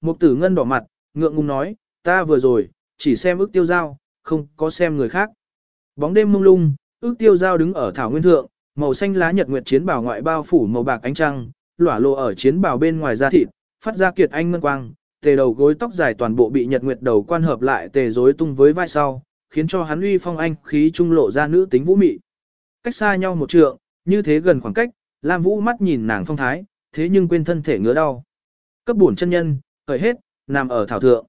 Mục tử ngân đỏ mặt, ngượng ngùng nói, ta vừa rồi, chỉ xem ước tiêu giao, không có xem người khác. Bóng đêm mông lung, ước tiêu giao đứng ở thảo nguyên thượng, màu xanh lá nhật nguyệt chiến bào ngoại bao phủ màu bạc ánh trăng, lỏa lộ ở chiến bào bên ngoài da thịt, phát ra kiệt anh ngân quang, tề đầu gối tóc dài toàn bộ bị nhật nguyệt đầu quan hợp lại tề rối tung với vai sau, khiến cho hắn uy phong anh khí trung lộ ra nữ tính vũ mị. Cách xa nhau một trượng, như thế gần khoảng cách, Lam Vũ mắt nhìn nàng phong thái, thế nhưng quên thân thể ngứa đau. Cấp bổn chân nhân, cởi hết, nằm ở thảo thượng.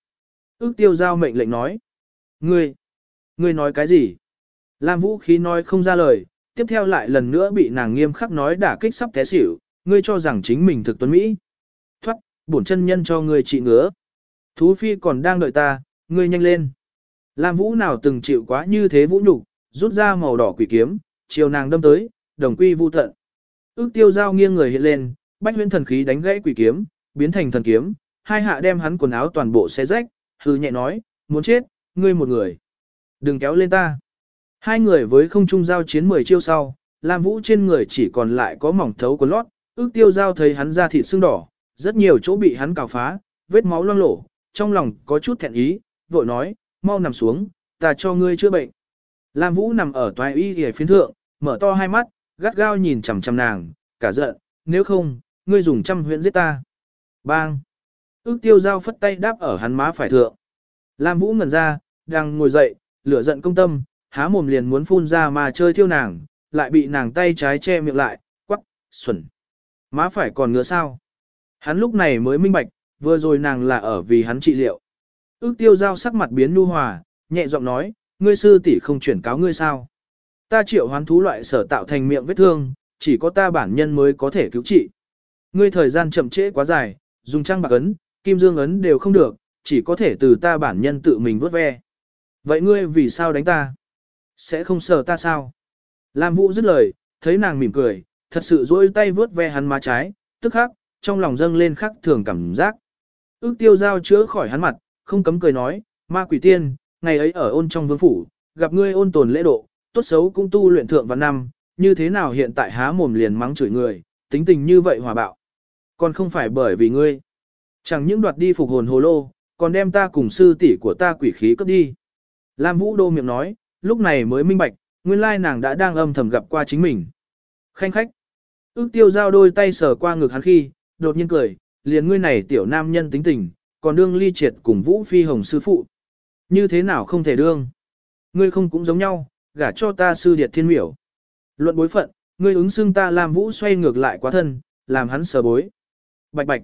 Ước tiêu giao mệnh lệnh nói. Ngươi, ngươi nói cái gì? Lam Vũ khí nói không ra lời, tiếp theo lại lần nữa bị nàng nghiêm khắc nói đả kích sắp té xỉu, ngươi cho rằng chính mình thực tuấn Mỹ. Thoát, bổn chân nhân cho ngươi trị ngứa. Thú phi còn đang đợi ta, ngươi nhanh lên. Lam Vũ nào từng chịu quá như thế vũ nhục, rút ra màu đỏ quỷ kiếm, chiều nàng đâm tới, đồng quy vu tận. Ước tiêu giao nghiêng người hiện lên, bách huyễn thần khí đánh gãy quỷ kiếm, biến thành thần kiếm, hai hạ đem hắn quần áo toàn bộ xé rách, hư nhẹ nói, muốn chết, ngươi một người. Đừng kéo lên ta. Hai người với không trung giao chiến 10 chiêu sau, Lam Vũ trên người chỉ còn lại có mỏng thấu quần lót, ước tiêu giao thấy hắn da thịt sưng đỏ, rất nhiều chỗ bị hắn cào phá, vết máu loang lổ, trong lòng có chút thẹn ý, vội nói, mau nằm xuống, ta cho ngươi chữa bệnh. Lam Vũ nằm ở toái y hề phiến thượng, mở to hai mắt, gắt gao nhìn chằm chằm nàng, cả giận, nếu không, ngươi dùng trăm huyện giết ta. Bang! Ước tiêu giao phất tay đáp ở hắn má phải thượng. Lam Vũ ngẩn ra, đang ngồi dậy, lửa giận công tâm, há mồm liền muốn phun ra mà chơi thiêu nàng, lại bị nàng tay trái che miệng lại, quắc, xuẩn. Má phải còn ngứa sao? Hắn lúc này mới minh bạch, vừa rồi nàng là ở vì hắn trị liệu. Ước tiêu giao sắc mặt biến nu hòa, nhẹ giọng nói, ngươi sư tỷ không chuyển cáo ngươi sao? Ta triệu hoán thú loại sở tạo thành miệng vết thương, chỉ có ta bản nhân mới có thể cứu trị. Ngươi thời gian chậm trễ quá dài, dùng trang bạc ấn, kim dương ấn đều không được, chỉ có thể từ ta bản nhân tự mình vớt ve. Vậy ngươi vì sao đánh ta? Sẽ không sợ ta sao? Lam Vũ dứt lời, thấy nàng mỉm cười, thật sự dỗi tay vớt ve hắn má trái, tức khắc, trong lòng dâng lên khắc thường cảm giác. Ước tiêu giao chữa khỏi hắn mặt, không cấm cười nói, ma quỷ tiên, ngày ấy ở ôn trong vương phủ, gặp ngươi ôn tồn lễ độ, tốt xấu cũng tu luyện thượng vào năm, như thế nào hiện tại há mồm liền mắng chửi người, tính tình như vậy hòa bạo. Còn không phải bởi vì ngươi. Chẳng những đoạt đi phục hồn hồ lô, còn đem ta cùng sư tỷ của ta quỷ khí cướp đi. Lam Vũ Đô miệng nói, lúc này mới minh bạch, nguyên lai nàng đã đang âm thầm gặp qua chính mình. Khanh khách. Ước tiêu giao đôi tay sờ qua ngực hắn khi, đột nhiên cười, liền ngươi này tiểu nam nhân tính tình, còn đương ly triệt cùng Vũ Phi Hồng sư phụ. Như thế nào không thể đương? Ngươi không cũng giống nhau, gả cho ta sư điệt thiên miểu. Luận bối phận, ngươi ứng xưng ta làm Vũ xoay ngược lại quá thân, làm hắn sờ bối. Bạch bạch.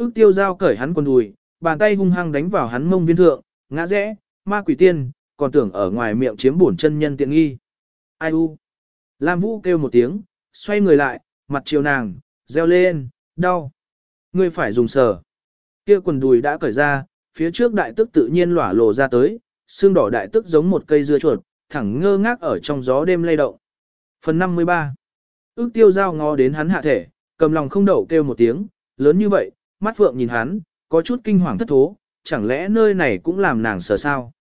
Ước tiêu giao cởi hắn quần đùi, bàn tay hung hăng đánh vào hắn mông viên thượng, ngã rẽ, ma quỷ tiên, còn tưởng ở ngoài miệng chiếm bổn chân nhân tiện nghi. Ai u? Lam Vũ kêu một tiếng, xoay người lại, mặt chiều nàng, reo lên, đau. Ngươi phải dùng sờ. Kia quần đùi đã cởi ra, phía trước đại tức tự nhiên lỏa lộ ra tới, xương đỏ đại tức giống một cây dưa chuột, thẳng ngơ ngác ở trong gió đêm lay động. Phần 53 Ước tiêu giao ngó đến hắn hạ thể, cầm lòng không đậu kêu một tiếng, lớn như vậy, mắt phượng nhìn hắn, có chút kinh hoàng thất thố, chẳng lẽ nơi này cũng làm nàng sợ sao?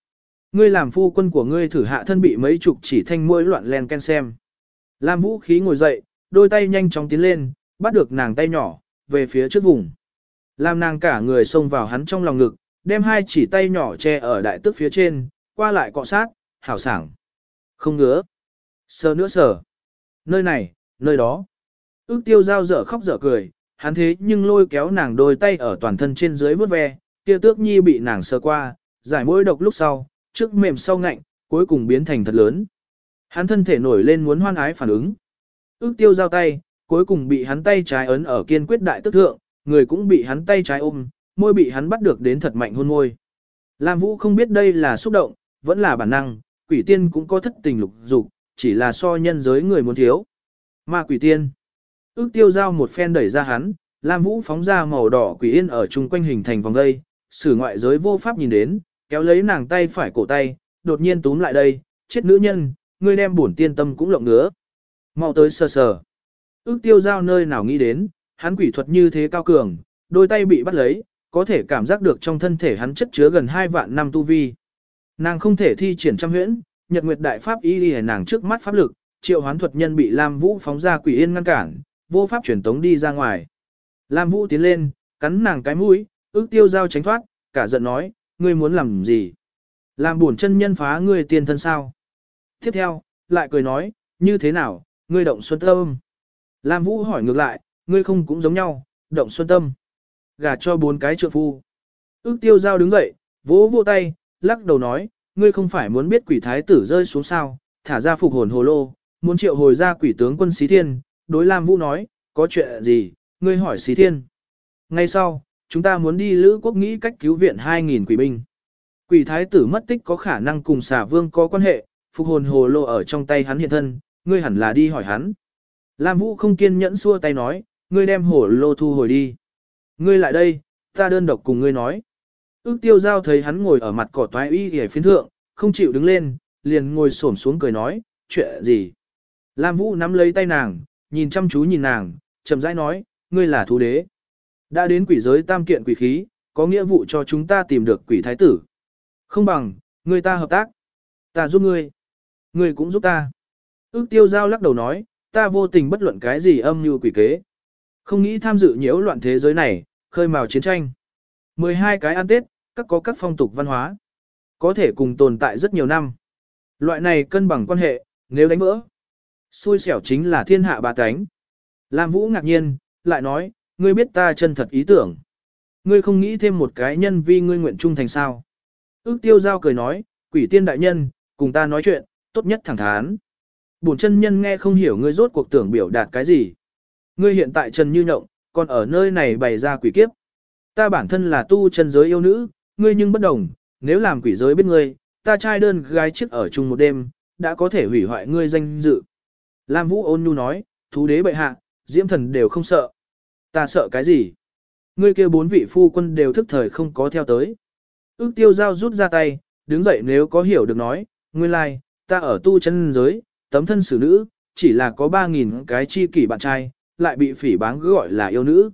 Ngươi làm phu quân của ngươi thử hạ thân bị mấy chục chỉ thanh mũi loạn len ken xem. Lam vũ khí ngồi dậy, đôi tay nhanh chóng tiến lên, bắt được nàng tay nhỏ, về phía trước vùng. Làm nàng cả người xông vào hắn trong lòng ngực, đem hai chỉ tay nhỏ che ở đại tức phía trên, qua lại cọ sát, hảo sảng. Không ngứa. Sờ nữa sờ. Nơi này, nơi đó. Ước tiêu giao dở khóc dở cười, hắn thế nhưng lôi kéo nàng đôi tay ở toàn thân trên dưới vớt ve, kia tước nhi bị nàng sờ qua, giải môi độc lúc sau, trước mềm sau ngạnh, cuối cùng biến thành thật lớn. Hắn thân thể nổi lên muốn hoan ái phản ứng. Ước tiêu giao tay, cuối cùng bị hắn tay trái ấn ở kiên quyết đại tức thượng, người cũng bị hắn tay trái ôm, môi bị hắn bắt được đến thật mạnh hôn môi. Lam Vũ không biết đây là xúc động, vẫn là bản năng, quỷ tiên cũng có thất tình lục dục, chỉ là so nhân giới người muốn thiếu. Ma quỷ tiên. Ước tiêu giao một phen đẩy ra hắn, Lam Vũ phóng ra màu đỏ quỷ yên ở chung quanh hình thành vòng dây, sử ngoại giới vô pháp nhìn đến, kéo lấy nàng tay phải cổ tay, đột nhiên túm lại đây, chết nữ nhân, ngươi đem bổn tiên tâm cũng lộng ngứa. Mau tới sờ sờ. Ước tiêu giao nơi nào nghĩ đến, hắn quỷ thuật như thế cao cường, đôi tay bị bắt lấy, có thể cảm giác được trong thân thể hắn chất chứa gần 2 vạn năm tu vi. Nàng không thể thi triển trăm huyễn, nhật nguyệt đại pháp y đi nàng trước mắt pháp lực, triệu hoán thuật nhân bị Lam Vũ phóng ra quỷ yên ngăn cản, vô pháp truyền tống đi ra ngoài. Lam Vũ tiến lên, cắn nàng cái mũi, ước tiêu giao tránh thoát, cả giận nói, ngươi muốn làm gì? Làm buồn chân nhân phá ngươi tiền thân sao? Tiếp theo, lại cười nói, như thế nào, ngươi động xuân tâm. Lam Vũ hỏi ngược lại, ngươi không cũng giống nhau, động xuân tâm. Gả cho bốn cái trượng phu. Ước tiêu giao đứng dậy, vỗ vỗ tay, lắc đầu nói, ngươi không phải muốn biết quỷ thái tử rơi xuống sao, thả ra phục hồn hồ lô, muốn triệu hồi ra quỷ tướng quân Xí Thiên, đối Lam Vũ nói, có chuyện gì, ngươi hỏi Xí Thiên. Ngay sau, chúng ta muốn đi Lữ Quốc nghĩ cách cứu viện 2.000 quỷ binh. Quỷ thái tử mất tích có khả năng cùng xà vương có quan hệ, phục hồn hồ lô ở trong tay hắn hiện thân, ngươi hẳn là đi hỏi hắn. Lam Vũ không kiên nhẫn xua tay nói, ngươi đem hồ lô thu hồi đi. Ngươi lại đây, ta đơn độc cùng ngươi nói. Ước tiêu giao thấy hắn ngồi ở mặt cỏ toái y hề phiến thượng, không chịu đứng lên, liền ngồi xổm xuống cười nói, chuyện gì. Lam Vũ nắm lấy tay nàng, nhìn chăm chú nhìn nàng, chậm rãi nói, ngươi là thú đế. Đã đến quỷ giới tam kiện quỷ khí, có nghĩa vụ cho chúng ta tìm được quỷ thái tử. Không bằng, ngươi ta hợp tác. Ta giúp ngươi. Ngươi cũng giúp ta. Ước tiêu giao lắc đầu nói, ta vô tình bất luận cái gì âm như quỷ kế. Không nghĩ tham dự nhiễu loạn thế giới này, khơi mào chiến tranh. 12 cái ăn Tết, các có các phong tục văn hóa. Có thể cùng tồn tại rất nhiều năm. Loại này cân bằng quan hệ, nếu đánh vỡ. Xui xẻo chính là thiên hạ bà tánh. Lam Vũ ngạc nhiên, lại nói, ngươi biết ta chân thật ý tưởng. Ngươi không nghĩ thêm một cái nhân vi ngươi nguyện trung thành sao. Ước tiêu giao cười nói, quỷ tiên đại nhân, cùng ta nói chuyện, tốt nhất thẳng thắn. Bổn chân nhân nghe không hiểu ngươi rốt cuộc tưởng biểu đạt cái gì. Ngươi hiện tại trần như nhộng, còn ở nơi này bày ra quỷ kiếp. Ta bản thân là tu chân giới yêu nữ, ngươi nhưng bất đồng, nếu làm quỷ giới biết ngươi, ta trai đơn gái chiếc ở chung một đêm, đã có thể hủy hoại ngươi danh dự. Lam Vũ ôn nhu nói, thú đế bệ hạ, diễm thần đều không sợ. Ta sợ cái gì? Ngươi kia bốn vị phu quân đều thức thời không có theo tới. Ước tiêu giao rút ra tay, đứng dậy nếu có hiểu được nói, nguyên lai, like, ta ở tu chân giới, tấm thân xử nữ, chỉ là có 3.000 cái chi kỷ bạn trai, lại bị phỉ báng gọi là yêu nữ.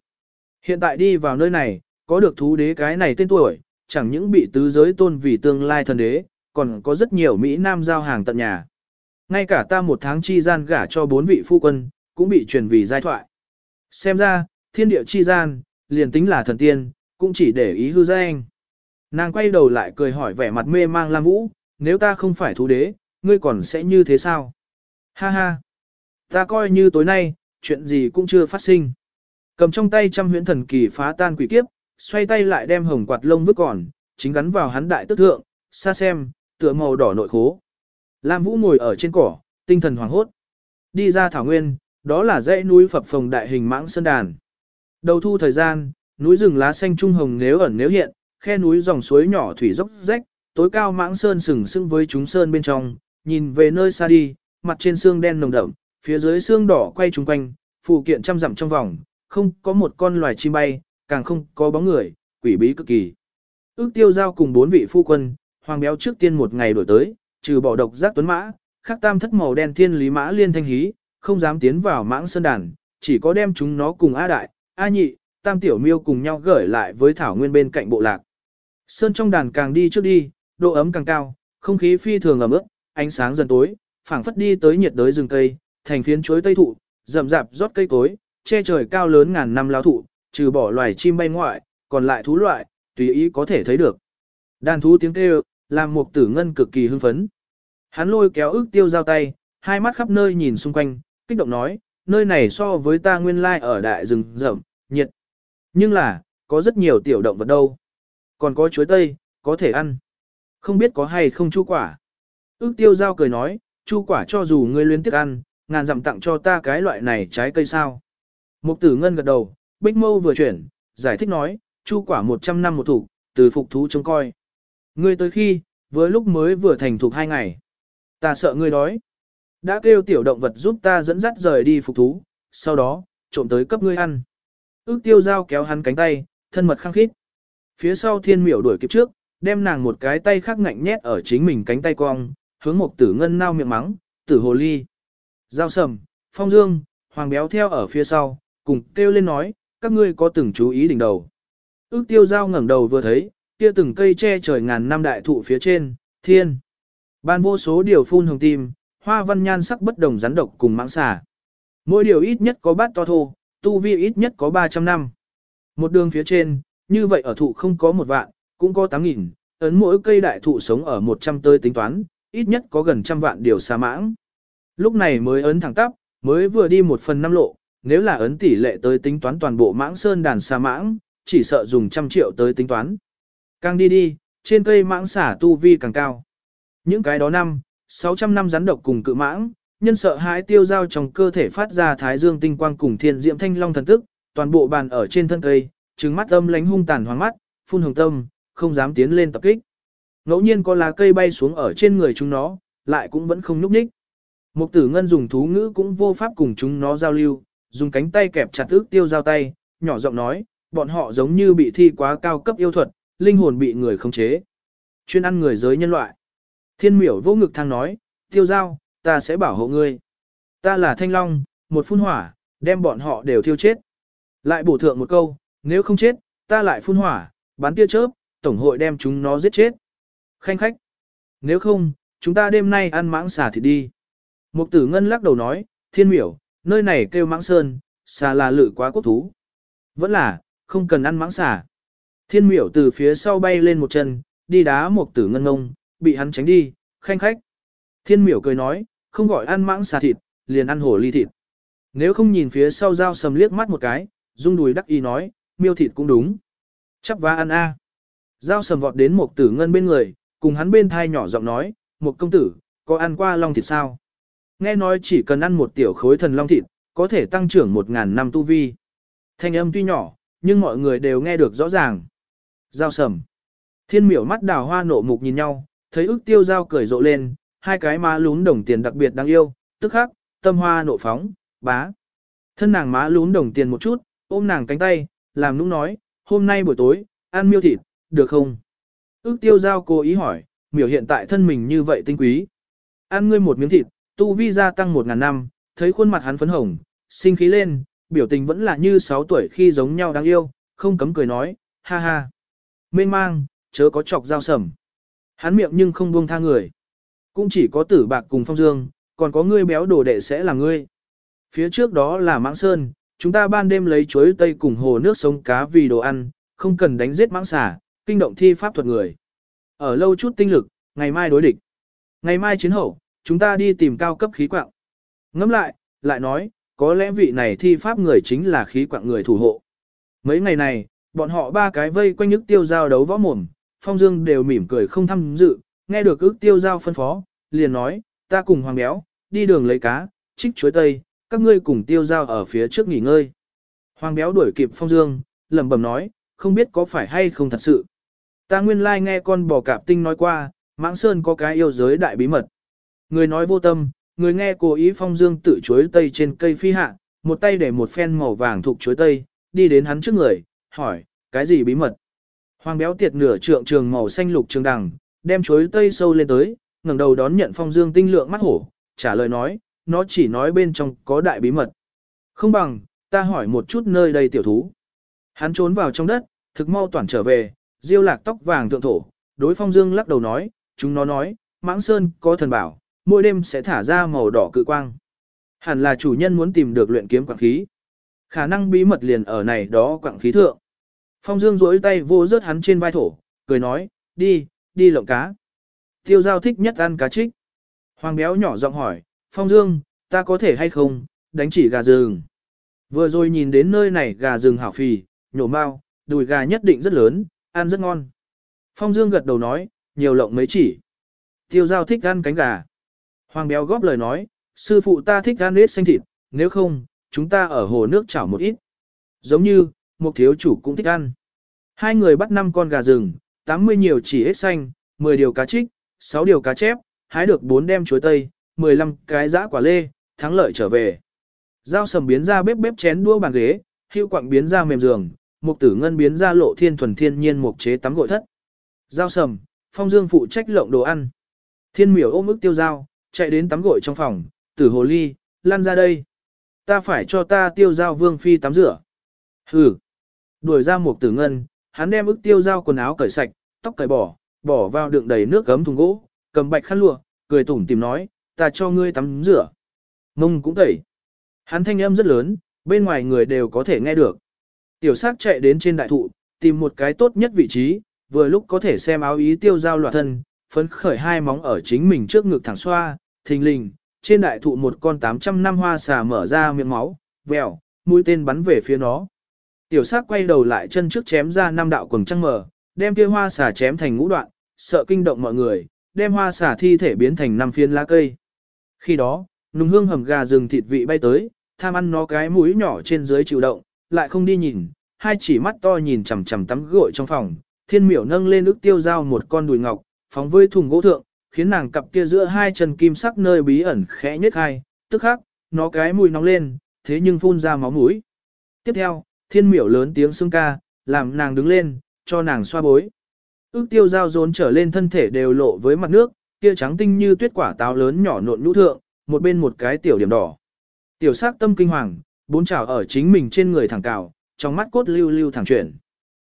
Hiện tại đi vào nơi này, có được thú đế cái này tên tuổi, chẳng những bị tứ giới tôn vì tương lai thần đế, còn có rất nhiều Mỹ Nam giao hàng tận nhà. Ngay cả ta một tháng chi gian gả cho bốn vị phu quân, cũng bị truyền vì giai thoại. Xem ra, thiên địa chi gian, liền tính là thần tiên, cũng chỉ để ý hư danh. Nàng quay đầu lại cười hỏi vẻ mặt mê mang Lam Vũ, nếu ta không phải thú đế, ngươi còn sẽ như thế sao? Ha ha! Ta coi như tối nay, chuyện gì cũng chưa phát sinh. Cầm trong tay trăm huyễn thần kỳ phá tan quỷ kiếp, xoay tay lại đem hồng quạt lông vứt còn, chính gắn vào hắn đại tức thượng, xa xem, tựa màu đỏ nội khố. Lam Vũ ngồi ở trên cỏ, tinh thần hoảng hốt. Đi ra thảo nguyên, đó là dãy núi phập phồng đại hình mãng sơn đàn. Đầu thu thời gian, núi rừng lá xanh trung hồng nếu ẩn nếu hiện, khe núi dòng suối nhỏ thủy dốc rách, tối cao mãng sơn sừng sững với chúng sơn bên trong, nhìn về nơi xa đi, mặt trên xương đen nồng đậm, phía dưới xương đỏ quay trung quanh, phụ kiện trăm dặm trong vòng, không có một con loài chim bay, càng không có bóng người, quỷ bí cực kỳ. Ước tiêu giao cùng bốn vị phu quân, hoàng béo trước tiên một ngày đổi tới, trừ bỏ độc giác tuấn mã, khắc tam thất màu đen thiên lý mã liên thanh hí, không dám tiến vào mãng sơn đàn, chỉ có đem chúng nó cùng A đại, A nhị, tam tiểu miêu cùng nhau gửi lại với thảo nguyên bên cạnh bộ lạc. Sơn trong đàn càng đi trước đi, độ ấm càng cao, không khí phi thường ẩm ướt, ánh sáng dần tối, phảng phất đi tới nhiệt đới rừng cây, thành phiến chuối tây thụ, rậm rạp rót cây cối, che trời cao lớn ngàn năm lao thụ, trừ bỏ loài chim bay ngoại, còn lại thú loại, tùy ý có thể thấy được. Đàn thú tiếng kêu, làm một tử ngân cực kỳ hưng phấn. Hắn lôi kéo ước tiêu giao tay, hai mắt khắp nơi nhìn xung quanh, kích động nói, nơi này so với ta nguyên lai ở đại rừng rậm, nhiệt. Nhưng là, có rất nhiều tiểu động vật đâu. Còn có chuối tây, có thể ăn. Không biết có hay không chu quả. Ước tiêu giao cười nói, chu quả cho dù ngươi luyến tiếc ăn, ngàn dặm tặng cho ta cái loại này trái cây sao. Mục tử ngân gật đầu, bích mâu vừa chuyển, giải thích nói, chu quả 100 năm một thủ, từ phục thú trông coi. Ngươi tới khi, với lúc mới vừa thành thục hai ngày. Ta sợ ngươi đói. Đã kêu tiểu động vật giúp ta dẫn dắt rời đi phục thú, sau đó, trộm tới cấp ngươi ăn. Ước tiêu giao kéo hắn cánh tay, thân mật khăng khít. Phía sau thiên miểu đuổi kịp trước, đem nàng một cái tay khác ngạnh nhét ở chính mình cánh tay cong, hướng một tử ngân nao miệng mắng, tử hồ ly. Giao sầm, phong dương, hoàng béo theo ở phía sau, cùng kêu lên nói, các ngươi có từng chú ý đỉnh đầu. Ước tiêu giao ngẩng đầu vừa thấy, kia từng cây che trời ngàn năm đại thụ phía trên, thiên. Ban vô số điều phun hồng tim, hoa văn nhan sắc bất đồng rắn độc cùng mãng xà. Mỗi điều ít nhất có bát to thô, tu vi ít nhất có 300 năm. Một đường phía trên, như vậy ở thụ không có một vạn, cũng có 8.000, ấn mỗi cây đại thụ sống ở 100 tơi tính toán, ít nhất có gần trăm vạn điều xa mãng. Lúc này mới ấn thẳng tắp, mới vừa đi một phần năm lộ, nếu là ấn tỷ lệ tới tính toán toàn bộ mãng sơn đàn xa mãng, chỉ sợ dùng trăm triệu tới tính toán. Càng đi đi, trên cây mãng xả tu vi càng cao. Những cái đó năm, 600 năm rắn độc cùng cự mãng, nhân sợ hãi tiêu giao trong cơ thể phát ra thái dương tinh quang cùng thiên diễm thanh long thần tức, toàn bộ bàn ở trên thân cây, trừng mắt âm lánh hung tàn hoang mắt, phun hồng tâm, không dám tiến lên tập kích. Ngẫu nhiên có lá cây bay xuống ở trên người chúng nó, lại cũng vẫn không nhúc nhích. Mục tử ngân dùng thú ngữ cũng vô pháp cùng chúng nó giao lưu, dùng cánh tay kẹp chặt ước tiêu giao tay, nhỏ giọng nói, bọn họ giống như bị thi quá cao cấp yêu thuật, linh hồn bị người khống chế. Chuyên ăn người giới nhân loại. Thiên miểu vô ngực thang nói, tiêu giao, ta sẽ bảo hộ ngươi. Ta là thanh long, một phun hỏa, đem bọn họ đều thiêu chết. Lại bổ thượng một câu, nếu không chết, ta lại phun hỏa, bắn tia chớp, tổng hội đem chúng nó giết chết. Khanh khách. Nếu không, chúng ta đêm nay ăn mãng xà thịt đi. Mục tử ngân lắc đầu nói, thiên miểu, nơi này kêu mãng sơn, xà là lự quá quốc thú. Vẫn là, không cần ăn mãng xà. Thiên miểu từ phía sau bay lên một chân, đi đá mục tử ngân ngông, bị hắn tránh đi, khanh khách. Thiên miểu cười nói, không gọi ăn mãng xà thịt, liền ăn hổ ly thịt. Nếu không nhìn phía sau dao sầm liếc mắt một cái, rung đùi đắc ý nói, miêu thịt cũng đúng. Chắp vá ăn a. À. Dao sầm vọt đến một tử ngân bên người, cùng hắn bên thai nhỏ giọng nói, một công tử, có ăn qua long thịt sao? Nghe nói chỉ cần ăn một tiểu khối thần long thịt, có thể tăng trưởng một ngàn năm tu vi. Thanh âm tuy nhỏ, nhưng mọi người đều nghe được rõ ràng. Giao sầm. Thiên miểu mắt đào hoa nộ mục nhìn nhau, thấy ức tiêu giao cười rộ lên, hai cái má lún đồng tiền đặc biệt đáng yêu, tức khắc, tâm hoa nộ phóng, bá. Thân nàng má lún đồng tiền một chút, ôm nàng cánh tay, làm nũng nói, hôm nay buổi tối, ăn miêu thịt, được không? Ước tiêu giao cố ý hỏi, miểu hiện tại thân mình như vậy tinh quý. Ăn ngươi một miếng thịt, tu vi gia tăng một ngàn năm, thấy khuôn mặt hắn phấn hồng, sinh khí lên, biểu tình vẫn là như 6 tuổi khi giống nhau đáng yêu, không cấm cười nói, ha ha. Mên mang, chớ có chọc dao sầm. Hắn miệng nhưng không buông tha người. Cũng chỉ có tử bạc cùng phong dương, còn có ngươi béo đồ đệ sẽ là ngươi. Phía trước đó là mãng sơn, chúng ta ban đêm lấy chuối tây cùng hồ nước sống cá vì đồ ăn, không cần đánh giết mãng xà, kinh động thi pháp thuật người. Ở lâu chút tinh lực, ngày mai đối địch. Ngày mai chiến hậu, chúng ta đi tìm cao cấp khí quạng. Ngẫm lại, lại nói, có lẽ vị này thi pháp người chính là khí quạng người thủ hộ. Mấy ngày này, bọn họ ba cái vây quanh nhức tiêu giao đấu võ mồm, phong dương đều mỉm cười không tham dự, nghe được ước tiêu giao phân phó, liền nói, ta cùng hoàng béo, đi đường lấy cá, trích chuối tây, các ngươi cùng tiêu giao ở phía trước nghỉ ngơi. Hoàng béo đuổi kịp phong dương, lẩm bẩm nói, không biết có phải hay không thật sự. Ta nguyên lai like nghe con bò cạp tinh nói qua, mãng sơn có cái yêu giới đại bí mật. Người nói vô tâm, người nghe cố ý phong dương tự chuối tây trên cây phi hạ, một tay để một phen màu vàng thuộc chuối tây, đi đến hắn trước người, hỏi, cái gì bí mật? Hoàng béo tiệt nửa trượng trường màu xanh lục trường đằng, đem chuối tây sâu lên tới, ngẩng đầu đón nhận phong dương tinh lượng mắt hổ, trả lời nói, nó chỉ nói bên trong có đại bí mật. Không bằng, ta hỏi một chút nơi đây tiểu thú. Hắn trốn vào trong đất, thực mau toàn trở về, diêu lạc tóc vàng thượng thổ, đối phong dương lắc đầu nói, chúng nó nói, mãng sơn có thần bảo, mỗi đêm sẽ thả ra màu đỏ cự quang. Hẳn là chủ nhân muốn tìm được luyện kiếm quảng khí. Khả năng bí mật liền ở này đó quảng khí thượng. Phong dương duỗi tay vô rớt hắn trên vai thổ, cười nói, đi, đi lộng cá. Tiêu giao thích nhất ăn cá trích. Hoàng béo nhỏ giọng hỏi, Phong Dương, ta có thể hay không, đánh chỉ gà rừng. Vừa rồi nhìn đến nơi này gà rừng hảo phì, nhổ mau, đùi gà nhất định rất lớn, ăn rất ngon. Phong Dương gật đầu nói, nhiều lộng mấy chỉ. Tiêu giao thích ăn cánh gà. Hoàng béo góp lời nói, sư phụ ta thích ăn nết xanh thịt, nếu không, chúng ta ở hồ nước chảo một ít. Giống như, một thiếu chủ cũng thích ăn. Hai người bắt 5 con gà rừng, 80 nhiều chỉ ếch xanh, 10 điều cá trích, 6 điều cá chép, hái được 4 đem chuối tây, 15 cái giã quả lê, thắng lợi trở về. Giao sầm biến ra bếp bếp chén đua bàn ghế, hưu quặng biến ra mềm giường, mục tử ngân biến ra lộ thiên thuần thiên nhiên mục chế tắm gội thất. Giao sầm, phong dương phụ trách lộng đồ ăn. Thiên miểu ôm ức tiêu giao, chạy đến tắm gội trong phòng, tử hồ ly, lăn ra đây. Ta phải cho ta tiêu giao vương phi tắm rửa. Hừ. Đuổi ra một tử ngân, hắn đem ức tiêu giao quần áo cởi sạch, tóc cởi bỏ, bỏ vào đựng đầy nước gấm thùng gỗ, cầm bạch khăn lụa, cười tủm tìm nói, ta cho ngươi tắm rửa. Mông cũng tẩy. Hắn thanh âm rất lớn, bên ngoài người đều có thể nghe được. Tiểu sát chạy đến trên đại thụ, tìm một cái tốt nhất vị trí, vừa lúc có thể xem áo ý tiêu giao loạt thân, phấn khởi hai móng ở chính mình trước ngực thẳng xoa, thình lình, trên đại thụ một con 800 năm hoa xà mở ra miệng máu, vèo, mũi tên bắn về phía nó. Tiểu sắc quay đầu lại chân trước chém ra năm đạo quầng trăng mở, đem kia hoa xà chém thành ngũ đoạn, sợ kinh động mọi người, đem hoa xà thi thể biến thành năm phiến lá cây. Khi đó, nùng hương hầm gà rừng thịt vị bay tới, tham ăn nó cái mũi nhỏ trên dưới chịu động, lại không đi nhìn, hai chỉ mắt to nhìn chằm chằm tắm gội trong phòng, thiên miểu nâng lên ức tiêu dao một con đùi ngọc, phóng với thùng gỗ thượng, khiến nàng cặp kia giữa hai chân kim sắc nơi bí ẩn khẽ nhất hai, tức khắc, nó cái mùi nóng lên, thế nhưng phun ra máu mũi. Tiếp theo, thiên miểu lớn tiếng xương ca, làm nàng đứng lên, cho nàng xoa bối. Ước tiêu dao rốn trở lên thân thể đều lộ với mặt nước, kia trắng tinh như tuyết quả táo lớn nhỏ nộn nhũ thượng, một bên một cái tiểu điểm đỏ. Tiểu sắc tâm kinh hoàng, bốn trào ở chính mình trên người thẳng cào, trong mắt cốt lưu lưu thẳng chuyển.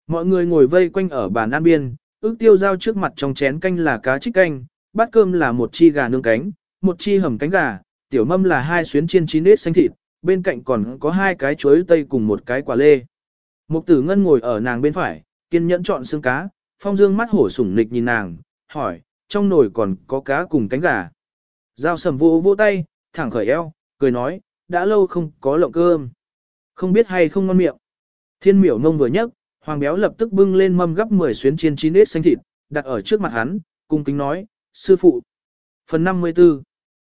Mọi người ngồi vây quanh ở bàn ăn biên, ước tiêu dao trước mặt trong chén canh là cá trích canh, bát cơm là một chi gà nướng cánh, một chi hầm cánh gà, tiểu mâm là hai xuyến chiên chín nết xanh thịt, bên cạnh còn có hai cái chuối tây cùng một cái quả lê. Mục tử ngân ngồi ở nàng bên phải, kiên nhẫn chọn xương cá, phong dương mắt hổ sủng nịch nhìn nàng, hỏi, trong nồi còn có cá cùng cánh gà. Giao sầm vô vô tay, thẳng khởi eo, cười nói, đã lâu không có lộng cơm. Không biết hay không ngon miệng. Thiên miểu mông vừa nhấc, hoàng béo lập tức bưng lên mâm gấp 10 xuyến chiên chín nết xanh thịt, đặt ở trước mặt hắn, cung kính nói, sư phụ. Phần 54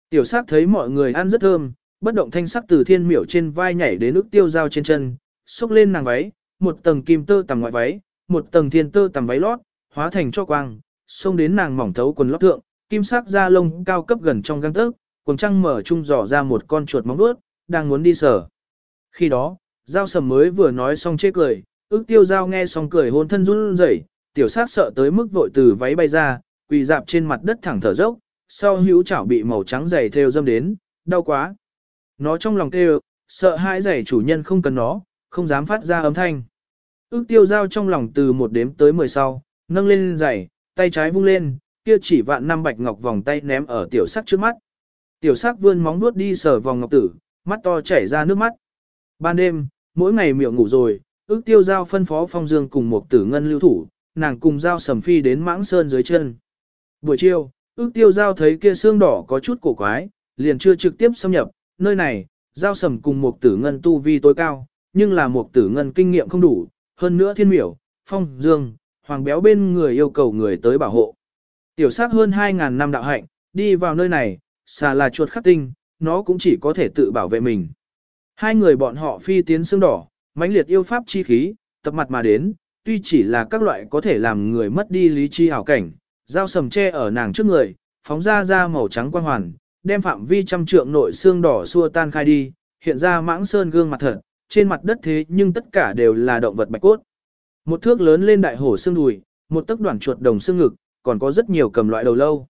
Tiểu sắc thấy mọi người ăn rất thơm, bất động thanh sắc từ thiên miểu trên vai nhảy đến ức tiêu dao trên chân, xúc lên nàng váy, một tầng kim tơ tầm ngoại váy, một tầng thiên tơ tầm váy lót, hóa thành cho quang, xông đến nàng mỏng thấu quần lót thượng, kim sắc da lông cao cấp gần trong găng tấc, quần trăng mở trung dò ra một con chuột móng vuốt, đang muốn đi sở. Khi đó, giao sầm mới vừa nói xong chê cười, ước tiêu dao nghe xong cười hôn thân run rẩy, tiểu sát sợ tới mức vội từ váy bay ra, quỳ dạp trên mặt đất thẳng thở dốc, sau hữu chảo bị màu trắng dày theo dâm đến, đau quá. Nó trong lòng kêu, sợ hãi giày chủ nhân không cần nó, không dám phát ra âm thanh. Ước tiêu giao trong lòng từ một đếm tới mười sau, nâng lên giày, tay trái vung lên, kia chỉ vạn năm bạch ngọc vòng tay ném ở tiểu sắc trước mắt. Tiểu sắc vươn móng nuốt đi sờ vòng ngọc tử, mắt to chảy ra nước mắt. Ban đêm, mỗi ngày miệng ngủ rồi, ước tiêu giao phân phó phong dương cùng một tử ngân lưu thủ, nàng cùng giao sầm phi đến mãng sơn dưới chân. Buổi chiều, ước tiêu giao thấy kia xương đỏ có chút cổ quái, liền chưa trực tiếp xâm nhập, nơi này, giao sầm cùng một tử ngân tu vi tối cao, nhưng là một tử ngân kinh nghiệm không đủ, hơn nữa thiên miểu, phong, dương, hoàng béo bên người yêu cầu người tới bảo hộ. Tiểu sắc hơn 2.000 năm đạo hạnh, đi vào nơi này, xà là chuột khắc tinh, nó cũng chỉ có thể tự bảo vệ mình. Hai người bọn họ phi tiến xương đỏ, mãnh liệt yêu pháp chi khí, tập mặt mà đến, tuy chỉ là các loại có thể làm người mất đi lý chi hảo cảnh, dao sầm che ở nàng trước người, phóng ra ra màu trắng quang hoàn, đem phạm vi trăm trượng nội xương đỏ xua tan khai đi, hiện ra mãng sơn gương mặt thật, trên mặt đất thế nhưng tất cả đều là động vật bạch cốt. Một thước lớn lên đại hổ xương đùi, một tấc đoạn chuột đồng xương ngực, còn có rất nhiều cầm loại đầu lâu.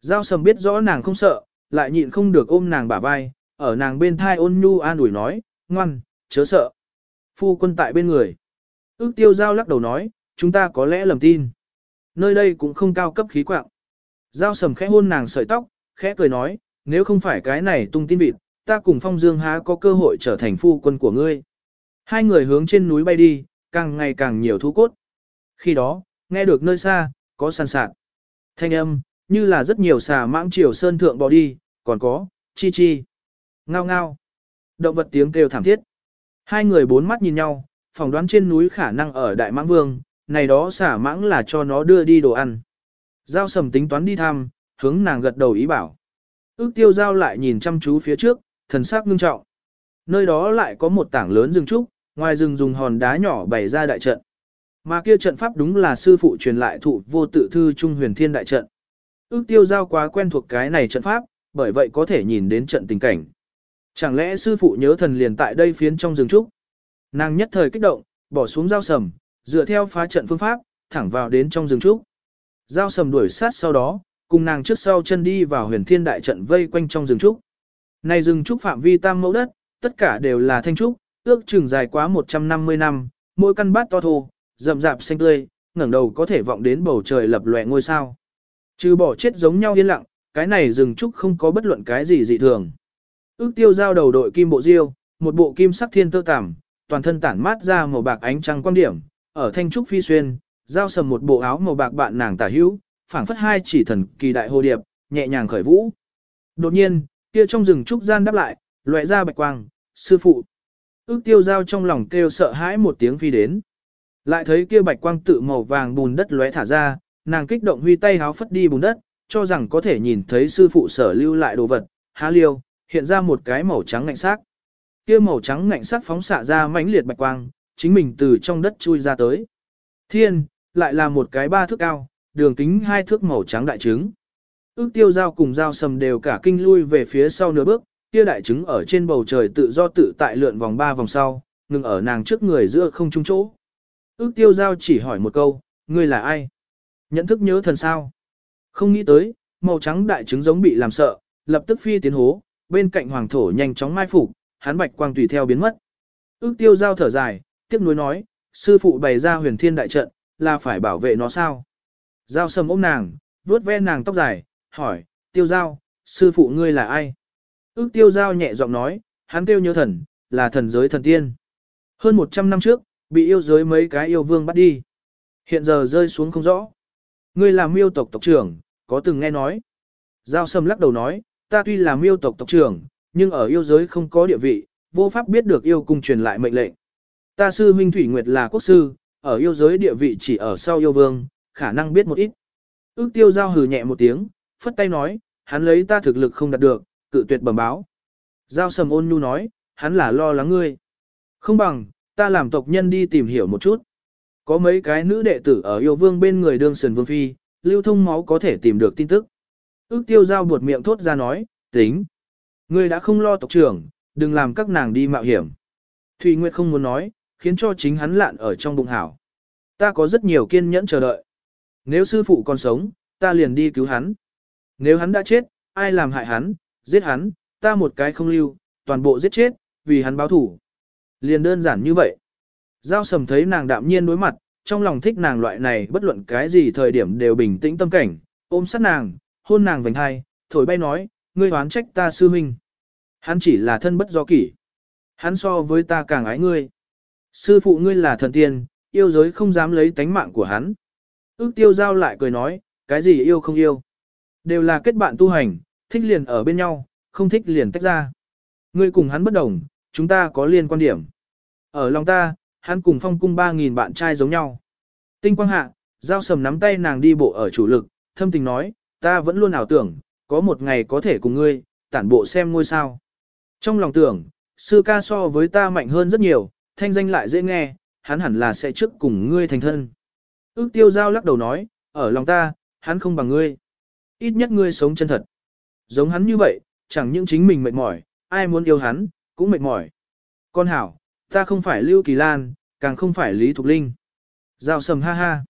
Giao sầm biết rõ nàng không sợ, lại nhịn không được ôm nàng bả vai, ở nàng bên thai ôn nhu an ủi nói, ngoan, chớ sợ. Phu quân tại bên người. Ước tiêu giao lắc đầu nói, chúng ta có lẽ lầm tin. Nơi đây cũng không cao cấp khí quạng. Giao sầm khẽ hôn nàng sợi tóc, khẽ cười nói, nếu không phải cái này tung tin vịt, ta cùng phong dương há có cơ hội trở thành phu quân của ngươi. Hai người hướng trên núi bay đi, càng ngày càng nhiều thú cốt. Khi đó, nghe được nơi xa, có sàn sạt. Thanh âm, như là rất nhiều xà mãng chiều sơn thượng bò đi, còn có, chi chi. Ngao ngao. Động vật tiếng kêu thảm thiết. Hai người bốn mắt nhìn nhau, phỏng đoán trên núi khả năng ở Đại Mãng Vương, này đó xả mãng là cho nó đưa đi đồ ăn. Giao sầm tính toán đi thăm, hướng nàng gật đầu ý bảo. Ước tiêu giao lại nhìn chăm chú phía trước, thần sắc ngưng trọng. Nơi đó lại có một tảng lớn rừng trúc, ngoài rừng dùng hòn đá nhỏ bày ra đại trận. Mà kia trận pháp đúng là sư phụ truyền lại thụ vô tự thư trung huyền thiên đại trận. Ước tiêu giao quá quen thuộc cái này trận pháp, bởi vậy có thể nhìn đến trận tình cảnh. Chẳng lẽ sư phụ nhớ thần liền tại đây phiến trong rừng trúc? Nàng nhất thời kích động, bỏ xuống dao sầm, dựa theo phá trận phương pháp, thẳng vào đến trong rừng trúc. Dao sầm đuổi sát sau đó, cùng nàng trước sau chân đi vào huyền thiên đại trận vây quanh trong rừng trúc. Này rừng trúc phạm vi tam mẫu đất, tất cả đều là thanh trúc, ước chừng dài quá 150 năm, mỗi căn bát to thô, rậm rạp xanh tươi, ngẩng đầu có thể vọng đến bầu trời lập lòe ngôi sao. Trừ bỏ chết giống nhau yên lặng, cái này rừng trúc không có bất luận cái gì dị thường. Ước tiêu giao đầu đội kim bộ diêu, một bộ kim sắc thiên tơ tằm, toàn thân tản mát ra màu bạc ánh trăng quan điểm, ở thanh trúc phi xuyên, giao sầm một bộ áo màu bạc bạn nàng tả hữu, phảng phất hai chỉ thần kỳ đại hồ điệp, nhẹ nhàng khởi vũ. Đột nhiên, kia trong rừng trúc gian đáp lại, loại ra bạch quang, sư phụ. Ước tiêu giao trong lòng kêu sợ hãi một tiếng phi đến. Lại thấy kia bạch quang tự màu vàng bùn đất lóe thả ra, nàng kích động huy tay háo phất đi bùn đất, cho rằng có thể nhìn thấy sư phụ sở lưu lại đồ vật, há liêu, hiện ra một cái màu trắng ngạnh sắc. Kia màu trắng ngạnh sắc phóng xạ ra mãnh liệt bạch quang, chính mình từ trong đất chui ra tới. Thiên, lại là một cái ba thước cao, đường kính hai thước màu trắng đại trứng. Ước tiêu giao cùng giao sầm đều cả kinh lui về phía sau nửa bước, kia đại trứng ở trên bầu trời tự do tự tại lượn vòng ba vòng sau, ngừng ở nàng trước người giữa không trung chỗ. Ước tiêu giao chỉ hỏi một câu, ngươi là ai? Nhận thức nhớ thần sao? Không nghĩ tới, màu trắng đại trứng giống bị làm sợ, lập tức phi tiến hố, bên cạnh hoàng thổ nhanh chóng mai phục, hắn bạch quang tùy theo biến mất. Ước tiêu giao thở dài, tiếc nuối nói, sư phụ bày ra huyền thiên đại trận, là phải bảo vệ nó sao? Giao sầm ôm nàng, vuốt ve nàng tóc dài, hỏi, tiêu giao, sư phụ ngươi là ai? Ước tiêu giao nhẹ giọng nói, hắn kêu nhớ thần, là thần giới thần tiên. Hơn 100 năm trước, bị yêu giới mấy cái yêu vương bắt đi. Hiện giờ rơi xuống không rõ. Ngươi là miêu tộc tộc trưởng, có từng nghe nói. Giao sâm lắc đầu nói, ta tuy là miêu tộc tộc trưởng, nhưng ở yêu giới không có địa vị, vô pháp biết được yêu cung truyền lại mệnh lệnh. Ta sư huynh Thủy Nguyệt là quốc sư, ở yêu giới địa vị chỉ ở sau yêu vương, khả năng biết một ít. Ước tiêu giao hừ nhẹ một tiếng, phất tay nói, hắn lấy ta thực lực không đạt được, cự tuyệt bẩm báo. Giao sầm ôn nhu nói, hắn là lo lắng ngươi. Không bằng, ta làm tộc nhân đi tìm hiểu một chút. Có mấy cái nữ đệ tử ở yêu vương bên người đương Sườn vương phi, lưu thông máu có thể tìm được tin tức. Ước tiêu giao buột miệng thốt ra nói, tính. Ngươi đã không lo tộc trưởng, đừng làm các nàng đi mạo hiểm. Thùy Nguyệt không muốn nói, khiến cho chính hắn lạn ở trong bụng hảo. Ta có rất nhiều kiên nhẫn chờ đợi. Nếu sư phụ còn sống, ta liền đi cứu hắn. Nếu hắn đã chết, ai làm hại hắn, giết hắn, ta một cái không lưu, toàn bộ giết chết, vì hắn báo thủ. Liền đơn giản như vậy. Giao sầm thấy nàng đạm nhiên đối mặt, trong lòng thích nàng loại này bất luận cái gì thời điểm đều bình tĩnh tâm cảnh, ôm sát nàng, hôn nàng vành hai, thổi bay nói, ngươi hoán trách ta sư minh. Hắn chỉ là thân bất do kỷ. Hắn so với ta càng ái ngươi. Sư phụ ngươi là thần tiên, yêu giới không dám lấy tánh mạng của hắn. Ước tiêu giao lại cười nói, cái gì yêu không yêu. Đều là kết bạn tu hành, thích liền ở bên nhau, không thích liền tách ra. Ngươi cùng hắn bất đồng, chúng ta có liên quan điểm. Ở lòng ta, hắn cùng phong cung 3.000 bạn trai giống nhau. Tinh quang hạ, giao sầm nắm tay nàng đi bộ ở chủ lực, thâm tình nói, ta vẫn luôn ảo tưởng, có một ngày có thể cùng ngươi, tản bộ xem ngôi sao. Trong lòng tưởng, sư ca so với ta mạnh hơn rất nhiều, thanh danh lại dễ nghe, hắn hẳn là sẽ trước cùng ngươi thành thân. Ước tiêu giao lắc đầu nói, ở lòng ta, hắn không bằng ngươi. Ít nhất ngươi sống chân thật. Giống hắn như vậy, chẳng những chính mình mệt mỏi, ai muốn yêu hắn, cũng mệt mỏi. Con hảo, ta không phải Lưu Kỳ Lan, càng không phải Lý Thục Linh. Giao sầm ha ha.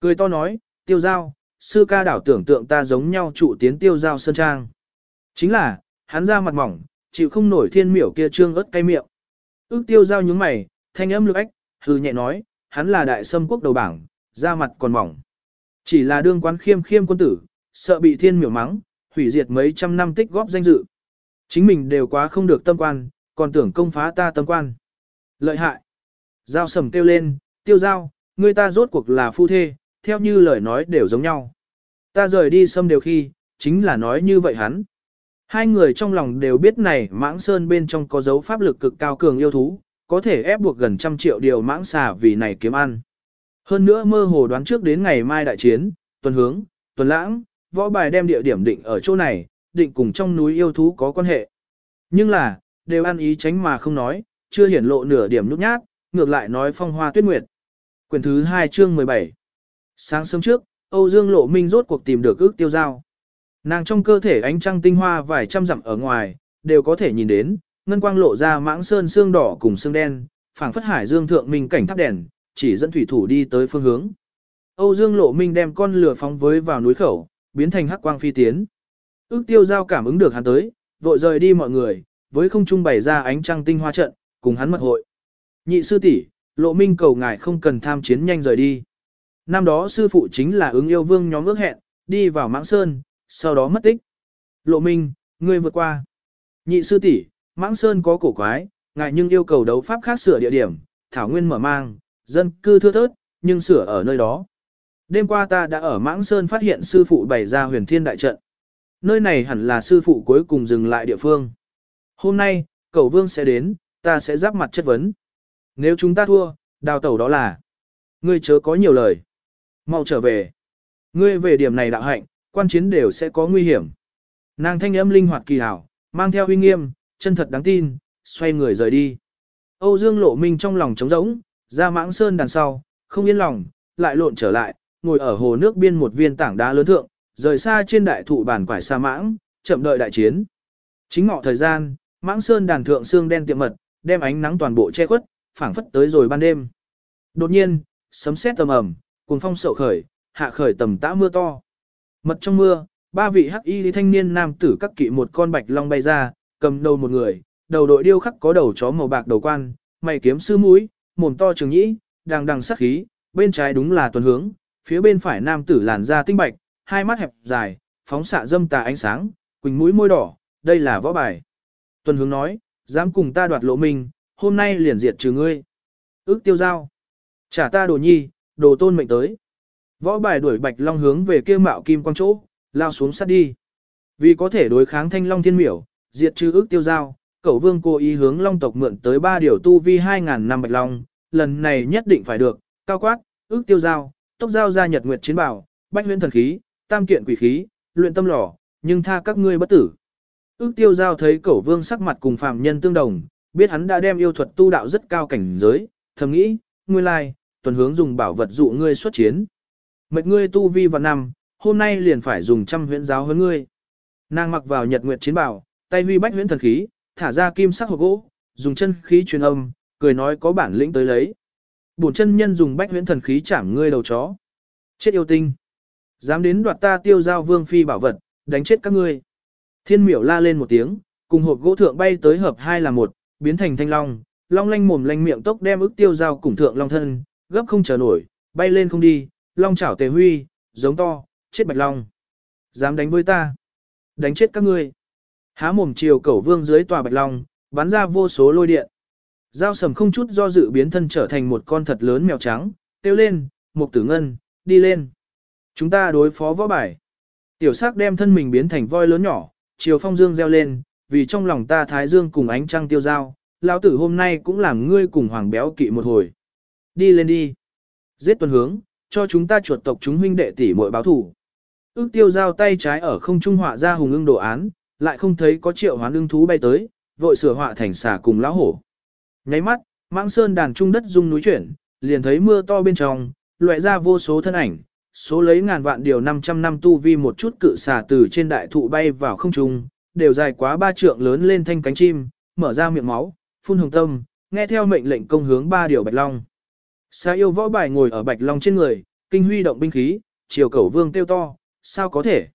Cười to nói, tiêu giao, sư ca đảo tưởng tượng ta giống nhau trụ tiến tiêu giao sơn trang. Chính là, hắn ra mặt mỏng, chịu không nổi thiên miểu kia trương ớt cay miệng. Ước tiêu giao nhướng mày, thanh âm lực ách, hừ nhẹ nói, hắn là đại sâm quốc đầu bảng, da mặt còn mỏng. Chỉ là đương quán khiêm khiêm quân tử, sợ bị thiên miểu mắng, hủy diệt mấy trăm năm tích góp danh dự. Chính mình đều quá không được tâm quan, còn tưởng công phá ta tâm quan. Lợi hại. Giao sầm kêu lên, tiêu giao, người ta rốt cuộc là phu thê, theo như lời nói đều giống nhau. Ta rời đi xâm đều khi, chính là nói như vậy hắn. Hai người trong lòng đều biết này mãng sơn bên trong có dấu pháp lực cực cao cường yêu thú, có thể ép buộc gần trăm triệu điều mãng xà vì này kiếm ăn. Hơn nữa mơ hồ đoán trước đến ngày mai đại chiến, tuần hướng, tuần lãng, võ bài đem địa điểm định ở chỗ này, định cùng trong núi yêu thú có quan hệ. Nhưng là, đều ăn ý tránh mà không nói, chưa hiển lộ nửa điểm nút nhát, ngược lại nói phong hoa tuyết nguyệt. Quyền thứ 2 chương 17 Sáng sớm trước, Âu Dương Lộ Minh rốt cuộc tìm được ước tiêu giao. Nàng trong cơ thể ánh trăng tinh hoa vài trăm dặm ở ngoài, đều có thể nhìn đến, ngân quang lộ ra mãng sơn xương đỏ cùng xương đen, phảng phất hải dương thượng minh cảnh thắp đèn, chỉ dẫn thủy thủ đi tới phương hướng. Âu Dương Lộ Minh đem con lửa phóng với vào núi khẩu, biến thành hắc quang phi tiến. Ước tiêu giao cảm ứng được hắn tới, vội rời đi mọi người, với không trung bày ra ánh trăng tinh hoa trận, cùng hắn mật hội. Nhị sư tỷ, Lộ Minh cầu ngài không cần tham chiến nhanh rời đi. Năm đó sư phụ chính là ứng yêu vương nhóm ước hẹn, đi vào mãng sơn, sau đó mất tích. Lộ Minh, ngươi vượt qua. Nhị sư tỷ, mãng sơn có cổ quái, ngài nhưng yêu cầu đấu pháp khác sửa địa điểm, thảo nguyên mở mang, dân cư thưa thớt, nhưng sửa ở nơi đó. Đêm qua ta đã ở Mãng Sơn phát hiện sư phụ bày ra huyền thiên đại trận. Nơi này hẳn là sư phụ cuối cùng dừng lại địa phương. Hôm nay, cầu vương sẽ đến, ta sẽ giáp mặt chất vấn. Nếu chúng ta thua, đào tẩu đó là. Ngươi chớ có nhiều lời. Mau trở về. Ngươi về điểm này đạo hạnh, quan chiến đều sẽ có nguy hiểm. Nàng thanh âm linh hoạt kỳ hảo, mang theo uy nghiêm, chân thật đáng tin, xoay người rời đi. Âu Dương Lộ Minh trong lòng trống rỗng, ra mãng sơn đằng sau, không yên lòng, lại lộn trở lại, ngồi ở hồ nước biên một viên tảng đá lớn thượng, rời xa trên đại thụ bản quải sa mãng, chậm đợi đại chiến. Chính ngọ thời gian, mãng sơn đàn thượng xương đen tiệm mật, đem ánh nắng toàn bộ che khuất, phảng phất tới rồi ban đêm. Đột nhiên, sấm sét tầm ầm, cuồng phong sậu khởi, hạ khởi tầm tã mưa to. Mật trong mưa, ba vị hắc y thanh niên nam tử các kỵ một con bạch long bay ra, cầm đầu một người, đầu đội điêu khắc có đầu chó màu bạc đầu quan, mày kiếm sư mũi, mồm to trường nhĩ, đang đằng sắc khí, bên trái đúng là tuần hướng, phía bên phải nam tử làn da tinh bạch, hai mắt hẹp dài, phóng xạ dâm tà ánh sáng, quỳnh mũi môi đỏ, đây là võ bài. Tuần hướng nói, dám cùng ta đoạt lộ mình, hôm nay liền diệt trừ ngươi. Ước tiêu giao. Trả ta đồ nhi, đồ tôn mệnh tới. Võ bài đuổi bạch long hướng về kia mạo kim quang chỗ, lao xuống sát đi. Vì có thể đối kháng thanh long thiên miểu, diệt trừ ước tiêu giao, cẩu vương cố ý hướng long tộc mượn tới ba điều tu vi 2.000 năm bạch long, lần này nhất định phải được, cao quát, ước tiêu giao, tốc giao ra nhật nguyệt chiến bảo, bách huyễn thần khí, tam kiện quỷ khí, luyện tâm lò, nhưng tha các ngươi bất tử. Ước tiêu giao thấy cẩu vương sắc mặt cùng phàm nhân tương đồng, biết hắn đã đem yêu thuật tu đạo rất cao cảnh giới, thầm nghĩ, nguyên lai, tuần hướng dùng bảo vật dụ ngươi xuất chiến. Mệt ngươi tu vi vào năm, hôm nay liền phải dùng trăm huyễn giáo hơn ngươi. Nàng mặc vào nhật nguyệt chiến bảo, tay huy bách huyễn thần khí, thả ra kim sắc hộp gỗ, dùng chân khí truyền âm, cười nói có bản lĩnh tới lấy. Bổn chân nhân dùng bách huyễn thần khí chảm ngươi đầu chó. Chết yêu tinh. Dám đến đoạt ta tiêu giao vương phi bảo vật, đánh chết các ngươi. Thiên miểu la lên một tiếng, cùng hộp gỗ thượng bay tới hợp hai là một, biến thành thanh long, long lanh mồm lanh miệng tốc đem ức tiêu giao cùng thượng long thân, gấp không chờ nổi, bay lên không đi, long chảo tề huy, giống to, chết bạch long. Dám đánh với ta. Đánh chết các ngươi. Há mồm chiều cẩu vương dưới tòa bạch long, bắn ra vô số lôi điện. Giao sầm không chút do dự biến thân trở thành một con thật lớn mèo trắng, tiêu lên, một tử ngân, đi lên. Chúng ta đối phó võ bài. Tiểu sắc đem thân mình biến thành voi lớn nhỏ, chiều phong dương reo lên, vì trong lòng ta thái dương cùng ánh trăng tiêu giao, lão tử hôm nay cũng làm ngươi cùng hoàng béo kỵ một hồi. Đi lên đi. Giết tuần hướng, cho chúng ta chuột tộc chúng huynh đệ tỷ muội báo thủ. Ước tiêu giao tay trái ở không trung họa ra hùng ưng đồ án, lại không thấy có triệu hoán ưng thú bay tới, vội sửa họa thành xà cùng lão hổ. Nháy mắt, mãng sơn đàn trung đất rung núi chuyển, liền thấy mưa to bên trong, loại ra vô số thân ảnh, số lấy ngàn vạn điều 500 năm tu vi một chút cự xà từ trên đại thụ bay vào không trung, đều dài quá ba trượng lớn lên thanh cánh chim, mở ra miệng máu, phun hồng tâm, nghe theo mệnh lệnh công hướng ba điều bạch long. xa yêu võ bài ngồi ở bạch long trên người, kinh huy động binh khí, chiều cẩu vương tiêu to, sao có thể?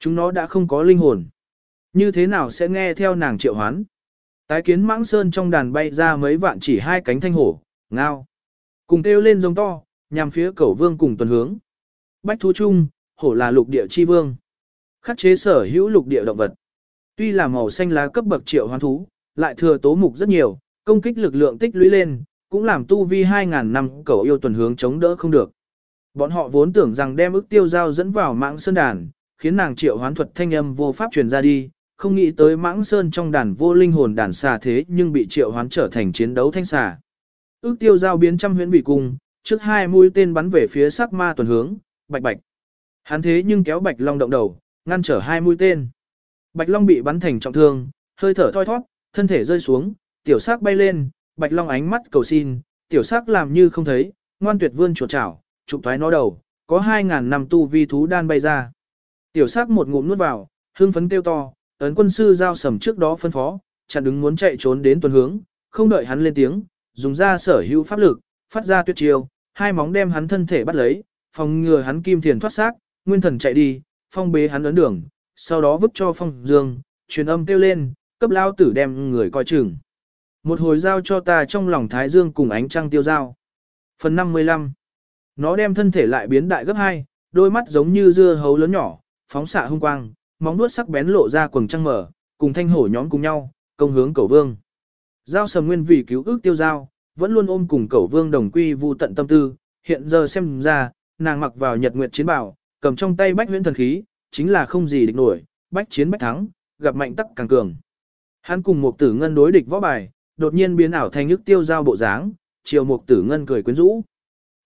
Chúng nó đã không có linh hồn. Như thế nào sẽ nghe theo nàng triệu hoán? Tái kiến mãng sơn trong đàn bay ra mấy vạn chỉ hai cánh thanh hổ, ngao. Cùng kêu lên giống to, nhằm phía cẩu vương cùng tuần hướng. Bách thú chung, hổ là lục địa chi vương. Khắc chế sở hữu lục địa động vật. Tuy là màu xanh lá cấp bậc triệu hoán thú, lại thừa tố mục rất nhiều, công kích lực lượng tích lũy lên, cũng làm tu vi 2.000 năm cẩu yêu tuần hướng chống đỡ không được. Bọn họ vốn tưởng rằng đem ức tiêu giao dẫn vào mạng sơn đàn, khiến nàng triệu hoán thuật thanh âm vô pháp truyền ra đi, không nghĩ tới mãng sơn trong đàn vô linh hồn đàn xà thế nhưng bị triệu hoán trở thành chiến đấu thanh xà. Ước tiêu giao biến trăm huyễn bị cung, trước hai mũi tên bắn về phía sắc ma tuần hướng, bạch bạch. Hắn thế nhưng kéo bạch long động đầu, ngăn trở hai mũi tên. Bạch long bị bắn thành trọng thương, hơi thở thoi thoát, thân thể rơi xuống, tiểu sắc bay lên, bạch long ánh mắt cầu xin, tiểu sắc làm như không thấy, ngoan tuyệt vươn chuột chảo, trục thoái nó đầu, có hai ngàn năm tu vi thú đan bay ra. Tiểu sắc một ngụm nuốt vào, hương phấn kêu to, ấn quân sư giao sầm trước đó phân phó, chặn đứng muốn chạy trốn đến tuần hướng, không đợi hắn lên tiếng, dùng ra sở hữu pháp lực, phát ra tuyệt chiêu, hai móng đem hắn thân thể bắt lấy, phòng ngừa hắn kim thiền thoát xác, nguyên thần chạy đi, phong bế hắn ấn đường, sau đó vứt cho phong dương, truyền âm kêu lên, cấp lao tử đem người coi chừng. Một hồi giao cho ta trong lòng thái dương cùng ánh trăng tiêu giao. Phần 55 Nó đem thân thể lại biến đại gấp hai, đôi mắt giống như dưa hấu lớn nhỏ, phóng xạ hung quang, móng vuốt sắc bén lộ ra quầng trăng mở, cùng thanh hổ nhóm cùng nhau, công hướng cầu vương. Giao sầm nguyên vì cứu ước tiêu giao, vẫn luôn ôm cùng cầu vương đồng quy vu tận tâm tư, hiện giờ xem ra, nàng mặc vào nhật nguyệt chiến bảo, cầm trong tay bách huyễn thần khí, chính là không gì địch nổi, bách chiến bách thắng, gặp mạnh tắc càng cường. Hắn cùng một tử ngân đối địch võ bài, đột nhiên biến ảo thành nhức tiêu giao bộ dáng, chiều một tử ngân cười quyến rũ.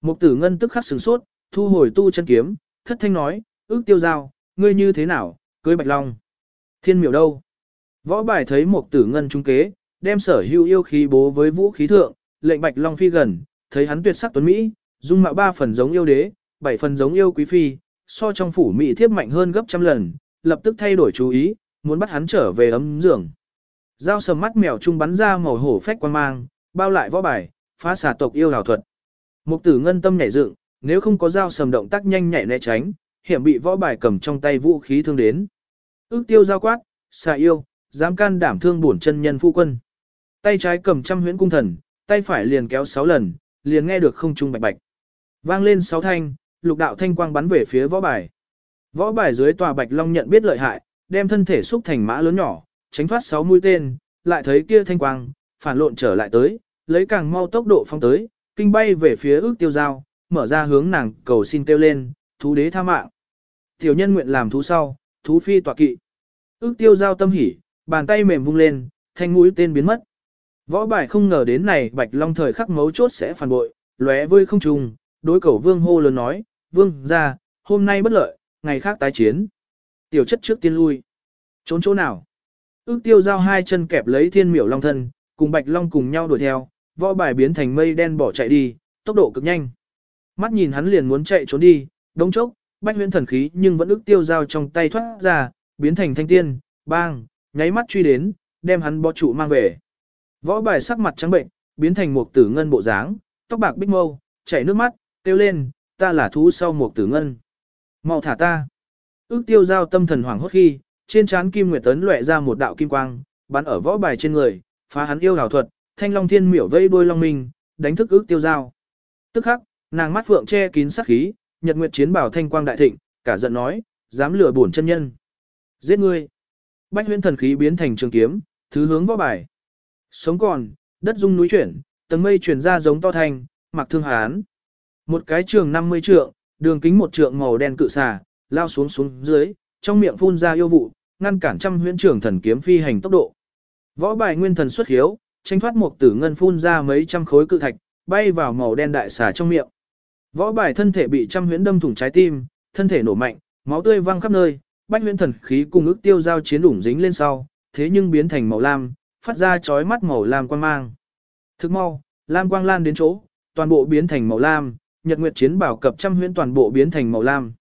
Một tử ngân tức khắc sửng sốt, thu hồi tu chân kiếm, thất thanh nói, ước tiêu giao, ngươi như thế nào, cưới bạch long. Thiên miểu đâu? Võ bài thấy một tử ngân trung kế, đem sở hữu yêu khí bố với vũ khí thượng, lệnh bạch long phi gần, thấy hắn tuyệt sắc tuấn Mỹ, dung mạo ba phần giống yêu đế, bảy phần giống yêu quý phi, so trong phủ Mỹ thiếp mạnh hơn gấp trăm lần, lập tức thay đổi chú ý, muốn bắt hắn trở về ấm giường. Dao sầm mắt mèo trung bắn ra màu hổ phách quan mang, bao lại võ bài, phá xả tộc yêu hào thuật. Mục tử ngân tâm nhảy dựng, nếu không có dao sầm động tác nhanh nhạy né tránh, hiểm bị võ bài cầm trong tay vũ khí thương đến. Ước tiêu giao quát, xà yêu, dám can đảm thương bổn chân nhân phu quân. Tay trái cầm trăm huyễn cung thần, tay phải liền kéo sáu lần, liền nghe được không trung bạch bạch. Vang lên sáu thanh, lục đạo thanh quang bắn về phía võ bài. Võ bài dưới tòa bạch long nhận biết lợi hại, đem thân thể xúc thành mã lớn nhỏ, tránh thoát sáu mũi tên, lại thấy kia thanh quang, phản lộn trở lại tới, lấy càng mau tốc độ phong tới, kinh bay về phía ước tiêu giao, mở ra hướng nàng cầu xin tiêu lên, thú đế tha mạng. Tiểu nhân nguyện làm thú sau, thú phi tọa kỵ. Ước tiêu giao tâm hỉ, bàn tay mềm vung lên, thanh mũi tên biến mất. Võ bài không ngờ đến này bạch long thời khắc mấu chốt sẽ phản bội, lóe vơi không trùng, đối cầu vương hô lớn nói, vương ra, hôm nay bất lợi, ngày khác tái chiến. Tiểu chất trước tiên lui. Trốn chỗ nào? Ước tiêu giao hai chân kẹp lấy thiên miểu long thân, cùng bạch long cùng nhau đuổi theo, võ bài biến thành mây đen bỏ chạy đi, tốc độ cực nhanh. Mắt nhìn hắn liền muốn chạy trốn đi, đông chốc, bách huyễn thần khí nhưng vẫn ước tiêu giao trong tay thoát ra, biến thành thanh tiên, bang, nháy mắt truy đến, đem hắn bó trụ mang về. Võ bài sắc mặt trắng bệnh, biến thành một tử ngân bộ dáng, tóc bạc bích mâu, chảy nước mắt, kêu lên, ta là thú sau một tử ngân. mau thả ta. Ước tiêu giao tâm thần hoảng hốt khi, trên trán kim nguyệt tấn lóe ra một đạo kim quang, bắn ở võ bài trên người, phá hắn yêu hảo thuật, thanh long thiên miểu vây đuôi long minh, đánh thức ước tiêu giao. Tức khắc, nàng mắt phượng che kín sát khí, nhật nguyệt chiến bảo thanh quang đại thịnh, cả giận nói, dám lừa bổn chân nhân. Giết ngươi. Bách huyễn thần khí biến thành trường kiếm, thứ hướng võ bài. Sống còn, đất rung núi chuyển, tầng mây chuyển ra giống to thanh, mặc thương hán. Một cái trường 50 trượng, đường kính một trượng màu đen cự xà, lao xuống xuống dưới, trong miệng phun ra yêu vụ, ngăn cản trăm huyễn trưởng thần kiếm phi hành tốc độ. Võ bài nguyên thần xuất hiếu, tranh thoát một tử ngân phun ra mấy trăm khối cự thạch, bay vào màu đen đại xà trong miệng. Võ bài thân thể bị trăm huyễn đâm thủng trái tim, thân thể nổ mạnh, máu tươi văng khắp nơi, bách huyễn thần khí cùng ước tiêu giao chiến đủng dính lên sau, thế nhưng biến thành màu lam, phát ra chói mắt màu lam quang mang. Thức mau, lam quang lan đến chỗ, toàn bộ biến thành màu lam, nhật nguyệt chiến bảo cập trăm huyễn toàn bộ biến thành màu lam.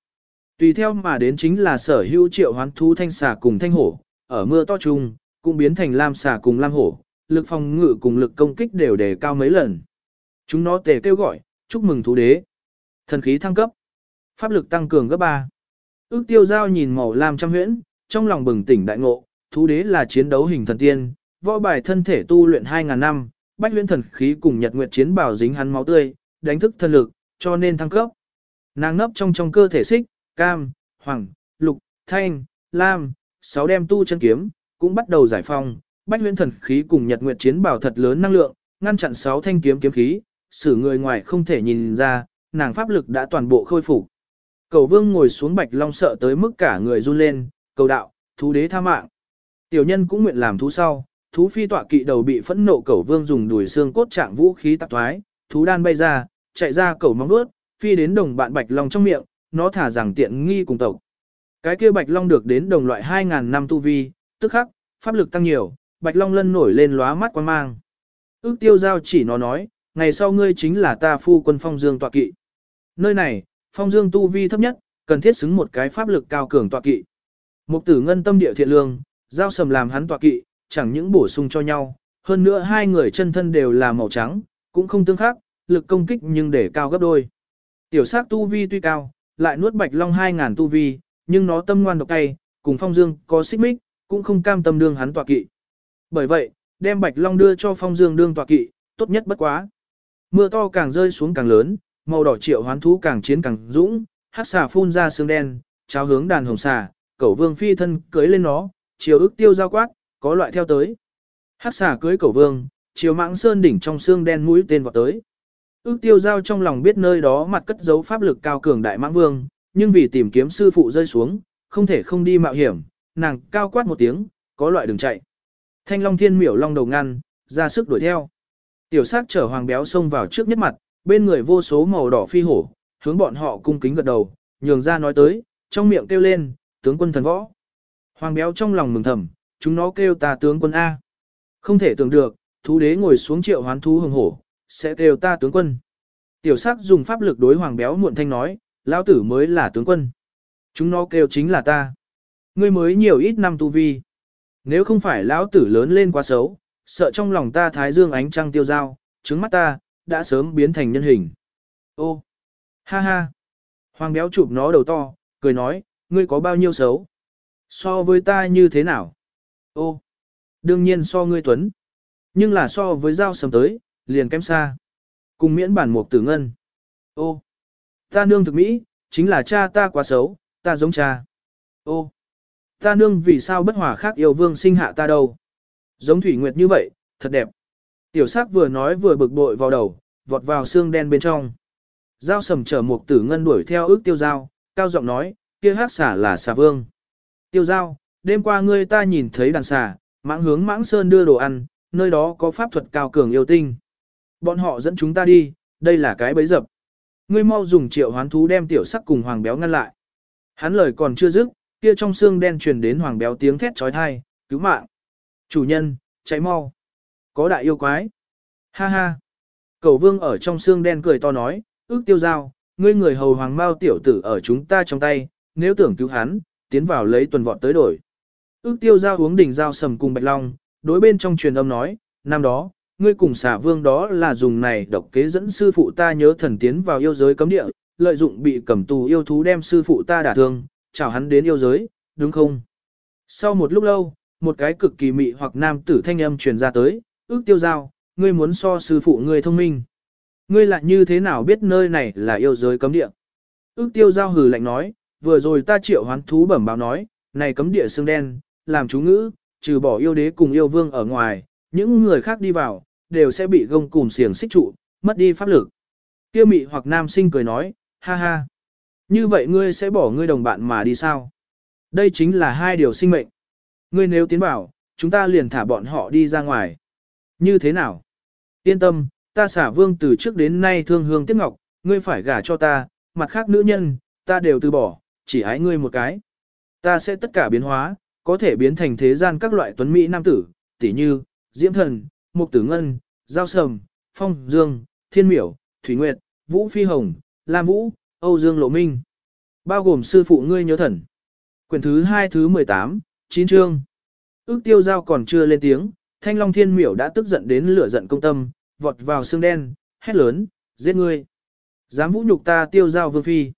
Tùy theo mà đến chính là sở hữu triệu hoán thú thanh xà cùng thanh hổ, ở mưa to chung, cũng biến thành lam xà cùng lam hổ, lực phòng ngự cùng lực công kích đều đề cao mấy lần. Chúng nó tề kêu gọi, chúc mừng thú đế. Thần khí thăng cấp. Pháp lực tăng cường gấp 3. Ước tiêu giao nhìn màu lam trăm huyễn, trong lòng bừng tỉnh đại ngộ, thú đế là chiến đấu hình thần tiên, võ bài thân thể tu luyện 2.000 năm, bách huyễn thần khí cùng nhật nguyệt chiến bảo dính hắn máu tươi, đánh thức thân lực, cho nên thăng cấp. Nàng nấp trong trong cơ thể xích, cam, hoàng, lục, thanh, lam, sáu đem tu chân kiếm, cũng bắt đầu giải phong, bách huyễn thần khí cùng nhật nguyệt chiến bảo thật lớn năng lượng, ngăn chặn sáu thanh kiếm kiếm khí, xử người ngoài không thể nhìn ra, nàng pháp lực đã toàn bộ khôi phục. Cầu vương ngồi xuống bạch long sợ tới mức cả người run lên, cầu đạo, thú đế tha mạng. Tiểu nhân cũng nguyện làm thú sau, thú phi tọa kỵ đầu bị phẫn nộ cầu vương dùng đùi xương cốt trạng vũ khí tạp thoái, thú đan bay ra, chạy ra cầu móng đuốt, phi đến đồng bạn bạch long trong miệng, nó thả rằng tiện nghi cùng tộc. Cái kia bạch long được đến đồng loại 2.000 năm tu vi, tức khắc, pháp lực tăng nhiều, bạch long lân nổi lên lóa mắt quan mang. Ước tiêu giao chỉ nó nói, ngày sau ngươi chính là ta phu quân phong dương tọa kỵ. Nơi này, phong dương tu vi thấp nhất, cần thiết xứng một cái pháp lực cao cường tọa kỵ. Mục tử ngân tâm địa thiện lương, giao sầm làm hắn tọa kỵ, chẳng những bổ sung cho nhau, hơn nữa hai người chân thân đều là màu trắng, cũng không tương khắc, lực công kích nhưng để cao gấp đôi. Tiểu sắc tu vi tuy cao, lại nuốt bạch long 2.000 tu vi, nhưng nó tâm ngoan độc cay, cùng phong dương có xích mích, cũng không cam tâm đương hắn tọa kỵ. Bởi vậy, đem bạch long đưa cho phong dương đương tọa kỵ, tốt nhất bất quá. Mưa to càng rơi xuống càng lớn, màu đỏ triệu hoán thú càng chiến càng dũng, hắc xà phun ra sương đen, cháo hướng đàn hồng xà, cẩu vương phi thân cưới lên nó, chiều ức tiêu giao quát, có loại theo tới. Hắc xà cưới cẩu vương, chiều mãng sơn đỉnh trong xương đen mũi tên vào tới. Ước tiêu giao trong lòng biết nơi đó mặt cất giấu pháp lực cao cường đại mãng vương, nhưng vì tìm kiếm sư phụ rơi xuống, không thể không đi mạo hiểm, nàng cao quát một tiếng, có loại đường chạy. Thanh long thiên miểu long đầu ngăn, ra sức đuổi theo. Tiểu sát chở hoàng béo xông vào trước nhất mặt, bên người vô số màu đỏ phi hổ, hướng bọn họ cung kính gật đầu, nhường ra nói tới, trong miệng kêu lên, tướng quân thần võ. Hoàng béo trong lòng mừng thầm, chúng nó kêu ta tướng quân A. Không thể tưởng được, thú đế ngồi xuống triệu hoán thú hồng hổ, sẽ kêu ta tướng quân. Tiểu sắc dùng pháp lực đối hoàng béo muộn thanh nói, lão tử mới là tướng quân. Chúng nó kêu chính là ta. Ngươi mới nhiều ít năm tu vi. Nếu không phải lão tử lớn lên quá xấu, sợ trong lòng ta thái dương ánh trăng tiêu dao, trứng mắt ta, đã sớm biến thành nhân hình. Ô, ha ha. Hoàng béo chụp nó đầu to, cười nói, ngươi có bao nhiêu xấu? So với ta như thế nào? Ô, đương nhiên so ngươi tuấn. Nhưng là so với dao sầm tới, liền kém xa. Cùng miễn bản mục tử ngân. Ô, ta nương thực mỹ, chính là cha ta quá xấu, ta giống cha. Ô, ta nương vì sao bất hòa khác yêu vương sinh hạ ta đâu. Giống thủy nguyệt như vậy, thật đẹp. Tiểu sắc vừa nói vừa bực bội vào đầu, vọt vào xương đen bên trong. Giao sầm chở một tử ngân đuổi theo ước tiêu giao, cao giọng nói, kia hát xả là xà vương. Tiêu giao, đêm qua ngươi ta nhìn thấy đàn xà, mãng hướng mãng sơn đưa đồ ăn, nơi đó có pháp thuật cao cường yêu tinh. Bọn họ dẫn chúng ta đi, đây là cái bấy dập. Ngươi mau dùng triệu hoán thú đem tiểu sắc cùng hoàng béo ngăn lại. Hắn lời còn chưa dứt, kia trong xương đen truyền đến hoàng béo tiếng thét trói thai, cứu mạng. Chủ nhân, cháy mau. Có đại yêu quái. Ha ha. Cầu vương ở trong xương đen cười to nói, ước tiêu giao, ngươi người hầu hoàng mao tiểu tử ở chúng ta trong tay, nếu tưởng cứu hắn, tiến vào lấy tuần vọt tới đổi. Ước tiêu giao uống đỉnh giao sầm cùng bạch long, đối bên trong truyền âm nói, năm đó, ngươi cùng xả vương đó là dùng này độc kế dẫn sư phụ ta nhớ thần tiến vào yêu giới cấm địa, lợi dụng bị cầm tù yêu thú đem sư phụ ta đả thương, chào hắn đến yêu giới, đúng không? Sau một lúc lâu, một cái cực kỳ mị hoặc nam tử thanh âm truyền ra tới, ước tiêu giao, ngươi muốn so sư phụ ngươi thông minh. Ngươi lại như thế nào biết nơi này là yêu giới cấm địa? Ước tiêu giao hừ lạnh nói, vừa rồi ta triệu hoán thú bẩm báo nói, này cấm địa xương đen, làm chú ngữ, trừ bỏ yêu đế cùng yêu vương ở ngoài, những người khác đi vào, đều sẽ bị gông cùm xiềng xích trụ, mất đi pháp lực. Tiêu mị hoặc nam sinh cười nói, ha ha. Như vậy ngươi sẽ bỏ ngươi đồng bạn mà đi sao? Đây chính là hai điều sinh mệnh. Ngươi nếu tiến vào, chúng ta liền thả bọn họ đi ra ngoài. Như thế nào? Yên tâm, ta xả vương từ trước đến nay thương hương tiếc ngọc, ngươi phải gả cho ta, mặt khác nữ nhân, ta đều từ bỏ, chỉ ái ngươi một cái. Ta sẽ tất cả biến hóa, có thể biến thành thế gian các loại tuấn mỹ nam tử, tỷ như, diễm thần, mục tử ngân, giao sầm, phong dương, thiên miểu, thủy nguyệt, vũ phi hồng, lam vũ, âu dương lộ minh. Bao gồm sư phụ ngươi nhớ thần. Quyển thứ 2 thứ 18, 9 chương. Ước tiêu giao còn chưa lên tiếng, thanh long thiên miểu đã tức giận đến lửa giận công tâm, vọt vào xương đen, hét lớn, giết ngươi. Dám vũ nhục ta tiêu giao vương phi.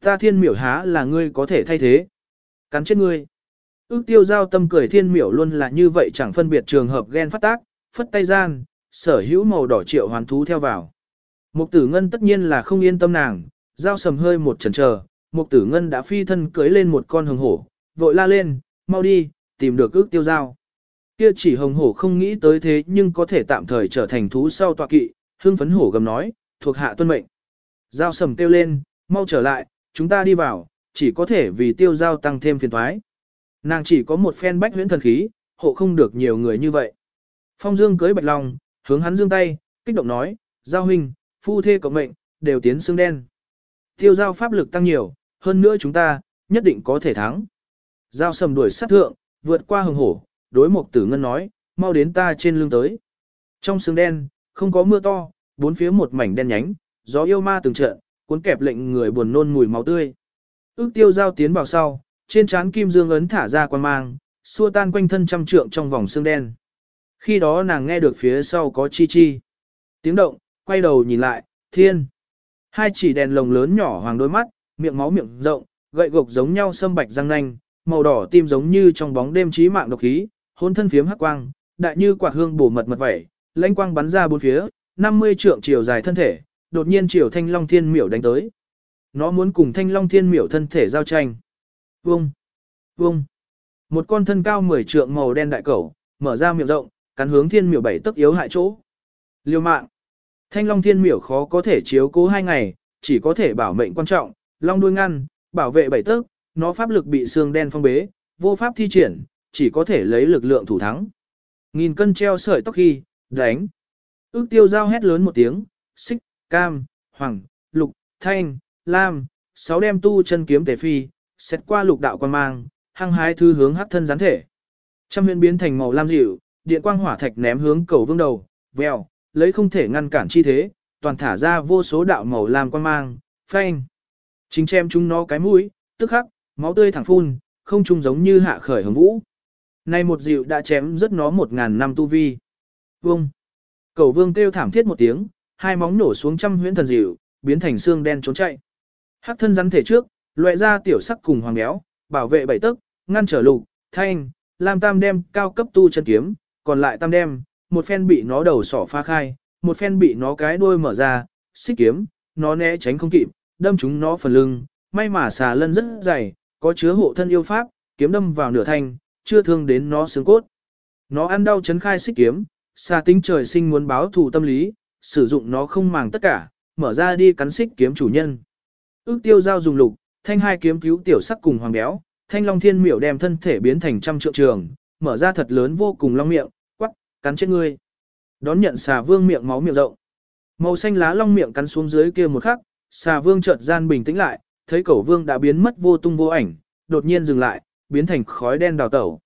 Ta thiên miểu há là ngươi có thể thay thế. Cắn chết ngươi. Ước tiêu giao tâm cười thiên miểu luôn là như vậy chẳng phân biệt trường hợp ghen phát tác, phất tay gian, sở hữu màu đỏ triệu hoàn thú theo vào. Mục tử ngân tất nhiên là không yên tâm nàng, giao sầm hơi một chần chờ, mục tử ngân đã phi thân cưới lên một con hồng hổ, vội la lên, mau đi, tìm được ước tiêu giao. Kia chỉ hồng hổ không nghĩ tới thế nhưng có thể tạm thời trở thành thú sau tọa kỵ, hưng phấn hổ gầm nói, thuộc hạ tuân mệnh. Giao sầm kêu lên, mau trở lại, chúng ta đi vào, chỉ có thể vì tiêu giao tăng thêm phiền thoái. Nàng chỉ có một phen bách huyễn thần khí, hộ không được nhiều người như vậy. Phong Dương cưới bạch long, hướng hắn dương tay, kích động nói, giao huynh, phu thê cộng mệnh, đều tiến xương đen. Tiêu giao pháp lực tăng nhiều, hơn nữa chúng ta, nhất định có thể thắng. Giao sầm đuổi sát thượng, vượt qua hồng hổ, đối mục tử ngân nói, mau đến ta trên lưng tới. Trong xương đen, không có mưa to, bốn phía một mảnh đen nhánh, gió yêu ma từng trận, cuốn kẹp lệnh người buồn nôn mùi máu tươi. Ước tiêu giao tiến vào sau, trên trán kim dương ấn thả ra quan mang, xua tan quanh thân trăm trượng trong vòng xương đen. Khi đó nàng nghe được phía sau có chi chi. Tiếng động, quay đầu nhìn lại, thiên. Hai chỉ đèn lồng lớn nhỏ hoàng đôi mắt, miệng máu miệng rộng, gậy gộc giống nhau sâm bạch răng nanh, màu đỏ tim giống như trong bóng đêm trí mạng độc khí, hôn thân phiếm hắc quang, đại như quạt hương bổ mật mật vẩy, lãnh quang bắn ra bốn phía, 50 trượng chiều dài thân thể, đột nhiên chiều thanh long thiên miểu đánh tới. Nó muốn cùng thanh long thiên miểu thân thể giao tranh. Vung! Vung! Một con thân cao 10 trượng màu đen đại cẩu, mở ra miệng rộng, cắn hướng thiên miểu bảy tức yếu hại chỗ. Liêu mạng! Thanh Long Thiên Miểu khó có thể chiếu cố hai ngày, chỉ có thể bảo mệnh quan trọng, long đuôi ngăn, bảo vệ bảy tức. nó pháp lực bị xương đen phong bế, vô pháp thi triển, chỉ có thể lấy lực lượng thủ thắng. Nghìn cân treo sợi tóc khi, đánh. Ước tiêu giao hét lớn một tiếng, xích, cam, hoàng, lục, thanh, lam, sáu đem tu chân kiếm tề phi, xét qua lục đạo quan mang, hăng hái thư hướng hắc thân gián thể. Trăm huyền biến thành màu lam dịu, điện quang hỏa thạch ném hướng cầu vương đầu, vèo, lấy không thể ngăn cản chi thế, toàn thả ra vô số đạo màu lam quan mang, phanh. Chính chém chúng nó cái mũi, tức khắc, máu tươi thẳng phun, không trung giống như hạ khởi hồng vũ. Nay một dịu đã chém rất nó một ngàn năm tu vi. Vương. Cầu vương kêu thảm thiết một tiếng, hai móng nổ xuống trăm huyễn thần dịu, biến thành xương đen trốn chạy. Hắc thân rắn thể trước, loại ra tiểu sắc cùng hoàng béo, bảo vệ bảy tức, ngăn trở lục, thanh, làm tam đem cao cấp tu chân kiếm, còn lại tam đem, một phen bị nó đầu sỏ pha khai, một phen bị nó cái đuôi mở ra, xích kiếm, nó né tránh không kịp, đâm chúng nó phần lưng, may mà xà lân rất dày, có chứa hộ thân yêu pháp, kiếm đâm vào nửa thanh, chưa thương đến nó xương cốt. Nó ăn đau chấn khai xích kiếm, xa tính trời sinh muốn báo thù tâm lý, sử dụng nó không màng tất cả, mở ra đi cắn xích kiếm chủ nhân. Ước tiêu giao dùng lục, thanh hai kiếm cứu tiểu sắc cùng hoàng béo, thanh long thiên miểu đem thân thể biến thành trăm trượng trường, mở ra thật lớn vô cùng long miệng, quắc, cắn chết ngươi. Đón nhận xà vương miệng máu miệng rộng. Màu xanh lá long miệng cắn xuống dưới kia một khắc, xà vương chợt gian bình tĩnh lại, thấy cẩu vương đã biến mất vô tung vô ảnh, đột nhiên dừng lại, biến thành khói đen đào tẩu.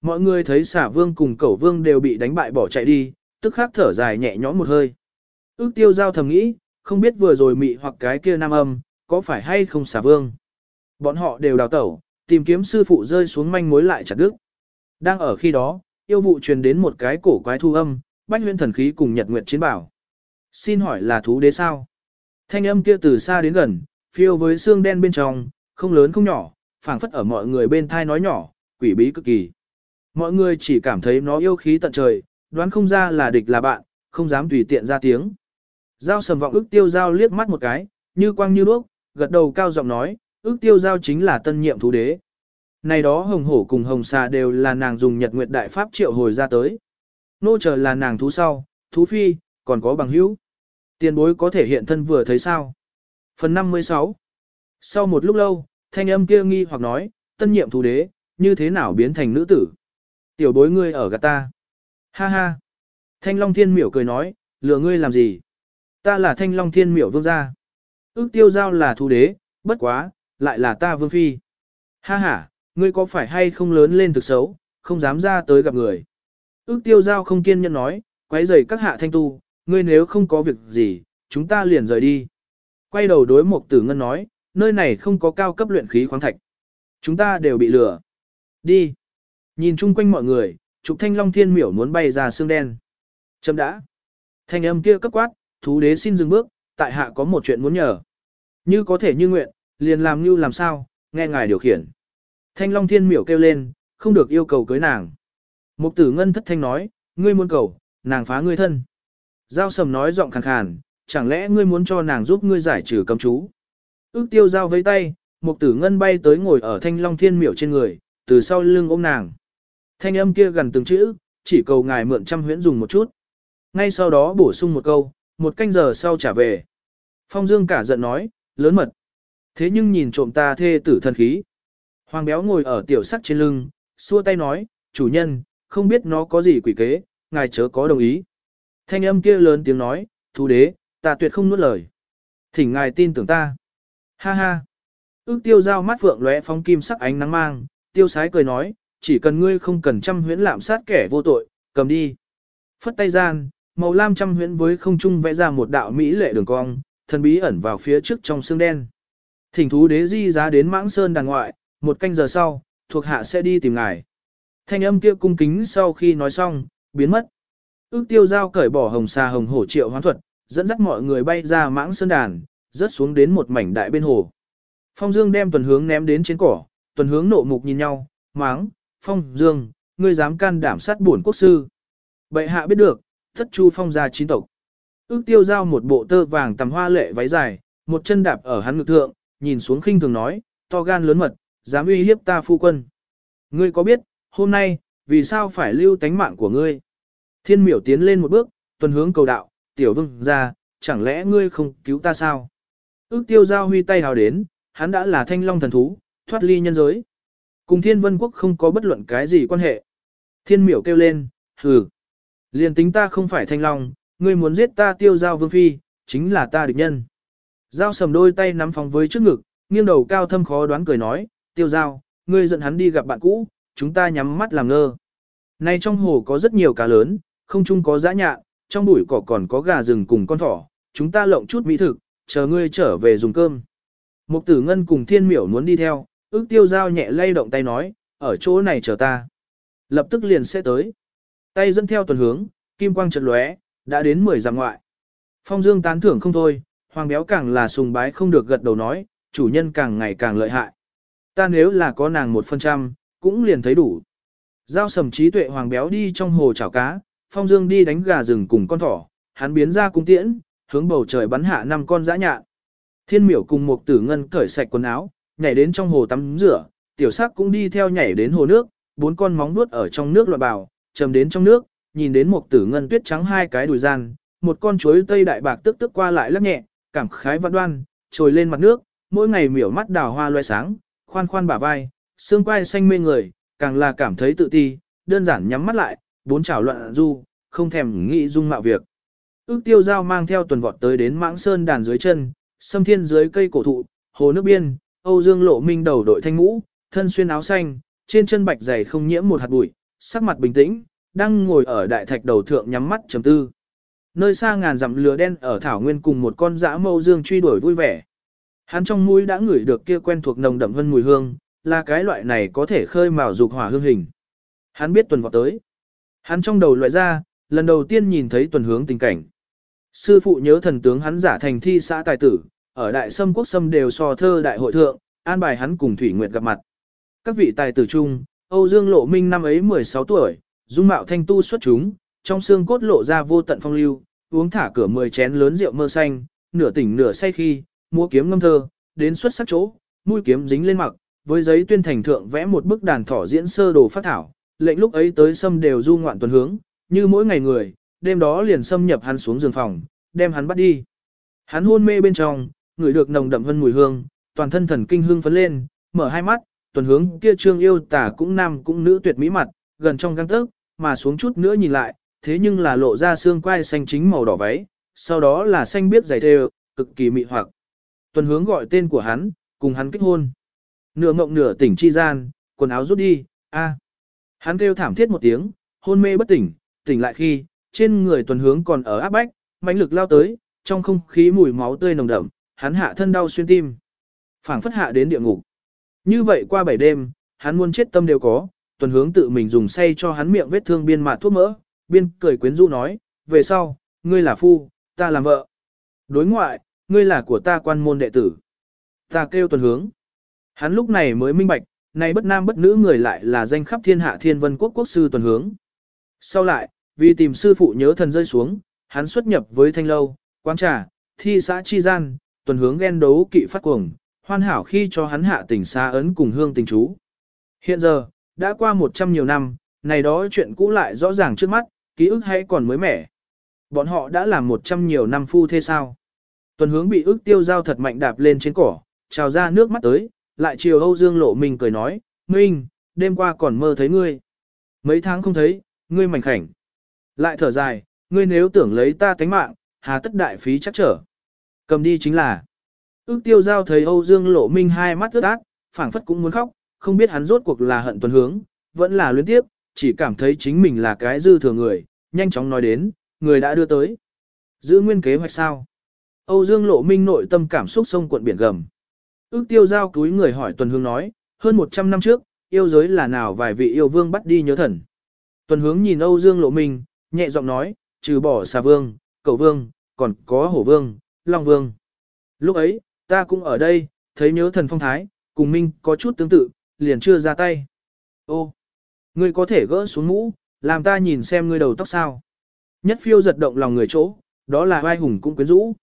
Mọi người thấy xà vương cùng cẩu vương đều bị đánh bại bỏ chạy đi, tức khắc thở dài nhẹ nhõm một hơi. Ước tiêu giao thầm nghĩ, không biết vừa rồi mị hoặc cái kia nam âm, có phải hay không xà vương. Bọn họ đều đào tẩu, tìm kiếm sư phụ rơi xuống manh mối lại chặt đứt. Đang ở khi đó, yêu vụ truyền đến một cái cổ quái thu âm, bách huyên thần khí cùng nhật nguyệt chiến bảo. Xin hỏi là thú đế sao? Thanh âm kia từ xa đến gần, phiêu với xương đen bên trong, không lớn không nhỏ, phảng phất ở mọi người bên thai nói nhỏ, quỷ bí cực kỳ. Mọi người chỉ cảm thấy nó yêu khí tận trời, đoán không ra là địch là bạn, không dám tùy tiện ra tiếng. Giao sầm vọng ước tiêu giao liếc mắt một cái, như quang như đuốc, gật đầu cao giọng nói, ước tiêu giao chính là tân nhiệm thú đế. Này đó hồng hổ cùng hồng xà đều là nàng dùng nhật nguyệt đại pháp triệu hồi ra tới. Nô chờ là nàng thú sau, thú phi, còn có bằng hữu. Tiền bối có thể hiện thân vừa thấy sao. Phần 56 Sau một lúc lâu, thanh âm kia nghi hoặc nói, tân nhiệm thú đế, như thế nào biến thành nữ tử? Tiểu bối ngươi ở gạt ta. Ha ha. Thanh Long Thiên miểu cười nói, lừa ngươi làm gì? Ta là Thanh Long Thiên miểu vương gia. Ước tiêu giao là thú đế, bất quá, lại là ta vương phi. Ha ha, ngươi có phải hay không lớn lên thực xấu, không dám ra tới gặp người. Ước tiêu giao không kiên nhẫn nói, quấy rầy các hạ thanh tu, ngươi nếu không có việc gì, chúng ta liền rời đi. Quay đầu đối mục tử ngân nói, nơi này không có cao cấp luyện khí khoáng thạch. Chúng ta đều bị lừa. Đi. Nhìn chung quanh mọi người, trục thanh long thiên miểu muốn bay ra xương đen. Chấm đã. Thanh âm kia cấp quát, thú đế xin dừng bước, tại hạ có một chuyện muốn nhờ. Như có thể như nguyện, liền làm như làm sao, nghe ngài điều khiển. Thanh long thiên miểu kêu lên, không được yêu cầu cưới nàng. Mục tử ngân thất thanh nói, ngươi muốn cầu, nàng phá ngươi thân. Giao sầm nói giọng khàn khàn, chẳng lẽ ngươi muốn cho nàng giúp ngươi giải trừ cấm chú. Ước tiêu giao với tay, một tử ngân bay tới ngồi ở thanh long thiên miểu trên người, từ sau lưng ôm nàng. Thanh âm kia gần từng chữ, chỉ cầu ngài mượn trăm huyễn dùng một chút. Ngay sau đó bổ sung một câu, một canh giờ sau trả về. Phong Dương cả giận nói, lớn mật. Thế nhưng nhìn trộm ta thê tử thần khí. Hoàng béo ngồi ở tiểu sắc trên lưng, xua tay nói, chủ nhân, không biết nó có gì quỷ kế, ngài chớ có đồng ý. Thanh âm kia lớn tiếng nói, thú đế, ta tuyệt không nuốt lời. Thỉnh ngài tin tưởng ta. Ha ha. Ước tiêu giao mắt phượng lóe phong kim sắc ánh nắng mang, tiêu sái cười nói, chỉ cần ngươi không cần trăm huyễn lạm sát kẻ vô tội, cầm đi. Phất tay gian, màu lam trăm huyễn với không trung vẽ ra một đạo mỹ lệ đường cong, thần bí ẩn vào phía trước trong xương đen. Thỉnh thú đế di giá đến mãng sơn đàn ngoại, một canh giờ sau, thuộc hạ sẽ đi tìm ngài. Thanh âm kia cung kính sau khi nói xong, biến mất. Ước tiêu giao cởi bỏ hồng xà hồng hổ triệu hoán thuật, dẫn dắt mọi người bay ra mãng sơn đàn, rớt xuống đến một mảnh đại bên hồ. Phong Dương đem tuần hướng ném đến trên cỏ, tuần hướng nộ mục nhìn nhau, máng, Phong Dương, ngươi dám can đảm sát bổn quốc sư. Bệ hạ biết được, thất chu phong gia chín tộc. Ước tiêu giao một bộ tơ vàng tầm hoa lệ váy dài, một chân đạp ở hắn ngực thượng, nhìn xuống khinh thường nói, to gan lớn mật, dám uy hiếp ta phu quân. Ngươi có biết, hôm nay, vì sao phải lưu tánh mạng của ngươi? Thiên miểu tiến lên một bước, tuần hướng cầu đạo, tiểu vương ra, chẳng lẽ ngươi không cứu ta sao? Ước tiêu giao huy tay hào đến, hắn đã là thanh long thần thú, thoát ly nhân giới. Cùng thiên vân quốc không có bất luận cái gì quan hệ. Thiên miểu kêu lên, hừ. Liền tính ta không phải thanh long, ngươi muốn giết ta tiêu giao vương phi, chính là ta địch nhân. Giao sầm đôi tay nắm phóng với trước ngực, nghiêng đầu cao thâm khó đoán cười nói, tiêu giao, ngươi dẫn hắn đi gặp bạn cũ, chúng ta nhắm mắt làm ngơ. Nay trong hồ có rất nhiều cá lớn, không chung có dã nhạn, trong bụi cỏ còn có gà rừng cùng con thỏ, chúng ta lộng chút mỹ thực, chờ ngươi trở về dùng cơm. Mục tử ngân cùng thiên miểu muốn đi theo, ước tiêu giao nhẹ lay động tay nói, ở chỗ này chờ ta. Lập tức liền sẽ tới. Tay dẫn theo tuần hướng, kim quang chợt lóe, đã đến 10 dặm ngoại. Phong Dương tán thưởng không thôi, hoàng béo càng là sùng bái không được gật đầu nói, chủ nhân càng ngày càng lợi hại. Ta nếu là có nàng một phần trăm, cũng liền thấy đủ. Giao sầm trí tuệ hoàng béo đi trong hồ chảo cá, Phong Dương đi đánh gà rừng cùng con thỏ, hắn biến ra cung tiễn, hướng bầu trời bắn hạ năm con dã nhạn. Thiên miểu cùng một tử ngân cởi sạch quần áo, nhảy đến trong hồ tắm rửa, tiểu sắc cũng đi theo nhảy đến hồ nước, bốn con móng nuốt ở trong nước loạn bào, chầm đến trong nước, nhìn đến một tử ngân tuyết trắng hai cái đùi gian, một con chuối tây đại bạc tức tức qua lại lắc nhẹ, cảm khái vạn đoan, trồi lên mặt nước, mỗi ngày miểu mắt đào hoa loe sáng, khoan khoan bả vai, xương quai xanh mê người, càng là cảm thấy tự ti, đơn giản nhắm mắt lại, bốn chảo loạn du, không thèm nghĩ dung mạo việc. Ước tiêu giao mang theo tuần vọt tới đến mãng sơn đàn dưới chân, xâm thiên dưới cây cổ thụ, hồ nước biên, Âu Dương lộ minh đầu đội thanh ngũ, thân xuyên áo xanh, trên chân bạch dày không nhiễm một hạt bụi, sắc mặt bình tĩnh, đang ngồi ở đại thạch đầu thượng nhắm mắt trầm tư. Nơi xa ngàn dặm lửa đen ở thảo nguyên cùng một con dã mâu dương truy đuổi vui vẻ. Hắn trong mũi đã ngửi được kia quen thuộc nồng đậm vân mùi hương, là cái loại này có thể khơi mào dục hỏa hương hình. Hắn biết tuần vọt tới. Hắn trong đầu loại ra, lần đầu tiên nhìn thấy tuần hướng tình cảnh. Sư phụ nhớ thần tướng hắn giả thành thi xã tài tử, ở đại sâm quốc sâm đều so thơ đại hội thượng, an bài hắn cùng Thủy Nguyệt gặp mặt. Các vị tài tử chung, Âu Dương Lộ Minh năm ấy 16 tuổi, dung mạo thanh tu xuất chúng, trong xương cốt lộ ra vô tận phong lưu, uống thả cửa 10 chén lớn rượu mơ xanh, nửa tỉnh nửa say khi, mua kiếm ngâm thơ, đến xuất sắc chỗ, mũi kiếm dính lên mặc, với giấy tuyên thành thượng vẽ một bức đàn thỏ diễn sơ đồ phát thảo, lệnh lúc ấy tới sâm đều du ngoạn tuần hướng, như mỗi ngày người, đêm đó liền xâm nhập hắn xuống giường phòng, đem hắn bắt đi. Hắn hôn mê bên trong, ngửi được nồng đậm hơn mùi hương, toàn thân thần kinh hương phấn lên, mở hai mắt, tuần hướng kia trương yêu tả cũng nam cũng nữ tuyệt mỹ mặt, gần trong găng tấc, mà xuống chút nữa nhìn lại, thế nhưng là lộ ra xương quai xanh chính màu đỏ váy, sau đó là xanh biết dày thêu, cực kỳ mị hoặc. Tuần hướng gọi tên của hắn, cùng hắn kết hôn. Nửa ngộng nửa tỉnh chi gian, quần áo rút đi, a. Hắn kêu thảm thiết một tiếng, hôn mê bất tỉnh, tỉnh lại khi, trên người tuần hướng còn ở áp bách, mãnh lực lao tới, trong không khí mùi máu tươi nồng đậm, hắn hạ thân đau xuyên tim. phảng phất hạ đến địa ngục. Như vậy qua bảy đêm, hắn muốn chết tâm đều có, tuần hướng tự mình dùng say cho hắn miệng vết thương biên mạt thuốc mỡ, biên cười quyến rũ nói, về sau, ngươi là phu, ta làm vợ. Đối ngoại, ngươi là của ta quan môn đệ tử. Ta kêu tuần hướng. Hắn lúc này mới minh bạch, này bất nam bất nữ người lại là danh khắp thiên hạ thiên vân quốc quốc sư tuần hướng. Sau lại, vì tìm sư phụ nhớ thần rơi xuống, hắn xuất nhập với thanh lâu, quán trà, thi xã chi gian, tuần hướng ghen đấu kỵ phát cuồng, hoàn hảo khi cho hắn hạ tình xa ấn cùng hương tình chú. Hiện giờ, đã qua một trăm nhiều năm, này đó chuyện cũ lại rõ ràng trước mắt, ký ức hay còn mới mẻ. Bọn họ đã làm một trăm nhiều năm phu thế sao. Tuần hướng bị ức tiêu giao thật mạnh đạp lên trên cỏ, trào ra nước mắt tới, lại chiều Âu Dương lộ mình cười nói, Minh, đêm qua còn mơ thấy ngươi. Mấy tháng không thấy, ngươi mảnh khảnh. Lại thở dài, ngươi nếu tưởng lấy ta tánh mạng, hà tất đại phí chắc trở. Cầm đi chính là. Ước tiêu giao thấy Âu Dương lộ minh hai mắt ướt át, phảng phất cũng muốn khóc, không biết hắn rốt cuộc là hận tuần hướng, vẫn là luyến tiếp, chỉ cảm thấy chính mình là cái dư thừa người, nhanh chóng nói đến, người đã đưa tới. Giữ nguyên kế hoạch sao? Âu Dương lộ minh nội tâm cảm xúc sông cuộn biển gầm. Ước tiêu giao túi người hỏi tuần hướng nói, hơn 100 năm trước, yêu giới là nào vài vị yêu vương bắt đi nhớ thần. Tuần hướng nhìn Âu Dương lộ minh, nhẹ giọng nói, trừ bỏ xà vương, cậu vương, còn có hổ vương, long vương. Lúc ấy, ta cũng ở đây, thấy nhớ thần phong thái, cùng minh có chút tương tự, liền chưa ra tay. Ô, ngươi có thể gỡ xuống mũ, làm ta nhìn xem ngươi đầu tóc sao. Nhất phiêu giật động lòng người chỗ, đó là vai hùng cũng quyến rũ.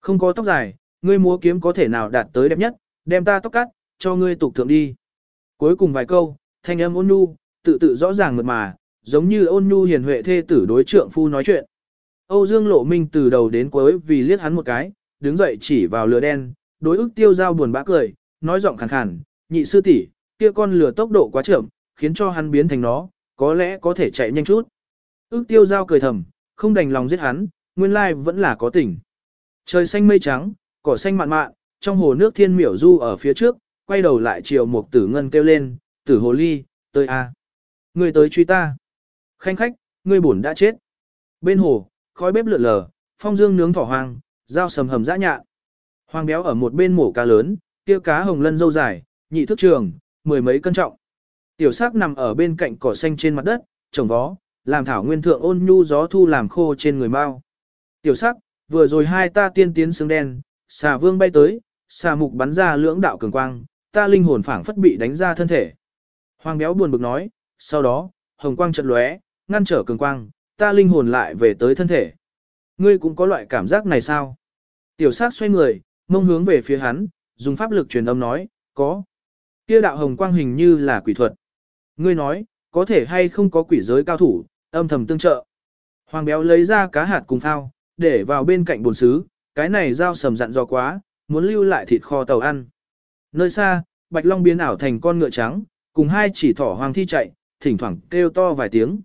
Không có tóc dài, ngươi múa kiếm có thể nào đạt tới đẹp nhất, đem ta tóc cắt, cho ngươi tục thượng đi. Cuối cùng vài câu, thanh âm ôn nhu, tự tự rõ ràng mượt mà, giống như ôn nhu hiền huệ thê tử đối trượng phu nói chuyện. Âu Dương Lộ Minh từ đầu đến cuối vì liếc hắn một cái, đứng dậy chỉ vào lửa đen, đối ức tiêu giao buồn bã cười, nói giọng khàn khàn, nhị sư tỷ, kia con lửa tốc độ quá chậm, khiến cho hắn biến thành nó, có lẽ có thể chạy nhanh chút. Ước tiêu giao cười thầm, không đành lòng giết hắn, nguyên lai vẫn là có tỉnh. Trời xanh mây trắng, cỏ xanh mạn mạn, trong hồ nước thiên miểu du ở phía trước, quay đầu lại chiều một tử ngân kêu lên, tử hồ ly, tới a, Người tới truy ta. Khanh khách, ngươi bổn đã chết. Bên hồ, khói bếp lượn lờ, phong dương nướng thỏ hoang, dao sầm hầm dã nhạn. Hoàng béo ở một bên mổ cá lớn, kia cá hồng lân dâu dài, nhị thức trường, mười mấy cân trọng. Tiểu sắc nằm ở bên cạnh cỏ xanh trên mặt đất, trồng vó, làm thảo nguyên thượng ôn nhu gió thu làm khô trên người mau. Tiểu sắc, vừa rồi hai ta tiên tiến xương đen, xà vương bay tới, xà mục bắn ra lưỡng đạo cường quang, ta linh hồn phảng phất bị đánh ra thân thể. Hoàng béo buồn bực nói, sau đó, hồng quang chợt lóe, ngăn trở cường quang, ta linh hồn lại về tới thân thể. Ngươi cũng có loại cảm giác này sao? Tiểu sát xoay người, mông hướng về phía hắn, dùng pháp lực truyền âm nói, có. Kia đạo hồng quang hình như là quỷ thuật. Ngươi nói, có thể hay không có quỷ giới cao thủ, âm thầm tương trợ. Hoàng béo lấy ra cá hạt cùng phao, để vào bên cạnh bồn xứ, cái này dao sầm dặn dò quá, muốn lưu lại thịt kho tàu ăn. Nơi xa, Bạch Long biến ảo thành con ngựa trắng, cùng hai chỉ thỏ hoàng thi chạy, thỉnh thoảng kêu to vài tiếng.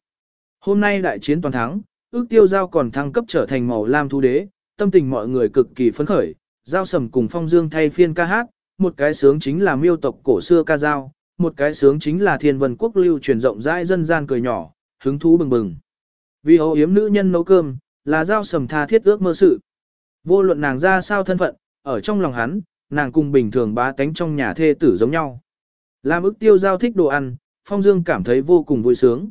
Hôm nay đại chiến toàn thắng, ước tiêu giao còn thăng cấp trở thành màu lam thú đế, tâm tình mọi người cực kỳ phấn khởi, giao sầm cùng phong dương thay phiên ca hát, một cái sướng chính là miêu tộc cổ xưa ca giao, một cái sướng chính là thiên vân quốc lưu truyền rộng rãi dân gian cười nhỏ, hứng thú bừng bừng. Vì hấu yếm nữ nhân nấu cơm, là giao sầm tha thiết ước mơ sự. Vô luận nàng ra sao thân phận, ở trong lòng hắn, nàng cùng bình thường bá tánh trong nhà thê tử giống nhau. Làm ức tiêu giao thích đồ ăn, Phong Dương cảm thấy vô cùng vui sướng.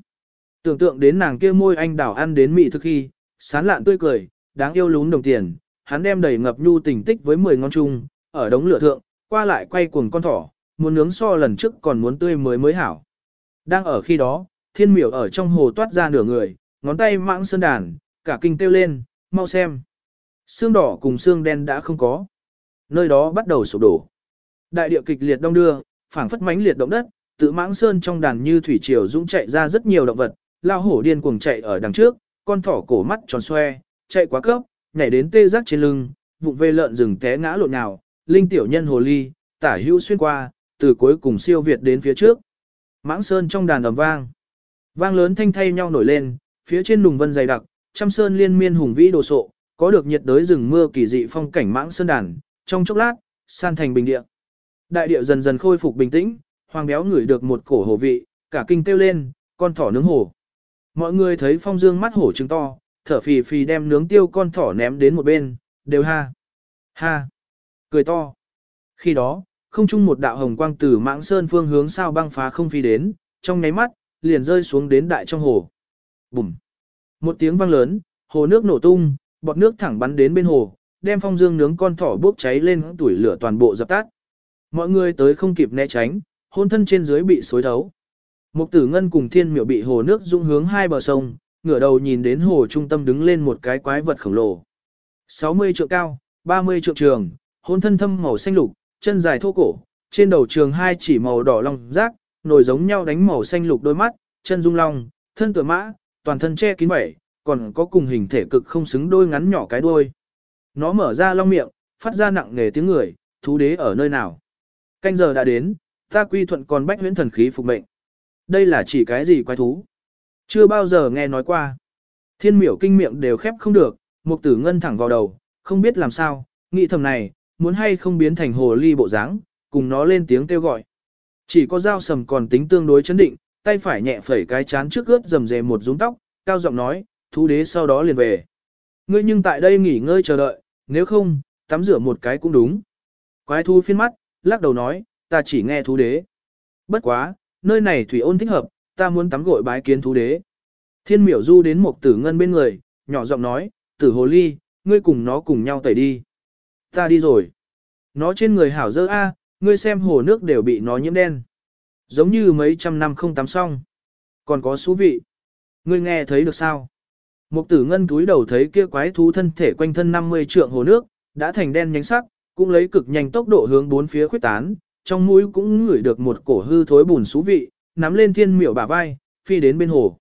Tưởng tượng đến nàng kia môi anh đảo ăn đến mị thực khi, sán lạn tươi cười, đáng yêu lún đồng tiền, hắn đem đầy ngập nhu tình tích với 10 ngón chung, ở đống lửa thượng, qua lại quay cuồng con thỏ, muốn nướng so lần trước còn muốn tươi mới mới hảo. Đang ở khi đó, thiên miểu ở trong hồ toát ra nửa người, ngón tay mãng sơn đàn, cả kinh kêu lên, mau xem. Xương đỏ cùng xương đen đã không có. Nơi đó bắt đầu sụp đổ. Đại địa kịch liệt đông đưa, phảng phất mãnh liệt động đất, tự mãng sơn trong đàn như thủy triều dũng chạy ra rất nhiều động vật, lao hổ điên cuồng chạy ở đằng trước, con thỏ cổ mắt tròn xoe, chạy quá cấp, nhảy đến tê giác trên lưng, vụng về lợn rừng té ngã lộn nào, linh tiểu nhân hồ ly, tả hữu xuyên qua, từ cuối cùng siêu việt đến phía trước. Mãng sơn trong đàn ầm vang. Vang lớn thanh thay nhau nổi lên, phía trên nùng vân dày đặc, trăm sơn liên miên hùng vĩ đồ sộ, có được nhiệt đới rừng mưa kỳ dị phong cảnh mãng sơn đàn, trong chốc lát, san thành bình địa. Đại địa dần dần khôi phục bình tĩnh, hoàng béo ngửi được một cổ hồ vị, cả kinh kêu lên, con thỏ nướng hổ. Mọi người thấy phong dương mắt hổ trứng to, thở phì phì đem nướng tiêu con thỏ ném đến một bên, đều ha. Ha. Cười to. Khi đó, không chung một đạo hồng quang từ mãng sơn phương hướng sao băng phá không phi đến, trong nháy mắt, liền rơi xuống đến đại trong hồ. Bùm. Một tiếng vang lớn, hồ nước nổ tung, bọt nước thẳng bắn đến bên hồ, đem phong dương nướng con thỏ bốc cháy lên tuổi lửa toàn bộ dập tắt. Mọi người tới không kịp né tránh, hôn thân trên dưới bị xối thấu. Mục tử ngân cùng thiên miểu bị hồ nước dung hướng hai bờ sông, ngửa đầu nhìn đến hồ trung tâm đứng lên một cái quái vật khổng lồ. 60 trượng cao, 30 trượng trường, hôn thân thâm màu xanh lục, chân dài thô cổ, trên đầu trường hai chỉ màu đỏ long rác, nổi giống nhau đánh màu xanh lục đôi mắt, chân dung long, thân tựa mã, toàn thân che kín bảy, còn có cùng hình thể cực không xứng đôi ngắn nhỏ cái đuôi. Nó mở ra long miệng, phát ra nặng nề tiếng người, thú đế ở nơi nào. Canh giờ đã đến, ta quy thuận còn bách huyễn thần khí phục mệnh. Đây là chỉ cái gì quái thú? Chưa bao giờ nghe nói qua. Thiên miểu kinh miệng đều khép không được, một tử ngân thẳng vào đầu, không biết làm sao, nghĩ thầm này, muốn hay không biến thành hồ ly bộ dáng, cùng nó lên tiếng kêu gọi. Chỉ có dao sầm còn tính tương đối chấn định, tay phải nhẹ phẩy cái chán trước ướt rầm rề một rúng tóc, cao giọng nói, thú đế sau đó liền về. Ngươi nhưng tại đây nghỉ ngơi chờ đợi, nếu không, tắm rửa một cái cũng đúng. Quái thú phiên mắt, lắc đầu nói, ta chỉ nghe thú đế. Bất quá, nơi này thủy ôn thích hợp, ta muốn tắm gội bái kiến thú đế. Thiên miểu du đến một tử ngân bên người, nhỏ giọng nói, tử hồ ly, ngươi cùng nó cùng nhau tẩy đi. Ta đi rồi. Nó trên người hảo dơ a, ngươi xem hồ nước đều bị nó nhiễm đen. Giống như mấy trăm năm không tắm xong. Còn có xú vị. Ngươi nghe thấy được sao? Một tử ngân túi đầu thấy kia quái thú thân thể quanh thân 50 trượng hồ nước, đã thành đen nhánh sắc, cũng lấy cực nhanh tốc độ hướng bốn phía khuyết tán, trong mũi cũng ngửi được một cổ hư thối bùn xú vị, nắm lên thiên miểu bả vai, phi đến bên hồ.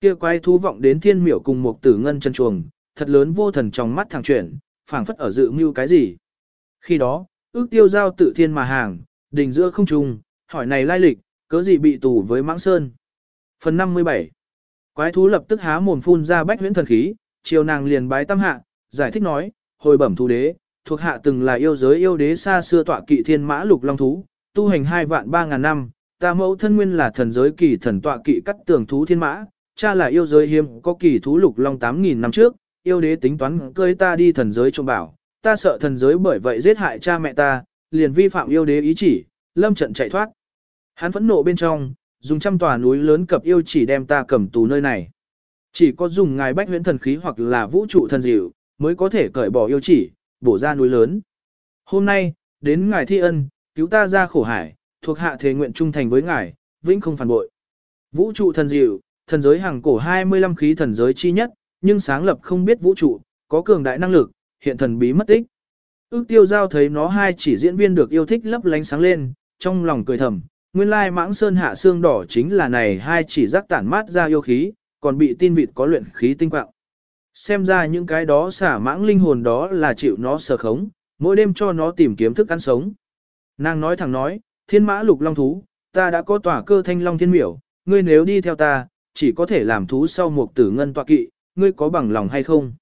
Kia quái thú vọng đến thiên miểu cùng một tử ngân chân chuồng, thật lớn vô thần trong mắt thẳng chuyển, phảng phất ở dự mưu cái gì. Khi đó, ước tiêu giao tự thiên mà hàng, đình giữa không trùng, hỏi này lai lịch, cớ gì bị tù với mãng sơn. Phần 57 Quái thú lập tức há mồm phun ra bách huyễn thần khí, chiều nàng liền bái tam hạ, giải thích nói, hồi bẩm thú đế, thuộc hạ từng là yêu giới yêu đế xa xưa tọa kỵ thiên mã lục long thú, tu hành hai vạn ba ngàn năm, ta mẫu thân nguyên là thần giới kỳ thần tọa kỵ cắt tường thú thiên mã, cha là yêu giới hiếm có kỳ thú lục long 8.000 năm trước, yêu đế tính toán cơi ta đi thần giới trông bảo, ta sợ thần giới bởi vậy giết hại cha mẹ ta, liền vi phạm yêu đế ý chỉ, lâm trận chạy thoát. Hắn phẫn nộ bên trong, dùng trăm tòa núi lớn cập yêu chỉ đem ta cầm tù nơi này. Chỉ có dùng ngài bách huyễn thần khí hoặc là vũ trụ thần dịu, mới có thể cởi bỏ yêu chỉ, bổ ra núi lớn. Hôm nay, đến ngài thi ân, cứu ta ra khổ hải, thuộc hạ thế nguyện trung thành với ngài, vĩnh không phản bội. Vũ trụ thần diệu thần giới hàng cổ 25 khí thần giới chi nhất, nhưng sáng lập không biết vũ trụ, có cường đại năng lực, hiện thần bí mất tích. Ước tiêu giao thấy nó hai chỉ diễn viên được yêu thích lấp lánh sáng lên, trong lòng cười thầm, nguyên lai mãng sơn hạ xương đỏ chính là này hai chỉ rắc tản mát ra yêu khí, còn bị tin vịt có luyện khí tinh quạng. Xem ra những cái đó xả mãng linh hồn đó là chịu nó sở khống, mỗi đêm cho nó tìm kiếm thức ăn sống. Nàng nói thẳng nói, thiên mã lục long thú, ta đã có tỏa cơ thanh long thiên miểu, ngươi nếu đi theo ta, chỉ có thể làm thú sau một tử ngân tọa kỵ, ngươi có bằng lòng hay không?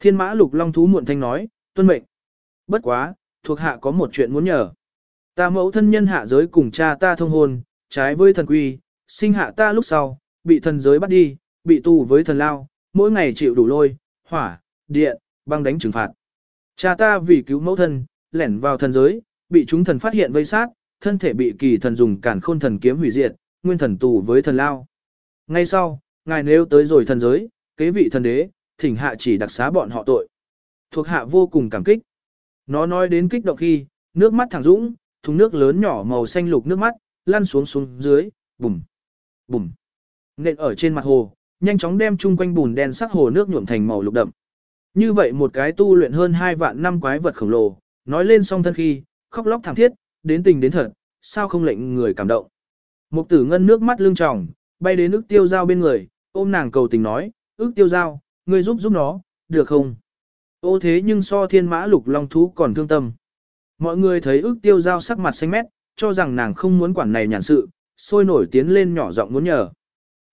Thiên mã lục long thú muộn thanh nói, tuân mệnh. Bất quá, thuộc hạ có một chuyện muốn nhờ. Ta mẫu thân nhân hạ giới cùng cha ta thông hôn, trái với thần quy, sinh hạ ta lúc sau, bị thần giới bắt đi, bị tù với thần lao, mỗi ngày chịu đủ lôi, hỏa, điện, băng đánh trừng phạt. Cha ta vì cứu mẫu thân, lẻn vào thần giới, bị chúng thần phát hiện vây sát, thân thể bị kỳ thần dùng cản khôn thần kiếm hủy diệt, nguyên thần tù với thần lao. Ngay sau, ngài nếu tới rồi thần giới, kế vị thần đế, thỉnh hạ chỉ đặc xá bọn họ tội. Thuộc hạ vô cùng cảm kích. Nó nói đến kích động khi, nước mắt thẳng dũng, thùng nước lớn nhỏ màu xanh lục nước mắt, lăn xuống xuống dưới, bùm, bùm. Nện ở trên mặt hồ, nhanh chóng đem chung quanh bùn đen sắc hồ nước nhuộm thành màu lục đậm. Như vậy một cái tu luyện hơn 2 vạn năm quái vật khổng lồ, nói lên song thân khi, khóc lóc thảm thiết, đến tình đến thật, sao không lệnh người cảm động. Mục tử ngân nước mắt lưng tròng, bay đến ức tiêu giao bên người, ôm nàng cầu tình nói, ức tiêu giao, ngươi giúp giúp nó, được không? Ô thế nhưng so thiên mã lục long thú còn thương tâm. Mọi người thấy ức tiêu giao sắc mặt xanh mét, cho rằng nàng không muốn quản này nhàn sự, sôi nổi tiến lên nhỏ giọng muốn nhờ.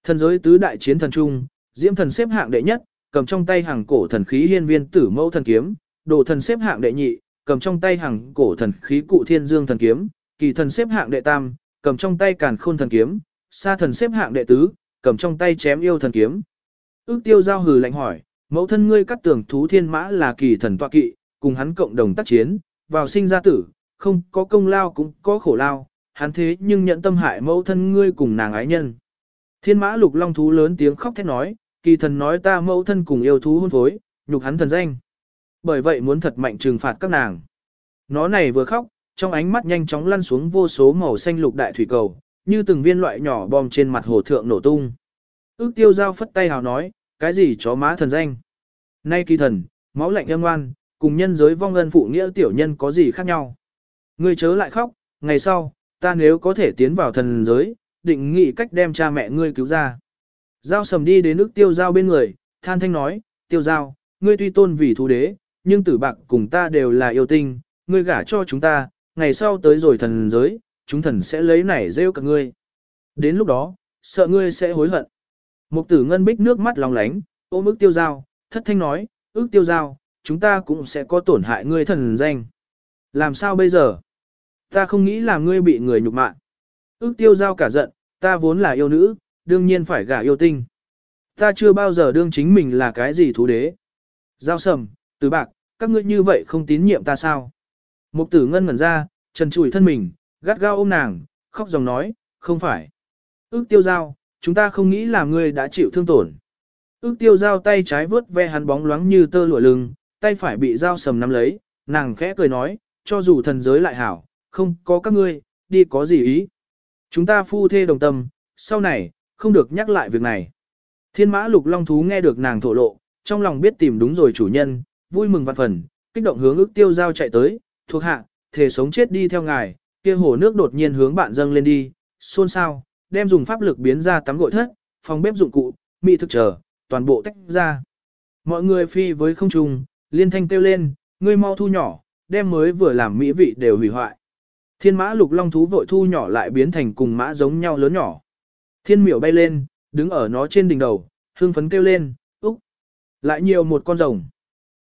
Thần giới tứ đại chiến thần trung, diễm thần xếp hạng đệ nhất, cầm trong tay hàng cổ thần khí hiên viên tử mẫu thần kiếm, đồ thần xếp hạng đệ nhị, cầm trong tay hàng cổ thần khí cụ thiên dương thần kiếm, kỳ thần xếp hạng đệ tam, cầm trong tay càn khôn thần kiếm, sa thần xếp hạng đệ tứ, cầm trong tay chém yêu thần kiếm. Ước tiêu giao hừ lạnh hỏi, mẫu thân ngươi cắt tưởng thú thiên mã là kỳ thần tọa kỵ, cùng hắn cộng đồng tác chiến, vào sinh ra tử, không có công lao cũng có khổ lao, hắn thế nhưng nhận tâm hại mẫu thân ngươi cùng nàng ái nhân. Thiên mã lục long thú lớn tiếng khóc thét nói, kỳ thần nói ta mẫu thân cùng yêu thú hôn phối, nhục hắn thần danh. Bởi vậy muốn thật mạnh trừng phạt các nàng. Nó này vừa khóc, trong ánh mắt nhanh chóng lăn xuống vô số màu xanh lục đại thủy cầu, như từng viên loại nhỏ bom trên mặt hồ thượng nổ tung. Ước tiêu giao phất tay hào nói, cái gì chó má thần danh. Nay kỳ thần, máu lạnh âm ngoan, cùng nhân giới vong ân phụ nghĩa tiểu nhân có gì khác nhau. Ngươi chớ lại khóc, ngày sau, ta nếu có thể tiến vào thần giới, định nghị cách đem cha mẹ ngươi cứu ra. Giao sầm đi đến nước tiêu giao bên người, than thanh nói, tiêu giao, ngươi tuy tôn vì thú đế, nhưng tử bạc cùng ta đều là yêu tinh, ngươi gả cho chúng ta, ngày sau tới rồi thần giới, chúng thần sẽ lấy nảy rêu cả ngươi. Đến lúc đó, sợ ngươi sẽ hối hận. Mục tử ngân bích nước mắt lòng lánh, ôm ước tiêu giao, thất thanh nói, ước tiêu giao, chúng ta cũng sẽ có tổn hại ngươi thần danh. Làm sao bây giờ? Ta không nghĩ là ngươi bị người nhục mạ. Ước tiêu giao cả giận, ta vốn là yêu nữ, đương nhiên phải gả yêu tinh. Ta chưa bao giờ đương chính mình là cái gì thú đế. Giao sầm, từ bạc, các ngươi như vậy không tín nhiệm ta sao? Mục tử ngân ngẩn ra, trần trụi thân mình, gắt gao ôm nàng, khóc dòng nói, không phải. Ước tiêu giao, chúng ta không nghĩ là ngươi đã chịu thương tổn. Ước tiêu giao tay trái vướt ve hắn bóng loáng như tơ lụa lưng, tay phải bị dao sầm nắm lấy, nàng khẽ cười nói, cho dù thần giới lại hảo, không có các ngươi, đi có gì ý. Chúng ta phu thê đồng tâm, sau này, không được nhắc lại việc này. Thiên mã lục long thú nghe được nàng thổ lộ, trong lòng biết tìm đúng rồi chủ nhân, vui mừng vạn phần, kích động hướng ước tiêu giao chạy tới, thuộc hạ, thể sống chết đi theo ngài, kia hồ nước đột nhiên hướng bạn dâng lên đi, xôn xao, đem dùng pháp lực biến ra tắm gội thất, phòng bếp dụng cụ, mỹ thực chờ, toàn bộ tách ra. Mọi người phi với không trùng, liên thanh kêu lên, ngươi mau thu nhỏ, đem mới vừa làm mỹ vị đều hủy hoại. Thiên mã lục long thú vội thu nhỏ lại biến thành cùng mã giống nhau lớn nhỏ. Thiên miểu bay lên, đứng ở nó trên đỉnh đầu, hương phấn kêu lên, úc. Lại nhiều một con rồng.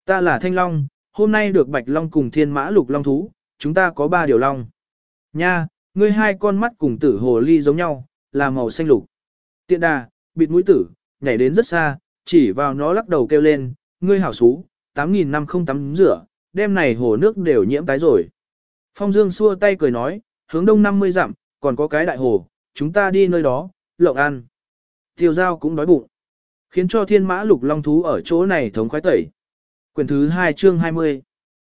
Ta là thanh long, hôm nay được bạch long cùng thiên mã lục long thú, chúng ta có ba điều long. Nha, ngươi hai con mắt cùng tử hồ ly giống nhau, là màu xanh lục. Tiện đà, bịt mũi tử, nhảy đến rất xa, chỉ vào nó lắc đầu kêu lên, ngươi hảo xú, 8.000 năm không tắm rửa, đêm này hồ nước đều nhiễm tái rồi. Phong Dương xua tay cười nói, hướng đông 50 dặm, còn có cái đại hồ, chúng ta đi nơi đó, lộng ăn. Tiêu giao cũng đói bụng, khiến cho thiên mã lục long thú ở chỗ này thống khoái tẩy. Quyển thứ 2 chương 20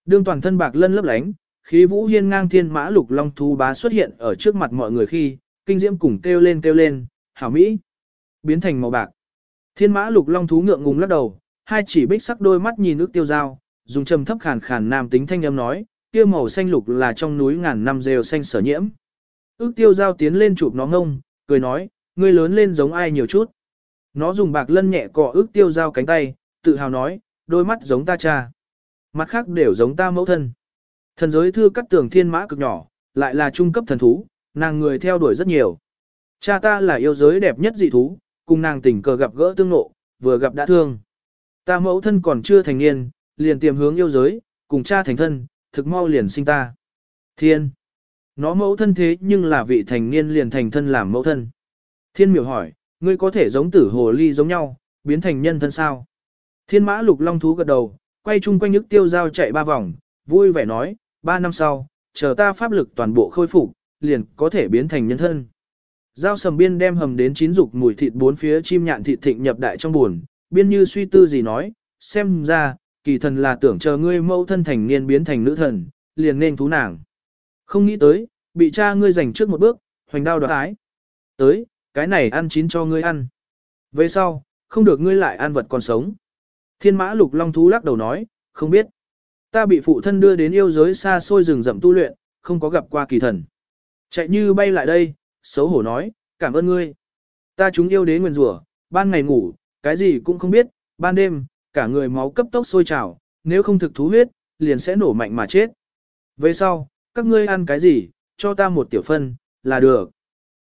Đương toàn thân bạc lân lấp lánh, khí vũ hiên ngang thiên mã lục long thú bá xuất hiện ở trước mặt mọi người khi, kinh diễm cùng kêu lên kêu lên, hảo mỹ, biến thành màu bạc. Thiên mã lục long thú ngượng ngùng lắc đầu, hai chỉ bích sắc đôi mắt nhìn ước tiêu dao, dùng trầm thấp khàn khàn nam tính thanh âm nói, kia màu xanh lục là trong núi ngàn năm rêu xanh sở nhiễm. Ước tiêu giao tiến lên chụp nó ngông, cười nói, ngươi lớn lên giống ai nhiều chút. Nó dùng bạc lân nhẹ cọ ước tiêu giao cánh tay, tự hào nói, đôi mắt giống ta cha. Mặt khác đều giống ta mẫu thân. Thần giới thư cắt tường thiên mã cực nhỏ, lại là trung cấp thần thú, nàng người theo đuổi rất nhiều. Cha ta là yêu giới đẹp nhất dị thú, cùng nàng tình cờ gặp gỡ tương nộ, vừa gặp đã thương. Ta mẫu thân còn chưa thành niên, liền tiềm hướng yêu giới, cùng cha thành thân, thực mau liền sinh ta. Thiên. Nó mẫu thân thế nhưng là vị thành niên liền thành thân làm mẫu thân. Thiên miểu hỏi, ngươi có thể giống tử hồ ly giống nhau, biến thành nhân thân sao? Thiên mã lục long thú gật đầu, quay chung quanh nhức tiêu giao chạy ba vòng, vui vẻ nói, ba năm sau, chờ ta pháp lực toàn bộ khôi phục, liền có thể biến thành nhân thân. Giao sầm biên đem hầm đến chín dục mùi thịt bốn phía chim nhạn thịt thịnh nhập đại trong buồn, biên như suy tư gì nói, xem ra, kỳ thần là tưởng chờ ngươi mẫu thân thành niên biến thành nữ thần, liền nên thú nàng. Không nghĩ tới, bị cha ngươi giành trước một bước, hoành đao đoạt ái. Tới, cái này ăn chín cho ngươi ăn. Về sau, không được ngươi lại ăn vật còn sống. Thiên mã lục long thú lắc đầu nói, không biết. Ta bị phụ thân đưa đến yêu giới xa xôi rừng rậm tu luyện, không có gặp qua kỳ thần. Chạy như bay lại đây, xấu hổ nói, cảm ơn ngươi. Ta chúng yêu đế nguyền rủa, ban ngày ngủ, cái gì cũng không biết, ban đêm, cả người máu cấp tốc sôi trào, nếu không thực thú huyết, liền sẽ nổ mạnh mà chết. Về sau, các ngươi ăn cái gì, cho ta một tiểu phân, là được.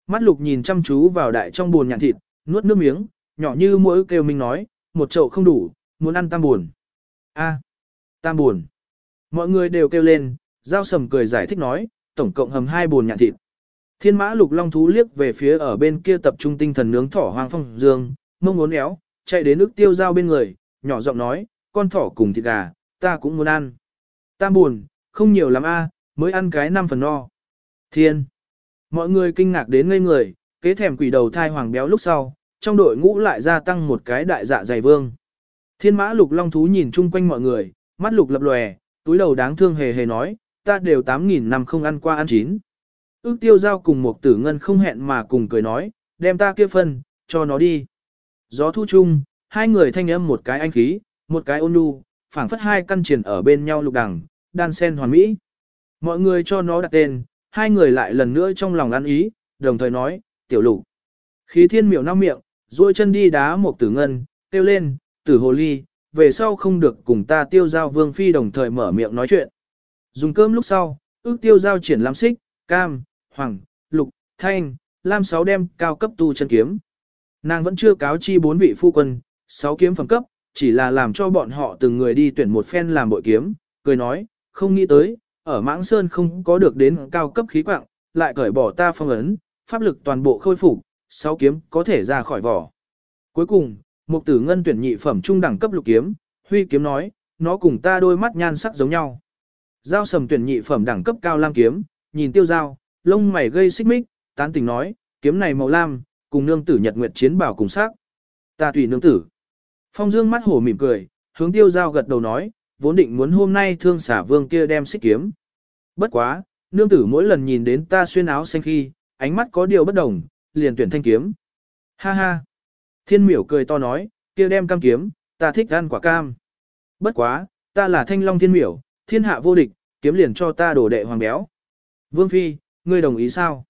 Mắt lục nhìn chăm chú vào đại trong buồn nhạn thịt, nuốt nước miếng, nhỏ như mỗi kêu mình nói, một chậu không đủ, muốn ăn tam buồn. A, tam buồn. Mọi người đều kêu lên, giao sầm cười giải thích nói, tổng cộng hầm hai buồn nhạn thịt. Thiên mã lục long thú liếc về phía ở bên kia tập trung tinh thần nướng thỏ hoang phong dương, mông ngốn éo, chạy đến nước tiêu giao bên người, nhỏ giọng nói, con thỏ cùng thịt gà, ta cũng muốn ăn. Tam buồn, không nhiều lắm a, mới ăn cái năm phần no. Thiên. Mọi người kinh ngạc đến ngây người, kế thèm quỷ đầu thai hoàng béo lúc sau, trong đội ngũ lại gia tăng một cái đại dạ dày vương. Thiên mã lục long thú nhìn chung quanh mọi người, mắt lục lập lòe, túi đầu đáng thương hề hề nói, ta đều 8.000 năm không ăn qua ăn chín. Ước tiêu giao cùng một tử ngân không hẹn mà cùng cười nói, đem ta kia phân, cho nó đi. Gió thu chung, hai người thanh âm một cái anh khí, một cái ôn nhu, phảng phất hai căn triển ở bên nhau lục đẳng, đan sen hoàn mỹ. Mọi người cho nó đặt tên, hai người lại lần nữa trong lòng ăn ý, đồng thời nói, tiểu lục. Khí thiên miểu nao miệng, duỗi chân đi đá một tử ngân, tiêu lên, tử hồ ly, về sau không được cùng ta tiêu giao vương phi đồng thời mở miệng nói chuyện. Dùng cơm lúc sau, ước tiêu giao triển lam xích, cam, hoàng, lục, thanh, lam sáu đem cao cấp tu chân kiếm. Nàng vẫn chưa cáo chi bốn vị phu quân, sáu kiếm phẩm cấp, chỉ là làm cho bọn họ từng người đi tuyển một phen làm bội kiếm, cười nói, không nghĩ tới, ở mãng sơn không có được đến cao cấp khí quạng, lại cởi bỏ ta phong ấn, pháp lực toàn bộ khôi phục, sáu kiếm có thể ra khỏi vỏ. Cuối cùng, mục tử ngân tuyển nhị phẩm trung đẳng cấp lục kiếm, huy kiếm nói, nó cùng ta đôi mắt nhan sắc giống nhau. Giao sầm tuyển nhị phẩm đẳng cấp cao lam kiếm, nhìn tiêu giao, lông mày gây xích mích, tán tình nói, kiếm này màu lam, cùng nương tử nhật nguyệt chiến bảo cùng sắc. Ta tùy nương tử. Phong dương mắt hổ mỉm cười, hướng tiêu giao gật đầu nói, vốn định muốn hôm nay thương xả vương kia đem xích kiếm. Bất quá, nương tử mỗi lần nhìn đến ta xuyên áo xanh khi, ánh mắt có điều bất đồng, liền tuyển thanh kiếm. Ha ha. Thiên miểu cười to nói, kia đem cam kiếm, ta thích ăn quả cam. Bất quá, ta là thanh long thiên miểu, thiên hạ vô địch, kiếm liền cho ta đổ đệ hoàng béo. Vương Phi, ngươi đồng ý sao?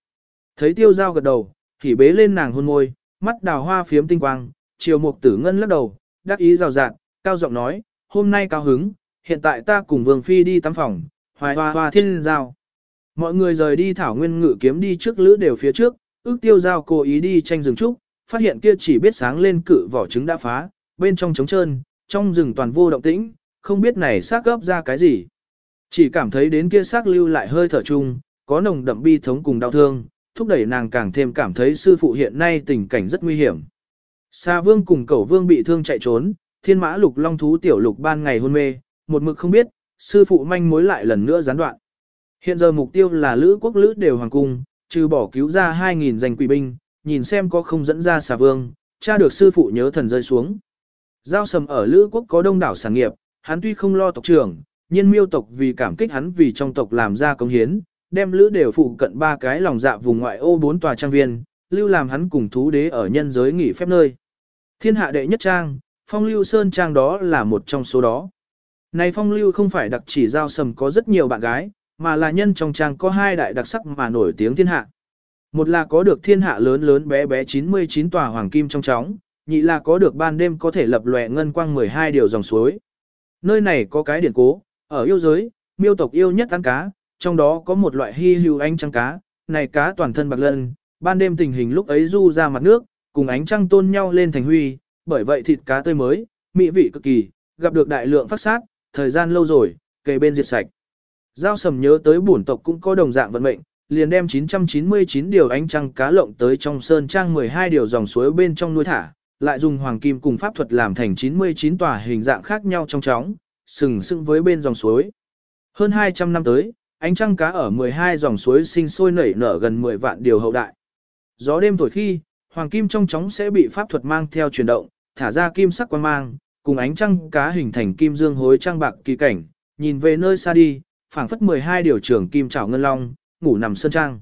Thấy tiêu giao gật đầu, thì bế lên nàng hôn môi, mắt đào hoa phiếm tinh quang, chiều mục tử ngân lắc đầu, đắc ý rào rạt, cao giọng nói, hôm nay cao hứng, hiện tại ta cùng Vương Phi đi tắm phòng, hoài hoa hoa thiên giao. Mọi người rời đi thảo nguyên ngự kiếm đi trước lữ đều phía trước, ước tiêu giao cố ý đi tranh rừng trúc, phát hiện kia chỉ biết sáng lên cự vỏ trứng đã phá, bên trong trống trơn, trong rừng toàn vô động tĩnh, không biết này xác gấp ra cái gì. Chỉ cảm thấy đến kia xác lưu lại hơi thở chung, có nồng đậm bi thống cùng đau thương, thúc đẩy nàng càng thêm cảm thấy sư phụ hiện nay tình cảnh rất nguy hiểm. Sa vương cùng cẩu vương bị thương chạy trốn, thiên mã lục long thú tiểu lục ban ngày hôn mê, một mực không biết, sư phụ manh mối lại lần nữa gián đoạn. Hiện giờ mục tiêu là lữ quốc lữ đều hoàng cung, trừ bỏ cứu ra 2.000 danh quỷ binh, nhìn xem có không dẫn ra xà vương, cha được sư phụ nhớ thần rơi xuống. Giao sầm ở lữ quốc có đông đảo sản nghiệp, hắn tuy không lo tộc trưởng, nhiên miêu tộc vì cảm kích hắn vì trong tộc làm ra công hiến, đem lữ đều phụ cận ba cái lòng dạ vùng ngoại ô bốn tòa trang viên, lưu làm hắn cùng thú đế ở nhân giới nghỉ phép nơi. Thiên hạ đệ nhất trang, phong lưu sơn trang đó là một trong số đó. Này phong lưu không phải đặc chỉ giao sầm có rất nhiều bạn gái, mà là nhân trong trang có hai đại đặc sắc mà nổi tiếng thiên hạ. Một là có được thiên hạ lớn lớn bé bé 99 tòa hoàng kim trong tróng, nhị là có được ban đêm có thể lập lòe ngân quang 12 điều dòng suối. Nơi này có cái điển cố, ở yêu giới, miêu tộc yêu nhất ăn cá, trong đó có một loại hy hữu ánh trăng cá, này cá toàn thân bạc lân, ban đêm tình hình lúc ấy du ra mặt nước, cùng ánh trăng tôn nhau lên thành huy, bởi vậy thịt cá tươi mới, mỹ vị cực kỳ, gặp được đại lượng phát sát, thời gian lâu rồi, kề bên diệt sạch. Giao sầm nhớ tới bổn tộc cũng có đồng dạng vận mệnh, liền đem 999 điều ánh trăng cá lộng tới trong sơn trang 12 điều dòng suối bên trong nuôi thả, lại dùng hoàng kim cùng pháp thuật làm thành 99 tòa hình dạng khác nhau trong chóng, sừng sững với bên dòng suối. Hơn 200 năm tới, ánh trăng cá ở 12 dòng suối sinh sôi nảy nở gần 10 vạn điều hậu đại. Gió đêm thổi khi, hoàng kim trong chóng sẽ bị pháp thuật mang theo chuyển động, thả ra kim sắc quang mang, cùng ánh trăng cá hình thành kim dương hối trăng bạc kỳ cảnh, nhìn về nơi xa đi, phảng phất 12 điều trưởng kim trảo ngân long, ngủ nằm sơn trang.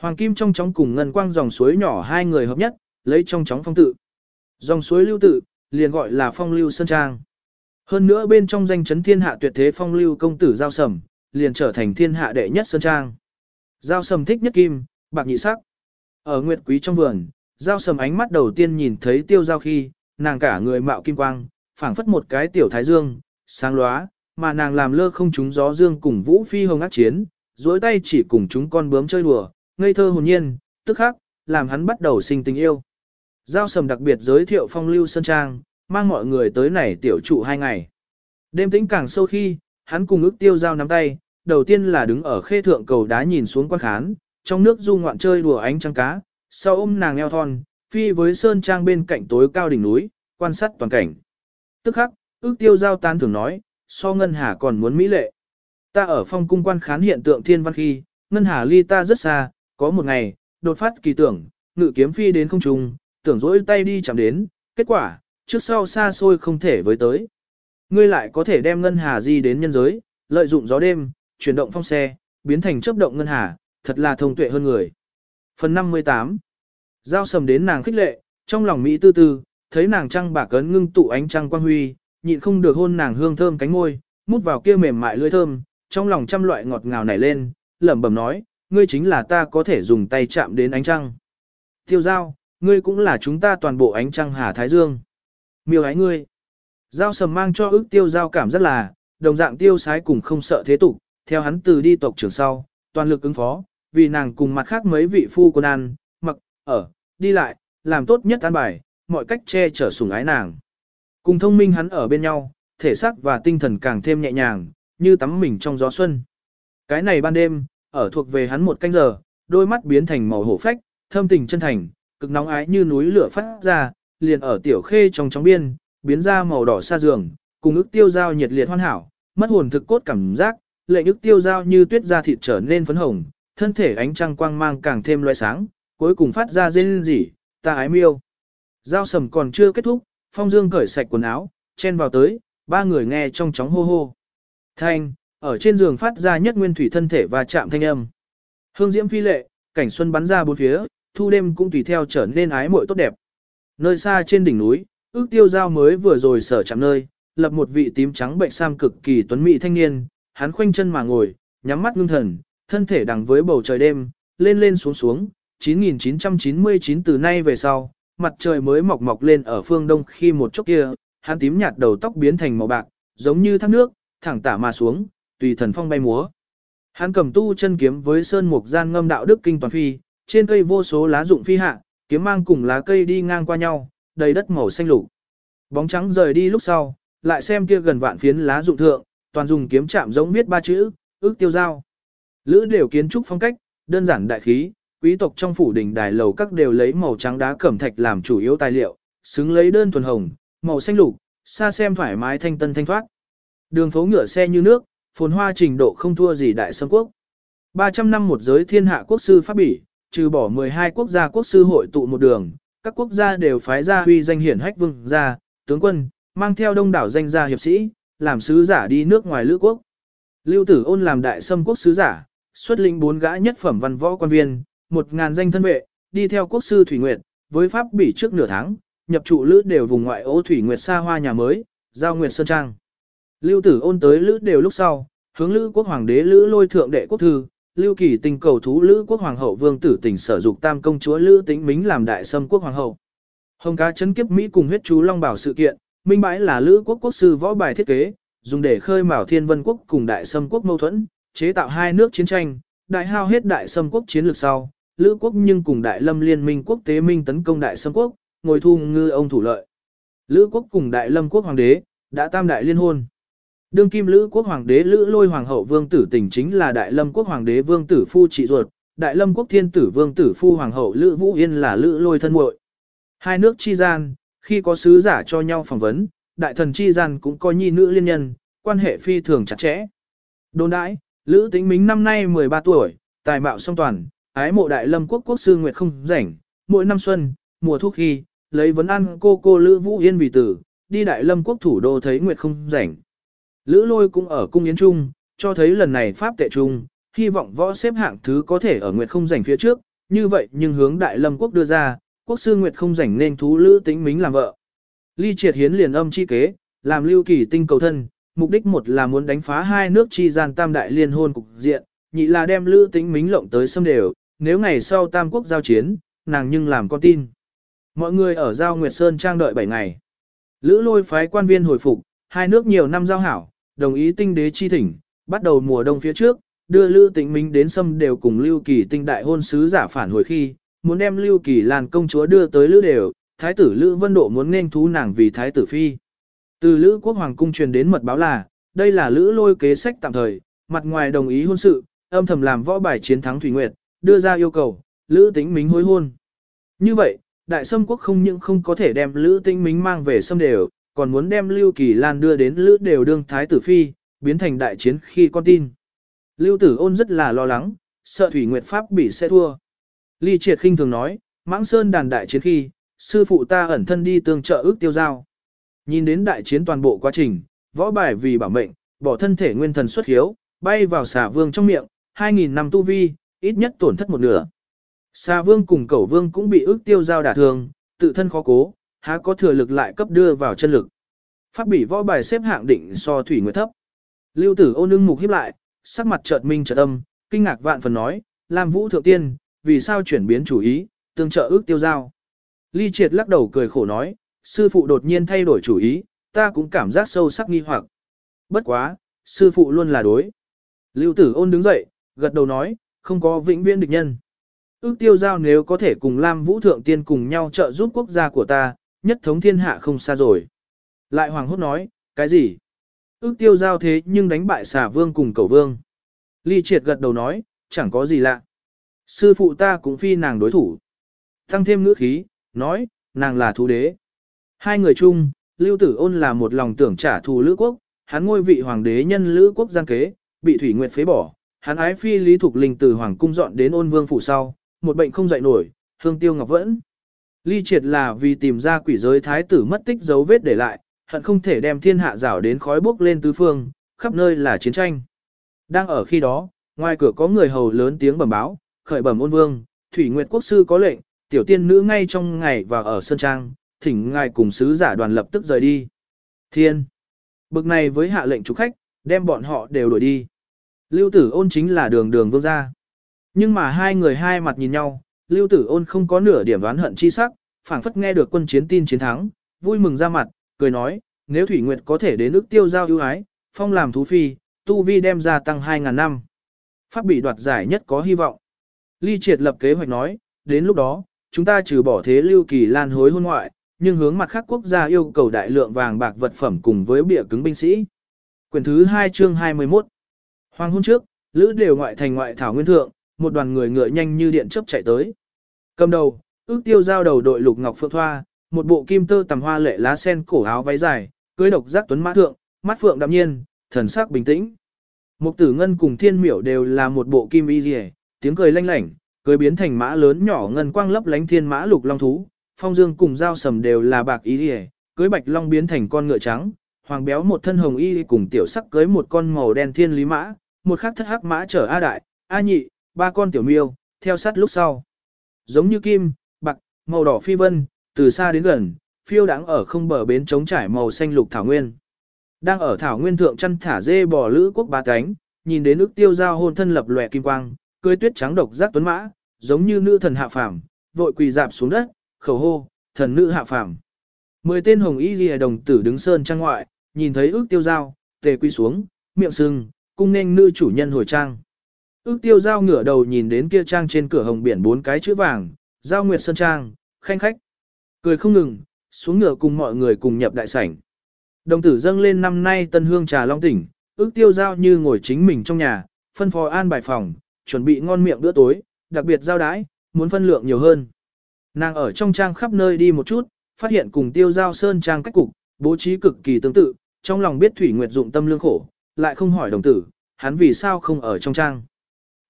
Hoàng kim trong chóng cùng ngân quang dòng suối nhỏ hai người hợp nhất, lấy trong chóng phong tự. Dòng suối lưu tự, liền gọi là phong lưu sơn trang. Hơn nữa bên trong danh chấn thiên hạ tuyệt thế phong lưu công tử giao sầm, liền trở thành thiên hạ đệ nhất sơn trang. Giao sầm thích nhất kim, bạc nhị sắc. Ở nguyệt quý trong vườn, giao sầm ánh mắt đầu tiên nhìn thấy tiêu giao khi, nàng cả người mạo kim quang, phảng phất một cái tiểu thái dương, sáng lóa, mà nàng làm lơ không chúng gió dương cùng vũ phi hồng ác chiến, duỗi tay chỉ cùng chúng con bướm chơi đùa, ngây thơ hồn nhiên, tức khắc, làm hắn bắt đầu sinh tình yêu. Giao sầm đặc biệt giới thiệu phong lưu sơn trang, mang mọi người tới này tiểu trụ hai ngày. Đêm tĩnh càng sâu khi, hắn cùng ước tiêu giao nắm tay, đầu tiên là đứng ở khê thượng cầu đá nhìn xuống quan khán, trong nước du ngoạn chơi đùa ánh trăng cá, sau ôm nàng eo thon, phi với sơn trang bên cạnh tối cao đỉnh núi, quan sát toàn cảnh. Tức khắc, ước tiêu giao tán thường nói, so ngân hà còn muốn mỹ lệ. Ta ở phong cung quan khán hiện tượng thiên văn khi, ngân hà ly ta rất xa, có một ngày, đột phát kỳ tưởng, ngự kiếm phi đến không trung, tưởng dỗi tay đi chạm đến, kết quả, trước sau xa xôi không thể với tới. Ngươi lại có thể đem ngân hà di đến nhân giới, lợi dụng gió đêm, chuyển động phong xe, biến thành chớp động ngân hà, thật là thông tuệ hơn người. Phần 58 Giao sầm đến nàng khích lệ, trong lòng Mỹ tư tư, thấy nàng trăng bạc cấn ngưng tụ ánh trăng quang huy, nhịn không được hôn nàng hương thơm cánh môi, mút vào kia mềm mại lưỡi thơm, trong lòng trăm loại ngọt ngào nảy lên, lẩm bẩm nói, ngươi chính là ta có thể dùng tay chạm đến ánh trăng. Tiêu giao, ngươi cũng là chúng ta toàn bộ ánh trăng hà thái dương. Miêu ái ngươi. Giao sầm mang cho ước tiêu giao cảm rất là, đồng dạng tiêu sái cùng không sợ thế tục, theo hắn từ đi tộc trưởng sau, toàn lực ứng phó, vì nàng cùng mặt khác mấy vị phu quân ăn, mặc, ở, đi lại, làm tốt nhất an bài, mọi cách che chở sủng ái nàng. Cùng thông minh hắn ở bên nhau, thể xác và tinh thần càng thêm nhẹ nhàng, như tắm mình trong gió xuân. Cái này ban đêm, ở thuộc về hắn một canh giờ, đôi mắt biến thành màu hổ phách, thâm tình chân thành, cực nóng ái như núi lửa phát ra, liền ở tiểu khê trong chóng biên, biến ra màu đỏ xa giường, cùng ức tiêu giao nhiệt liệt hoàn hảo, mất hồn thực cốt cảm giác, lệ ức tiêu giao như tuyết da thịt trở nên phấn hồng, thân thể ánh trăng quang mang càng thêm loe sáng, cuối cùng phát ra rên rỉ, ta ái miêu. Giao sầm còn chưa kết thúc, phong dương cởi sạch quần áo, chen vào tới, ba người nghe trong chóng hô hô. Thanh, ở trên giường phát ra nhất nguyên thủy thân thể và chạm thanh âm. Hương diễm phi lệ, cảnh xuân bắn ra bốn phía, thu đêm cũng tùy theo trở nên ái muội tốt đẹp. Nơi xa trên đỉnh núi, ước tiêu giao mới vừa rồi sở chạm nơi, lập một vị tím trắng bệnh sam cực kỳ tuấn mỹ thanh niên, hắn khoanh chân mà ngồi, nhắm mắt ngưng thần, thân thể đằng với bầu trời đêm, lên lên xuống xuống, 9999 từ nay về sau, mặt trời mới mọc mọc lên ở phương đông khi một chốc kia, hắn tím nhạt đầu tóc biến thành màu bạc, giống như thác nước, thẳng tả mà xuống, tùy thần phong bay múa. Hắn cầm tu chân kiếm với sơn mục gian ngâm đạo đức kinh toàn phi, trên cây vô số lá dụng phi hạ, kiếm mang cùng lá cây đi ngang qua nhau, đầy đất màu xanh lục. Bóng trắng rời đi lúc sau, lại xem kia gần vạn phiến lá dụng thượng, toàn dùng kiếm chạm giống viết ba chữ, ước tiêu giao. Lữ đều kiến trúc phong cách, đơn giản đại khí, quý tộc trong phủ đình đài lầu các đều lấy màu trắng đá cẩm thạch làm chủ yếu tài liệu, xứng lấy đơn thuần hồng, màu xanh lục, xa xem thoải mái thanh tân thanh thoát. Đường phố ngựa xe như nước, phồn hoa trình độ không thua gì đại sâm quốc. 300 năm một giới thiên hạ quốc sư pháp bỉ, trừ bỏ 12 quốc gia quốc sư hội tụ một đường, các quốc gia đều phái ra huy danh hiển hách vương gia, tướng quân, mang theo đông đảo danh gia hiệp sĩ, làm sứ giả đi nước ngoài lữ quốc. Lưu Tử Ôn làm đại sâm quốc sứ giả, xuất lĩnh bốn gã nhất phẩm văn võ quan viên, một ngàn danh thân vệ, đi theo quốc sư Thủy Nguyệt, với pháp bỉ trước nửa tháng, nhập trụ lữ đều vùng ngoại ô Thủy Nguyệt xa hoa nhà mới, giao Nguyệt Sơn Trang. Lưu Tử Ôn tới lữ đều lúc sau, hướng lữ quốc hoàng đế lữ lôi thượng đệ quốc thư, Lưu Kỳ tình cầu thú Lữ quốc hoàng hậu Vương tử tỉnh sở dục tam công chúa Lữ Tĩnh Mính làm đại sâm quốc hoàng hậu. Hồng cá chấn kiếp Mỹ cùng huyết chú Long Bảo sự kiện, minh bãi là Lữ quốc quốc sư võ bài thiết kế, dùng để khơi mào Thiên Vân quốc cùng đại sâm quốc mâu thuẫn, chế tạo hai nước chiến tranh, đại hao hết đại sâm quốc chiến lược sau, Lữ quốc nhưng cùng đại lâm liên minh quốc tế minh tấn công đại sâm quốc, ngồi thu ngư ông thủ lợi. Lữ quốc cùng đại lâm quốc hoàng đế, đã tam đại liên hôn. Đương kim lữ quốc hoàng đế lữ lôi hoàng hậu vương tử tình chính là đại lâm quốc hoàng đế vương tử phu trị ruột, đại lâm quốc thiên tử vương tử phu hoàng hậu lữ vũ yên là lữ lôi thân muội. Hai nước chi gian, khi có sứ giả cho nhau phỏng vấn, đại thần chi gian cũng có nhi nữ liên nhân, quan hệ phi thường chặt chẽ. Đồn đãi, lữ Tĩnh mính năm nay 13 tuổi, tài mạo song toàn, ái mộ đại lâm quốc quốc sư nguyệt không rảnh, mỗi năm xuân, mùa thu khi, lấy vấn ăn cô cô lữ vũ yên vì tử, đi đại lâm quốc thủ đô thấy nguyệt không rảnh. Lữ lôi cũng ở cung yến trung, cho thấy lần này pháp tệ trung, hy vọng võ xếp hạng thứ có thể ở nguyệt không rảnh phía trước, như vậy nhưng hướng đại lâm quốc đưa ra, quốc sư nguyệt không rảnh nên thú lữ Tĩnh mính làm vợ. Ly triệt hiến liền âm chi kế, làm lưu kỳ tinh cầu thân, mục đích một là muốn đánh phá hai nước chi gian tam đại liên hôn cục diện, nhị là đem lữ tính mính lộng tới xâm đều, nếu ngày sau tam quốc giao chiến, nàng nhưng làm con tin. Mọi người ở giao Nguyệt Sơn trang đợi 7 ngày. Lữ lôi phái quan viên hồi phục, hai nước nhiều năm giao hảo, đồng ý tinh đế chi thỉnh, bắt đầu mùa đông phía trước, đưa lữ Tĩnh Minh đến xâm đều cùng Lưu Kỳ tinh đại hôn sứ giả phản hồi khi, muốn đem Lưu Kỳ làn công chúa đưa tới Lữ đều, thái tử Lữ Vân Độ muốn nên thú nàng vì thái tử phi. Từ Lữ Quốc Hoàng cung truyền đến mật báo là, đây là Lữ lôi kế sách tạm thời, mặt ngoài đồng ý hôn sự, âm thầm làm võ bài chiến thắng Thủy Nguyệt, đưa ra yêu cầu, Lữ Tĩnh Minh hối hôn. Như vậy, Đại Sâm Quốc không những không có thể đem Lữ Tĩnh Minh mang về Sâm đều, còn muốn đem Lưu Kỳ Lan đưa đến Lữ đều đương thái tử phi, biến thành đại chiến khi con tin. Lưu Tử Ôn rất là lo lắng, sợ Thủy Nguyệt Pháp bị sẽ thua. Ly Triệt khinh thường nói, Mãng Sơn đàn đại chiến khi, sư phụ ta ẩn thân đi tương trợ ước tiêu giao. Nhìn đến đại chiến toàn bộ quá trình, võ bài vì bảo mệnh, bỏ thân thể nguyên thần xuất hiếu, bay vào xà vương trong miệng, 2.000 năm tu vi, ít nhất tổn thất một nửa. Xà vương cùng cẩu vương cũng bị ước tiêu giao đả thương, tự thân khó cố, há có thừa lực lại cấp đưa vào chân lực. Pháp bị võ bài xếp hạng định so thủy nguyệt thấp. Lưu tử ôn ưng mục hiếp lại, sắc mặt chợt minh chợt âm, kinh ngạc vạn phần nói, làm Vũ thượng tiên, vì sao chuyển biến chủ ý, tương trợ ước tiêu giao. Ly triệt lắc đầu cười khổ nói, sư phụ đột nhiên thay đổi chủ ý, ta cũng cảm giác sâu sắc nghi hoặc. Bất quá, sư phụ luôn là đối. Lưu tử ôn đứng dậy, gật đầu nói, không có vĩnh viễn địch nhân. Ước tiêu giao nếu có thể cùng Lam Vũ Thượng Tiên cùng nhau trợ giúp quốc gia của ta, nhất thống thiên hạ không xa rồi. Lại hoàng hốt nói, cái gì? Ước tiêu giao thế nhưng đánh bại xà vương cùng cầu vương. Ly triệt gật đầu nói, chẳng có gì lạ. Sư phụ ta cũng phi nàng đối thủ. Tăng thêm ngữ khí, nói, nàng là thú đế. Hai người chung, lưu tử ôn là một lòng tưởng trả thù lữ quốc, hắn ngôi vị hoàng đế nhân lữ quốc gian kế, bị thủy nguyệt phế bỏ. Hắn ái phi lý thục linh từ hoàng cung dọn đến ôn vương phủ sau, một bệnh không dậy nổi, hương tiêu ngọc vẫn. Ly triệt là vì tìm ra quỷ giới thái tử mất tích dấu vết để lại, hận không thể đem thiên hạ rảo đến khói bốc lên tứ phương, khắp nơi là chiến tranh. Đang ở khi đó, ngoài cửa có người hầu lớn tiếng bẩm báo, khởi bẩm ôn vương, Thủy Nguyệt Quốc sư có lệnh, tiểu tiên nữ ngay trong ngày và ở Sơn Trang, thỉnh ngài cùng sứ giả đoàn lập tức rời đi. Thiên! Bực này với hạ lệnh chủ khách, đem bọn họ đều đuổi đi. Lưu tử ôn chính là đường đường vương gia. Nhưng mà hai người hai mặt nhìn nhau, Lưu Tử Ôn không có nửa điểm đoán hận chi sắc, phảng phất nghe được quân chiến tin chiến thắng, vui mừng ra mặt, cười nói, nếu Thủy Nguyệt có thể đến ước tiêu giao ưu ái, phong làm thú phi, tu vi đem ra tăng 2.000 năm. Pháp bị đoạt giải nhất có hy vọng. Ly triệt lập kế hoạch nói, đến lúc đó, chúng ta trừ bỏ thế lưu kỳ lan hối hôn ngoại, nhưng hướng mặt khác quốc gia yêu cầu đại lượng vàng bạc vật phẩm cùng với bịa cứng binh sĩ. Quyển thứ 2 chương 21 Hoàng hôn trước, lữ đều ngoại thành ngoại thảo nguyên thượng, một đoàn người ngựa nhanh như điện chớp chạy tới. Cầm đầu, ước tiêu giao đầu đội lục ngọc phượng thoa, một bộ kim tơ tầm hoa lệ lá sen cổ áo váy dài, cưới độc giác tuấn mã thượng, mắt phượng đạm nhiên, thần sắc bình tĩnh. Mục tử ngân cùng thiên miểu đều là một bộ kim y rìa, tiếng cười lanh lảnh, cười biến thành mã lớn nhỏ ngân quang lấp lánh thiên mã lục long thú, phong dương cùng giao sầm đều là bạc y rìa, cưới bạch long biến thành con ngựa trắng, hoàng béo một thân hồng y cùng tiểu sắc cưới một con màu đen thiên lý mã, một khắc thất hắc mã chở A đại, A nhị, ba con tiểu miêu, theo sát lúc sau. Giống như kim, bạc, màu đỏ phi vân, từ xa đến gần, phiêu đáng ở không bờ bến trống trải màu xanh lục thảo nguyên. Đang ở thảo nguyên thượng chăn thả dê bò lữ quốc ba cánh, nhìn đến nước tiêu giao hôn thân lập lòe kim quang, cưới tuyết trắng độc giác tuấn mã, giống như nữ thần hạ phàm, vội quỳ dạp xuống đất, khẩu hô, thần nữ hạ phàm. Mười tên hồng y ghi đồng tử đứng sơn trang ngoại, nhìn thấy ước tiêu giao, tề quy xuống, miệng sưng, cung nên nữ chủ nhân hồi trang. Ước tiêu giao ngửa đầu nhìn đến kia trang trên cửa hồng biển bốn cái chữ vàng, giao nguyệt sơn trang, khanh khách. Cười không ngừng, xuống ngựa cùng mọi người cùng nhập đại sảnh. Đồng tử dâng lên năm nay tân hương trà long tỉnh, ước tiêu giao như ngồi chính mình trong nhà, phân phó an bài phòng, chuẩn bị ngon miệng bữa tối, đặc biệt giao đái, muốn phân lượng nhiều hơn. Nàng ở trong trang khắp nơi đi một chút, phát hiện cùng tiêu giao sơn trang cách cục, bố trí cực kỳ tương tự, trong lòng biết Thủy Nguyệt dụng tâm lương khổ, lại không hỏi đồng tử, hắn vì sao không ở trong trang.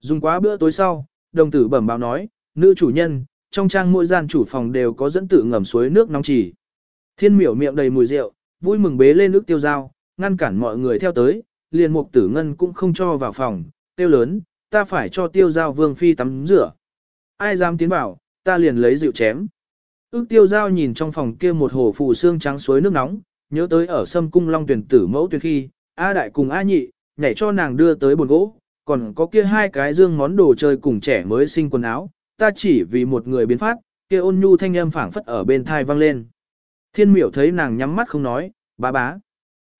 Dùng quá bữa tối sau, đồng tử bẩm báo nói, nữ chủ nhân, trong trang mỗi gian chủ phòng đều có dẫn tử ngầm suối nước nóng chỉ. Thiên miểu miệng đầy mùi rượu, vui mừng bế lên nước tiêu dao, ngăn cản mọi người theo tới, liền mục tử ngân cũng không cho vào phòng, tiêu lớn, ta phải cho tiêu dao vương phi tắm rửa. Ai dám tiến bảo, ta liền lấy rượu chém. Ước tiêu Giao nhìn trong phòng kia một hồ phù xương trắng suối nước nóng, nhớ tới ở sâm cung long tuyển tử mẫu tuyệt khi, A đại cùng A nhị, nhảy cho nàng đưa tới bồn gỗ, còn có kia hai cái dương món đồ chơi cùng trẻ mới sinh quần áo, ta chỉ vì một người biến phát, kia ôn nhu thanh âm phảng phất ở bên thai vang lên. Thiên miểu thấy nàng nhắm mắt không nói, bá bá.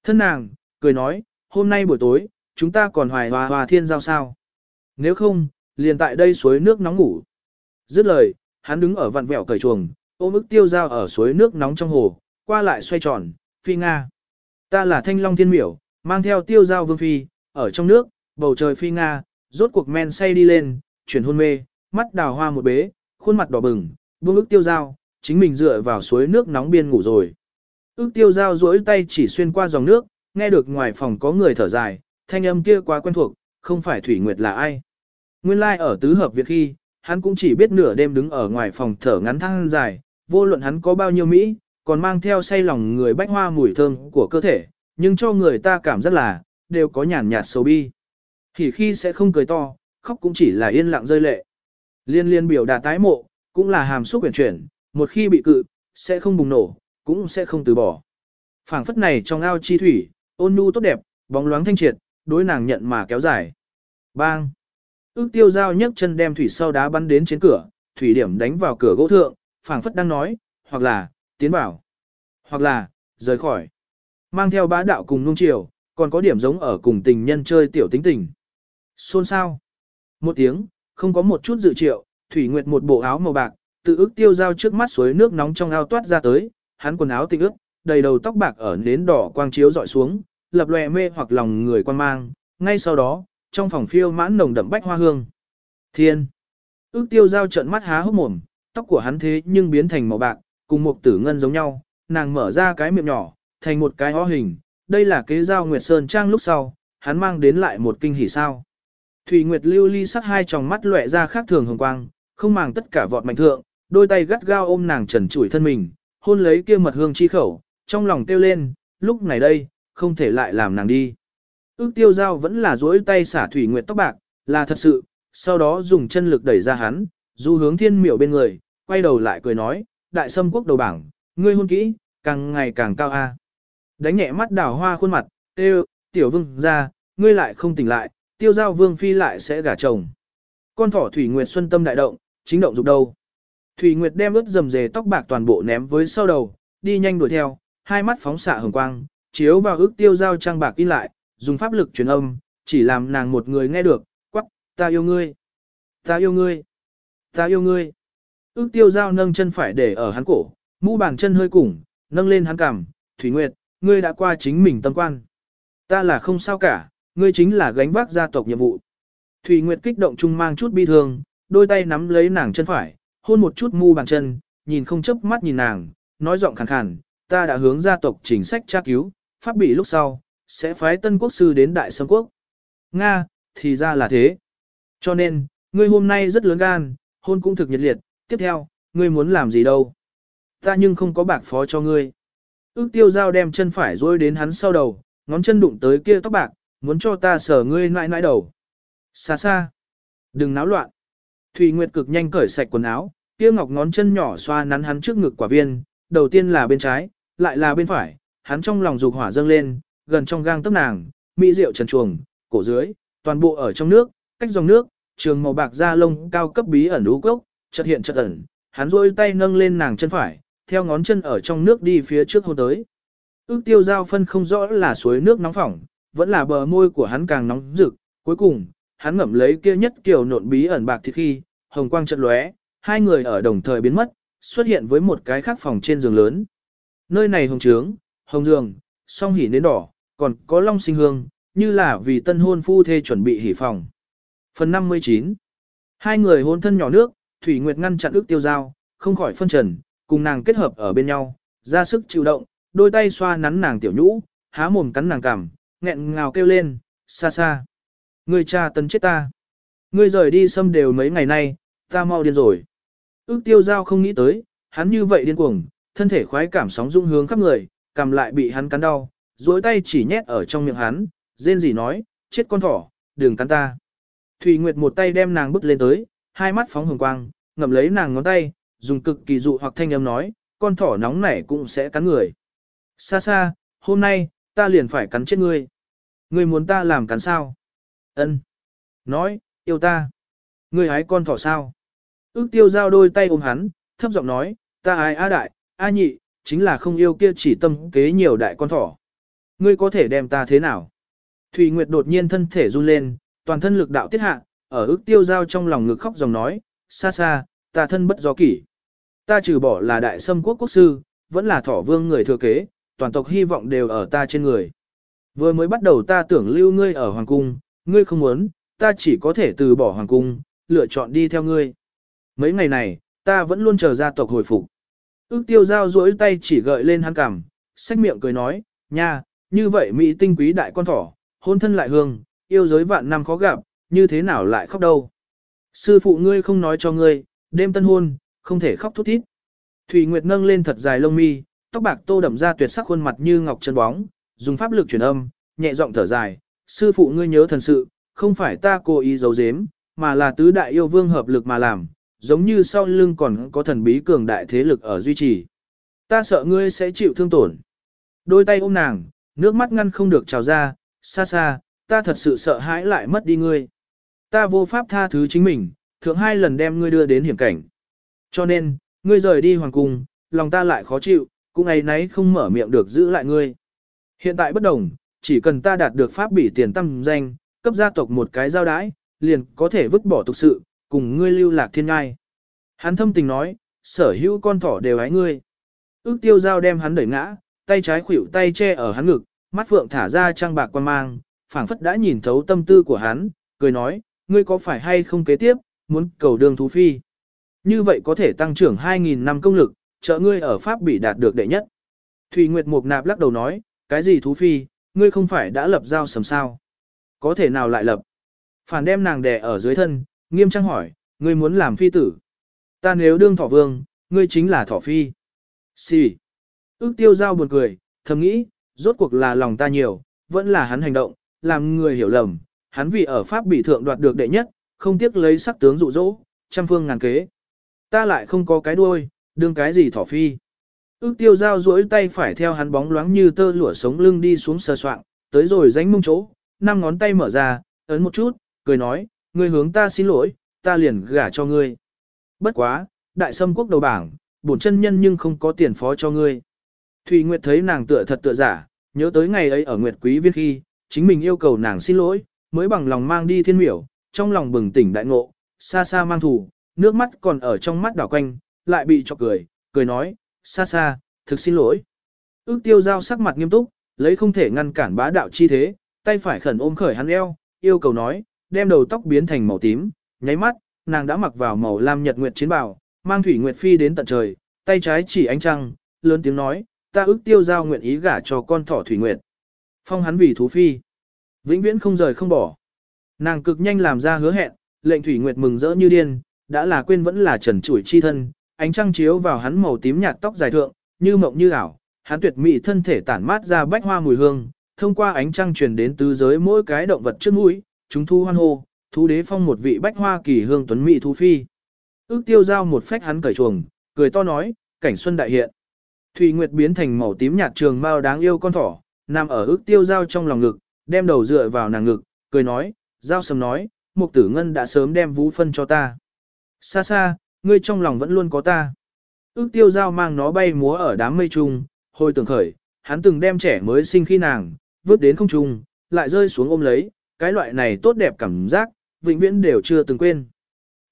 Thân nàng, cười nói, hôm nay buổi tối, chúng ta còn hoài hòa hòa thiên giao sao. Nếu không, liền tại đây suối nước nóng ngủ. Dứt lời, hắn đứng ở vặn vẹo cởi chuồng, ôm ức tiêu dao ở suối nước nóng trong hồ, qua lại xoay tròn, phi Nga. Ta là thanh long thiên miểu, mang theo tiêu dao vương phi, ở trong nước, bầu trời phi Nga, rốt cuộc men say đi lên, chuyển hôn mê, mắt đào hoa một bế, khuôn mặt đỏ bừng, buông ức tiêu dao, chính mình dựa vào suối nước nóng biên ngủ rồi. Ước tiêu dao duỗi tay chỉ xuyên qua dòng nước, nghe được ngoài phòng có người thở dài, thanh âm kia quá quen thuộc, không phải Thủy Nguyệt là ai. Nguyên lai like ở tứ hợp việc khi, hắn cũng chỉ biết nửa đêm đứng ở ngoài phòng thở ngắn thăng dài, vô luận hắn có bao nhiêu Mỹ, còn mang theo say lòng người bách hoa mùi thơm của cơ thể, nhưng cho người ta cảm giác là, đều có nhàn nhạt sầu bi. Thì khi sẽ không cười to, khóc cũng chỉ là yên lặng rơi lệ. Liên liên biểu đà tái mộ, cũng là hàm xúc quyển chuyển, một khi bị cự, sẽ không bùng nổ, cũng sẽ không từ bỏ. phảng phất này trong ao chi thủy, ôn nhu tốt đẹp, bóng loáng thanh triệt, đối nàng nhận mà kéo dài. Bang! Ước tiêu giao nhấc chân đem thủy sau đá bắn đến trên cửa, thủy điểm đánh vào cửa gỗ thượng, phảng phất đang nói, hoặc là, tiến vào, hoặc là, rời khỏi. Mang theo bá đạo cùng nung chiều, còn có điểm giống ở cùng tình nhân chơi tiểu tính tình. Xôn sao? Một tiếng, không có một chút dự triệu, Thủy Nguyệt một bộ áo màu bạc, tự ước tiêu giao trước mắt suối nước nóng trong ao toát ra tới, hắn quần áo tinh ướt, đầy đầu tóc bạc ở nến đỏ quang chiếu dọi xuống, lập lòe mê hoặc lòng người quan mang, ngay sau đó, trong phòng phiêu mãn nồng đậm bách hoa hương. Thiên! Ước tiêu giao trận mắt há hốc mồm, tóc của hắn thế nhưng biến thành màu bạc, cùng một tử ngân giống nhau, nàng mở ra cái miệng nhỏ, thành một cái ho hình, đây là kế giao Nguyệt Sơn Trang lúc sau, hắn mang đến lại một kinh hỉ sao. Thủy Nguyệt lưu ly sắc hai tròng mắt lóe ra khác thường hồng quang, không màng tất cả vọt mạnh thượng, đôi tay gắt gao ôm nàng trần trụi thân mình, hôn lấy kia mật hương chi khẩu, trong lòng tiêu lên, lúc này đây, không thể lại làm nàng đi. Ước tiêu giao vẫn là duỗi tay xả thủy nguyệt tóc bạc, là thật sự, sau đó dùng chân lực đẩy ra hắn, du hướng thiên miểu bên người, quay đầu lại cười nói, đại sâm quốc đầu bảng, ngươi hôn kỹ, càng ngày càng cao a. Đánh nhẹ mắt đào hoa khuôn mặt, tiêu, tiểu vương ra, ngươi lại không tỉnh lại, tiêu giao vương phi lại sẽ gả chồng. Con thỏ thủy nguyệt xuân tâm đại động, chính động dục đâu. Thủy Nguyệt đem ướt dầm dề tóc bạc toàn bộ ném với sau đầu, đi nhanh đuổi theo, hai mắt phóng xạ hồng quang, chiếu vào ước tiêu giao trang bạc in lại, dùng pháp lực truyền âm, chỉ làm nàng một người nghe được, quắc, ta yêu ngươi, ta yêu ngươi, ta yêu ngươi. Ước tiêu giao nâng chân phải để ở hắn cổ, mũ bàn chân hơi củng, nâng lên hắn cằm, Thủy Nguyệt, ngươi đã qua chính mình tâm quan. Ta là không sao cả, ngươi chính là gánh vác gia tộc nhiệm vụ. Thủy Nguyệt kích động chung mang chút bi thương, đôi tay nắm lấy nàng chân phải, hôn một chút mu bàn chân, nhìn không chớp mắt nhìn nàng, nói giọng khàn khàn, ta đã hướng gia tộc chính sách tra cứu, pháp bị lúc sau, sẽ phái tân quốc sư đến Đại Sâm Quốc. Nga, thì ra là thế. Cho nên, ngươi hôm nay rất lớn gan, hôn cũng thực nhiệt liệt, tiếp theo, ngươi muốn làm gì đâu. Ta nhưng không có bạc phó cho ngươi. Ước tiêu giao đem chân phải dối đến hắn sau đầu, ngón chân đụng tới kia tóc bạc, muốn cho ta sờ ngươi nãi nãi đầu. Xa xa. Đừng náo loạn. Thủy Nguyệt cực nhanh cởi sạch quần áo, kia ngọc ngón chân nhỏ xoa nắn hắn trước ngực quả viên, đầu tiên là bên trái, lại là bên phải, hắn trong lòng dục hỏa dâng lên, gần trong gang tấc nàng, mỹ rượu trần chuồng, cổ dưới, toàn bộ ở trong nước, cách dòng nước, trường màu bạc da lông cao cấp bí ẩn đú cốc, chợt hiện chợt ẩn, hắn rôi tay nâng lên nàng chân phải, theo ngón chân ở trong nước đi phía trước hôn tới. Ước tiêu giao phân không rõ là suối nước nóng phỏng, vẫn là bờ môi của hắn càng nóng rực, cuối cùng, hắn ngậm lấy kia nhất kiểu nộn bí ẩn bạc thịt khi, hồng quang chợt lóe, hai người ở đồng thời biến mất, xuất hiện với một cái khác phòng trên giường lớn. Nơi này hồng trướng, hồng giường, song hỉ nến đỏ, còn có long sinh hương, như là vì tân hôn phu thê chuẩn bị hỉ phòng. Phần 59 Hai người hôn thân nhỏ nước, Thủy Nguyệt ngăn chặn ước tiêu giao, không khỏi phân trần, cùng nàng kết hợp ở bên nhau, ra sức chịu động, đôi tay xoa nắn nàng tiểu nhũ, há mồm cắn nàng cằm, nghẹn ngào kêu lên, xa xa. người cha tấn chết ta. Ngươi rời đi xâm đều mấy ngày nay, ta mau điên rồi. Ước tiêu giao không nghĩ tới, hắn như vậy điên cuồng, thân thể khoái cảm sóng dung hướng khắp người, cầm lại bị hắn cắn đau, duỗi tay chỉ nhét ở trong miệng hắn, rên rỉ nói, chết con thỏ, đừng cắn ta. Thủy Nguyệt một tay đem nàng bước lên tới, hai mắt phóng hồng quang, ngậm lấy nàng ngón tay, dùng cực kỳ dụ hoặc thanh âm nói, con thỏ nóng nảy cũng sẽ cắn người. Xa xa, hôm nay, ta liền phải cắn chết ngươi. Ngươi muốn ta làm cắn sao? Ân. Nói, yêu ta. Ngươi hái con thỏ sao? Ước tiêu giao đôi tay ôm hắn, thấp giọng nói, ta ai a đại, a nhị, chính là không yêu kia chỉ tâm kế nhiều đại con thỏ. Ngươi có thể đem ta thế nào? Thủy Nguyệt đột nhiên thân thể run lên, toàn thân lực đạo tiết hạ, ở ức tiêu giao trong lòng ngực khóc dòng nói, xa xa, ta thân bất do kỷ. Ta trừ bỏ là đại sâm quốc quốc sư, vẫn là thỏ vương người thừa kế, toàn tộc hy vọng đều ở ta trên người. Vừa mới bắt đầu ta tưởng lưu ngươi ở hoàng cung, ngươi không muốn, ta chỉ có thể từ bỏ hoàng cung, lựa chọn đi theo ngươi. Mấy ngày này, ta vẫn luôn chờ gia tộc hồi phục. Ước tiêu giao duỗi tay chỉ gợi lên hắn cằm, sách miệng cười nói, nha, như vậy mỹ tinh quý đại con thỏ, hôn thân lại hương, yêu giới vạn năm khó gặp, như thế nào lại khóc đâu. Sư phụ ngươi không nói cho ngươi, đêm tân hôn, không thể khóc thút thít. Thủy Nguyệt nâng lên thật dài lông mi, tóc bạc tô đậm ra tuyệt sắc khuôn mặt như ngọc chân bóng, dùng pháp lực truyền âm, nhẹ giọng thở dài, sư phụ ngươi nhớ thần sự, không phải ta cố ý giấu giếm, mà là tứ đại yêu vương hợp lực mà làm, giống như sau lưng còn có thần bí cường đại thế lực ở duy trì. Ta sợ ngươi sẽ chịu thương tổn. Đôi tay ôm nàng, nước mắt ngăn không được trào ra, xa xa, ta thật sự sợ hãi lại mất đi ngươi. Ta vô pháp tha thứ chính mình, thượng hai lần đem ngươi đưa đến hiểm cảnh. Cho nên, ngươi rời đi hoàng cung, lòng ta lại khó chịu, cũng ấy nấy không mở miệng được giữ lại ngươi. Hiện tại bất đồng, chỉ cần ta đạt được pháp bỉ tiền tâm danh, cấp gia tộc một cái giao đái, liền có thể vứt bỏ tục sự, cùng ngươi lưu lạc thiên ngai. Hắn thâm tình nói, sở hữu con thỏ đều ái ngươi. Ước tiêu giao đem hắn đẩy ngã, tay trái khuỷu tay che ở hắn ngực, mắt phượng thả ra trang bạc quan mang, phảng phất đã nhìn thấu tâm tư của hắn, cười nói, ngươi có phải hay không kế tiếp, muốn cầu đường thú phi. Như vậy có thể tăng trưởng 2.000 năm công lực, trợ ngươi ở Pháp bị đạt được đệ nhất. Thủy Nguyệt Mộc Nạp lắc đầu nói, cái gì thú phi, ngươi không phải đã lập giao sầm sao. Có thể nào lại lập? Phản đem nàng đè ở dưới thân, nghiêm trang hỏi, ngươi muốn làm phi tử. Ta nếu đương thỏ vương, ngươi chính là thỏ phi. Xì. Ước tiêu giao buồn cười, thầm nghĩ, rốt cuộc là lòng ta nhiều, vẫn là hắn hành động, làm người hiểu lầm, hắn vì ở Pháp bị thượng đoạt được đệ nhất, không tiếc lấy sắc tướng dụ dỗ, trăm phương ngàn kế. Ta lại không có cái đuôi, đương cái gì thỏ phi. Ước tiêu giao duỗi tay phải theo hắn bóng loáng như tơ lụa sống lưng đi xuống sờ soạng, tới rồi ránh mông chỗ, năm ngón tay mở ra, ấn một chút, cười nói, ngươi hướng ta xin lỗi, ta liền gả cho ngươi. Bất quá, đại sâm quốc đầu bảng, bổn chân nhân nhưng không có tiền phó cho ngươi. Thủy Nguyệt thấy nàng tựa thật tựa giả, nhớ tới ngày ấy ở Nguyệt Quý Viên khi, chính mình yêu cầu nàng xin lỗi, mới bằng lòng mang đi thiên miểu, trong lòng bừng tỉnh đại ngộ, xa xa mang thủ, nước mắt còn ở trong mắt đảo quanh, lại bị chọc cười, cười nói, xa xa, thực xin lỗi. Ước tiêu giao sắc mặt nghiêm túc, lấy không thể ngăn cản bá đạo chi thế, tay phải khẩn ôm khởi hắn eo, yêu cầu nói, đem đầu tóc biến thành màu tím, nháy mắt, nàng đã mặc vào màu lam nhật nguyệt chiến bào, mang thủy nguyệt phi đến tận trời, tay trái chỉ ánh trăng, lớn tiếng nói, ta ước tiêu giao nguyện ý gả cho con thỏ thủy nguyệt. Phong hắn vì thú phi, vĩnh viễn không rời không bỏ. Nàng cực nhanh làm ra hứa hẹn, lệnh thủy nguyệt mừng rỡ như điên, đã là quên vẫn là trần chủi chi thân, ánh trăng chiếu vào hắn màu tím nhạt tóc dài thượng, như mộng như ảo, hắn tuyệt mỹ thân thể tản mát ra bách hoa mùi hương, thông qua ánh trăng truyền đến tứ giới mỗi cái động vật trước mũi, chúng thu hoan hô, thú đế phong một vị bách hoa kỳ hương tuấn mỹ thú phi. Ước tiêu giao một phách hắn cởi chuồng, cười to nói, cảnh xuân đại hiện. Thủy Nguyệt biến thành màu tím nhạt trường mao đáng yêu con thỏ, nằm ở ước tiêu giao trong lòng ngực, đem đầu dựa vào nàng ngực, cười nói, giao sầm nói, mục tử ngân đã sớm đem vũ phân cho ta. Xa xa, ngươi trong lòng vẫn luôn có ta. Ước tiêu giao mang nó bay múa ở đám mây trung, hồi tưởng khởi, hắn từng đem trẻ mới sinh khi nàng, vứt đến không trung, lại rơi xuống ôm lấy, cái loại này tốt đẹp cảm giác, vĩnh viễn đều chưa từng quên.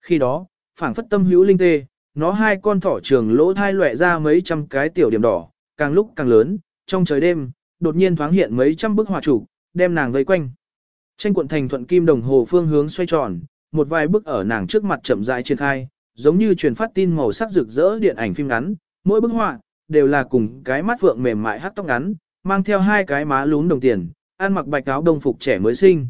Khi đó, phảng phất tâm hữu linh tê, nó hai con thỏ trường lỗ thai loẹ ra mấy trăm cái tiểu điểm đỏ, càng lúc càng lớn, trong trời đêm, đột nhiên thoáng hiện mấy trăm bức hỏa trụ, đem nàng vây quanh. Tranh cuộn thành thuận kim đồng hồ phương hướng xoay tròn, một vài bức ở nàng trước mặt chậm rãi triển khai, giống như truyền phát tin màu sắc rực rỡ điện ảnh phim ngắn, mỗi bức họa đều là cùng cái mắt phượng mềm mại hắt tóc ngắn, mang theo hai cái má lún đồng tiền, ăn mặc bạch áo đồng phục trẻ mới sinh.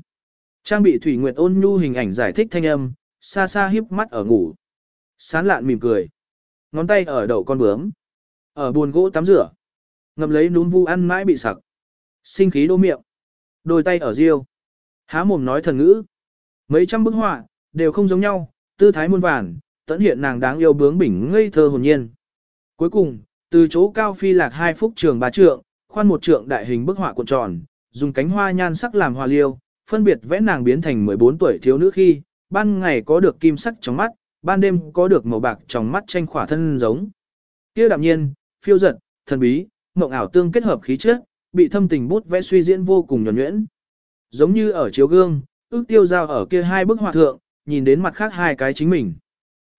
Trang bị Thủy Nguyệt ôn nhu hình ảnh giải thích thanh âm, xa xa híp mắt ở ngủ. Sán lạn mỉm cười. Ngón tay ở đầu con bướm. Ở buồn gỗ tắm rửa. Ngầm lấy núm vu ăn mãi bị sặc. Sinh khí đô miệng. Đôi tay ở riêu. Há mồm nói thần ngữ. Mấy trăm bức họa, đều không giống nhau, tư thái muôn vàn, tận hiện nàng đáng yêu bướng bỉnh ngây thơ hồn nhiên. Cuối cùng, từ chỗ cao phi lạc hai phúc trường ba trượng, khoan một trượng đại hình bức họa cuộn tròn, dùng cánh hoa nhan sắc làm hoa liêu, phân biệt vẽ nàng biến thành 14 tuổi thiếu nữ khi, ban ngày có được kim sắc trong mắt, ban đêm có được màu bạc trong mắt tranh khỏa thân giống. Kia đạm nhiên, phiêu giật, thần bí, mộng ảo tương kết hợp khí chất, bị thâm tình bút vẽ suy diễn vô cùng nhuần nhuyễn. Giống như ở chiếu gương, ước tiêu giao ở kia hai bức họa thượng, nhìn đến mặt khác hai cái chính mình.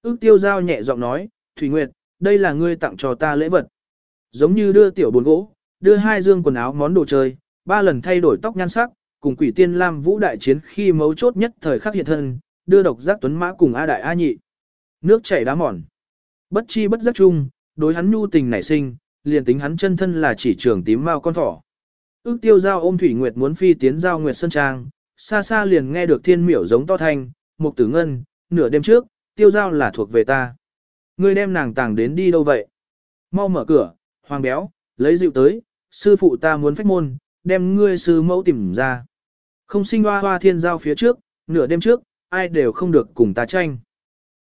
Ước tiêu giao nhẹ giọng nói, Thủy Nguyệt, đây là ngươi tặng cho ta lễ vật. Giống như đưa tiểu buồn gỗ, đưa hai dương quần áo món đồ chơi, ba lần thay đổi tóc nhan sắc, cùng quỷ tiên Lam vũ đại chiến khi mấu chốt nhất thời khắc hiện thân, đưa độc giác tuấn mã cùng A đại A nhị. Nước chảy đá mòn. Bất chi bất giác chung, đối hắn nhu tình nảy sinh, liền tính hắn chân thân là chỉ trường tím mao con thỏ. Ước tiêu giao ôm Thủy Nguyệt muốn phi tiến giao Nguyệt Sơn Trang, xa xa liền nghe được thiên miểu giống to thanh, mục tử ngân, nửa đêm trước, tiêu giao là thuộc về ta. Ngươi đem nàng tàng đến đi đâu vậy? Mau mở cửa, hoàng béo, lấy rượu tới, sư phụ ta muốn phách môn, đem ngươi sư mẫu tìm ra. Không sinh hoa hoa thiên giao phía trước, nửa đêm trước, ai đều không được cùng ta tranh.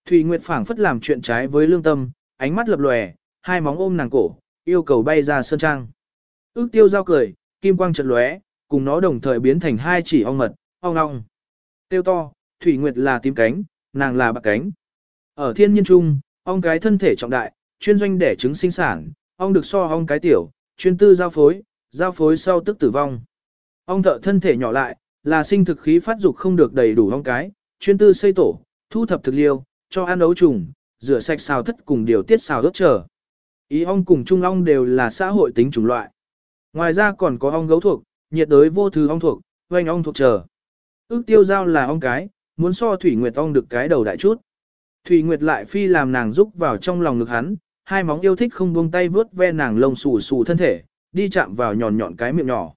Thủy Nguyệt phảng phất làm chuyện trái với lương tâm, ánh mắt lập lòe, hai móng ôm nàng cổ, yêu cầu bay ra sơn trang. Ước tiêu giao cười, kim quang chợt lóe, cùng nó đồng thời biến thành hai chỉ ong mật, ong ong. Tiêu to, Thủy Nguyệt là tím cánh, nàng là bạc cánh. Ở thiên nhiên trung, ong cái thân thể trọng đại, chuyên doanh đẻ trứng sinh sản, ong được so ong cái tiểu, chuyên tư giao phối, giao phối sau tức tử vong. Ong thợ thân thể nhỏ lại, là sinh thực khí phát dục không được đầy đủ ong cái, chuyên tư xây tổ, thu thập thực liêu, cho ăn ấu trùng, rửa sạch xào thất cùng điều tiết xào đốt trở. Ý ong cùng trung ong đều là xã hội tính chủng loại. Ngoài ra còn có ong gấu thuộc, nhiệt đới vô thứ ong thuộc, vành ong thuộc trở. Ước tiêu giao là ong cái, muốn so Thủy Nguyệt ong được cái đầu đại chút. Thủy Nguyệt lại phi làm nàng rúc vào trong lòng ngực hắn, hai móng yêu thích không buông tay vướt ve nàng lông xù xù thân thể, đi chạm vào nhọn nhọn cái miệng nhỏ.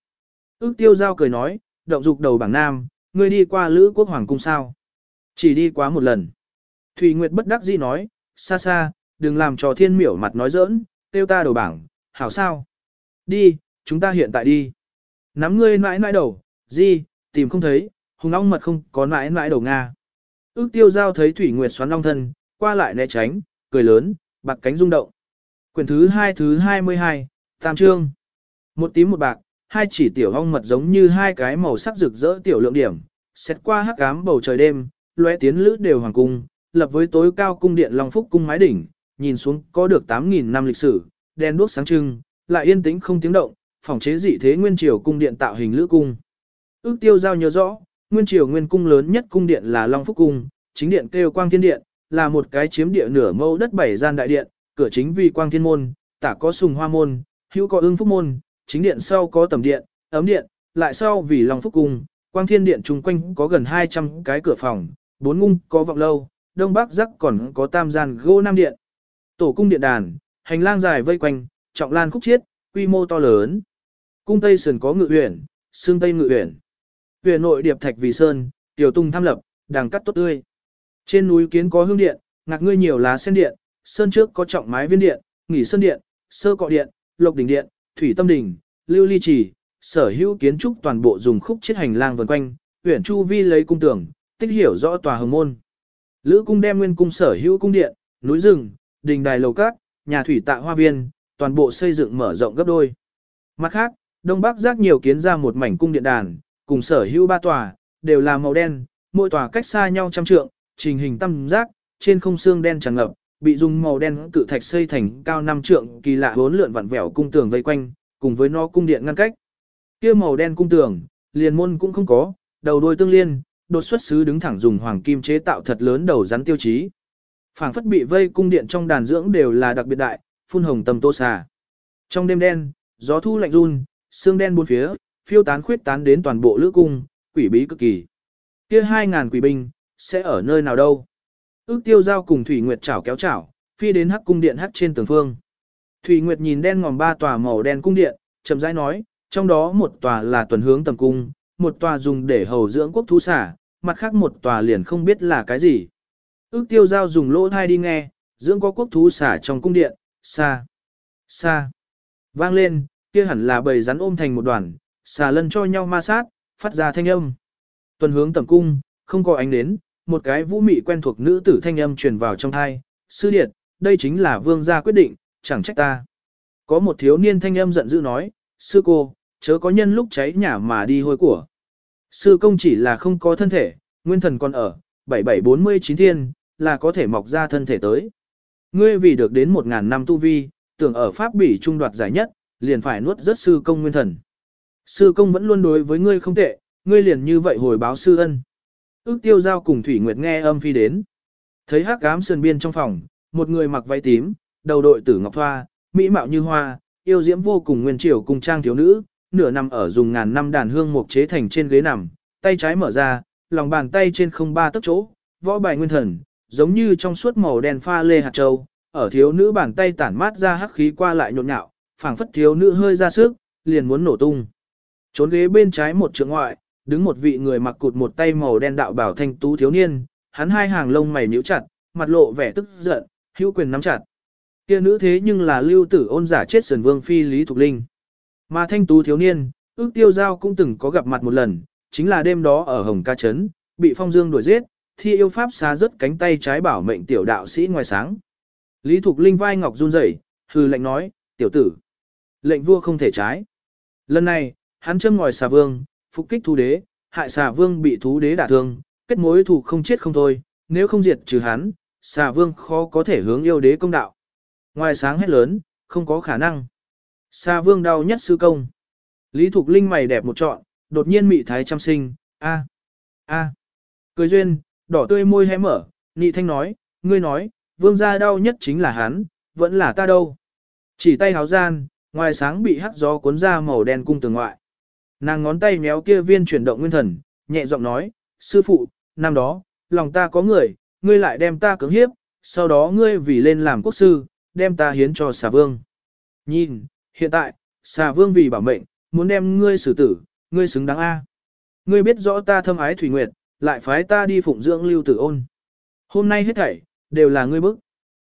Ước tiêu giao cười nói, động dục đầu bảng nam, ngươi đi qua lữ quốc hoàng cung sao. Chỉ đi quá một lần. Thủy Nguyệt bất đắc dĩ nói, xa xa, đừng làm cho thiên miểu mặt nói giỡn, tiêu ta đầu bảng, hảo sao. Đi, chúng ta hiện tại đi. Nắm ngươi mãi mãi đầu, gì, tìm không thấy, hùng ong mật không có mãi mãi đầu Nga. Ước tiêu giao thấy Thủy Nguyệt xoắn long thân, qua lại né tránh, cười lớn, bạc cánh rung động. Quyển thứ hai thứ 22, Tam Trương. Một tím một bạc, hai chỉ tiểu ong mật giống như hai cái màu sắc rực rỡ tiểu lượng điểm, xét qua hắc ám bầu trời đêm, lóe tiến lữ đều hoàng cung, lập với tối cao cung điện Long Phúc cung mái đỉnh, nhìn xuống có được 8.000 năm lịch sử, đen đuốc sáng trưng, lại yên tĩnh không tiếng động, phòng chế dị thế nguyên triều cung điện tạo hình lữ cung. Ước tiêu giao nhớ rõ, nguyên triều nguyên cung lớn nhất cung điện là Long Phúc cung, chính điện kêu Quang Thiên điện, là một cái chiếm địa nửa mẫu đất bảy gian đại điện, cửa chính vì Quang Thiên môn, tả có Sùng Hoa môn, hữu có Ưng Phúc môn, chính điện sau có tầm điện, ấm điện, lại sau vì Long Phúc cung, Quang Thiên điện chung quanh có gần 200 cái cửa phòng, bốn ngung có vọng lâu, đông bắc rắc còn có tam gian gỗ nam điện. Tổ cung điện đàn, hành lang dài vây quanh, trọng lan khúc chiết, quy mô to lớn. Cung Tây sườn có ngự uyển, xương Tây ngự uyển. Uyển nội điệp thạch vì sơn, tiểu tung tham lập, đàng cắt tốt tươi. Trên núi kiến có hương điện, ngạc ngươi nhiều lá sen điện, sơn trước có trọng mái viên điện, nghỉ sơn điện, sơ cọ điện, lộc đỉnh điện, thủy tâm đỉnh, lưu ly trì, sở hữu kiến trúc toàn bộ dùng khúc chiết hành lang vần quanh, uyển chu vi lấy cung tưởng, tích hiểu rõ tòa hồng môn. Lữ cung đem nguyên cung sở hữu cung điện, núi rừng, đình đài lầu cát, nhà thủy tạ hoa viên, toàn bộ xây dựng mở rộng gấp đôi. Mặt khác, Đông Bắc giác nhiều kiến ra một mảnh cung điện đàn, cùng sở hữu ba tòa, đều là màu đen, mỗi tòa cách xa nhau trăm trượng, trình hình tam giác, trên không xương đen tràn ngập, bị dùng màu đen cự thạch xây thành cao năm trượng kỳ lạ bốn lượn vặn vẹo cung tường vây quanh, cùng với nó cung điện ngăn cách. Kia màu đen cung tường, liền môn cũng không có, đầu đuôi tương liên, đột xuất sứ đứng thẳng dùng hoàng kim chế tạo thật lớn đầu rắn tiêu chí. Phảng phất bị vây cung điện trong đàn dưỡng đều là đặc biệt đại, phun hồng tầm tô xà. Trong đêm đen, gió thu lạnh run, xương đen bốn phía, phiêu tán khuyết tán đến toàn bộ lữ cung, quỷ bí cực kỳ. Kia hai ngàn quỷ binh, sẽ ở nơi nào đâu? Ước tiêu giao cùng Thủy Nguyệt chảo kéo chảo, phi đến hắc cung điện hắc trên tường phương. Thủy Nguyệt nhìn đen ngòm ba tòa màu đen cung điện, chậm rãi nói, trong đó một tòa là tuần hướng tầm cung, một tòa dùng để hầu dưỡng quốc thú xả, mặt khác một tòa liền không biết là cái gì. Ước tiêu giao dùng lỗ thai đi nghe, dưỡng có quốc thú xả trong cung điện, xa, xa. Vang lên, kia hẳn là bầy rắn ôm thành một đoàn, xà lân cho nhau ma sát, phát ra thanh âm. Tuần hướng tầm cung, không có ánh đến, một cái vũ mị quen thuộc nữ tử thanh âm truyền vào trong thai. Sư điệt, đây chính là vương gia quyết định, chẳng trách ta. Có một thiếu niên thanh âm giận dữ nói, sư cô, chớ có nhân lúc cháy nhà mà đi hôi của. Sư công chỉ là không có thân thể, nguyên thần còn ở, 7749 thiên, là có thể mọc ra thân thể tới. Ngươi vì được đến 1.000 năm tu vi, tưởng ở Pháp bỉ trung đoạt giải nhất, liền phải nuốt rất sư công nguyên thần. Sư công vẫn luôn đối với ngươi không tệ, ngươi liền như vậy hồi báo sư ân. Ước tiêu giao cùng Thủy Nguyệt nghe âm phi đến. Thấy hắc ám sườn biên trong phòng, một người mặc váy tím, đầu đội tử ngọc thoa, mỹ mạo như hoa, yêu diễm vô cùng nguyên triều cùng trang thiếu nữ, nửa nằm ở dùng ngàn năm đàn hương mục chế thành trên ghế nằm, tay trái mở ra, lòng bàn tay trên không ba tấc chỗ, võ bài nguyên thần, giống như trong suốt màu đen pha lê hạt châu, ở thiếu nữ bàn tay tản mát ra hắc khí qua lại nhộn nhạo, phảng phất thiếu nữ hơi ra sức, liền muốn nổ tung. Trốn ghế bên trái một trượng ngoại, đứng một vị người mặc cụt một tay màu đen đạo bảo thanh tú thiếu niên, hắn hai hàng lông mày nhíu chặt, mặt lộ vẻ tức giận, hữu quyền nắm chặt. Kia nữ thế nhưng là lưu tử ôn giả chết sườn vương phi Lý Thục Linh. Mà thanh tú thiếu niên, ước tiêu giao cũng từng có gặp mặt một lần, chính là đêm đó ở Hồng Ca Trấn, bị phong dương đuổi giết, thi yêu pháp xá rớt cánh tay trái bảo mệnh tiểu đạo sĩ ngoài sáng. Lý Thục Linh vai ngọc run rẩy, hừ lệnh nói, tiểu tử, lệnh vua không thể trái. Lần này, hắn châm ngòi xà vương, phục kích thú đế, hại xà vương bị thú đế đả thương, kết mối thù không chết không thôi, nếu không diệt trừ hắn, xà vương khó có thể hướng yêu đế công đạo. Ngoài sáng hết lớn, không có khả năng. Sa vương đau nhất sư công. Lý Thục Linh mày đẹp một trọn, đột nhiên mị thái chăm sinh, a a Cười duyên, đỏ tươi môi hé mở, nị thanh nói, ngươi nói, vương gia đau nhất chính là hắn, vẫn là ta đâu. Chỉ tay háo gian, ngoài sáng bị hắt gió cuốn ra màu đen cung tường ngoại. Nàng ngón tay méo kia viên chuyển động nguyên thần, nhẹ giọng nói, sư phụ, năm đó, lòng ta có người, ngươi lại đem ta cưỡng hiếp, sau đó ngươi vì lên làm quốc sư, đem ta hiến cho xà vương. Nhìn, hiện tại, xà vương vì bảo mệnh, muốn đem ngươi xử tử, ngươi xứng đáng A. Ngươi biết rõ ta thâm ái Thủy Nguyệt, lại phái ta đi phụng dưỡng lưu tử ôn. Hôm nay hết thảy, đều là ngươi bức.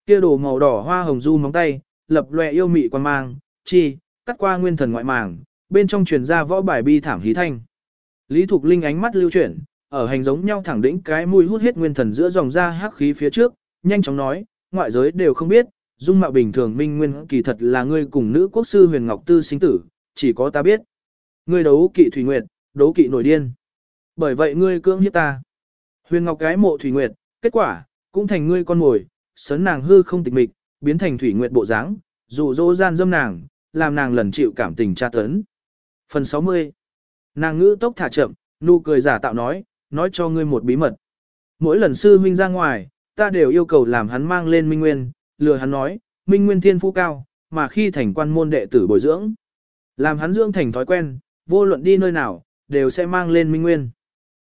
Kia đồ màu đỏ hoa hồng du móng tay, lập lòe yêu mị quan mang, chi, cắt qua nguyên thần ngoại màng, bên trong truyền ra võ bài bi thảm hí thanh. Lý Thục Linh ánh mắt lưu chuyển, ở hành giống nhau thẳng đỉnh cái mũi hút hết nguyên thần giữa dòng ra hắc khí phía trước, nhanh chóng nói, ngoại giới đều không biết, dung mạo bình thường minh nguyên kỳ thật là ngươi cùng nữ quốc sư huyền ngọc tư sinh tử, chỉ có ta biết. Ngươi đấu kỵ Thủy Nguyệt, đấu kỵ nổi điên. Bởi vậy ngươi cưỡng hiếp ta. Huyền Ngọc gái mộ Thủy Nguyệt, kết quả, cũng thành ngươi con mồi, sấn nàng hư không tịch mịch, biến thành Thủy Nguyệt bộ dáng, dụ dỗ gian dâm nàng, làm nàng lần chịu cảm tình tra tấn. Phần 60 Nàng ngữ tốc thả chậm, nụ cười giả tạo nói, nói cho ngươi một bí mật. Mỗi lần sư huynh ra ngoài, ta đều yêu cầu làm hắn mang lên Minh Nguyên, lừa hắn nói, Minh Nguyên thiên phú cao, mà khi thành quan môn đệ tử bồi dưỡng. Làm hắn dưỡng thành thói quen, vô luận đi nơi nào, đều sẽ mang lên Minh Nguyên.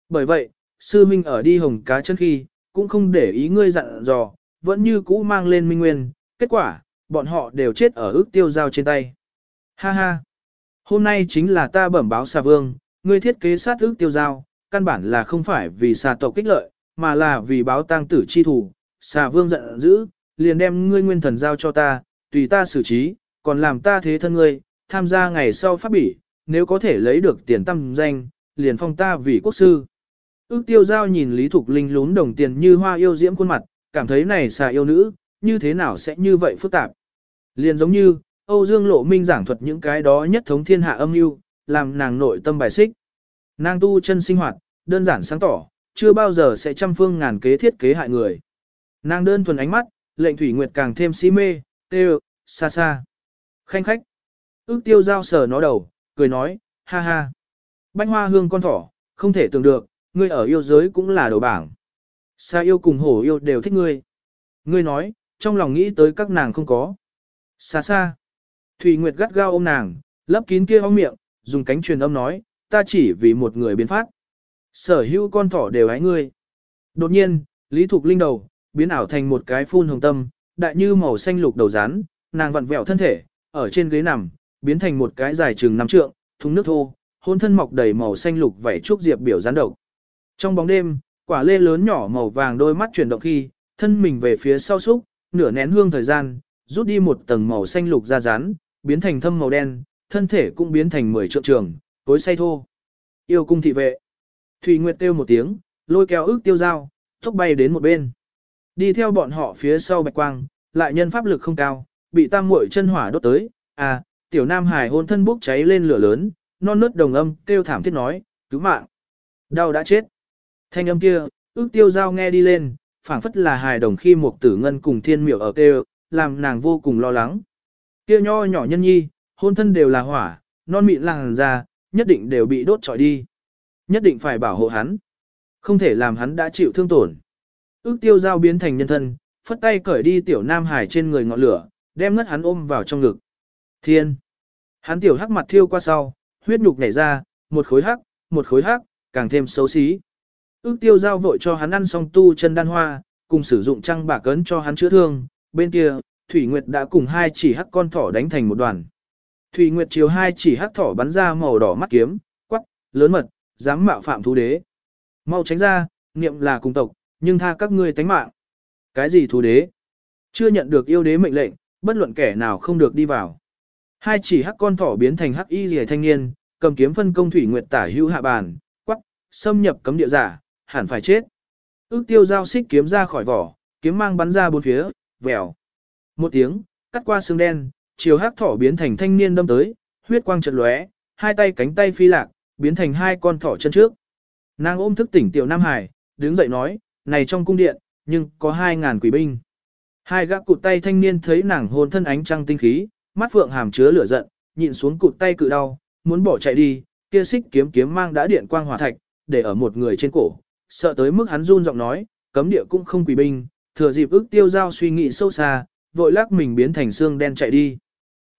Bởi vậy, sư minh ở đi hồng cá chân khi, cũng không để ý ngươi dặn dò, vẫn như cũ mang lên Minh Nguyên. Kết quả, bọn họ đều chết ở ước tiêu giao trên tay. Ha ha! Hôm nay chính là ta bẩm báo xà vương, ngươi thiết kế sát ước tiêu giao, căn bản là không phải vì xà tộc kích lợi, mà là vì báo tang tử chi thủ. Xà vương giận dữ, liền đem ngươi nguyên thần giao cho ta, tùy ta xử trí, còn làm ta thế thân ngươi, tham gia ngày sau pháp bỉ, nếu có thể lấy được tiền tâm danh, liền phong ta vì quốc sư. Ước tiêu giao nhìn Lý Thục Linh lún đồng tiền như hoa yêu diễm khuôn mặt, cảm thấy này xà yêu nữ, như thế nào sẽ như vậy phức tạp. Liền giống như, Âu Dương Lộ Minh giảng thuật những cái đó nhất thống thiên hạ âm mưu, làm nàng nội tâm bài xích. Nàng tu chân sinh hoạt, đơn giản sáng tỏ, chưa bao giờ sẽ trăm phương ngàn kế thiết kế hại người. Nàng đơn thuần ánh mắt, lệnh Thủy Nguyệt càng thêm si mê, tê xa xa. Khanh khách. Ước tiêu giao sờ nó đầu, cười nói, ha ha. Bánh hoa hương con thỏ, không thể tưởng được, ngươi ở yêu giới cũng là đầu bảng. Sa yêu cùng hổ yêu đều thích ngươi. Ngươi nói, trong lòng nghĩ tới các nàng không có. Xa xa. Thủy Nguyệt gắt gao ôm nàng, lấp kín kia ong miệng, dùng cánh truyền âm nói, ta chỉ vì một người biến phát. Sở hữu con thỏ đều hái ngươi. Đột nhiên, Lý Thục Linh đầu, biến ảo thành một cái phun hồng tâm, đại như màu xanh lục đầu rán, nàng vặn vẹo thân thể, ở trên ghế nằm, biến thành một cái dài chừng năm trượng, thùng nước thô, hôn thân mọc đầy màu xanh lục vảy trúc diệp biểu rán độc. Trong bóng đêm, quả lê lớn nhỏ màu vàng đôi mắt chuyển động khi, thân mình về phía sau xúc, nửa nén hương thời gian, rút đi một tầng màu xanh lục ra rán, biến thành thâm màu đen, thân thể cũng biến thành mười trượng trường, tối say thô. Yêu cung thị vệ. Thủy Nguyệt kêu một tiếng, lôi kéo ước tiêu dao, thúc bay đến một bên. Đi theo bọn họ phía sau bạch quang, lại nhân pháp lực không cao, bị tam muội chân hỏa đốt tới, à, tiểu nam hải hôn thân bốc cháy lên lửa lớn, non nớt đồng âm, kêu thảm thiết nói, cứu mạng. Đau đã chết. Thanh âm kia, ước tiêu giao nghe đi lên, phảng phất là hài đồng khi một tử ngân cùng thiên miểu ở kêu, làm nàng vô cùng lo lắng. Kia nho nhỏ nhân nhi, hôn thân đều là hỏa, non mịn làng ra, nhất định đều bị đốt trọi đi. Nhất định phải bảo hộ hắn. Không thể làm hắn đã chịu thương tổn. Ước tiêu giao biến thành nhân thân, phất tay cởi đi tiểu nam hải trên người ngọn lửa, đem ngất hắn ôm vào trong ngực. Thiên! Hắn tiểu hắc mặt thiêu qua sau, huyết nhục nhảy ra, một khối hắc, một khối hắc, càng thêm xấu xí. Ước tiêu giao vội cho hắn ăn xong tu chân đan hoa, cùng sử dụng trăng bạc cấn cho hắn chữa thương, bên kia, Thủy Nguyệt đã cùng hai chỉ hắc con thỏ đánh thành một đoàn. Thủy Nguyệt chiếu hai chỉ hắc thỏ bắn ra màu đỏ mắt kiếm, quắc, lớn mật, dám mạo phạm thú đế. Mau tránh ra, niệm là cùng tộc, nhưng tha các ngươi tánh mạng. Cái gì thú đế? Chưa nhận được yêu đế mệnh lệnh, bất luận kẻ nào không được đi vào. Hai chỉ hắc con thỏ biến thành hắc y rìa thanh niên, cầm kiếm phân công Thủy Nguyệt tả hữu hạ bàn, quắc, xâm nhập cấm địa giả, hẳn phải chết. Ước tiêu giao xích kiếm ra khỏi vỏ, kiếm mang bắn ra bốn phía, vèo. Một tiếng, cắt qua xương đen, chiều hắc thỏ biến thành thanh niên đâm tới, huyết quang chợt lóe, hai tay cánh tay phi lạc, biến thành hai con thỏ chân trước. Nàng ôm thức tỉnh tiểu Nam Hải, đứng dậy nói, này trong cung điện, nhưng có hai ngàn quỷ binh. Hai gã cụt tay thanh niên thấy nàng hồn thân ánh trăng tinh khí, mắt phượng hàm chứa lửa giận, nhịn xuống cụt tay cự đau, muốn bỏ chạy đi, kia xích kiếm kiếm mang đã điện quang hỏa thạch, để ở một người trên cổ, sợ tới mức hắn run giọng nói, cấm địa cũng không quỷ binh, thừa dịp ức tiêu giao suy nghĩ sâu xa, vội lắc mình biến thành xương đen chạy đi.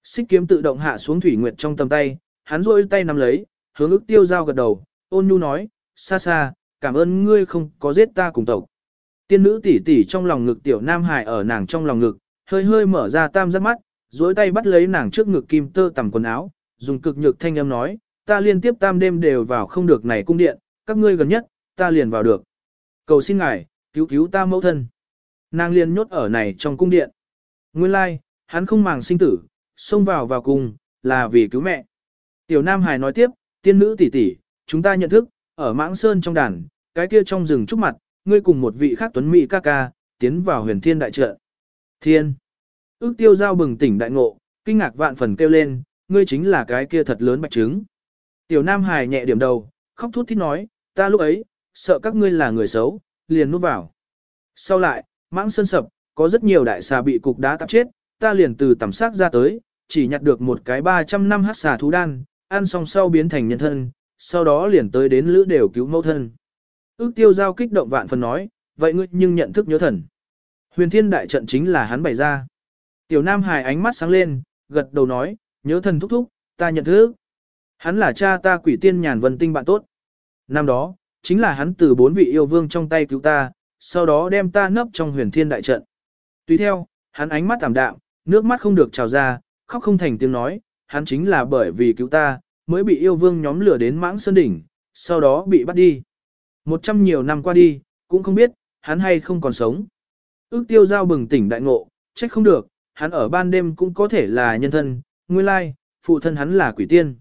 Xích kiếm tự động hạ xuống thủy nguyệt trong tầm tay, hắn rôi tay nắm lấy, hướng ức tiêu giao gật đầu, ôn nhu nói, xa xa, cảm ơn ngươi không có giết ta cùng tộc. Tiên nữ tỷ tỷ trong lòng ngực tiểu nam hải ở nàng trong lòng ngực, hơi hơi mở ra tam giác mắt, duỗi tay bắt lấy nàng trước ngực kim tơ tầm quần áo, dùng cực nhược thanh âm nói, ta liên tiếp tam đêm đều vào không được này cung điện, các ngươi gần nhất, ta liền vào được. Cầu xin ngài, cứu cứu ta mẫu thân. Nàng liền nhốt ở này trong cung điện. Nguyên lai, like, hắn không màng sinh tử, xông vào vào cung, là vì cứu mẹ. Tiểu Nam Hải nói tiếp, tiên nữ tỷ tỷ, chúng ta nhận thức, ở mãng sơn trong đàn, cái kia trong rừng trúc mặt, ngươi cùng một vị khác tuấn mỹ ca ca, tiến vào huyền thiên đại trận. Thiên! Ước tiêu giao bừng tỉnh đại ngộ, kinh ngạc vạn phần kêu lên, ngươi chính là cái kia thật lớn bạch trứng. Tiểu Nam Hải nhẹ điểm đầu, khóc thút thít nói, ta lúc ấy, sợ các ngươi là người xấu, liền nuốt vào. Sau lại, mãng sơn sập, có rất nhiều đại xà bị cục đá tạp chết, ta liền từ tầm xác ra tới, chỉ nhặt được một cái 300 năm hát xà thú đan, ăn xong sau biến thành nhân thân, sau đó liền tới đến lữ đều cứu mẫu thân. Ước tiêu giao kích động vạn phần nói, vậy ngươi nhưng nhận thức nhớ thần. Huyền thiên đại trận chính là hắn bày ra. Tiểu Nam Hải ánh mắt sáng lên, gật đầu nói, nhớ thần thúc thúc, ta nhận thức. Hắn là cha ta quỷ tiên nhàn vân tinh bạn tốt. Năm đó, chính là hắn từ bốn vị yêu vương trong tay cứu ta, sau đó đem ta nấp trong huyền thiên đại trận. Tùy theo, hắn ánh mắt tảm đạm, nước mắt không được trào ra, khóc không thành tiếng nói, hắn chính là bởi vì cứu ta, mới bị yêu vương nhóm lửa đến mãng sơn đỉnh, sau đó bị bắt đi. Một trăm nhiều năm qua đi, cũng không biết, hắn hay không còn sống. Ước tiêu giao bừng tỉnh đại ngộ, trách không được, hắn ở ban đêm cũng có thể là nhân thân, nguyên lai, phụ thân hắn là quỷ tiên.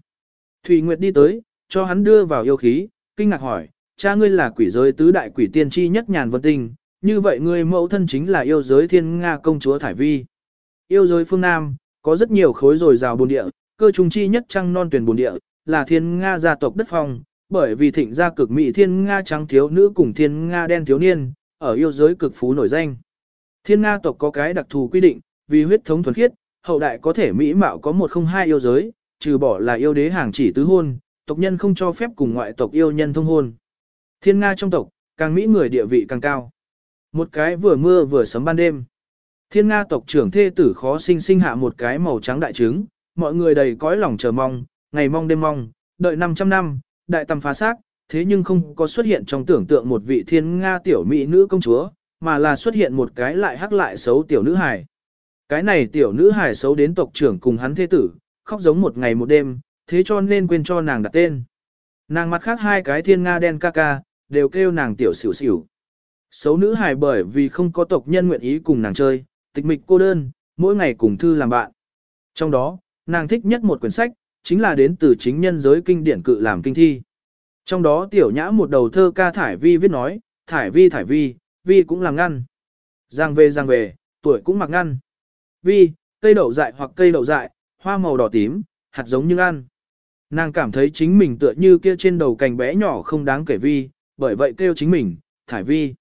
Thủy Nguyệt đi tới, cho hắn đưa vào yêu khí, kinh ngạc hỏi, cha ngươi là quỷ giới tứ đại quỷ tiên chi nhất nhàn vân tinh, như vậy ngươi mẫu thân chính là yêu giới thiên Nga công chúa Thải Vi. Yêu giới phương Nam, có rất nhiều khối rồi rào bồn địa, cơ trùng chi nhất trăng non tuyển bồn địa, là thiên Nga gia tộc đất phong, bởi vì thịnh gia cực mỹ thiên Nga trắng thiếu nữ cùng thiên Nga đen thiếu niên, ở yêu giới cực phú nổi danh. Thiên Nga tộc có cái đặc thù quy định, vì huyết thống thuần khiết, hậu đại có thể mỹ mạo có một không hai yêu giới, trừ bỏ là yêu đế hàng chỉ tứ hôn, tộc nhân không cho phép cùng ngoại tộc yêu nhân thông hôn. Thiên Nga trong tộc, càng mỹ người địa vị càng cao. Một cái vừa mưa vừa sấm ban đêm. Thiên Nga tộc trưởng thê tử khó sinh sinh hạ một cái màu trắng đại trứng, mọi người đầy cõi lòng chờ mong, ngày mong đêm mong, đợi 500 năm, đại tầm phá xác, thế nhưng không có xuất hiện trong tưởng tượng một vị thiên Nga tiểu mỹ nữ công chúa, mà là xuất hiện một cái lại hắc lại xấu tiểu nữ hài. Cái này tiểu nữ hài xấu đến tộc trưởng cùng hắn thế tử, khóc giống một ngày một đêm, thế cho nên quên cho nàng đặt tên. Nàng mặt khác hai cái thiên Nga đen ca ca, đều kêu nàng tiểu xỉu xỉu. Xấu nữ hài bởi vì không có tộc nhân nguyện ý cùng nàng chơi, tịch mịch cô đơn, mỗi ngày cùng thư làm bạn. Trong đó, nàng thích nhất một quyển sách, chính là đến từ chính nhân giới kinh điển cự làm kinh thi. Trong đó tiểu nhã một đầu thơ ca thải vi viết nói, thải vi thải vi, vi cũng làm ngăn. Giang về giang về, tuổi cũng mặc ngăn. Vi, cây đậu dại hoặc cây đậu dại, hoa màu đỏ tím, hạt giống như ăn. Nàng cảm thấy chính mình tựa như kia trên đầu cành bé nhỏ không đáng kể vi, bởi vậy kêu chính mình, thải vi.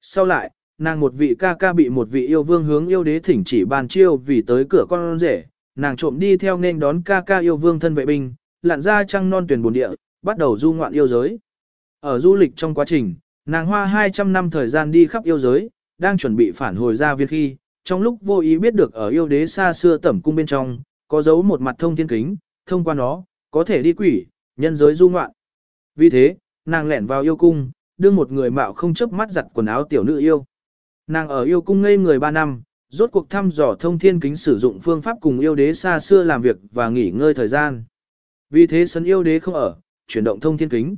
Sau lại, nàng một vị ca ca bị một vị yêu vương hướng yêu đế thỉnh chỉ bàn chiêu vì tới cửa con rể, nàng trộm đi theo nên đón ca ca yêu vương thân vệ binh, lặn ra trăng non tuyển bồn địa, bắt đầu du ngoạn yêu giới. Ở du lịch trong quá trình, nàng hoa 200 năm thời gian đi khắp yêu giới, đang chuẩn bị phản hồi ra viên khi, trong lúc vô ý biết được ở yêu đế xa xưa tẩm cung bên trong, có giấu một mặt thông thiên kính, thông qua nó, có thể đi quỷ, nhân giới du ngoạn. Vì thế, nàng lẻn vào yêu cung, đưa một người mạo không chớp mắt giặt quần áo tiểu nữ yêu. Nàng ở yêu cung ngây người 3 năm, rốt cuộc thăm dò thông thiên kính sử dụng phương pháp cùng yêu đế xa xưa làm việc và nghỉ ngơi thời gian. Vì thế sân yêu đế không ở, chuyển động thông thiên kính.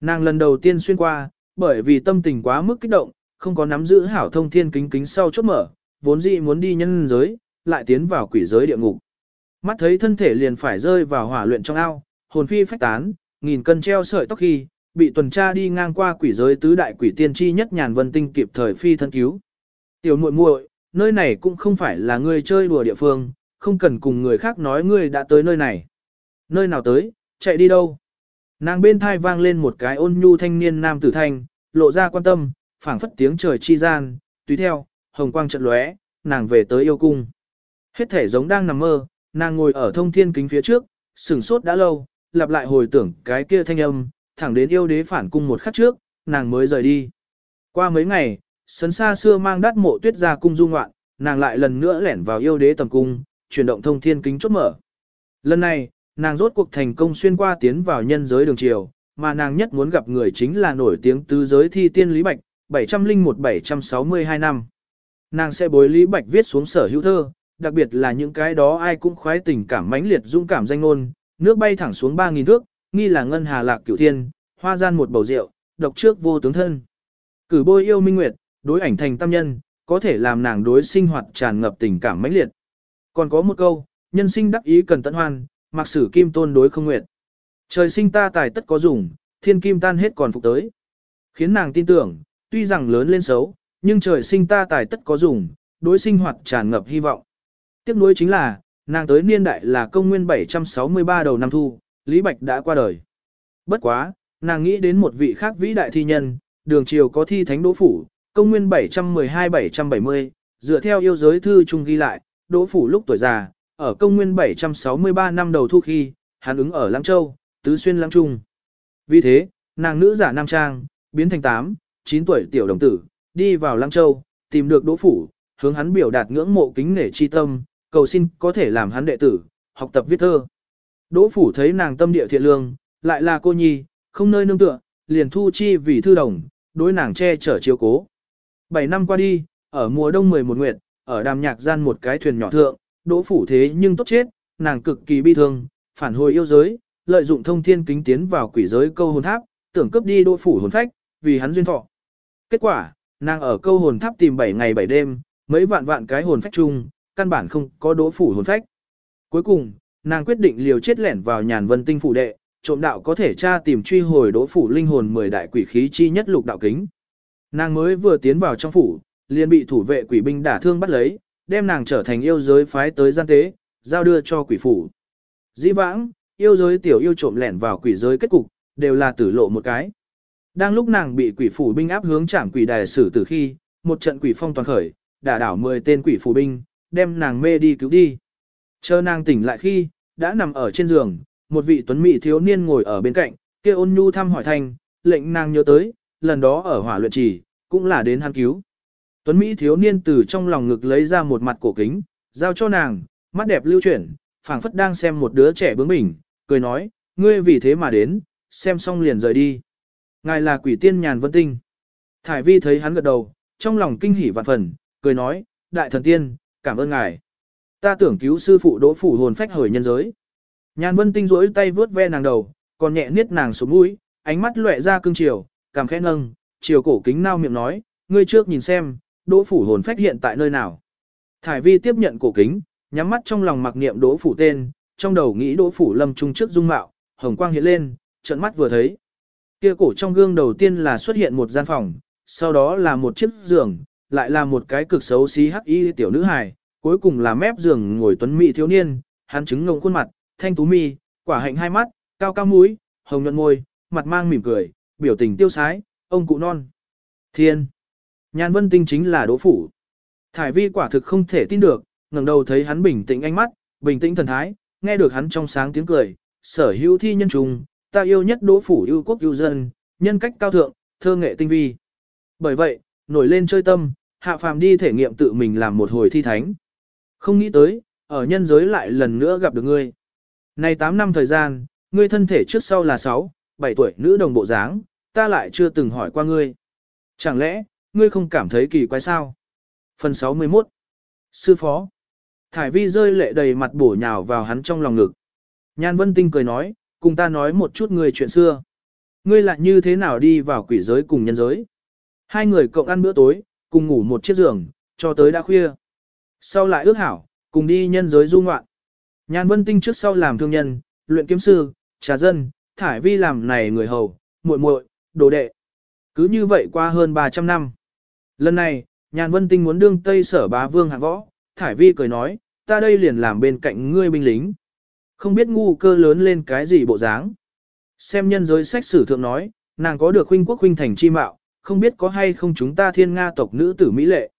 Nàng lần đầu tiên xuyên qua, bởi vì tâm tình quá mức kích động, không có nắm giữ hảo thông thiên kính kính sau chốt mở, vốn dĩ muốn đi nhân giới, lại tiến vào quỷ giới địa ngục. Mắt thấy thân thể liền phải rơi vào hỏa luyện trong ao, hồn phi phách tán, nghìn cân treo sợi tóc khi, bị tuần tra đi ngang qua quỷ giới tứ đại quỷ tiên chi nhất nhàn vân tinh kịp thời phi thân cứu. Tiểu muội muội, nơi này cũng không phải là ngươi chơi đùa địa phương, không cần cùng người khác nói ngươi đã tới nơi này. Nơi nào tới, chạy đi đâu? Nàng bên thai vang lên một cái ôn nhu thanh niên nam tử thanh, lộ ra quan tâm, phảng phất tiếng trời chi gian, tùy theo, hồng quang trận lóe, nàng về tới yêu cung. Hết thể giống đang nằm mơ, nàng ngồi ở thông thiên kính phía trước, sửng sốt đã lâu, lặp lại hồi tưởng cái kia thanh âm, thẳng đến yêu đế phản cung một khắc trước, nàng mới rời đi. Qua mấy ngày, sấn xa xưa mang đắt mộ tuyết ra cung du ngoạn, nàng lại lần nữa lẻn vào yêu đế tầm cung, chuyển động thông thiên kính chốt mở. Lần này, nàng rốt cuộc thành công xuyên qua tiến vào nhân giới đường triều, mà nàng nhất muốn gặp người chính là nổi tiếng tứ giới thi tiên Lý Bạch, 701-762 năm. Nàng sẽ bối Lý Bạch viết xuống sở hữu thơ, đặc biệt là những cái đó ai cũng khoái tình cảm mãnh liệt dung cảm danh ngôn, nước bay thẳng xuống 3.000 thước, nghi là ngân hà lạc cửu thiên, hoa gian một bầu rượu, độc trước vô tướng thân. Cử bôi yêu minh nguyệt, đối ảnh thành tâm nhân, có thể làm nàng đối sinh hoạt tràn ngập tình cảm mãnh liệt. Còn có một câu, nhân sinh đắc ý cần tận hoan, mặc sử kim tôn đối không nguyện, Trời sinh ta tài tất có dùng, thiên kim tan hết còn phục tới. Khiến nàng tin tưởng, tuy rằng lớn lên xấu, nhưng trời sinh ta tài tất có dùng, đối sinh hoạt tràn ngập hy vọng. Tiếp nối chính là, nàng tới niên đại là công nguyên 763 đầu năm thu, Lý Bạch đã qua đời. Bất quá, nàng nghĩ đến một vị khác vĩ đại thi nhân, đường triều có thi thánh đỗ phủ, công nguyên 712-770, dựa theo yêu giới thư chung ghi lại, đỗ phủ lúc tuổi già, ở công nguyên 763 năm đầu thu khi, hắn ứng ở Lăng Châu, tứ xuyên Lăng Trung. Vì thế, nàng nữ giả nam trang, biến thành 8, 9 tuổi tiểu đồng tử, đi vào Lăng Châu, tìm được Đỗ Phủ, hướng hắn biểu đạt ngưỡng mộ kính nể chi tâm, cầu xin có thể làm hắn đệ tử, học tập viết thơ. Đỗ Phủ thấy nàng tâm địa thiện lương, lại là cô nhi, không nơi nương tựa, liền thu chi vì thư đồng, đối nàng che chở chiếu cố. 7 năm qua đi, ở mùa đông 11 nguyệt, ở đàm nhạc gian một cái thuyền nhỏ thượng, Đỗ Phủ thế nhưng tốt chết, nàng cực kỳ bi thương, phản hồi yêu giới, lợi dụng thông thiên kính tiến vào quỷ giới câu hồn tháp, tưởng cướp đi Đỗ Phủ hồn phách, vì hắn duyên thọ. Kết quả, nàng ở câu hồn tháp tìm 7 ngày 7 đêm, mấy vạn vạn cái hồn phách chung, căn bản không có Đỗ Phủ hồn phách. Cuối cùng, nàng quyết định liều chết lẻn vào nhàn vân tinh phủ đệ, trộm đạo có thể tra tìm truy hồi Đỗ Phủ linh hồn 10 đại quỷ khí chi nhất lục đạo kính. Nàng mới vừa tiến vào trong phủ, liền bị thủ vệ quỷ binh đả thương bắt lấy, đem nàng trở thành yêu giới phái tới gian tế, giao đưa cho quỷ phủ. Dĩ vãng, yêu giới tiểu yêu trộm lẻn vào quỷ giới kết cục, đều là tử lộ một cái. Đang lúc nàng bị quỷ phủ binh áp hướng chạm quỷ đài xử từ khi, một trận quỷ phong toàn khởi, đả đảo 10 tên quỷ phủ binh, đem nàng mê đi cứu đi. Chờ nàng tỉnh lại khi, đã nằm ở trên giường, một vị tuấn mỹ thiếu niên ngồi ở bên cạnh, kia ôn nhu thăm hỏi thành lệnh nàng nhớ tới, lần đó ở hỏa luyện trì, cũng là đến hắn cứu. Tuấn Mỹ thiếu niên từ trong lòng ngực lấy ra một mặt cổ kính, giao cho nàng, mắt đẹp lưu chuyển, phảng phất đang xem một đứa trẻ bướng bỉnh, cười nói, ngươi vì thế mà đến, xem xong liền rời đi. Ngài là quỷ tiên nhàn vân tinh. Thải vi thấy hắn gật đầu, trong lòng kinh hỉ vạn phần, cười nói, đại thần tiên, cảm ơn ngài. Ta tưởng cứu sư phụ đỗ phủ hồn phách hồi nhân giới. Nhàn vân tinh rỗi tay vướt ve nàng đầu, còn nhẹ niết nàng xuống mũi, ánh mắt lóe ra cương chiều, cảm khẽ nâng, chiều cổ kính nao miệng nói, ngươi trước nhìn xem, đỗ phủ hồn phách hiện tại nơi nào. Thải vi tiếp nhận cổ kính, nhắm mắt trong lòng mặc niệm đỗ phủ tên, trong đầu nghĩ đỗ phủ lâm trung trước dung mạo, hồng quang hiện lên, trận mắt vừa thấy. Kia cổ trong gương đầu tiên là xuất hiện một gian phòng, sau đó là một chiếc giường, lại là một cái cực xấu xí hắc y tiểu nữ hài, cuối cùng là mép giường ngồi tuấn mỹ thiếu niên, hắn chứng ngông khuôn mặt, thanh tú mi, quả hạnh hai mắt, cao cao mũi, hồng nhuận môi, mặt mang mỉm cười, biểu tình tiêu sái, ông cụ non. Thiên. Nhan vân tinh chính là đỗ phủ. Thải vi quả thực không thể tin được, ngẩng đầu thấy hắn bình tĩnh ánh mắt, bình tĩnh thần thái, nghe được hắn trong sáng tiếng cười, sở hữu thi nhân trùng, ta yêu nhất đỗ phủ yêu quốc yêu dân, nhân cách cao thượng, thơ nghệ tinh vi. Bởi vậy, nổi lên chơi tâm, hạ phàm đi thể nghiệm tự mình làm một hồi thi thánh. Không nghĩ tới, ở nhân giới lại lần nữa gặp được ngươi. Này 8 năm thời gian, ngươi thân thể trước sau là 6, 7 tuổi nữ đồng bộ dáng, ta lại chưa từng hỏi qua ngươi. Chẳng lẽ, ngươi không cảm thấy kỳ quái sao? Phần 61 Sư phó Thải vi rơi lệ đầy mặt bổ nhào vào hắn trong lòng ngực. Nhan Vân Tinh cười nói, cùng ta nói một chút ngươi chuyện xưa. Ngươi lại như thế nào đi vào quỷ giới cùng nhân giới? Hai người cộng ăn bữa tối, cùng ngủ một chiếc giường, cho tới đã khuya. Sau lại ước hảo, cùng đi nhân giới du ngoạn. Nhan Vân Tinh trước sau làm thương nhân, luyện kiếm sư, trà dân, Thải vi làm này người hầu, muội muội, đồ đệ. Cứ như vậy qua hơn 300 năm. Lần này, nhàn vân tinh muốn đương Tây sở bá vương hạng võ, Thải Vi cười nói, ta đây liền làm bên cạnh ngươi binh lính. Không biết ngu cơ lớn lên cái gì bộ dáng. Xem nhân giới sách sử thượng nói, nàng có được huynh quốc huynh thành chi mạo, không biết có hay không chúng ta thiên Nga tộc nữ tử Mỹ lệ.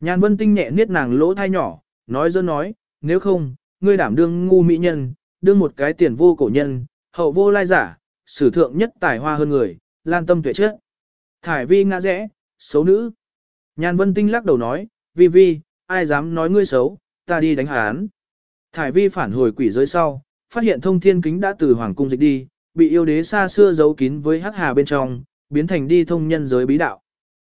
Nhàn vân tinh nhẹ niết nàng lỗ thai nhỏ, nói dơ nói, nếu không, ngươi đảm đương ngu mỹ nhân, đương một cái tiền vô cổ nhân, hậu vô lai giả, sử thượng nhất tài hoa hơn người, lan tâm tuệ chết. Thải vi ngã rẽ, xấu nữ. Nhàn vân tinh lắc đầu nói, vi vi, ai dám nói ngươi xấu, ta đi đánh hắn. Thải vi phản hồi quỷ giới sau, phát hiện thông thiên kính đã từ hoàng cung dịch đi, bị yêu đế xa xưa giấu kín với hắc hà bên trong, biến thành đi thông nhân giới bí đạo.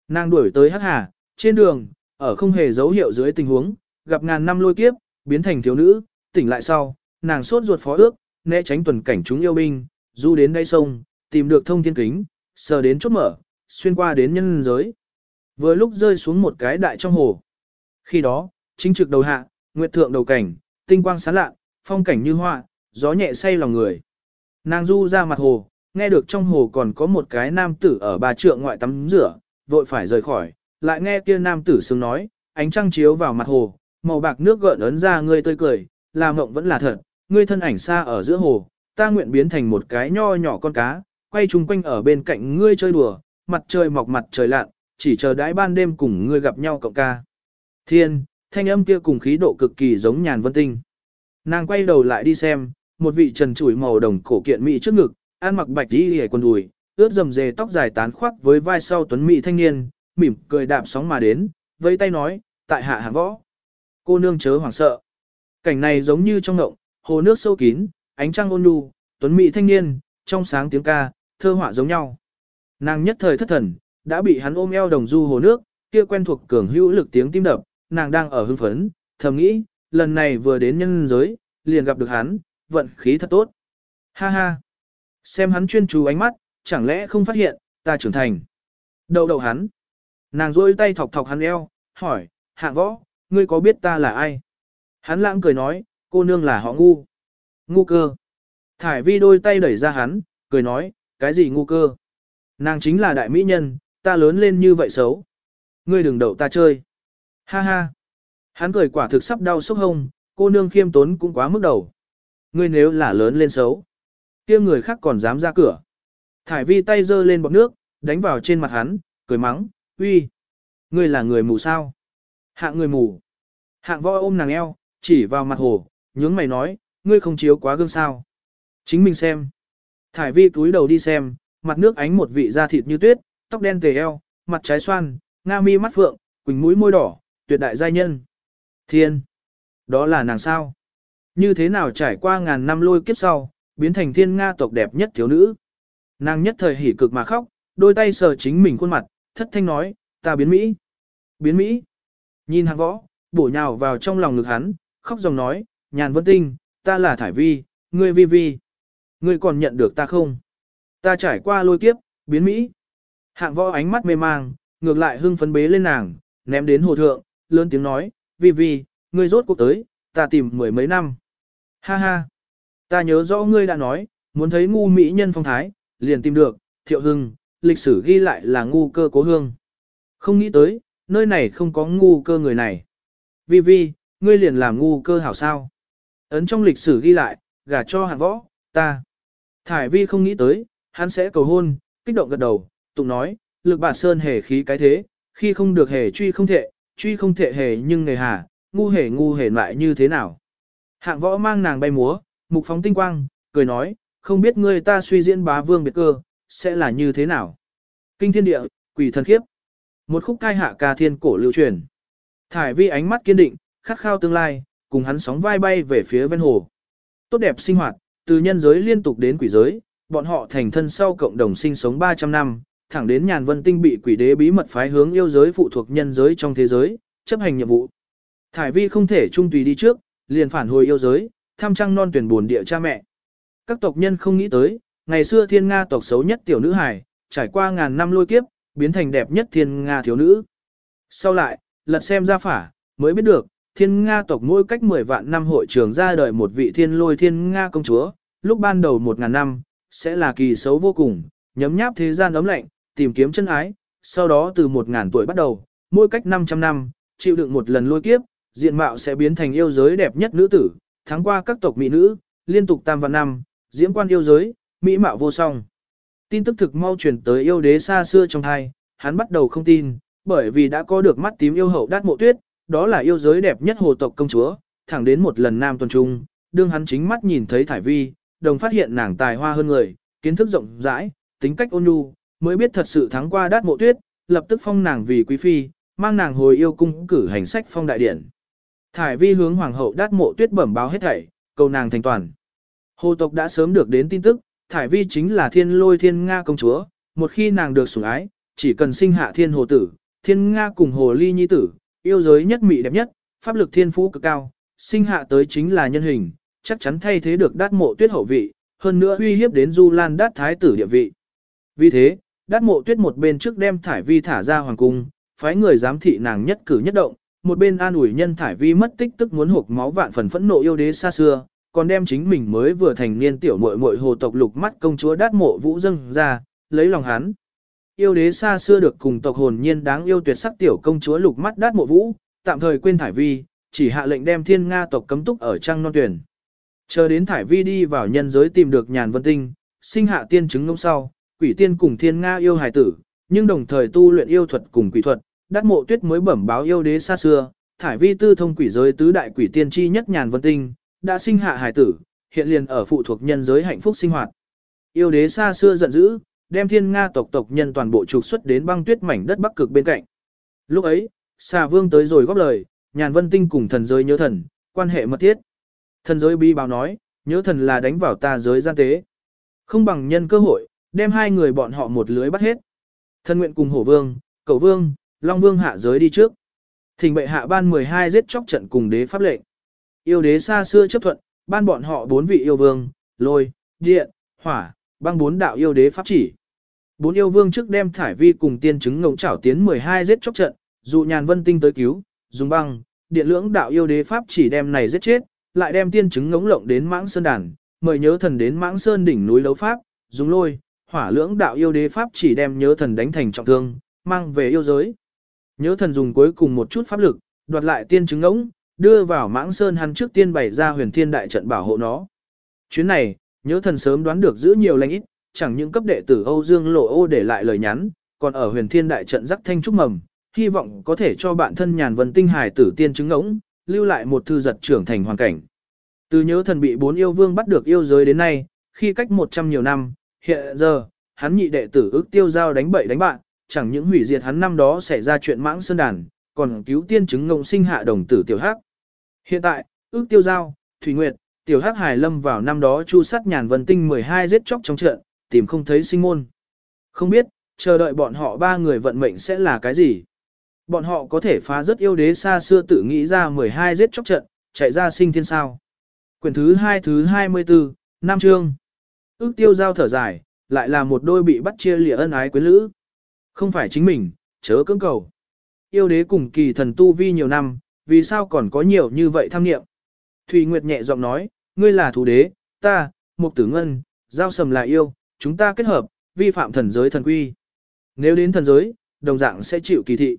Nàng đuổi tới hắc hà, trên đường, ở không hề dấu hiệu dưới tình huống, gặp ngàn năm lôi kiếp, biến thành thiếu nữ, tỉnh lại sau, nàng sốt ruột phó ước, né tránh tuần cảnh chúng yêu binh, du đến đây sông, tìm được thông thiên kính, sờ đến chốt mở, xuyên qua đến nhân giới. Vừa lúc rơi xuống một cái đại trong hồ. Khi đó, chính trực đầu hạ, nguyệt thượng đầu cảnh, tinh quang sáng lạ, phong cảnh như hoa, gió nhẹ say lòng người. Nàng du ra mặt hồ, nghe được trong hồ còn có một cái nam tử ở bà trượng ngoại tắm rửa, vội phải rời khỏi, lại nghe kia nam tử sướng nói, ánh trăng chiếu vào mặt hồ, màu bạc nước gợn ấn ra ngươi tươi cười, là mộng vẫn là thật, ngươi thân ảnh xa ở giữa hồ, ta nguyện biến thành một cái nho nhỏ con cá, quay chung quanh ở bên cạnh ngươi chơi đùa, mặt trời mọc mặt trời lặn, chỉ chờ đãi ban đêm cùng ngươi gặp nhau cộng ca. Thiên, thanh âm kia cùng khí độ cực kỳ giống nhàn vân tinh. Nàng quay đầu lại đi xem, một vị trần trụi màu đồng cổ kiện mỹ trước ngực, ăn mặc bạch đi hề quần đùi, ướt dầm dề tóc dài tán khoác với vai sau tuấn mỹ thanh niên, mỉm cười đạp sóng mà đến, vẫy tay nói, tại hạ hàng võ. Cô nương chớ hoảng sợ. Cảnh này giống như trong ngộng, hồ nước sâu kín, ánh trăng ôn nhu, tuấn mỹ thanh niên, trong sáng tiếng ca, thơ họa giống nhau. Nàng nhất thời thất thần, đã bị hắn ôm eo đồng du hồ nước, kia quen thuộc cường hữu lực tiếng tim đập, nàng đang ở hưng phấn, thầm nghĩ, lần này vừa đến nhân giới, liền gặp được hắn, vận khí thật tốt. Ha ha. Xem hắn chuyên chú ánh mắt, chẳng lẽ không phát hiện, ta trưởng thành. Đầu đầu hắn. Nàng rôi tay thọc thọc hắn eo, hỏi, hạng võ, ngươi có biết ta là ai? Hắn lãng cười nói, cô nương là họ ngu. Ngu cơ. Thải vi đôi tay đẩy ra hắn, cười nói, cái gì ngu cơ? Nàng chính là đại mỹ nhân, ta lớn lên như vậy xấu. Ngươi đừng đậu ta chơi. Ha ha. Hắn cười quả thực sắp đau sốc hông, cô nương khiêm tốn cũng quá mức đầu. Ngươi nếu là lớn lên xấu, kia người khác còn dám ra cửa. Thải vi tay giơ lên bọt nước, đánh vào trên mặt hắn, cười mắng, uy, ngươi là người mù sao? Hạng người mù. Hạng voi ôm nàng eo, chỉ vào mặt hồ, nhướng mày nói, ngươi không chiếu quá gương sao. Chính mình xem. Thải vi túi đầu đi xem, mặt nước ánh một vị da thịt như tuyết, tóc đen tề eo, mặt trái xoan, nga mi mắt phượng, quỳnh mũi môi đỏ, tuyệt đại giai nhân. Thiên. Đó là nàng sao? Như thế nào trải qua ngàn năm lôi kiếp sau, biến thành thiên Nga tộc đẹp nhất thiếu nữ. Nàng nhất thời hỉ cực mà khóc, đôi tay sờ chính mình khuôn mặt, thất thanh nói, ta biến Mỹ. Biến Mỹ. Nhìn hàng võ, bổ nhào vào trong lòng ngực hắn, khóc dòng nói, nhàn vân tinh, ta là Thải Vi, ngươi Vi Vi. Ngươi còn nhận được ta không? Ta trải qua lôi kiếp, biến Mỹ. Hạng võ ánh mắt mê mang, ngược lại hưng phấn bế lên nàng, ném đến hồ thượng, lớn tiếng nói, Vi Vi, ngươi rốt cuộc tới, ta tìm mười mấy năm. Ha ha. Ta nhớ rõ ngươi đã nói, muốn thấy ngu mỹ nhân phong thái, liền tìm được, thiệu hưng, lịch sử ghi lại là ngu cơ cố hương. Không nghĩ tới, nơi này không có ngu cơ người này. Vi vi, ngươi liền làm ngu cơ hảo sao. Ấn trong lịch sử ghi lại, gả cho hạng võ, ta. Thải vi không nghĩ tới, hắn sẽ cầu hôn, kích động gật đầu, tụng nói, lực bà sơn hề khí cái thế, khi không được hề truy không thể, truy không thể hề nhưng nghề hà, ngu hề ngu hề lại như thế nào. Hạng võ mang nàng bay múa, mục phóng tinh quang, cười nói, không biết ngươi ta suy diễn bá vương biệt cơ, sẽ là như thế nào. Kinh thiên địa, quỷ thần khiếp. Một khúc cai hạ ca thiên cổ lưu truyền. Thải vi ánh mắt kiên định, khát khao tương lai, cùng hắn sóng vai bay về phía ven hồ. Tốt đẹp sinh hoạt, từ nhân giới liên tục đến quỷ giới, bọn họ thành thân sau cộng đồng sinh sống 300 năm, thẳng đến nhàn vân tinh bị quỷ đế bí mật phái hướng yêu giới phụ thuộc nhân giới trong thế giới, chấp hành nhiệm vụ. Thải vi không thể trung tùy đi trước, liền phản hồi yêu giới, tham trăng non tuyển buồn địa cha mẹ. Các tộc nhân không nghĩ tới, ngày xưa thiên Nga tộc xấu nhất tiểu nữ hài, trải qua ngàn năm lôi kiếp, biến thành đẹp nhất thiên Nga thiếu nữ. Sau lại, lật xem ra phả, mới biết được, thiên Nga tộc mỗi cách 10 vạn năm hội trường ra đời một vị thiên lôi thiên Nga công chúa, lúc ban đầu một ngàn năm, sẽ là kỳ xấu vô cùng, nhấm nháp thế gian ấm lạnh, tìm kiếm chân ái, sau đó từ một ngàn tuổi bắt đầu, mỗi cách 500 năm, chịu đựng một lần lôi kiếp, diện mạo sẽ biến thành yêu giới đẹp nhất nữ tử, thắng qua các tộc mỹ nữ, liên tục tam vạn năm, diễm quan yêu giới, mỹ mạo vô song. Tin tức thực mau truyền tới yêu đế xa xưa trong thai, hắn bắt đầu không tin, bởi vì đã có được mắt tím yêu hậu đát mộ tuyết, đó là yêu giới đẹp nhất hồ tộc công chúa, thẳng đến một lần nam tuần trung, đương hắn chính mắt nhìn thấy thải vi, đồng phát hiện nàng tài hoa hơn người, kiến thức rộng rãi, tính cách ôn nhu, mới biết thật sự thắng qua đát mộ tuyết, lập tức phong nàng vì quý phi, mang nàng hồi yêu cung cử hành sách phong đại điển. Thải vi hướng hoàng hậu đát mộ tuyết bẩm báo hết thảy, cầu nàng thành toàn. Hồ tộc đã sớm được đến tin tức, Thải vi chính là thiên lôi thiên Nga công chúa, một khi nàng được sủng ái, chỉ cần sinh hạ thiên hồ tử, thiên Nga cùng hồ ly nhi tử, yêu giới nhất mỹ đẹp nhất, pháp lực thiên phú cực cao, sinh hạ tới chính là nhân hình, chắc chắn thay thế được đát mộ tuyết hậu vị, hơn nữa uy hiếp đến du lan đát thái tử địa vị. Vì thế, đát mộ tuyết một bên trước đem thải vi thả ra hoàng cung, phái người giám thị nàng nhất cử nhất động, một bên an ủi nhân thải vi mất tích tức muốn hộp máu vạn phần phẫn nộ yêu đế xa xưa, còn đem chính mình mới vừa thành niên tiểu muội muội hồ tộc lục mắt công chúa đát mộ vũ dâng ra, lấy lòng hắn. Yêu đế xa xưa được cùng tộc hồn nhiên đáng yêu tuyệt sắc tiểu công chúa lục mắt đát mộ vũ, tạm thời quên thải vi, chỉ hạ lệnh đem thiên nga tộc cấm túc ở trang non tuyển. Chờ đến thải vi đi vào nhân giới tìm được nhàn vân tinh, sinh hạ tiên chứng ngông sau, quỷ tiên cùng thiên nga yêu hài tử, nhưng đồng thời tu luyện yêu thuật cùng quỷ thuật, đát mộ tuyết mới bẩm báo yêu đế xa xưa, thải vi tư thông quỷ giới tứ đại quỷ tiên chi nhất nhàn vân tinh, đã sinh hạ hải tử, hiện liền ở phụ thuộc nhân giới hạnh phúc sinh hoạt. Yêu đế xa xưa giận dữ, đem thiên Nga tộc tộc nhân toàn bộ trục xuất đến băng tuyết mảnh đất bắc cực bên cạnh. Lúc ấy, xà vương tới rồi góp lời, nhàn vân tinh cùng thần giới nhớ thần, quan hệ mật thiết. Thần giới bi báo nói, nhớ thần là đánh vào ta giới gian tế. Không bằng nhân cơ hội, đem hai người bọn họ một lưới bắt hết. Thần nguyện cùng hổ vương, cầu vương, long vương hạ giới đi trước. Thỉnh bệ hạ ban 12 giết chóc trận cùng đế pháp lệnh. Yêu đế xa xưa chấp thuận, ban bọn họ bốn vị yêu vương, lôi, điện, hỏa, băng bốn đạo yêu đế pháp chỉ. Bốn yêu vương trước đem thải vi cùng tiên chứng ngỗng chảo tiến 12 giết chóc trận, dụ nhàn vân tinh tới cứu, dùng băng, điện lưỡng đạo yêu đế pháp chỉ đem này giết chết, lại đem tiên chứng ngỗng lộng đến mãng sơn đàn, mời nhớ thần đến mãng sơn đỉnh núi đấu pháp, dùng lôi, hỏa lưỡng đạo yêu đế pháp chỉ đem nhớ thần đánh thành trọng thương, mang về yêu giới. Nhớ thần dùng cuối cùng một chút pháp lực, đoạt lại tiên chứng ngỗng, đưa vào mãng sơn hắn trước tiên bày ra huyền thiên đại trận bảo hộ nó. Chuyến này, nhớ thần sớm đoán được giữ nhiều lành ít, chẳng những cấp đệ tử Âu Dương Lộ Ô để lại lời nhắn, còn ở huyền thiên đại trận rắc thanh trúc mầm, hy vọng có thể cho bạn thân nhàn vân tinh hải tử tiên chứng ngỗng, lưu lại một thư giật trưởng thành hoàn cảnh. Từ nhớ thần bị bốn yêu vương bắt được yêu giới đến nay, khi cách một trăm nhiều năm, hiện giờ, hắn nhị đệ tử ước tiêu giao đánh bậy đánh bạn, chẳng những hủy diệt hắn năm đó xảy ra chuyện mãng sơn đàn, còn cứu tiên chứng ngỗng sinh hạ đồng tử tiểu hắc. Hiện tại, ước tiêu giao, thủy nguyệt, tiểu hắc hải lâm vào năm đó chu sát nhàn vân tinh 12 giết chóc trong trận, tìm không thấy sinh môn. Không biết, chờ đợi bọn họ ba người vận mệnh sẽ là cái gì? Bọn họ có thể phá rất yêu đế xa xưa tự nghĩ ra 12 giết chóc trận, chạy ra sinh thiên sao. Quyển thứ 2 thứ 24, Nam Trương. Ước tiêu giao thở dài, lại là một đôi bị bắt chia lìa ân ái quyến lữ. Không phải chính mình, chớ cưỡng cầu. Yêu đế cùng kỳ thần tu vi nhiều năm, vì sao còn có nhiều như vậy tham nghiệm. Thùy Nguyệt nhẹ giọng nói, ngươi là thủ đế, ta, mục tử ngân, giao sầm là yêu, chúng ta kết hợp, vi phạm thần giới thần quy. Nếu đến thần giới, đồng dạng sẽ chịu kỳ thị.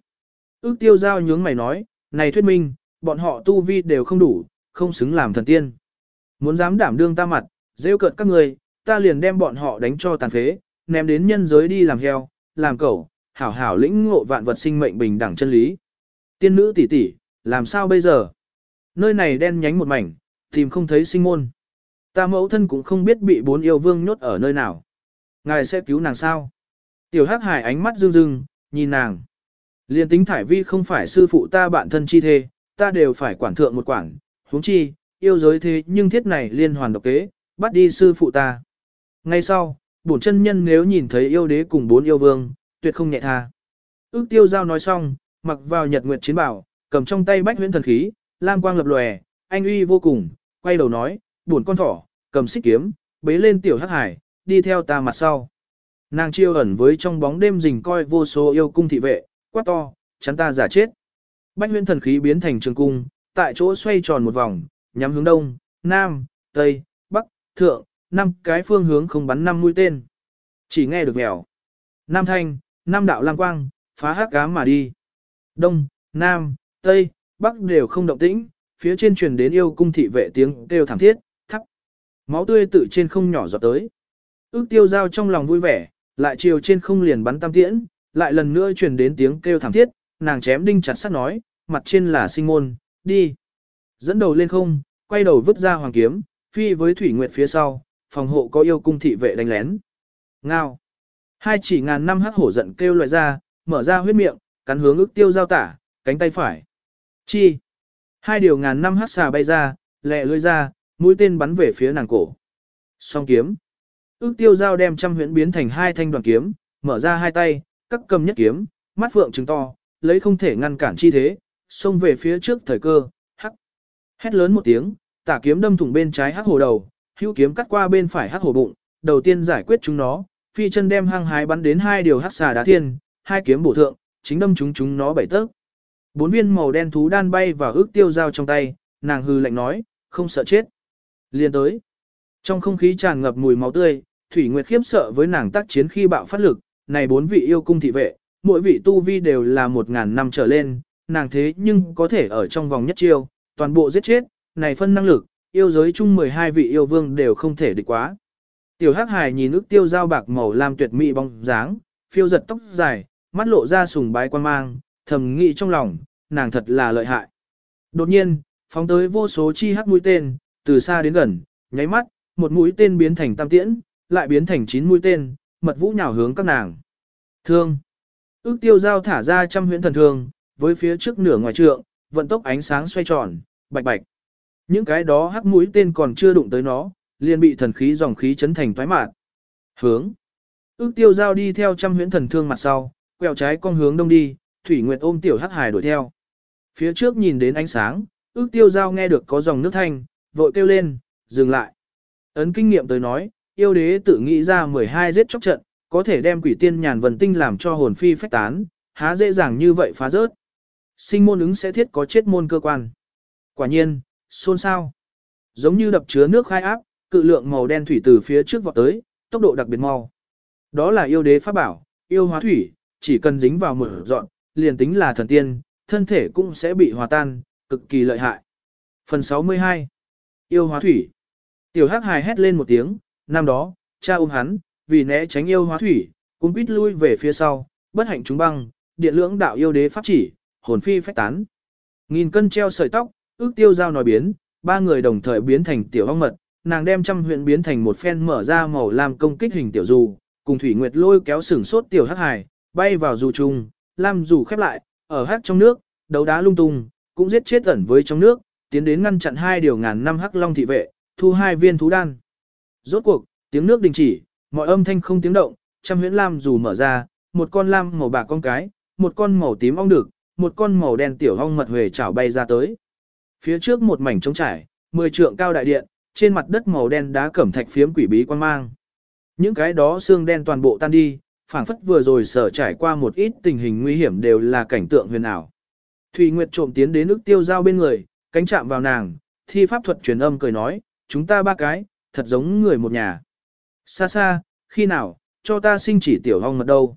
Ước tiêu giao nhướng mày nói, này thuyết minh, bọn họ tu vi đều không đủ, không xứng làm thần tiên. Muốn dám đảm đương ta mặt, rêu cợt các người, ta liền đem bọn họ đánh cho tàn phế, ném đến nhân giới đi làm heo, làm cẩu, hảo hảo lĩnh ngộ vạn vật sinh mệnh bình đẳng chân lý. Tiên nữ tỷ tỷ, làm sao bây giờ? Nơi này đen nhánh một mảnh, tìm không thấy sinh môn. Ta mẫu thân cũng không biết bị bốn yêu vương nhốt ở nơi nào. Ngài sẽ cứu nàng sao? Tiểu Hắc Hải ánh mắt rưng rưng, nhìn nàng. Liên tính thải vi không phải sư phụ ta bạn thân chi thê, ta đều phải quản thượng một quản, huống chi, yêu giới thế nhưng thiết này liên hoàn độc kế, bắt đi sư phụ ta. Ngay sau, bổn chân nhân nếu nhìn thấy yêu đế cùng bốn yêu vương, tuyệt không nhẹ tha. Ước tiêu giao nói xong, mặc vào nhật nguyệt chiến bảo, cầm trong tay bách huyễn thần khí, lam quang lập lòe, anh uy vô cùng, quay đầu nói, bổn con thỏ, cầm xích kiếm, bế lên tiểu hắc hải, đi theo ta mặt sau. Nàng chiêu ẩn với trong bóng đêm rình coi vô số yêu cung thị vệ, quát to, chắn ta giả chết. Bách huyễn thần khí biến thành trường cung, tại chỗ xoay tròn một vòng, nhắm hướng đông, nam, tây, bắc, thượng, năm cái phương hướng không bắn năm mũi tên. Chỉ nghe được mèo. Nam thanh, nam đạo lang quang, phá hắc ám mà đi. Đông, nam, tây, bắc đều không động tĩnh, phía trên truyền đến yêu cung thị vệ tiếng kêu thảm thiết, thắp. Máu tươi tự trên không nhỏ giọt tới. Ước tiêu giao trong lòng vui vẻ, lại chiều trên không liền bắn tam tiễn, lại lần nữa truyền đến tiếng kêu thảm thiết, nàng chém đinh chặt sắt nói, mặt trên là sinh môn, đi. Dẫn đầu lên không, quay đầu vứt ra hoàng kiếm, phi với thủy nguyệt phía sau, phòng hộ có yêu cung thị vệ đánh lén. Ngao. Hai chỉ ngàn năm hắc hổ giận kêu loại ra, mở ra huyết miệng, cắn hướng ước tiêu giao tả, cánh tay phải. Chi. Hai điều ngàn năm hắc xà bay ra, lẹ lưỡi ra, mũi tên bắn về phía nàng cổ. Song kiếm. Ước tiêu giao đem trăm huyễn biến thành hai thanh đoàn kiếm, mở ra hai tay, cắt cầm nhất kiếm, mắt phượng trừng to, lấy không thể ngăn cản chi thế, xông về phía trước thời cơ, hắc. Hét lớn một tiếng, tả kiếm đâm thủng bên trái hắc hổ đầu, hữu kiếm cắt qua bên phải hắc hổ bụng, đầu tiên giải quyết chúng nó, phi chân đem hăng hái bắn đến hai điều hắc xà đá thiên, hai kiếm bổ thượng, chính đâm chúng chúng nó bảy tấc. Bốn viên màu đen thú đan bay vào ước tiêu dao trong tay, nàng hư lạnh nói, không sợ chết. Liên tới. Trong không khí tràn ngập mùi máu tươi, Thủy Nguyệt khiếp sợ với nàng tác chiến khi bạo phát lực, này bốn vị yêu cung thị vệ, mỗi vị tu vi đều là một ngàn năm trở lên, nàng thế nhưng có thể ở trong vòng nhất chiêu, toàn bộ giết chết, này phân năng lực, yêu giới chung 12 vị yêu vương đều không thể địch quá. Tiểu Hắc Hải nhìn ước tiêu dao bạc màu lam tuyệt mỹ bóng dáng, phiêu giật tóc dài, mắt lộ ra sùng bái quan mang, thầm nghĩ trong lòng, nàng thật là lợi hại. Đột nhiên, phóng tới vô số chi hắc mũi tên, từ xa đến gần, nháy mắt, một mũi tên biến thành tam tiễn, lại biến thành chín mũi tên, mật vũ nhào hướng các nàng. Thương. Ước tiêu giao thả ra trăm huyễn thần thương, với phía trước nửa ngoài trượng, vận tốc ánh sáng xoay tròn, bạch bạch. Những cái đó hắc mũi tên còn chưa đụng tới nó, liền bị thần khí dòng khí chấn thành toái mạn. Hướng. Ước tiêu giao đi theo trăm huyễn thần thương mặt sau, quẹo trái con hướng đông đi, Thủy Nguyệt ôm tiểu hắc hải đuổi theo. Phía trước nhìn đến ánh sáng, ước tiêu giao nghe được có dòng nước thanh, vội kêu lên, dừng lại. Ấn kinh nghiệm tới nói, yêu đế tự nghĩ ra 12 giết chóc trận, có thể đem quỷ tiên nhàn vần tinh làm cho hồn phi phách tán, há dễ dàng như vậy phá rớt. Sinh môn ứng sẽ thiết có chết môn cơ quan. Quả nhiên, xôn xao. Giống như đập chứa nước khai áp, cự lượng màu đen thủy từ phía trước vọt tới, tốc độ đặc biệt mau. Đó là yêu đế pháp bảo, yêu hóa thủy, chỉ cần dính vào mở dọn, liền tính là thần tiên, thân thể cũng sẽ bị hòa tan, cực kỳ lợi hại. Phần 62 Yêu hóa thủy Tiểu hắc hài hét lên một tiếng, năm đó, cha ôm hắn, vì né tránh yêu hóa thủy, cũng quýt lui về phía sau, bất hạnh chúng băng, điện lưỡng đạo yêu đế pháp chỉ, hồn phi phách tán. Nghìn cân treo sợi tóc, ước tiêu giao nói biến, ba người đồng thời biến thành tiểu hong mật, nàng đem trăm huyện biến thành một phen mở ra màu làm công kích hình tiểu dù, cùng thủy nguyệt lôi kéo sừng sốt tiểu hắc hài, bay vào dù trùng, lam dù khép lại, ở hắc trong nước, đấu đá lung tung, cũng giết chết ẩn với trong nước, tiến đến ngăn chặn hai điều ngàn năm hắc long thị vệ, thu hai viên thú đan. Rốt cuộc, tiếng nước đình chỉ, mọi âm thanh không tiếng động, trăm huyễn lam dù mở ra, một con lam màu bạc con cái, một con màu tím ong đực, một con màu đen tiểu ong mật huề chảo bay ra tới. Phía trước một mảnh trống trải, mười trượng cao đại điện, trên mặt đất màu đen đá cẩm thạch phiếm quỷ bí quan mang. Những cái đó xương đen toàn bộ tan đi, phảng phất vừa rồi sở trải qua một ít tình hình nguy hiểm đều là cảnh tượng huyền ảo. Thủy Nguyệt trộm tiến đến nước tiêu giao bên người, cánh chạm vào nàng, thi pháp thuật truyền âm cười nói, chúng ta ba cái, thật giống người một nhà. Xa xa, khi nào, cho ta sinh chỉ tiểu hong mật đâu.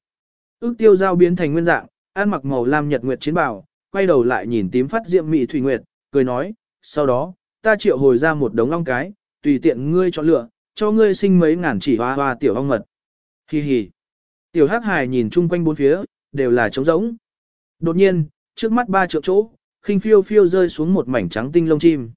Ước tiêu giao biến thành nguyên dạng, ăn mặc màu lam nhật nguyệt chiến bào, quay đầu lại nhìn tím phát diệm mị thủy nguyệt, cười nói, sau đó, ta triệu hồi ra một đống long cái, tùy tiện ngươi chọn lựa, cho ngươi sinh mấy ngàn chỉ hoa hoa tiểu hong mật. Hi hi. Tiểu hắc hài nhìn chung quanh bốn phía, đều là trống rỗng. Đột nhiên, trước mắt ba triệu chỗ, khinh phiêu phiêu rơi xuống một mảnh trắng tinh lông chim.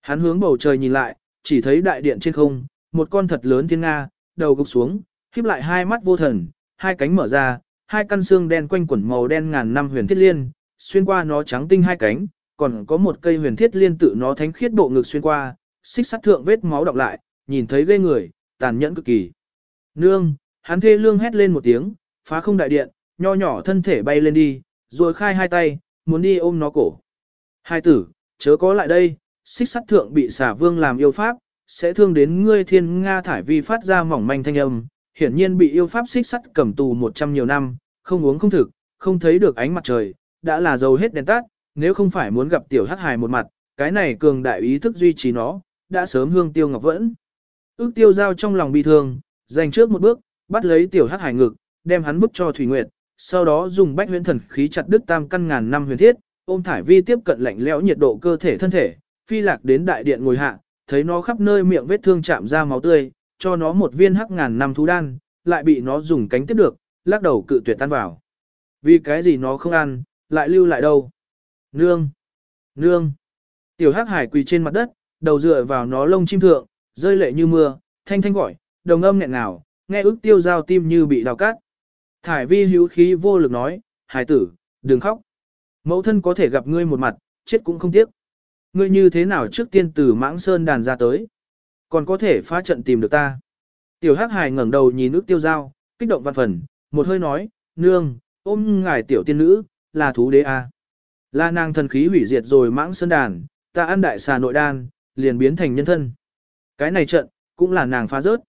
Hắn hướng bầu trời nhìn lại, chỉ thấy đại điện trên không, một con thật lớn thiên nga, đầu gục xuống, khiếp lại hai mắt vô thần, hai cánh mở ra, hai căn xương đen quanh quẩn màu đen ngàn năm huyền thiết liên, xuyên qua nó trắng tinh hai cánh, còn có một cây huyền thiết liên tự nó thánh khiết bộ ngực xuyên qua, xích sắt thượng vết máu đọng lại, nhìn thấy ghê người, tàn nhẫn cực kỳ. Nương, hắn thê lương hét lên một tiếng, phá không đại điện, nho nhỏ thân thể bay lên đi, rồi khai hai tay, muốn đi ôm nó cổ. Hai tử, chớ có lại đây, xích sắt thượng bị Xà vương làm yêu pháp, sẽ thương đến ngươi thiên Nga thải vi phát ra mỏng manh thanh âm, hiển nhiên bị yêu pháp xích sắt cầm tù một trăm nhiều năm, không uống không thực, không thấy được ánh mặt trời, đã là dầu hết đèn tắt, nếu không phải muốn gặp tiểu hắc hài một mặt, cái này cường đại ý thức duy trì nó, đã sớm hương tiêu ngọc vẫn. Ước tiêu giao trong lòng bi thương, dành trước một bước, bắt lấy tiểu hắc hải ngực, đem hắn bức cho Thủy Nguyệt, sau đó dùng bách huyễn thần khí chặt đứt tam căn ngàn năm huyền thiết, ôm thải vi tiếp cận lạnh lẽo nhiệt độ cơ thể thân thể, phi lạc đến đại điện ngồi hạ, thấy nó khắp nơi miệng vết thương chạm ra máu tươi, cho nó một viên hắc ngàn năm thú đan, lại bị nó dùng cánh tiếp được, lắc đầu cự tuyệt tan vào. Vì cái gì nó không ăn, lại lưu lại đâu? Nương! Nương! Tiểu hắc hải quỳ trên mặt đất, đầu dựa vào nó lông chim thượng, rơi lệ như mưa, thanh thanh gọi, đồng âm nghẹn ngào, nghe ức tiêu giao tim như bị đào cát. Thải vi hữu khí vô lực nói, hải tử, đừng khóc. Mẫu thân có thể gặp ngươi một mặt, chết cũng không tiếc. Ngươi như thế nào trước tiên từ mãng sơn đàn ra tới? Còn có thể phá trận tìm được ta. Tiểu hắc hải ngẩng đầu nhìn nước tiêu giao, kích động văn phần, một hơi nói, nương, ôm ngài tiểu tiên nữ, là thú đế à. Là nàng thần khí hủy diệt rồi mãng sơn đàn, ta ăn đại xà nội đan, liền biến thành nhân thân. Cái này trận, cũng là nàng phá rớt.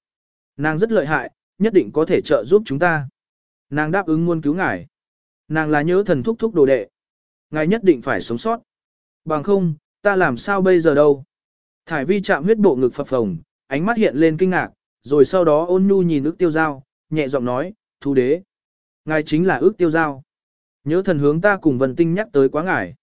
Nàng rất lợi hại, nhất định có thể trợ giúp chúng ta. Nàng đáp ứng muôn cứu ngài. Nàng là nhớ thần thúc thúc đồ đệ. Ngài nhất định phải sống sót. Bằng không, ta làm sao bây giờ đâu. Thải vi chạm huyết bộ ngực phập phồng, ánh mắt hiện lên kinh ngạc, rồi sau đó ôn nhu nhìn ước tiêu giao, nhẹ giọng nói, thu đế. Ngài chính là ước tiêu giao. Nhớ thần hướng ta cùng vần tinh nhắc tới quá ngài.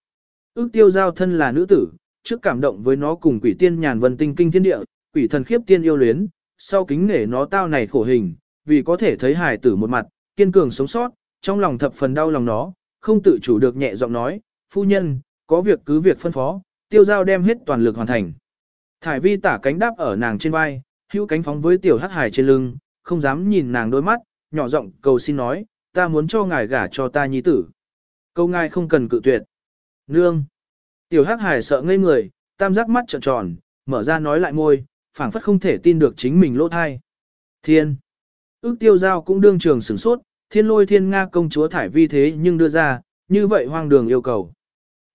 Ước tiêu giao thân là nữ tử, trước cảm động với nó cùng quỷ tiên nhàn vân tinh kinh thiên địa, quỷ thần khiếp tiên yêu luyến, sau kính nể nó tao này khổ hình, vì có thể thấy hài tử một mặt, kiên cường sống sót, trong lòng thập phần đau lòng nó, không tự chủ được nhẹ giọng nói, phu nhân, có việc cứ việc phân phó, tiêu giao đem hết toàn lực hoàn thành. Thải vi tả cánh đáp ở nàng trên vai, hữu cánh phóng với tiểu hắc hải trên lưng, không dám nhìn nàng đôi mắt, nhỏ giọng cầu xin nói, ta muốn cho ngài gả cho ta nhi tử. Câu ngài không cần cự tuyệt. Nương. Tiểu hắc hải sợ ngây người, tam giác mắt trợn tròn, mở ra nói lại môi, phảng phất không thể tin được chính mình lỗ thai. Thiên. Ước tiêu giao cũng đương trường sửng sốt, thiên lôi thiên Nga công chúa thải vi thế nhưng đưa ra, như vậy hoang đường yêu cầu.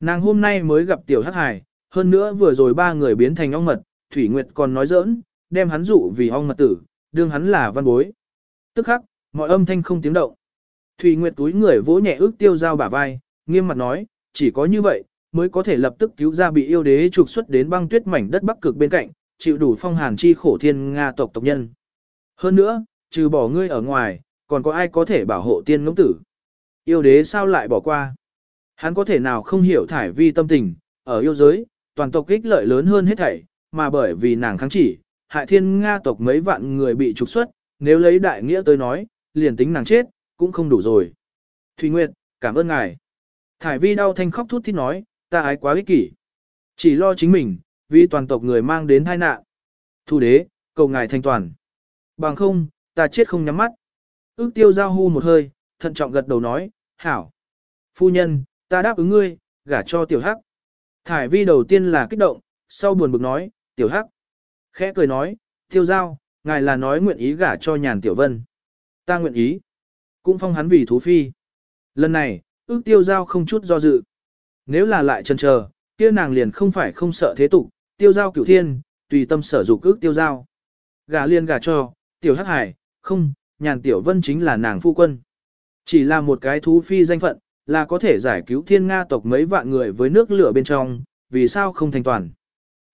Nàng hôm nay mới gặp tiểu hắc hải, hơn nữa vừa rồi ba người biến thành ong mật, Thủy Nguyệt còn nói giỡn, đem hắn dụ vì ong mật tử, đương hắn là văn bối. Tức khắc, mọi âm thanh không tiếng động. Thủy Nguyệt túi người vỗ nhẹ ước tiêu giao bả vai, nghiêm mặt nói, chỉ có như vậy, mới có thể lập tức cứu ra bị yêu đế trục xuất đến băng tuyết mảnh đất bắc cực bên cạnh, chịu đủ phong hàn chi khổ thiên Nga tộc tộc nhân. Hơn nữa, trừ bỏ ngươi ở ngoài, còn có ai có thể bảo hộ tiên ngỗng tử. Yêu đế sao lại bỏ qua? Hắn có thể nào không hiểu thải vi tâm tình, ở yêu giới, toàn tộc ích lợi lớn hơn hết thảy, mà bởi vì nàng kháng chỉ, hại thiên Nga tộc mấy vạn người bị trục xuất, nếu lấy đại nghĩa tới nói, liền tính nàng chết, cũng không đủ rồi. Thủy Nguyệt, cảm ơn ngài. Thải vi đau thanh khóc thút thít nói, ta ái quá ích kỷ. Chỉ lo chính mình, vì toàn tộc người mang đến tai nạn. Thu đế, cầu ngài thanh toàn. Bằng không, ta chết không nhắm mắt. Ước tiêu giao hu một hơi, thận trọng gật đầu nói, hảo. Phu nhân, ta đáp ứng ngươi, gả cho tiểu hắc. Thải vi đầu tiên là kích động, sau buồn bực nói, tiểu hắc. Khẽ cười nói, tiêu giao, ngài là nói nguyện ý gả cho nhàn tiểu vân. Ta nguyện ý. Cũng phong hắn vì thú phi. Lần này, ước tiêu giao không chút do dự. Nếu là lại chân chờ, kia nàng liền không phải không sợ thế tục, tiêu giao cửu thiên, tùy tâm sở dục ước tiêu giao. Gả liền gả cho, tiểu hắc hải, không, nhàn tiểu vân chính là nàng phu quân. Chỉ là một cái thú phi danh phận, là có thể giải cứu thiên Nga tộc mấy vạn người với nước lửa bên trong, vì sao không thành toàn.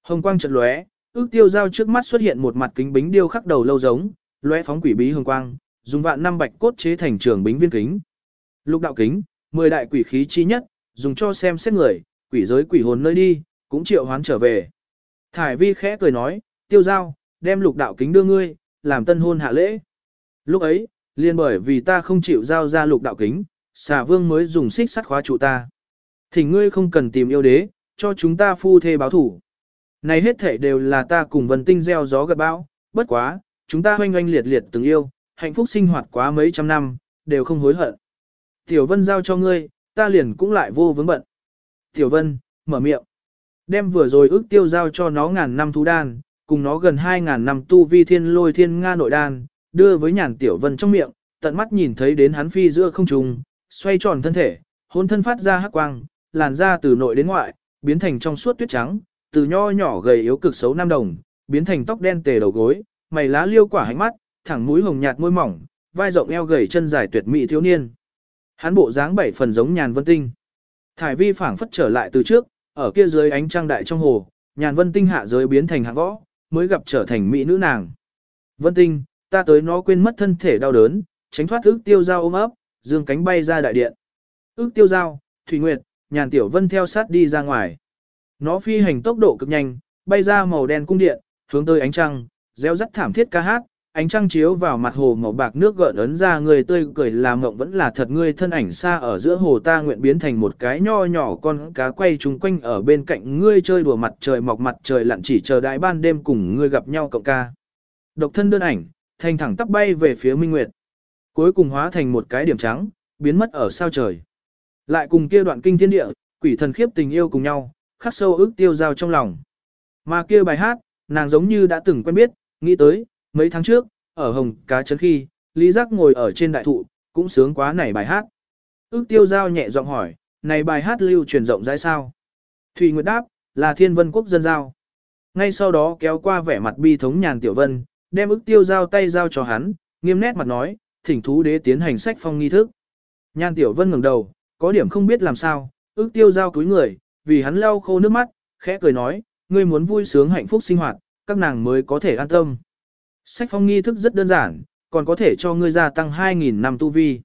Hồng quang chợt lóe, ước tiêu giao trước mắt xuất hiện một mặt kính bính điêu khắc đầu lâu giống, lóe phóng quỷ bí hồng quang, dùng vạn năm bạch cốt chế thành trường bính viên kính. Lục đạo kính, mười đại quỷ khí chi nhất, dùng cho xem xét người, quỷ giới quỷ hồn nơi đi, cũng triệu hoán trở về. Thải vi khẽ cười nói, tiêu giao, đem lục đạo kính đưa ngươi, làm tân hôn hạ lễ. Lúc ấy, liền bởi vì ta không chịu giao ra lục đạo kính, xà vương mới dùng xích sắt khóa trụ ta. Thỉnh ngươi không cần tìm yêu đế, cho chúng ta phu thê báo thủ. Này hết thể đều là ta cùng vần tinh gieo gió gật bão, bất quá, chúng ta hoanh hoanh liệt liệt từng yêu, hạnh phúc sinh hoạt quá mấy trăm năm, đều không hối hận. Tiểu Vân giao cho ngươi, ta liền cũng lại vô vướng bận. Tiểu Vân, mở miệng. Đem vừa rồi ước tiêu giao cho nó ngàn năm thú đan, cùng nó gần hai ngàn năm tu vi thiên lôi thiên nga nội đan, đưa với nhàn Tiểu Vân trong miệng, tận mắt nhìn thấy đến hắn phi giữa không trùng, xoay tròn thân thể, hôn thân phát ra hắc quang, làn da từ nội đến ngoại, biến thành trong suốt tuyết trắng, từ nho nhỏ gầy yếu cực xấu nam đồng, biến thành tóc đen tề đầu gối, mày lá liêu quả hánh mắt, thẳng mũi hồng nhạt môi mỏng, vai rộng eo gầy chân dài tuyệt mỹ thiếu niên. Hắn bộ dáng bảy phần giống nhàn vân tinh. Thải vi phảng phất trở lại từ trước, ở kia dưới ánh trăng đại trong hồ, nhàn vân tinh hạ giới biến thành hạng võ, mới gặp trở thành mỹ nữ nàng. Vân tinh, ta tới nó quên mất thân thể đau đớn, tránh thoát ước tiêu giao ôm ấp, dương cánh bay ra đại điện. Ước tiêu giao Thủy Nguyệt, nhàn tiểu vân theo sát đi ra ngoài. Nó phi hành tốc độ cực nhanh, bay ra màu đen cung điện, hướng tới ánh trăng, reo rắt thảm thiết ca hát, ánh trăng chiếu vào mặt hồ màu bạc nước gợn ấn ra người tươi cười làm mộng vẫn là thật ngươi thân ảnh xa ở giữa hồ ta nguyện biến thành một cái nho nhỏ con cá quay chung quanh ở bên cạnh ngươi chơi đùa mặt trời mọc mặt trời lặn chỉ chờ đại ban đêm cùng ngươi gặp nhau cộng ca. Độc thân đơn ảnh, thành thẳng tắp bay về phía minh nguyệt. Cuối cùng hóa thành một cái điểm trắng, biến mất ở sao trời. Lại cùng kia đoạn kinh thiên địa, quỷ thần khiếp tình yêu cùng nhau, khắc sâu ước tiêu giao trong lòng. Mà kia bài hát, nàng giống như đã từng quen biết, nghĩ tới, mấy tháng trước, ở Hồng Cá Trấn khi, Lý Giác ngồi ở trên đại thụ, cũng sướng quá này bài hát. Ước tiêu giao nhẹ giọng hỏi, này bài hát lưu truyền rộng rãi sao? Thủy Nguyệt đáp, là thiên vân quốc dân giao. Ngay sau đó kéo qua vẻ mặt bi thống nhàn tiểu vân, đem ước tiêu giao tay giao cho hắn, nghiêm nét mặt nói, thỉnh thú đế tiến hành sách phong nghi thức. Nhan tiểu vân ngẩng đầu, có điểm không biết làm sao, ước tiêu giao túi người, vì hắn lau khô nước mắt, khẽ cười nói, ngươi muốn vui sướng hạnh phúc sinh hoạt, các nàng mới có thể an tâm. Sách phong nghi thức rất đơn giản, còn có thể cho ngươi gia tăng 2.000 năm tu vi.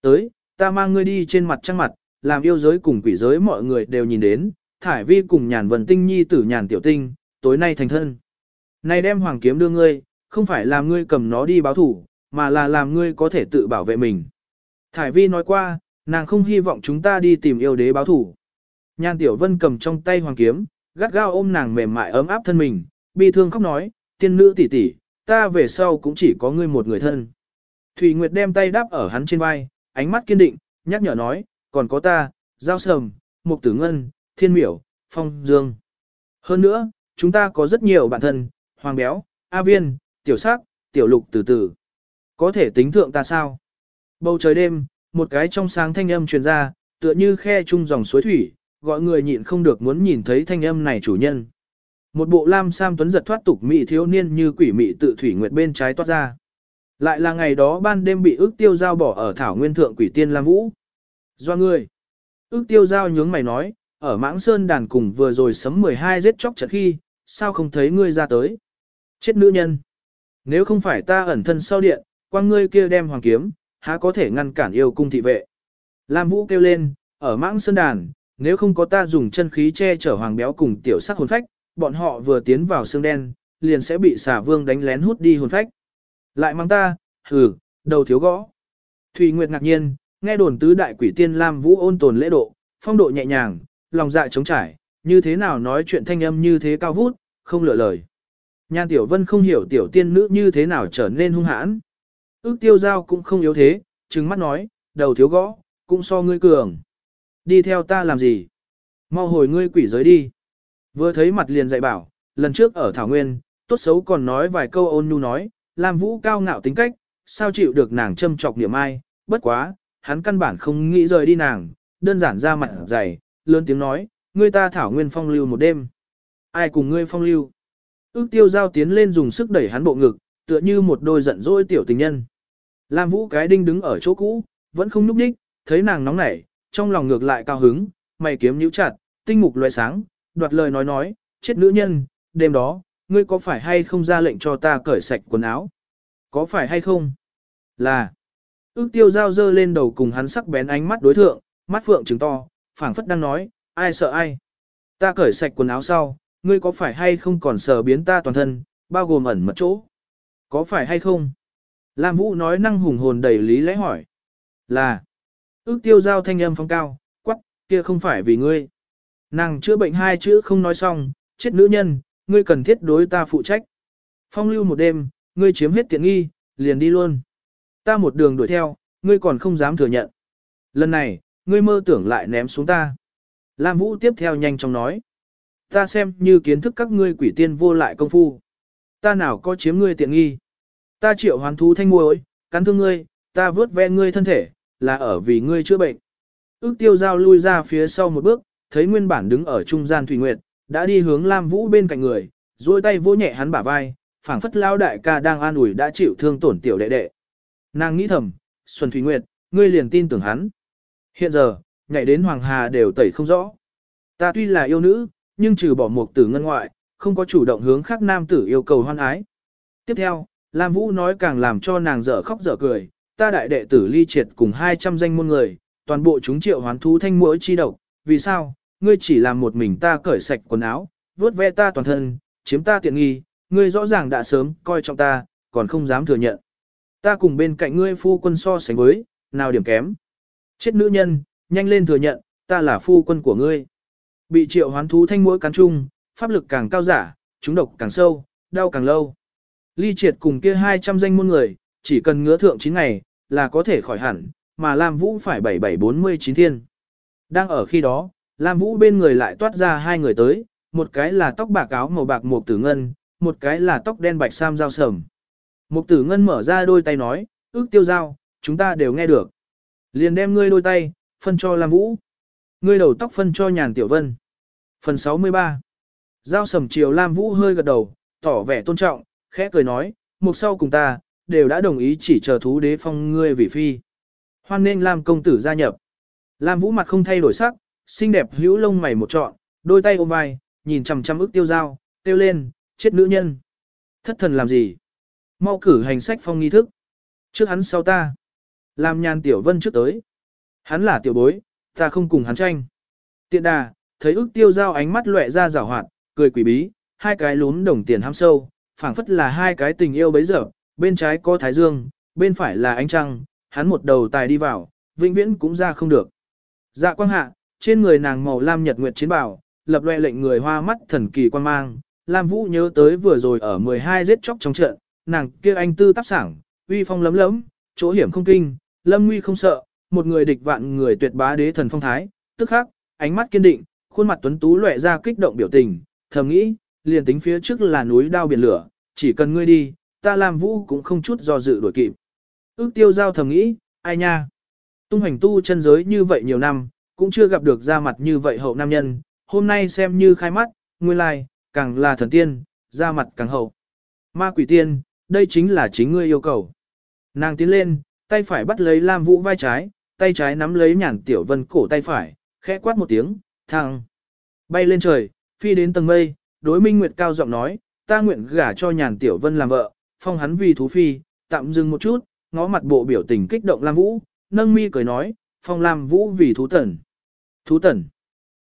Tới, ta mang ngươi đi trên mặt trăng mặt, làm yêu giới cùng quỷ giới mọi người đều nhìn đến, thải vi cùng nhàn vần tinh nhi tử nhàn tiểu tinh, tối nay thành thân. Này đem hoàng kiếm đưa ngươi, không phải làm ngươi cầm nó đi báo thủ, mà là làm ngươi có thể tự bảo vệ mình. Thải vi nói qua, nàng không hy vọng chúng ta đi tìm yêu đế báo thủ. Nhan Tiểu Vân cầm trong tay hoàng kiếm, gắt gao ôm nàng mềm mại ấm áp thân mình, bi thương khóc nói, tiên nữ tỷ tỷ, ta về sau cũng chỉ có ngươi một người thân. Thủy Nguyệt đem tay đáp ở hắn trên vai, ánh mắt kiên định, nhắc nhở nói, còn có ta, giao sầm, mục tử ngân, thiên miểu, phong dương. Hơn nữa, chúng ta có rất nhiều bạn thân, hoàng béo, a viên, tiểu sắc, tiểu lục từ từ. Có thể tính thượng ta sao? Bầu trời đêm, một cái trong sáng thanh âm truyền ra, tựa như khe chung dòng suối thủy, gọi người nhịn không được muốn nhìn thấy thanh âm này chủ nhân. Một bộ lam sam tuấn giật thoát tục mỹ thiếu niên như quỷ mị tự thủy nguyệt bên trái toát ra. Lại là ngày đó ban đêm bị ước tiêu giao bỏ ở thảo nguyên thượng quỷ tiên Lam Vũ. Do ngươi, ước tiêu giao nhướng mày nói, ở mãng sơn đàn cùng vừa rồi sấm 12 giết chóc chật khi, sao không thấy ngươi ra tới. Chết nữ nhân. Nếu không phải ta ẩn thân sau điện, quang ngươi kia đem hoàng kiếm, há có thể ngăn cản yêu cung thị vệ. Lam Vũ kêu lên, ở mãng sơn đàn, nếu không có ta dùng chân khí che chở hoàng béo cùng tiểu sắc hồn phách, bọn họ vừa tiến vào xương đen, liền sẽ bị xà vương đánh lén hút đi hồn phách. Lại mang ta, hừ, đầu thiếu gõ. Thùy Nguyệt ngạc nhiên, nghe đồn tứ đại quỷ tiên Lam Vũ ôn tồn lễ độ, phong độ nhẹ nhàng, lòng dạ trống trải, như thế nào nói chuyện thanh âm như thế cao vút, không lựa lời. Nhan Tiểu Vân không hiểu tiểu tiên nữ như thế nào trở nên hung hãn. Ước tiêu giao cũng không yếu thế, trừng mắt nói, đầu thiếu gõ, cũng so ngươi cường. Đi theo ta làm gì? Mau hồi ngươi quỷ giới đi. Vừa thấy mặt liền dạy bảo, lần trước ở Thảo Nguyên, tốt xấu còn nói vài câu ôn nhu nói, làm vũ cao ngạo tính cách, sao chịu được nàng châm chọc niệm ai, bất quá, hắn căn bản không nghĩ rời đi nàng, đơn giản ra mặt dày, lớn tiếng nói, ngươi ta Thảo Nguyên phong lưu một đêm. Ai cùng ngươi phong lưu? Ước tiêu giao tiến lên dùng sức đẩy hắn bộ ngực, tựa như một đôi giận dỗi tiểu tình nhân. Lam Vũ cái đinh đứng ở chỗ cũ, vẫn không núp đích, thấy nàng nóng nảy, trong lòng ngược lại cao hứng, mày kiếm nhíu chặt, tinh mục loé sáng, đoạt lời nói nói, chết nữ nhân, đêm đó, ngươi có phải hay không ra lệnh cho ta cởi sạch quần áo? Có phải hay không? Là. Ước tiêu giao dơ lên đầu cùng hắn sắc bén ánh mắt đối thượng, mắt phượng trứng to, phảng phất đang nói, ai sợ ai? Ta cởi sạch quần áo sau, ngươi có phải hay không còn sợ biến ta toàn thân, bao gồm ẩn mật chỗ? Có phải hay không? Lam Vũ nói năng hùng hồn đầy lý lẽ hỏi. Là. Ước tiêu giao thanh âm phong cao, quắc, kia không phải vì ngươi. Nàng chữa bệnh hai chữ không nói xong, chết nữ nhân, ngươi cần thiết đối ta phụ trách. Phong lưu một đêm, ngươi chiếm hết tiện nghi, liền đi luôn. Ta một đường đuổi theo, ngươi còn không dám thừa nhận. Lần này, ngươi mơ tưởng lại ném xuống ta. Lam Vũ tiếp theo nhanh chóng nói. Ta xem như kiến thức các ngươi quỷ tiên vô lại công phu. Ta nào có chiếm ngươi tiện nghi. Ta triệu hoàn thú thanh muối, cắn thương ngươi, ta vớt ve ngươi thân thể, là ở vì ngươi chữa bệnh. Ước tiêu giao lui ra phía sau một bước, thấy nguyên bản đứng ở trung gian Thủy Nguyệt, đã đi hướng Lam Vũ bên cạnh người, duỗi tay vỗ nhẹ hắn bả vai, phảng phất lao đại ca đang an ủi đã chịu thương tổn tiểu đệ đệ. Nàng nghĩ thầm, Xuân Thủy Nguyệt, ngươi liền tin tưởng hắn. Hiện giờ, nhảy đến Hoàng Hà đều tẩy không rõ. Ta tuy là yêu nữ, nhưng trừ bỏ một tử ngân ngoại, không có chủ động hướng khác nam tử yêu cầu hoan ái. Tiếp theo, Lam Vũ nói càng làm cho nàng dở khóc dở cười, ta đại đệ tử ly triệt cùng 200 danh môn người, toàn bộ chúng triệu hoán thú thanh mũi chi độc, vì sao, ngươi chỉ làm một mình ta cởi sạch quần áo, vuốt ve ta toàn thân, chiếm ta tiện nghi, ngươi rõ ràng đã sớm coi trọng ta, còn không dám thừa nhận. Ta cùng bên cạnh ngươi phu quân so sánh với, nào điểm kém. Chết nữ nhân, nhanh lên thừa nhận, ta là phu quân của ngươi. Bị triệu hoán thú thanh mũi cắn chung, pháp lực càng cao giả, chúng độc càng sâu, đau càng lâu. Ly triệt cùng kia 200 danh môn người, chỉ cần ngứa thượng 9 ngày, là có thể khỏi hẳn, mà Lam Vũ phải 7749 thiên. Đang ở khi đó, Lam Vũ bên người lại toát ra hai người tới, một cái là tóc bạc áo màu bạc một tử ngân, một cái là tóc đen bạch sam giao sầm. Một tử ngân mở ra đôi tay nói, ước tiêu giao, chúng ta đều nghe được. Liền đem ngươi đôi tay, phân cho Lam Vũ. Ngươi đầu tóc phân cho nhàn tiểu vân. Phần 63 Giao sầm chiều Lam Vũ hơi gật đầu, tỏ vẻ tôn trọng, khẽ cười nói, một sau cùng ta, đều đã đồng ý chỉ chờ thú đế phong ngươi vì phi. Hoan nên Lam công tử gia nhập. Lam Vũ mặt không thay đổi sắc, xinh đẹp hữu lông mày một trọn, đôi tay ôm vai, nhìn chằm chằm ức tiêu dao, tiêu lên, chết nữ nhân. Thất thần làm gì? Mau cử hành sách phong nghi thức. Trước hắn sau ta. Làm nhàn tiểu vân trước tới. Hắn là tiểu bối, ta không cùng hắn tranh. Tiện đà, thấy ức tiêu dao ánh mắt lệ ra rào hoạt, cười quỷ bí, hai cái lún đồng tiền ham sâu, phảng phất là hai cái tình yêu bấy giờ, bên trái có thái dương, bên phải là ánh trăng, hắn một đầu tài đi vào, vĩnh viễn cũng ra không được. Dạ quang hạ, trên người nàng màu lam nhật nguyệt chiến bảo, lập loe lệnh người hoa mắt thần kỳ quan mang, Lam Vũ nhớ tới vừa rồi ở 12 giết chóc trong trận, nàng kia anh tư tác sảng, uy phong lấm lấm, chỗ hiểm không kinh, lâm nguy không sợ, một người địch vạn người tuyệt bá đế thần phong thái, tức khắc, ánh mắt kiên định, khuôn mặt tuấn tú lóe ra kích động biểu tình, thầm nghĩ, liền tính phía trước là núi đao biển lửa, chỉ cần ngươi đi, ta làm vũ cũng không chút do dự đuổi kịp. Ước tiêu giao thầm nghĩ, ai nha. Tung hành tu chân giới như vậy nhiều năm, cũng chưa gặp được ra mặt như vậy hậu nam nhân, hôm nay xem như khai mắt, nguyên lai, càng là thần tiên, ra mặt càng hậu. Ma quỷ tiên, đây chính là chính ngươi yêu cầu. Nàng tiến lên, tay phải bắt lấy Lam Vũ vai trái, tay trái nắm lấy nhàn tiểu vân cổ tay phải, khẽ quát một tiếng, thăng. Bay lên trời, phi đến tầng mây, đối minh nguyệt cao giọng nói, ta nguyện gả cho nhàn tiểu vân làm vợ, phong hắn vì thú phi, tạm dừng một chút, ngó mặt bộ biểu tình kích động Lam Vũ, nâng mi cười nói, phong Lam Vũ vì thú tần. Thú tần.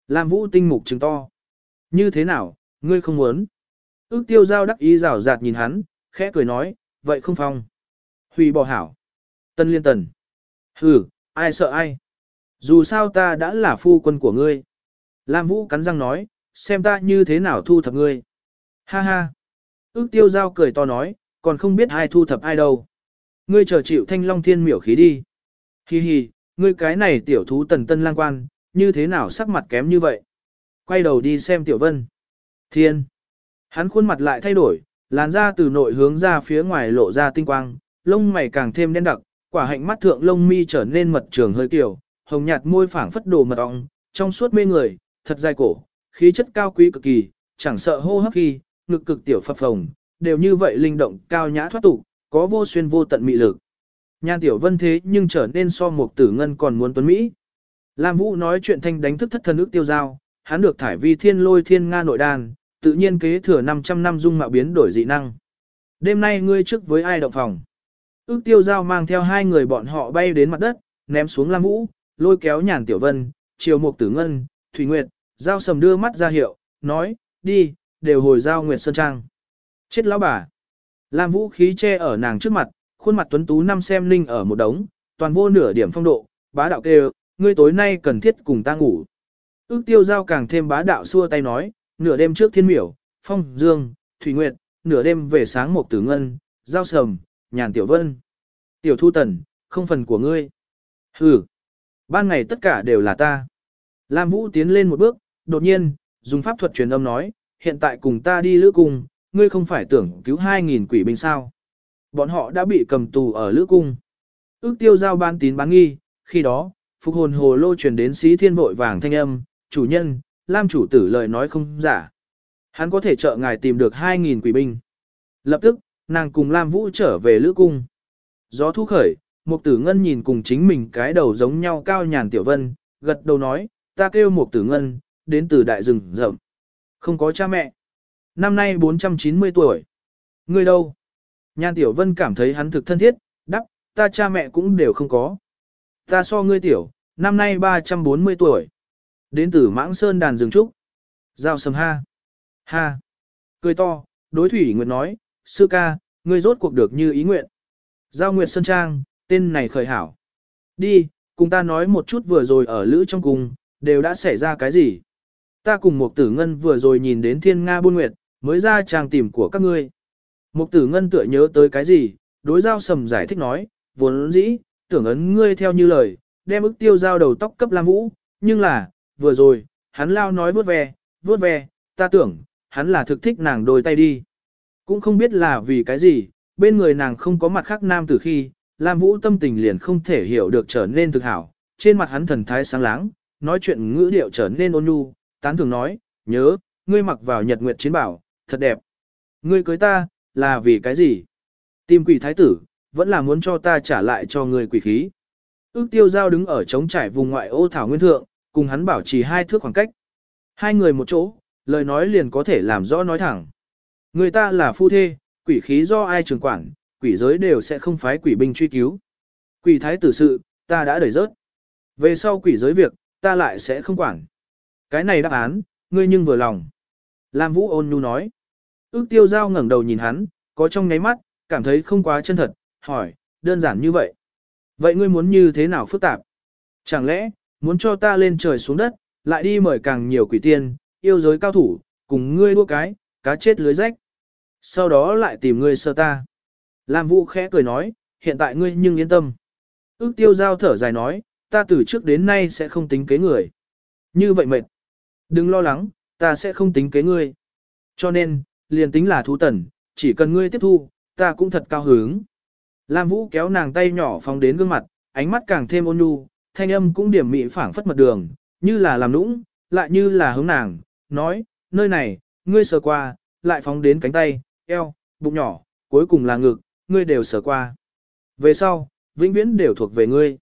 Lam Vũ tinh mục trừng to. Như thế nào, ngươi không muốn? Ước tiêu giao đắc ý rào rạt nhìn hắn, khẽ cười nói, vậy không phong. Hủy bỏ hảo. Tân liên tần. Hừ, ai sợ ai. Dù sao ta đã là phu quân của ngươi. Lam Vũ cắn răng nói, xem ta như thế nào thu thập ngươi. Ha ha. Ước tiêu giao cười to nói, còn không biết ai thu thập ai đâu. Ngươi chờ chịu thanh long thiên miểu khí đi. Hi hi, ngươi cái này tiểu thú tần tân lang quan, như thế nào sắc mặt kém như vậy. Quay đầu đi xem tiểu vân. Thiên. Hắn khuôn mặt lại thay đổi, làn da từ nội hướng ra phía ngoài lộ ra tinh quang, lông mày càng thêm đen đặc, quả hạnh mắt thượng lông mi trở nên mật trường hơi kiểu, hồng nhạt môi phảng phất đồ mật ong, trong suốt mê người, thật dài cổ, khí chất cao quý cực kỳ, chẳng sợ hô hấp khi, ngực cực tiểu phập phồng, đều như vậy linh động, cao nhã thoát tục, có vô xuyên vô tận mị lực. Nhan tiểu vân thế nhưng trở nên so một tử ngân còn muốn tuấn Mỹ. Lam Vũ nói chuyện thanh đánh thức thất thân ước tiêu giao, hắn được thải vi thiên lôi thiên nga nội đàn, tự nhiên kế thừa 500 năm dung mạo biến đổi dị năng. Đêm nay ngươi trước với ai động phòng? Ước tiêu giao mang theo hai người bọn họ bay đến mặt đất, ném xuống Lam Vũ, lôi kéo nhàn tiểu vân, chiều mục tử ngân, thủy nguyệt, giao sầm đưa mắt ra hiệu, nói, đi, đều hồi giao nguyệt sơn trang. Chết lão bà. Lam Vũ khí che ở nàng trước mặt, khuôn mặt tuấn tú năm xem linh ở một đống, toàn vô nửa điểm phong độ, bá đạo kêu, ngươi tối nay cần thiết cùng ta ngủ. Ước tiêu giao càng thêm bá đạo xua tay nói, nửa đêm trước thiên miểu, phong, dương, thủy nguyệt, nửa đêm về sáng một tử ngân, giao sầm, nhàn tiểu vân. Tiểu thu tần, không phần của ngươi. Hừ, ban ngày tất cả đều là ta. Lam Vũ tiến lên một bước, đột nhiên, dùng pháp thuật truyền âm nói, hiện tại cùng ta đi lữ cung, ngươi không phải tưởng cứu 2.000 quỷ binh sao. Bọn họ đã bị cầm tù ở lữ cung. Ước tiêu giao ban tín bán nghi, khi đó, phục hồn hồ lô truyền đến sĩ thiên vội vàng thanh âm, chủ nhân, Lam chủ tử lời nói không giả. Hắn có thể trợ ngài tìm được 2.000 quỷ binh. Lập tức, nàng cùng Lam Vũ trở về lữ cung. Gió thu khởi, một tử ngân nhìn cùng chính mình cái đầu giống nhau cao nhàn tiểu vân, gật đầu nói, ta kêu một tử ngân, đến từ đại rừng rậm. Không có cha mẹ. Năm nay 490 tuổi. Ngươi đâu? Nhan tiểu vân cảm thấy hắn thực thân thiết, đắc, ta cha mẹ cũng đều không có. Ta so ngươi tiểu, năm nay 340 tuổi. Đến từ mãng sơn đàn rừng trúc. Giao sầm ha. Ha. Cười to, đối thủy nguyệt nói, sư ca, ngươi rốt cuộc được như ý nguyện. Giao nguyệt sơn trang, tên này khởi hảo. Đi, cùng ta nói một chút vừa rồi ở lữ trong cùng, đều đã xảy ra cái gì. Ta cùng một tử ngân vừa rồi nhìn đến thiên Nga buôn nguyệt, mới ra trang tìm của các ngươi. Một tử ngân tựa nhớ tới cái gì, đối giao sầm giải thích nói, vốn dĩ, tưởng ấn ngươi theo như lời, đem ức tiêu giao đầu tóc cấp Lam Vũ, nhưng là, vừa rồi, hắn lao nói vớt ve, vớt ve, ta tưởng, hắn là thực thích nàng đôi tay đi. Cũng không biết là vì cái gì, bên người nàng không có mặt khác nam từ khi, Lam Vũ tâm tình liền không thể hiểu được trở nên thực hảo, trên mặt hắn thần thái sáng láng, nói chuyện ngữ điệu trở nên ôn nhu, tán thường nói, nhớ, ngươi mặc vào nhật nguyệt chiến bảo, thật đẹp. Ngươi cưới ta, là vì cái gì? Tìm quỷ thái tử, vẫn là muốn cho ta trả lại cho ngươi quỷ khí. Ước tiêu giao đứng ở trống trải vùng ngoại ô thảo nguyên thượng, cùng hắn bảo trì hai thước khoảng cách. Hai người một chỗ, lời nói liền có thể làm rõ nói thẳng. Người ta là phu thê, quỷ khí do ai trường quản, quỷ giới đều sẽ không phái quỷ binh truy cứu. Quỷ thái tử sự, ta đã đẩy rớt. Về sau quỷ giới việc, ta lại sẽ không quản. Cái này đáp án, ngươi nhưng vừa lòng. Lam Vũ ôn nhu nói. Ước tiêu giao ngẩng đầu nhìn hắn, có trong nháy mắt, cảm thấy không quá chân thật, hỏi, đơn giản như vậy. Vậy ngươi muốn như thế nào phức tạp? Chẳng lẽ, muốn cho ta lên trời xuống đất, lại đi mời càng nhiều quỷ tiên, yêu giới cao thủ, cùng ngươi đua cái, cá chết lưới rách. Sau đó lại tìm ngươi sơ ta. Lam Vũ khẽ cười nói, hiện tại ngươi nhưng yên tâm. Ước tiêu giao thở dài nói, ta từ trước đến nay sẽ không tính kế người. Như vậy mệt. Đừng lo lắng, ta sẽ không tính kế ngươi. Cho nên, liền tính là thú tần, chỉ cần ngươi tiếp thu, ta cũng thật cao hứng. Lam Vũ kéo nàng tay nhỏ phóng đến gương mặt, ánh mắt càng thêm ôn nhu, thanh âm cũng điểm mị phảng phất mật đường, như là làm nũng, lại như là hướng nàng, nói, nơi này, ngươi sờ qua, lại phóng đến cánh tay, eo, bụng nhỏ, cuối cùng là ngực, ngươi đều sờ qua. Về sau, vĩnh viễn đều thuộc về ngươi.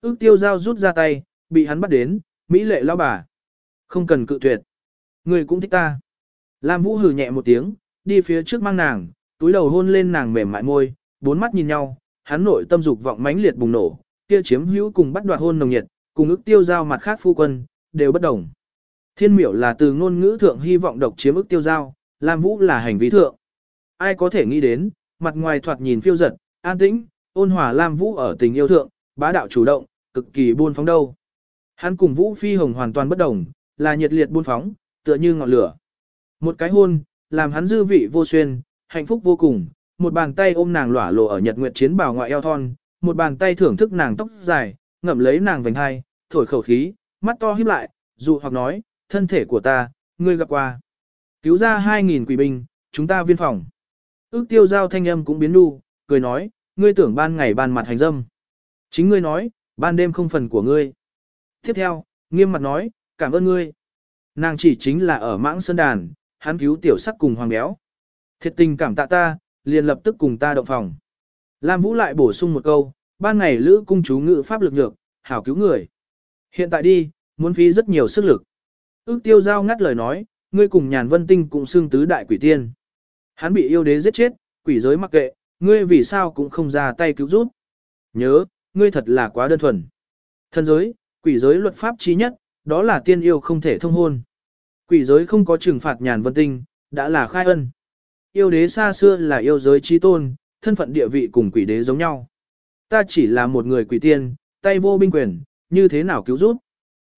Ước tiêu giao rút ra tay, bị hắn bắt đến, Mỹ lệ lao bà. Không cần cự tuyệt. Ngươi cũng thích ta. Lam Vũ hừ nhẹ một tiếng, đi phía trước mang nàng, túi đầu hôn lên nàng mềm mại môi, bốn mắt nhìn nhau, hắn nội tâm dục vọng mãnh liệt bùng nổ, kia chiếm hữu cùng bắt đoạt hôn nồng nhiệt, cùng ước tiêu giao mặt khác phu quân, đều bất đồng. Thiên miểu là từ ngôn ngữ thượng hy vọng độc chiếm ước tiêu giao, Lam Vũ là hành vi thượng. Ai có thể nghĩ đến, mặt ngoài thoạt nhìn phiêu giật, an tĩnh, ôn hòa Lam Vũ ở tình yêu thượng, bá đạo chủ động, cực kỳ buôn phóng đâu. Hắn cùng Vũ Phi Hồng hoàn toàn bất đồng, là nhiệt liệt buôn phóng, tựa như ngọn lửa. Một cái hôn, làm hắn dư vị vô xuyên, hạnh phúc vô cùng, một bàn tay ôm nàng lỏa lộ ở nhật nguyệt chiến bào ngoại eo thon, một bàn tay thưởng thức nàng tóc dài, ngậm lấy nàng vành hai, thổi khẩu khí, mắt to híp lại, dụ hoặc nói, thân thể của ta, ngươi gặp qua. Cứu ra 2.000 quỷ binh, chúng ta viên phòng. Ước tiêu giao thanh âm cũng biến đu, cười nói, ngươi tưởng ban ngày ban mặt hành dâm. Chính ngươi nói, ban đêm không phần của ngươi. Tiếp theo, nghiêm mặt nói, cảm ơn ngươi. Nàng chỉ chính là ở mãng sơn đàn, hắn cứu tiểu sắc cùng hoàng béo. Thiệt tình cảm tạ ta, liền lập tức cùng ta động phòng. Lam Vũ lại bổ sung một câu, ban ngày lữ cung chú ngự pháp lực nhược, hảo cứu người. Hiện tại đi, muốn phí rất nhiều sức lực. Ước tiêu giao ngắt lời nói, ngươi cùng nhàn vân tinh cũng xương tứ đại quỷ tiên. Hắn bị yêu đế giết chết, quỷ giới mặc kệ, ngươi vì sao cũng không ra tay cứu giúp. Nhớ, ngươi thật là quá đơn thuần. Thân giới, quỷ giới luật pháp chí nhất, đó là tiên yêu không thể thông hôn. Quỷ giới không có trừng phạt nhàn vân tinh, đã là khai ân. Yêu đế xa xưa là yêu giới chi tôn, thân phận địa vị cùng quỷ đế giống nhau. Ta chỉ là một người quỷ tiên, tay vô binh quyền, như thế nào cứu giúp?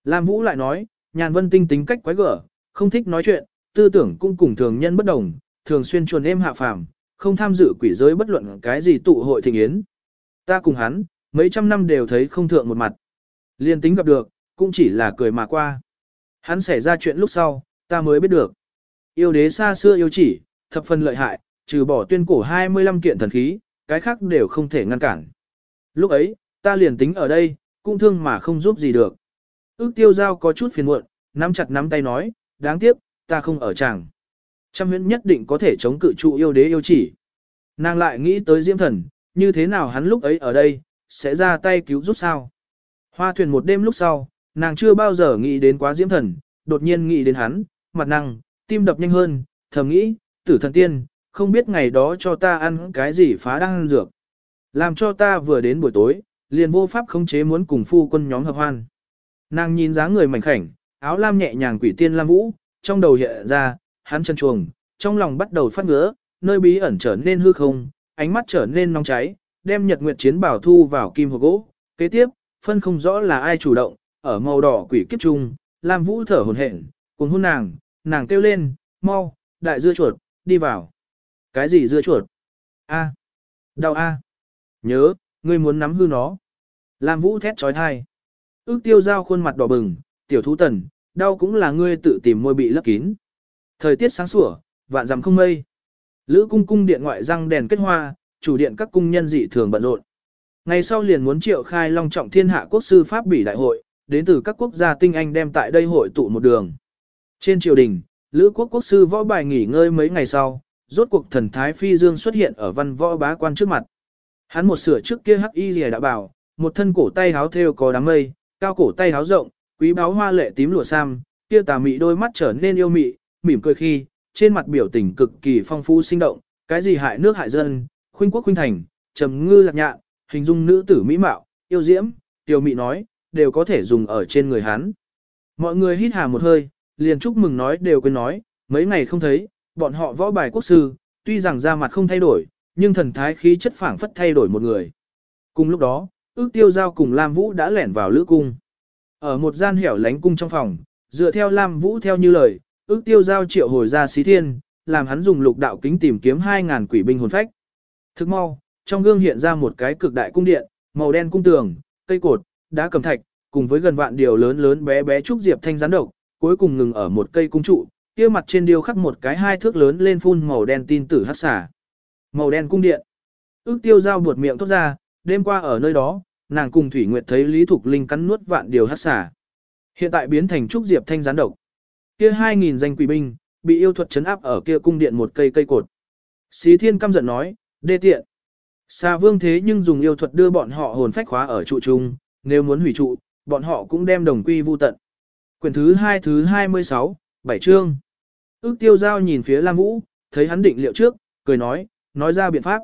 Lam Vũ lại nói, nhàn vân tinh tính cách quái gở, không thích nói chuyện, tư tưởng cũng cùng thường nhân bất đồng, thường xuyên chuồn êm hạ phàm, không tham dự quỷ giới bất luận cái gì tụ hội thịnh yến. Ta cùng hắn, mấy trăm năm đều thấy không thượng một mặt. Liên tính gặp được, cũng chỉ là cười mà qua. Hắn xảy ra chuyện lúc sau, ta mới biết được. Yêu đế xa xưa yêu chỉ, thập phần lợi hại, trừ bỏ tuyên cổ 25 kiện thần khí, cái khác đều không thể ngăn cản. Lúc ấy, ta liền tính ở đây, cũng thương mà không giúp gì được. Ước tiêu giao có chút phiền muộn, nắm chặt nắm tay nói, đáng tiếc, ta không ở chàng. Trăm huyễn nhất định có thể chống cự trụ yêu đế yêu chỉ. Nàng lại nghĩ tới diễm thần, như thế nào hắn lúc ấy ở đây, sẽ ra tay cứu giúp sao. Hoa thuyền một đêm lúc sau, nàng chưa bao giờ nghĩ đến quá diễm thần, đột nhiên nghĩ đến hắn, mặt năng, tim đập nhanh hơn, thầm nghĩ, tử thần tiên, không biết ngày đó cho ta ăn cái gì phá đăng ăn dược. Làm cho ta vừa đến buổi tối, liền vô pháp khống chế muốn cùng phu quân nhóm hợp hoan. Nàng nhìn dáng người mảnh khảnh, áo lam nhẹ nhàng quỷ tiên lam vũ, trong đầu hiện ra, hắn chân chuồng, trong lòng bắt đầu phát ngứa, nơi bí ẩn trở nên hư không, ánh mắt trở nên nóng cháy, đem nhật nguyệt chiến bảo thu vào kim hộp gỗ. Kế tiếp, phân không rõ là ai chủ động, ở màu đỏ quỷ kiếp trung, lam vũ thở hồn hển, cùng hôn nàng, nàng kêu lên, mau, đại dưa chuột, đi vào. Cái gì dưa chuột? A. Đau A. Nhớ, ngươi muốn nắm hư nó. Lam vũ thét trói thai. Ước tiêu giao khuôn mặt đỏ bừng, tiểu thú tần, đau cũng là ngươi tự tìm môi bị lấp kín. Thời tiết sáng sủa, vạn dằm không mây. Lữ cung cung điện ngoại răng đèn kết hoa, chủ điện các cung nhân dị thường bận rộn. Ngày sau liền muốn triệu khai long trọng thiên hạ quốc sư pháp bỉ đại hội, đến từ các quốc gia tinh anh đem tại đây hội tụ một đường. Trên triều đình, Lữ quốc quốc sư võ bài nghỉ ngơi mấy ngày sau, rốt cuộc thần thái phi dương xuất hiện ở văn võ bá quan trước mặt. Hắn một sửa trước kia hắc y rìa đã bảo, một thân cổ tay háo thêu có đám mây, cao cổ tay háo rộng, quý báo hoa lệ tím lụa sam, kia tà mị đôi mắt trở nên yêu mị, mỉm cười khi, trên mặt biểu tình cực kỳ phong phú sinh động, cái gì hại nước hại dân, khuynh quốc khuynh thành, trầm ngư lạc nhạn, hình dung nữ tử mỹ mạo, yêu diễm, tiểu mị nói, đều có thể dùng ở trên người hắn. Mọi người hít hà một hơi, liền chúc mừng nói đều quên nói, mấy ngày không thấy, bọn họ võ bài quốc sư, tuy rằng da mặt không thay đổi, nhưng thần thái khí chất phảng phất thay đổi một người. Cùng lúc đó, ước tiêu giao cùng Lam Vũ đã lẻn vào lữ cung. Ở một gian hẻo lánh cung trong phòng, dựa theo Lam Vũ theo như lời, ước tiêu giao triệu hồi ra xí thiên, làm hắn dùng lục đạo kính tìm kiếm 2.000 quỷ binh hồn phách. Thức mau, trong gương hiện ra một cái cực đại cung điện, màu đen cung tường, cây cột, đá cầm thạch, cùng với gần vạn điều lớn lớn bé bé trúc diệp thanh rắn độc, cuối cùng ngừng ở một cây cung trụ, kia mặt trên điêu khắc một cái hai thước lớn lên phun màu đen tin tử hắc xả. Màu đen cung điện. Ước tiêu giao buột miệng thốt ra, đêm qua ở nơi đó, nàng cùng Thủy Nguyệt thấy Lý Thục Linh cắn nuốt vạn điều hắc xả. Hiện tại biến thành trúc diệp thanh rắn độc. Kia 2.000 danh quỷ binh, bị yêu thuật chấn áp ở kia cung điện một cây cây cột. Xí thiên căm giận nói, đê tiện. Xà vương thế nhưng dùng yêu thuật đưa bọn họ hồn phách khóa ở trụ trung, nếu muốn hủy trụ, bọn họ cũng đem đồng quy vu tận. Quyển thứ 2 thứ 26, 7 chương. Ước tiêu giao nhìn phía Lam Vũ, thấy hắn định liệu trước, cười nói, nói ra biện pháp.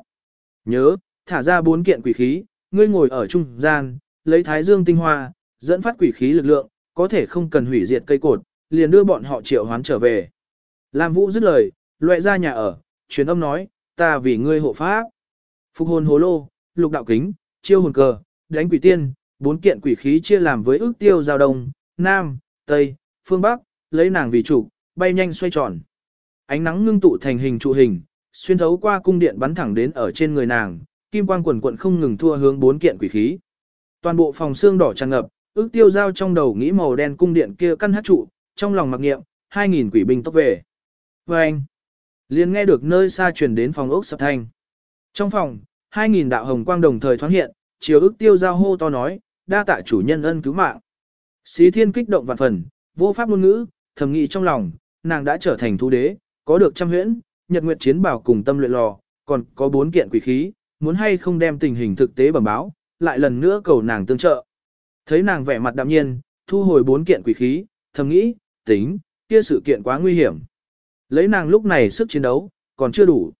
Nhớ, thả ra bốn kiện quỷ khí, ngươi ngồi ở trung gian, lấy thái dương tinh hoa, dẫn phát quỷ khí lực lượng, có thể không cần hủy diệt cây cột, liền đưa bọn họ triệu hoán trở về. Lam Vũ dứt lời, loại ra nhà ở, truyền âm nói, ta vì ngươi hộ pháp. Phục hồn hồ lô, lục đạo kính, chiêu hồn cờ, đánh quỷ tiên, bốn kiện quỷ khí chia làm với ước tiêu giao đông, nam, tây, phương bắc, lấy nàng vì chủ, bay nhanh xoay tròn. Ánh nắng ngưng tụ thành hình trụ hình, xuyên thấu qua cung điện bắn thẳng đến ở trên người nàng, kim quang quần quận không ngừng thua hướng bốn kiện quỷ khí. Toàn bộ phòng xương đỏ tràn ngập, ước tiêu giao trong đầu nghĩ màu đen cung điện kia căn hát trụ, trong lòng mặc nghiệm, 2.000 quỷ binh tốc về. Và anh, liền nghe được nơi xa truyền đến phòng ốc sập thanh. Trong phòng, 2.000 đạo hồng quang đồng thời thoáng hiện, chiều ước tiêu giao hô to nói, đa tạ chủ nhân ân cứu mạng. Xí thiên kích động vạn phần, vô pháp ngôn ngữ, thầm nghĩ trong lòng, nàng đã trở thành thú đế, có được trăm huyễn, nhật nguyệt chiến bảo cùng tâm luyện lò, còn có bốn kiện quỷ khí, muốn hay không đem tình hình thực tế bẩm báo, lại lần nữa cầu nàng tương trợ. Thấy nàng vẻ mặt đạm nhiên, thu hồi bốn kiện quỷ khí, thầm nghĩ, tính, kia sự kiện quá nguy hiểm. Lấy nàng lúc này sức chiến đấu, còn chưa đủ.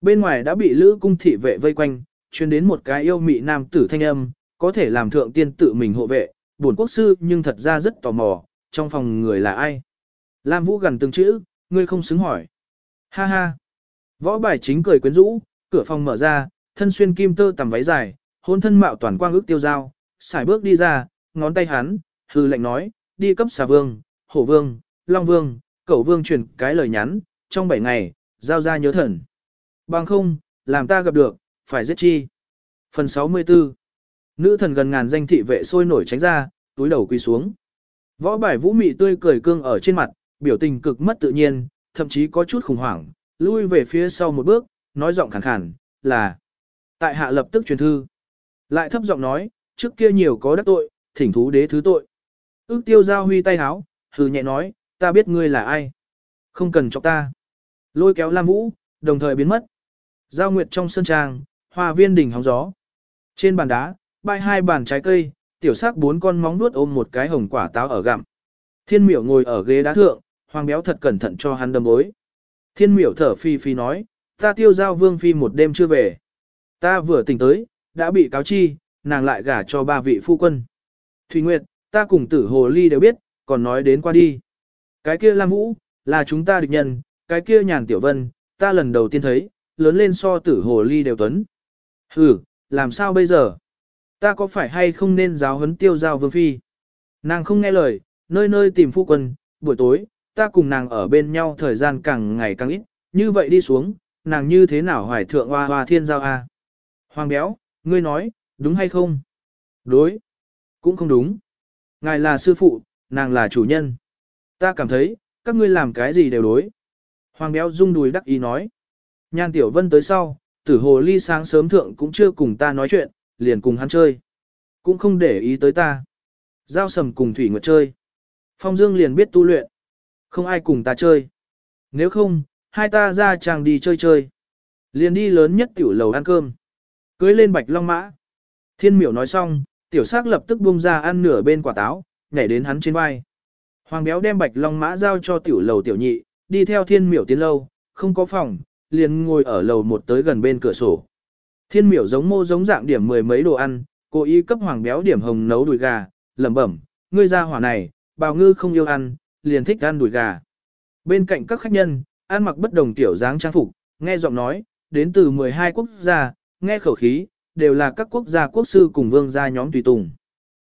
Bên ngoài đã bị lữ cung thị vệ vây quanh, chuyên đến một cái yêu mị nam tử thanh âm, có thể làm thượng tiên tự mình hộ vệ, buồn quốc sư nhưng thật ra rất tò mò, trong phòng người là ai. Lam Vũ gần từng chữ, ngươi không xứng hỏi. Ha ha. Võ bài chính cười quyến rũ, cửa phòng mở ra, thân xuyên kim tơ tầm váy dài, hôn thân mạo toàn quang ước tiêu dao, xài bước đi ra, ngón tay hắn, hư lệnh nói, đi cấp xà vương, hổ vương, long vương, cẩu vương truyền cái lời nhắn, trong 7 ngày, giao ra nhớ thần. Bằng không, làm ta gặp được, phải giết chi. Phần 64 Nữ thần gần ngàn danh thị vệ sôi nổi tránh ra, túi đầu quỳ xuống. Võ bài vũ mị tươi cười cương ở trên mặt, biểu tình cực mất tự nhiên, thậm chí có chút khủng hoảng, lui về phía sau một bước, nói giọng khàn khàn, là Tại hạ lập tức truyền thư. Lại thấp giọng nói, trước kia nhiều có đắc tội, thỉnh thú đế thứ tội. Ước tiêu giao huy tay háo, hừ nhẹ nói, ta biết ngươi là ai. Không cần cho ta. Lôi kéo Lam Vũ, đồng thời biến mất. Giao nguyệt trong sân trang, hoa viên đỉnh hóng gió. Trên bàn đá, bay hai bàn trái cây, tiểu sắc bốn con móng nuốt ôm một cái hồng quả táo ở gặm. Thiên miểu ngồi ở ghế đá thượng, hoàng béo thật cẩn thận cho hắn đâm bối. Thiên miểu thở phi phi nói, ta tiêu giao vương phi một đêm chưa về. Ta vừa tỉnh tới, đã bị cáo chi, nàng lại gả cho ba vị phu quân. Thùy Nguyệt, ta cùng tử hồ ly đều biết, còn nói đến qua đi. Cái kia Lam Vũ, là chúng ta địch nhân, cái kia nhàn tiểu vân, ta lần đầu tiên thấy, lớn lên so tử hồ ly đều tuấn. Ừ, làm sao bây giờ? Ta có phải hay không nên giáo huấn tiêu giao vương phi? Nàng không nghe lời, nơi nơi tìm phu quân, buổi tối, ta cùng nàng ở bên nhau thời gian càng ngày càng ít, như vậy đi xuống, nàng như thế nào hoài thượng hoa hoa thiên giao a? Hoàng béo, ngươi nói, đúng hay không? Đối. Cũng không đúng. Ngài là sư phụ, nàng là chủ nhân. Ta cảm thấy, các ngươi làm cái gì đều đối. Hoàng béo rung đùi đắc ý nói. Nhan tiểu vân tới sau, tử hồ ly sáng sớm thượng cũng chưa cùng ta nói chuyện, liền cùng hắn chơi. Cũng không để ý tới ta. Giao sầm cùng Thủy Nguyệt chơi. Phong Dương liền biết tu luyện. Không ai cùng ta chơi. Nếu không, hai ta ra chàng đi chơi chơi. Liền đi lớn nhất tiểu lầu ăn cơm. Cưới lên bạch long mã. Thiên miểu nói xong, tiểu sắc lập tức buông ra ăn nửa bên quả táo, nhảy đến hắn trên vai. Hoàng béo đem bạch long mã giao cho tiểu lầu tiểu nhị, đi theo thiên miểu tiến lâu, không có phòng, liền ngồi ở lầu một tới gần bên cửa sổ. Thiên miểu giống mô giống dạng điểm mười mấy đồ ăn, cố ý cấp hoàng béo điểm hồng nấu đùi gà, lẩm bẩm, ngươi ra hỏa này, bào ngư không yêu ăn, liền thích ăn đùi gà. Bên cạnh các khách nhân, ăn mặc bất đồng tiểu dáng trang phục, nghe giọng nói, đến từ 12 quốc gia, nghe khẩu khí, đều là các quốc gia quốc sư cùng vương gia nhóm tùy tùng.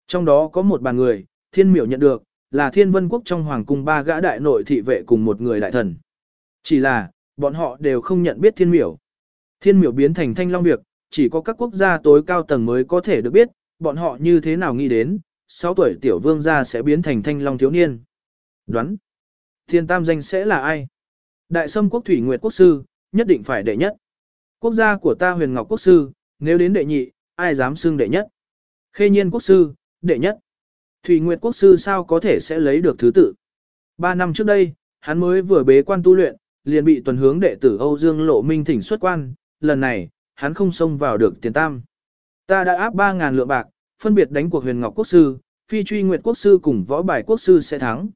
Trong đó có một bàn người, thiên miểu nhận được, là thiên vân quốc trong hoàng cung ba gã đại nội thị vệ cùng một người đại thần. Chỉ là, bọn họ đều không nhận biết thiên miểu. Thiên miểu biến thành thanh long việc, chỉ có các quốc gia tối cao tầng mới có thể được biết, bọn họ như thế nào nghĩ đến, 6 tuổi tiểu vương gia sẽ biến thành thanh long thiếu niên. Đoán, thiên tam danh sẽ là ai? Đại sâm quốc thủy nguyệt quốc sư, nhất định phải đệ nhất. Quốc gia của ta huyền ngọc quốc sư, nếu đến đệ nhị, ai dám xưng đệ nhất? Khê nhiên quốc sư, đệ nhất. Thủy nguyệt quốc sư sao có thể sẽ lấy được thứ tự? Ba năm trước đây, hắn mới vừa bế quan tu luyện, liền bị tuần hướng đệ tử Âu Dương Lộ Minh thỉnh xuất quan, lần này, hắn không xông vào được tiền tam. Ta đã áp 3.000 lượng bạc, phân biệt đánh cuộc huyền ngọc quốc sư, phi truy nguyệt quốc sư cùng võ bài quốc sư sẽ thắng.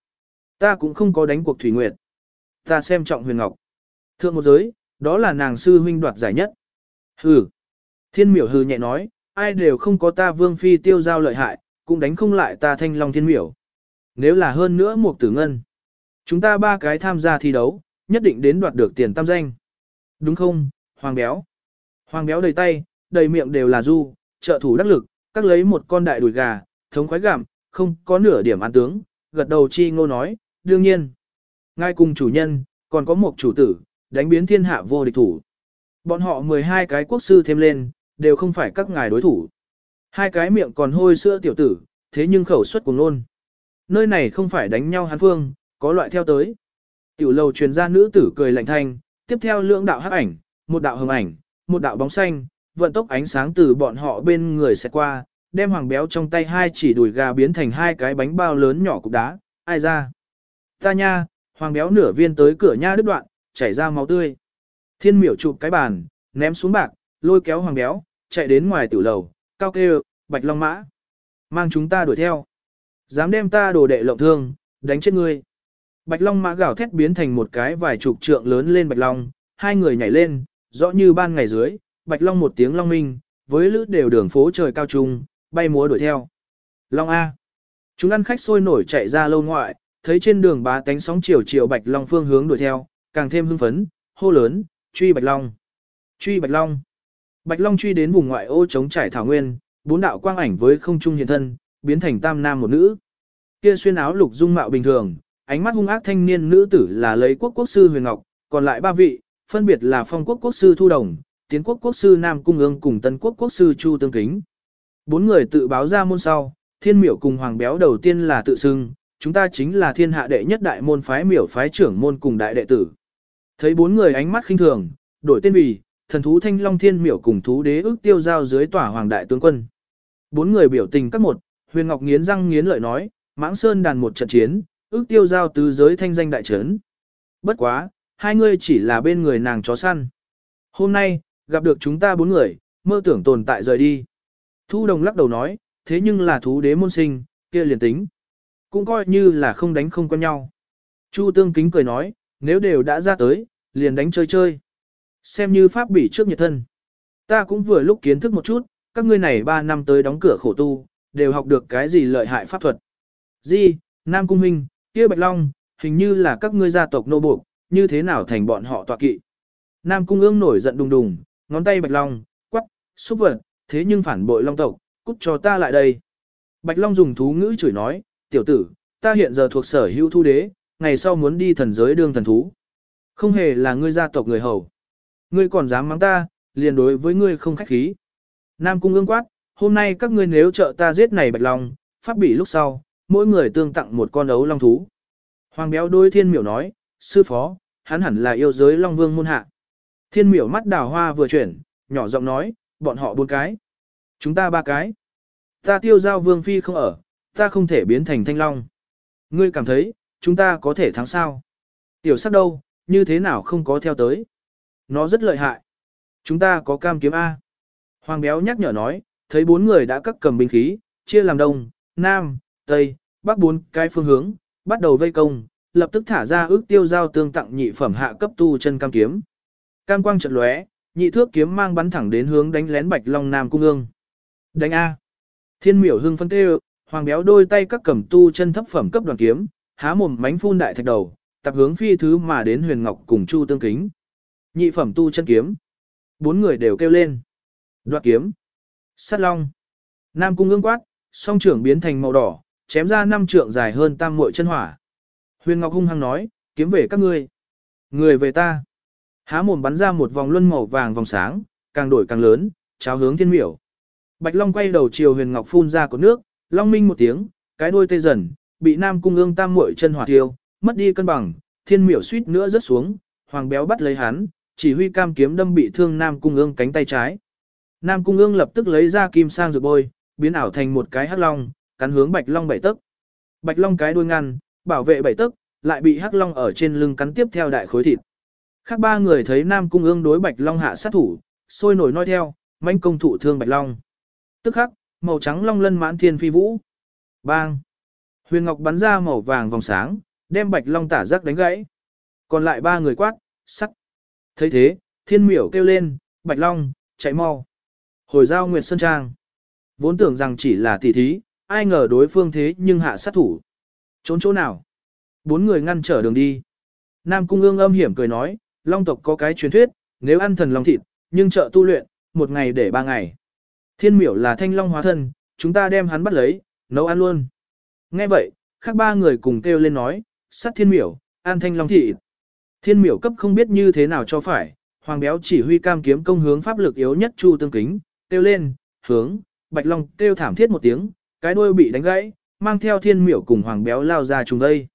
Ta cũng không có đánh cuộc thủy nguyệt. Ta xem trọng huyền ngọc. Thượng một giới, đó là nàng sư huynh đoạt giải nhất. Hừ. Thiên miểu hừ nhẹ nói, ai đều không có ta vương phi tiêu giao lợi hại, cũng đánh không lại ta thanh long thiên miểu. Nếu là hơn nữa một tử ngân. Chúng ta ba cái tham gia thi đấu, nhất định đến đoạt được tiền tam danh. Đúng không, Hoàng Béo? Hoàng Béo đầy tay, đầy miệng đều là du, trợ thủ đắc lực, cắt lấy một con đại đùi gà, thống khoái gặm, không có nửa điểm ăn tướng, gật đầu chi ngô nói, đương nhiên. Ngay cùng chủ nhân, còn có một chủ tử, đánh biến thiên hạ vô địch thủ. Bọn họ 12 cái quốc sư thêm lên, đều không phải các ngài đối thủ. Hai cái miệng còn hôi sữa tiểu tử, thế nhưng khẩu suất cùng nôn. Nơi này không phải đánh nhau hán phương, có loại theo tới. Tiểu lầu truyền ra nữ tử cười lạnh thanh, tiếp theo lưỡng đạo hắc ảnh, một đạo hồng ảnh, một đạo bóng xanh, vận tốc ánh sáng từ bọn họ bên người sẽ qua, đem hoàng béo trong tay hai chỉ đùi gà biến thành hai cái bánh bao lớn nhỏ cục đá, ai ra. Ta nha, hoàng béo nửa viên tới cửa nha đứt đoạn, chảy ra máu tươi. Thiên miểu chụp cái bàn, ném xuống bạc, lôi kéo hoàng béo, chạy đến ngoài tiểu lầu, cao kêu, bạch long mã. Mang chúng ta đuổi theo. Dám đem ta đồ đệ lộng thương, đánh chết ngươi. Bạch long mã gào thét biến thành một cái vài chục trượng lớn lên bạch long, hai người nhảy lên, rõ như ban ngày dưới, bạch long một tiếng long minh, với lữ đều đường phố trời cao trung, bay múa đuổi theo. Long A. Chúng ăn khách sôi nổi chạy ra lâu ngoại, thấy trên đường bá tánh sóng chiều chiều bạch long phương hướng đuổi theo, càng thêm hưng phấn, hô lớn, truy bạch long. Truy bạch long. Bạch long truy đến vùng ngoại ô chống trải thảo nguyên, bốn đạo quang ảnh với không trung hiện thân, biến thành tam nam một nữ. Kia xuyên áo lục dung mạo bình thường, ánh mắt hung ác thanh niên nữ tử là lấy quốc quốc sư Huyền Ngọc, còn lại ba vị, phân biệt là phong quốc quốc sư Thu Đồng, tiến quốc quốc sư Nam Cung ương cùng tân quốc quốc sư Chu Tương Kính. Bốn người tự báo ra môn sau, thiên miểu cùng hoàng béo đầu tiên là tự xưng, chúng ta chính là thiên hạ đệ nhất đại môn phái miểu phái trưởng môn cùng đại đệ tử. Thấy bốn người ánh mắt khinh thường, đổi tên vì, thần thú thanh long thiên miểu cùng thú đế ước tiêu giao dưới tỏa hoàng đại tướng quân. Bốn người biểu tình các một, huyền ngọc nghiến răng nghiến lợi nói, mãng sơn đàn một trận chiến, ước tiêu giao tứ giới thanh danh đại trấn. Bất quá, hai ngươi chỉ là bên người nàng chó săn. Hôm nay, gặp được chúng ta bốn người, mơ tưởng tồn tại rời đi. Thu đồng lắc đầu nói, thế nhưng là thú đế môn sinh, kia liền tính. Cũng coi như là không đánh không quen nhau. Chu tương kính cười nói, nếu đều đã ra tới, liền đánh chơi chơi. Xem như pháp bỉ trước nhiệt thân. Ta cũng vừa lúc kiến thức một chút, các ngươi này ba năm tới đóng cửa khổ tu, đều học được cái gì lợi hại pháp thuật. Di, Nam Cung Minh, kia Bạch Long, hình như là các ngươi gia tộc nô buộc, như thế nào thành bọn họ tọa kỵ. Nam Cung ương nổi giận đùng đùng, ngón tay Bạch Long, quắc, xúc vật, thế nhưng phản bội Long tộc, cút cho ta lại đây. Bạch Long dùng thú ngữ chửi nói, tiểu tử, ta hiện giờ thuộc sở hữu thu đế, ngày sau muốn đi thần giới đương thần thú. Không hề là ngươi gia tộc người hầu. Ngươi còn dám mắng ta, liền đối với ngươi không khách khí. Nam Cung ương quát, hôm nay các ngươi nếu trợ ta giết này Bạch Long, pháp bị lúc sau, mỗi người tương tặng một con ấu long thú. Hoàng béo đôi thiên miểu nói, sư phó, hắn hẳn là yêu giới long vương môn hạ. Thiên miểu mắt đào hoa vừa chuyển, nhỏ giọng nói, bọn họ bốn cái. Chúng ta ba cái. Ta tiêu giao vương phi không ở, ta không thể biến thành thanh long. Ngươi cảm thấy, chúng ta có thể thắng sao? Tiểu sắc đâu, như thế nào không có theo tới? Nó rất lợi hại. Chúng ta có cam kiếm A. Hoàng béo nhắc nhở nói, thấy bốn người đã cắt cầm binh khí, chia làm đông, nam, tây, bắc bốn cái phương hướng, bắt đầu vây công, lập tức thả ra ước tiêu giao tương tặng nhị phẩm hạ cấp tu chân cam kiếm. Cam quang trận lóe, nhị thước kiếm mang bắn thẳng đến hướng đánh lén Bạch Long Nam cung ương. Đánh A. Thiên miểu hưng phân tê hoàng béo đôi tay các cầm tu chân thấp phẩm cấp đoàn kiếm, há mồm mánh phun đại thạch đầu, tập hướng phi thứ mà đến huyền ngọc cùng chu tương kính. Nhị phẩm tu chân kiếm. Bốn người đều kêu lên. Đoạt kiếm. Sát long. Nam cung ương quát, song trưởng biến thành màu đỏ, chém ra năm trượng dài hơn tam muội chân hỏa. Huyền Ngọc hung hăng nói, kiếm về các ngươi. Người về ta. Há mồm bắn ra một vòng luân màu vàng vòng sáng, càng đổi càng lớn, cháo hướng thiên miểu. Bạch Long quay đầu chiều huyền ngọc phun ra cột nước, long minh một tiếng, cái đuôi tê dần, bị nam cung ương tam muội chân hỏa thiêu, mất đi cân bằng, thiên miểu suýt nữa rớt xuống, hoàng béo bắt lấy hắn, chỉ huy cam kiếm đâm bị thương nam cung ương cánh tay trái. Nam cung ương lập tức lấy ra kim sang rực bôi, biến ảo thành một cái hắc long, cắn hướng bạch long bảy tấc. Bạch long cái đuôi ngăn, bảo vệ bảy tức lại bị hắc long ở trên lưng cắn tiếp theo đại khối thịt. Khác ba người thấy Nam Cung ương đối Bạch Long hạ sát thủ, sôi nổi nói theo, manh công thủ thương Bạch Long. Tức khắc, màu trắng long lân mãn thiên phi vũ. Bang! Huyền Ngọc bắn ra màu vàng vòng sáng, đem Bạch Long tả giác đánh gãy. Còn lại ba người quát, sắt. thấy thế, thiên miểu kêu lên, Bạch Long, chạy mau. Hồi giao Nguyệt Sơn Trang. Vốn tưởng rằng chỉ là tỷ thí, ai ngờ đối phương thế nhưng hạ sát thủ. Trốn chỗ nào? Bốn người ngăn trở đường đi. Nam Cung ương âm hiểm cười nói, Long tộc có cái truyền thuyết, nếu ăn thần long thịt, nhưng trợ tu luyện, một ngày để ba ngày. Thiên miểu là thanh long hóa thân, chúng ta đem hắn bắt lấy, nấu ăn luôn. Nghe vậy, khác ba người cùng kêu lên nói, sát thiên miểu, ăn thanh long thịt. Thiên miểu cấp không biết như thế nào cho phải, hoàng béo chỉ huy cam kiếm công hướng pháp lực yếu nhất chu tương kính, kêu lên, hướng, bạch long kêu thảm thiết một tiếng, cái đuôi bị đánh gãy, mang theo thiên miểu cùng hoàng béo lao ra trùng đây.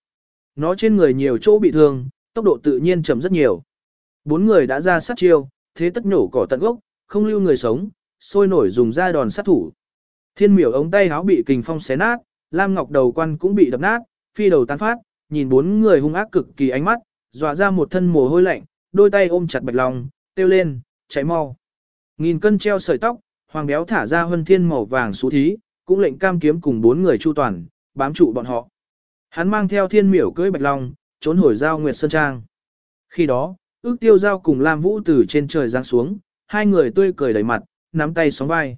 Nó trên người nhiều chỗ bị thương, tốc độ tự nhiên chậm rất nhiều. Bốn người đã ra sát chiêu, thế tất nổ cỏ tận gốc, không lưu người sống, sôi nổi dùng ra đòn sát thủ. Thiên miểu ống tay háo bị kình phong xé nát, Lam Ngọc đầu quan cũng bị đập nát, phi đầu tán phát, nhìn bốn người hung ác cực kỳ ánh mắt, dọa ra một thân mồ hôi lạnh, đôi tay ôm chặt bạch lòng, tiêu lên, chạy mau. Nghìn cân treo sợi tóc, hoàng béo thả ra huân thiên màu vàng xú thí, cũng lệnh cam kiếm cùng bốn người chu toàn, bám trụ bọn họ. Hắn mang theo thiên miểu cưỡi bạch long, trốn hồi giao Nguyệt Sơn Trang. Khi đó, ước tiêu giao cùng Lam Vũ từ trên trời giáng xuống, hai người tươi cười đầy mặt, nắm tay sóng vai.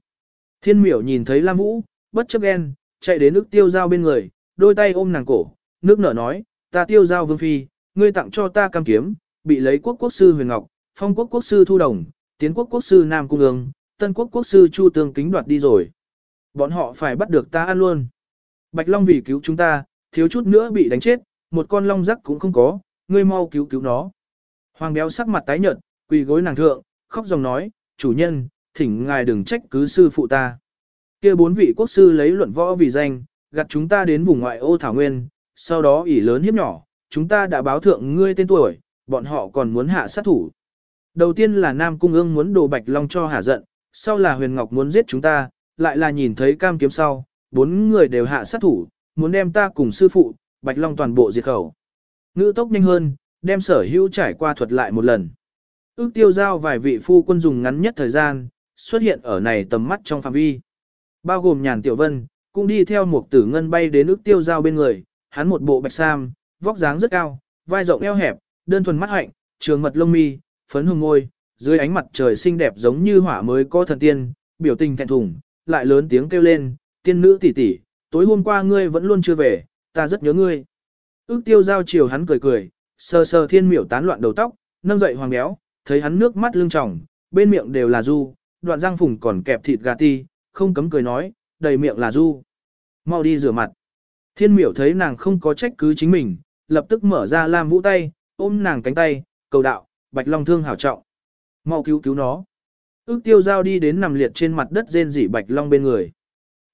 Thiên miểu nhìn thấy Lam Vũ, bất chấp ghen, chạy đến ước tiêu giao bên người, đôi tay ôm nàng cổ, nước nở nói, ta tiêu giao vương phi, ngươi tặng cho ta cam kiếm, bị lấy quốc quốc sư huyền ngọc, phong quốc quốc sư thu đồng, tiến quốc quốc sư nam cung ương, tân quốc quốc sư chu tương kính đoạt đi rồi. Bọn họ phải bắt được ta ăn luôn. Bạch Long vì cứu chúng ta, thiếu chút nữa bị đánh chết, một con long rắc cũng không có, ngươi mau cứu cứu nó. Hoàng béo sắc mặt tái nhợt, quỳ gối nàng thượng, khóc dòng nói, chủ nhân, thỉnh ngài đừng trách cứ sư phụ ta. kia bốn vị quốc sư lấy luận võ vì danh, gặt chúng ta đến vùng ngoại ô Thảo Nguyên, sau đó ỉ lớn hiếp nhỏ, chúng ta đã báo thượng ngươi tên tuổi, bọn họ còn muốn hạ sát thủ. Đầu tiên là Nam Cung ương muốn đồ Bạch Long cho hả giận, sau là Huyền Ngọc muốn giết chúng ta, lại là nhìn thấy cam kiếm sau, bốn người đều hạ sát thủ, muốn đem ta cùng sư phụ, Bạch Long toàn bộ diệt khẩu. Ngữ tốc nhanh hơn, đem sở hữu trải qua thuật lại một lần. Ước tiêu giao vài vị phu quân dùng ngắn nhất thời gian, xuất hiện ở này tầm mắt trong phạm vi. Bao gồm nhàn tiểu vân, cũng đi theo một tử ngân bay đến ước tiêu giao bên người, hắn một bộ bạch sam, vóc dáng rất cao, vai rộng eo hẹp, đơn thuần mắt hạnh, trường mật lông mi, phấn hồng môi, dưới ánh mặt trời xinh đẹp giống như hỏa mới có thần tiên, biểu tình thẹn thùng, lại lớn tiếng kêu lên, tiên nữ tỷ tỷ, tối hôm qua ngươi vẫn luôn chưa về, ta rất nhớ ngươi. Ước tiêu giao chiều hắn cười cười, sờ sờ thiên miểu tán loạn đầu tóc, nâng dậy hoàng béo, thấy hắn nước mắt lưng tròng, bên miệng đều là du, đoạn răng phùng còn kẹp thịt gà ti, không cấm cười nói, đầy miệng là du. Mau đi rửa mặt. Thiên miểu thấy nàng không có trách cứ chính mình, lập tức mở ra lam vũ tay, ôm nàng cánh tay, cầu đạo, bạch long thương hảo trọng. Mau cứu cứu nó. Ước tiêu giao đi đến nằm liệt trên mặt đất rên rỉ bạch long bên người.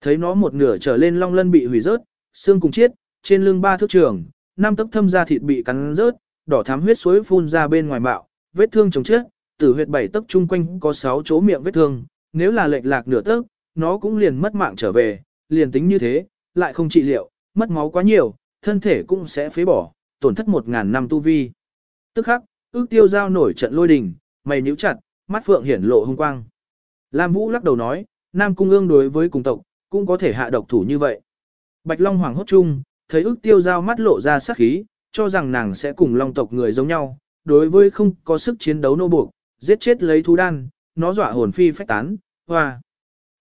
Thấy nó một nửa trở lên long lân bị hủy rớt, xương cùng chiết, trên lưng ba thước trường, năm tấc thâm da thịt bị cắn rớt, đỏ thắm huyết suối phun ra bên ngoài mạo, vết thương chồng chết, tử huyệt bảy tấc chung quanh có sáu chỗ miệng vết thương, nếu là lệch lạc nửa tấc, nó cũng liền mất mạng trở về, liền tính như thế, lại không trị liệu, mất máu quá nhiều, thân thể cũng sẽ phế bỏ, tổn thất một ngàn năm tu vi. Tức khắc, ước tiêu giao nổi trận lôi đình, mày nhíu chặt, mắt phượng hiển lộ hung quang. Lam Vũ lắc đầu nói, Nam Cung ương đối với cùng tộc, cũng có thể hạ độc thủ như vậy. Bạch Long Hoàng hốt chung, thấy ước tiêu giao mắt lộ ra sắc khí, cho rằng nàng sẽ cùng Long tộc người giống nhau, đối với không có sức chiến đấu nô buộc, giết chết lấy thú đan, nó dọa hồn phi phách tán, hoa.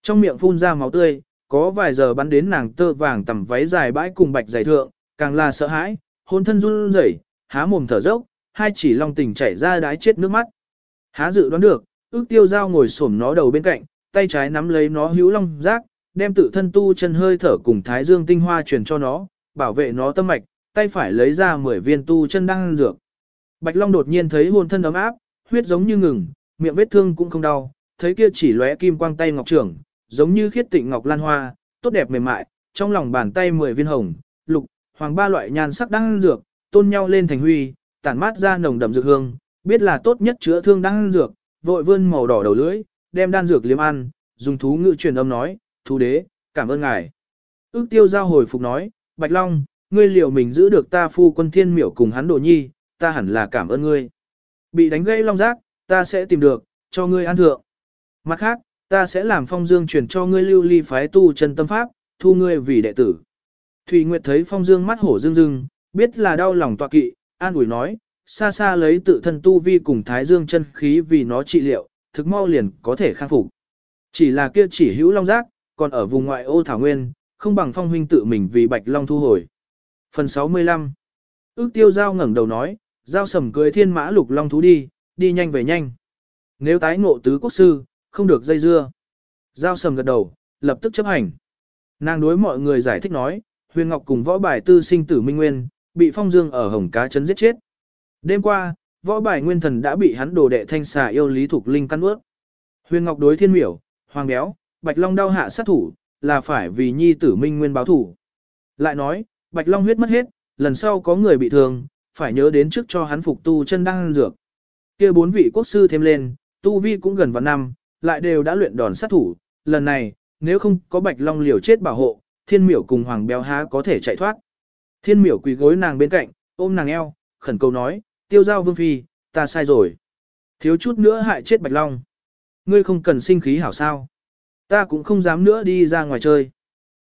Trong miệng phun ra máu tươi, có vài giờ bắn đến nàng tơ vàng tầm váy dài bãi cùng bạch dày thượng, càng là sợ hãi, hôn thân run rẩy, há mồm thở dốc, hai chỉ long tình chảy ra đái chết nước mắt. Há dự đoán được, ước tiêu giao ngồi xổm nó đầu bên cạnh, tay trái nắm lấy nó hữu long giác, đem tự thân tu chân hơi thở cùng thái dương tinh hoa truyền cho nó, bảo vệ nó tâm mạch, tay phải lấy ra 10 viên tu chân đang dược. Bạch Long đột nhiên thấy hồn thân ấm áp, huyết giống như ngừng, miệng vết thương cũng không đau, thấy kia chỉ lóe kim quang tay ngọc trưởng, giống như khiết tịnh ngọc lan hoa, tốt đẹp mềm mại, trong lòng bàn tay mười viên hồng, lục, hoàng ba loại nhan sắc đang dược, tôn nhau lên thành huy, tản mát ra nồng đậm dược hương, biết là tốt nhất chữa thương đang dược, vội vươn màu đỏ đầu lưỡi, đem đan dược liếm ăn, dùng thú ngữ truyền âm nói, thú đế, cảm ơn ngài. Ước tiêu giao hồi phục nói, Bạch Long, ngươi liệu mình giữ được ta phu quân thiên miểu cùng hắn đồ nhi, ta hẳn là cảm ơn ngươi. Bị đánh gây long giác, ta sẽ tìm được, cho ngươi ăn thượng. Mặt khác, ta sẽ làm phong dương truyền cho ngươi lưu ly phái tu chân tâm pháp, thu ngươi vì đệ tử. Thủy Nguyệt thấy phong dương mắt hổ dương dương, biết là đau lòng tọa kỵ, an ủi nói, xa xa lấy tự thân tu vi cùng thái dương chân khí vì nó trị liệu, thực mau liền có thể khang phục. Chỉ là kia chỉ hữu long giác, còn ở vùng ngoại ô thảo nguyên, không bằng phong huynh tự mình vì bạch long thu hồi. Phần 65 Ước tiêu giao ngẩng đầu nói, giao sầm cưới thiên mã lục long thú đi, đi nhanh về nhanh. Nếu tái ngộ tứ quốc sư, không được dây dưa. Giao sầm gật đầu, lập tức chấp hành. Nàng đối mọi người giải thích nói, huyền ngọc cùng võ bài tư sinh tử minh nguyên, bị phong dương ở hồng cá chấn giết chết. Đêm qua, võ bài nguyên thần đã bị hắn đồ đệ thanh xà yêu lý thuộc linh căn ướt. Huyền ngọc đối thiên miểu, hoàng béo, bạch long đau hạ sát thủ, là phải vì nhi tử minh nguyên báo thủ. Lại nói, bạch long huyết mất hết, lần sau có người bị thương, phải nhớ đến trước cho hắn phục tu chân đang dược. kia bốn vị quốc sư thêm lên, tu vi cũng gần vạn năm, lại đều đã luyện đòn sát thủ, lần này, nếu không có bạch long liều chết bảo hộ, thiên miểu cùng hoàng béo há có thể chạy thoát. Thiên miểu quỳ gối nàng bên cạnh, ôm nàng eo, khẩn cầu nói, tiêu giao vương phi, ta sai rồi. Thiếu chút nữa hại chết bạch long. Ngươi không cần sinh khí hảo sao. Ta cũng không dám nữa đi ra ngoài chơi.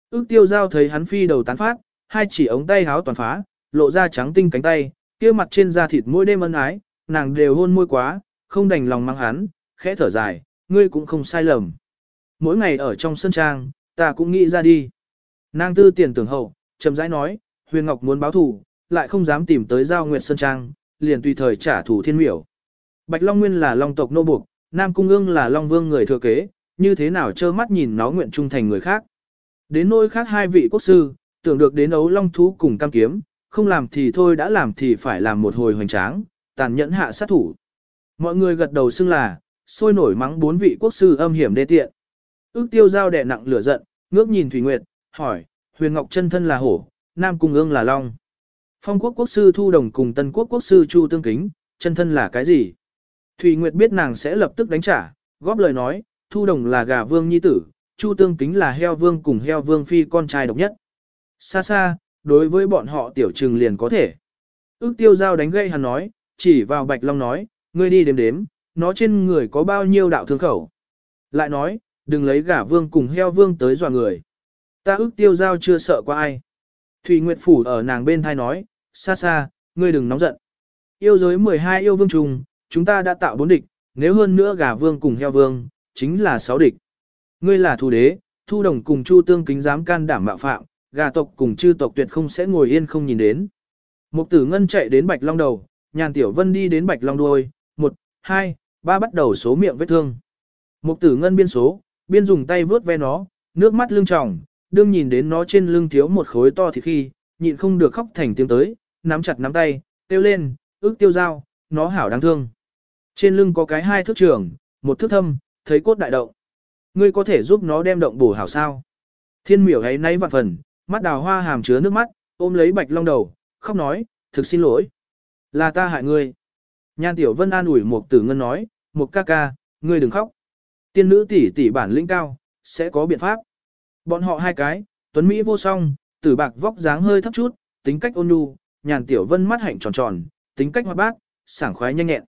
Ước tiêu giao thấy hắn phi đầu tán phát, hai chỉ ống tay háo toàn phá, lộ ra trắng tinh cánh tay, kia mặt trên da thịt mỗi đêm ân ái, nàng đều hôn môi quá, không đành lòng mang hắn, khẽ thở dài, ngươi cũng không sai lầm. Mỗi ngày ở trong sân trang, ta cũng nghĩ ra đi. Nàng tư tiền tưởng hậu, chậm rãi nói, Huyền Ngọc muốn báo thù, lại không dám tìm tới Giao Nguyệt Sơn Trang, liền tùy thời trả thù thiên miểu. Bạch Long Nguyên là Long tộc nô buộc, Nam Cung ương là Long Vương người thừa kế, như thế nào trơ mắt nhìn nó nguyện trung thành người khác. Đến nỗi khác hai vị quốc sư, tưởng được đến ấu Long Thú cùng cam kiếm, không làm thì thôi đã làm thì phải làm một hồi hoành tráng, tàn nhẫn hạ sát thủ. Mọi người gật đầu xưng là, sôi nổi mắng bốn vị quốc sư âm hiểm đê tiện. Ước tiêu giao đẻ nặng lửa giận, ngước nhìn Thủy Nguyệt, hỏi, huyền ngọc chân thân là hổ, nam cung ương là long. Phong quốc quốc sư thu đồng cùng tân quốc quốc sư chu tương kính, chân thân là cái gì? Thủy Nguyệt biết nàng sẽ lập tức đánh trả, góp lời nói, thu đồng là gà vương nhi tử, chu tương kính là heo vương cùng heo vương phi con trai độc nhất. Xa xa, đối với bọn họ tiểu trừng liền có thể. Ước tiêu giao đánh gây hắn nói, chỉ vào bạch long nói, ngươi đi đếm đếm, nó trên người có bao nhiêu đạo thương khẩu. Lại nói, đừng lấy gà vương cùng heo vương tới dọa người. Ta ước tiêu giao chưa sợ qua ai. Thủy Nguyệt Phủ ở nàng bên thai nói, xa xa, ngươi đừng nóng giận. Yêu giới 12 yêu vương trùng, chúng ta đã tạo bốn địch, nếu hơn nữa gà vương cùng heo vương, chính là sáu địch. Ngươi là thủ đế, thu đồng cùng chu tương kính dám can đảm mạo phạm, gà tộc cùng chư tộc tuyệt không sẽ ngồi yên không nhìn đến. Mục tử ngân chạy đến bạch long đầu, nhàn tiểu vân đi đến bạch long đuôi, một, hai, ba bắt đầu số miệng vết thương. Mục tử ngân biên số, biên dùng tay vướt ve nó, nước mắt lưng tròng, đương nhìn đến nó trên lưng thiếu một khối to thì khi, nhịn không được khóc thành tiếng tới, nắm chặt nắm tay, tiêu lên, ước tiêu dao, nó hảo đáng thương. Trên lưng có cái hai thước trường, một thước thâm, thấy cốt đại động. Ngươi có thể giúp nó đem động bổ hảo sao? Thiên miểu ấy nay vạn phần, mắt đào hoa hàm chứa nước mắt, ôm lấy bạch long đầu, khóc nói, thực xin lỗi. Là ta hại ngươi. Nhan tiểu vân an ủi một tử ngân nói, một ca ca, ngươi đừng khóc. Tiên nữ tỷ tỷ bản lĩnh cao, sẽ có biện pháp. Bọn họ hai cái, tuấn Mỹ vô song, tử bạc vóc dáng hơi thấp chút, tính cách ôn nhu, nhàn tiểu vân mắt hạnh tròn tròn, tính cách hoạt bát, sảng khoái nhanh nhẹn.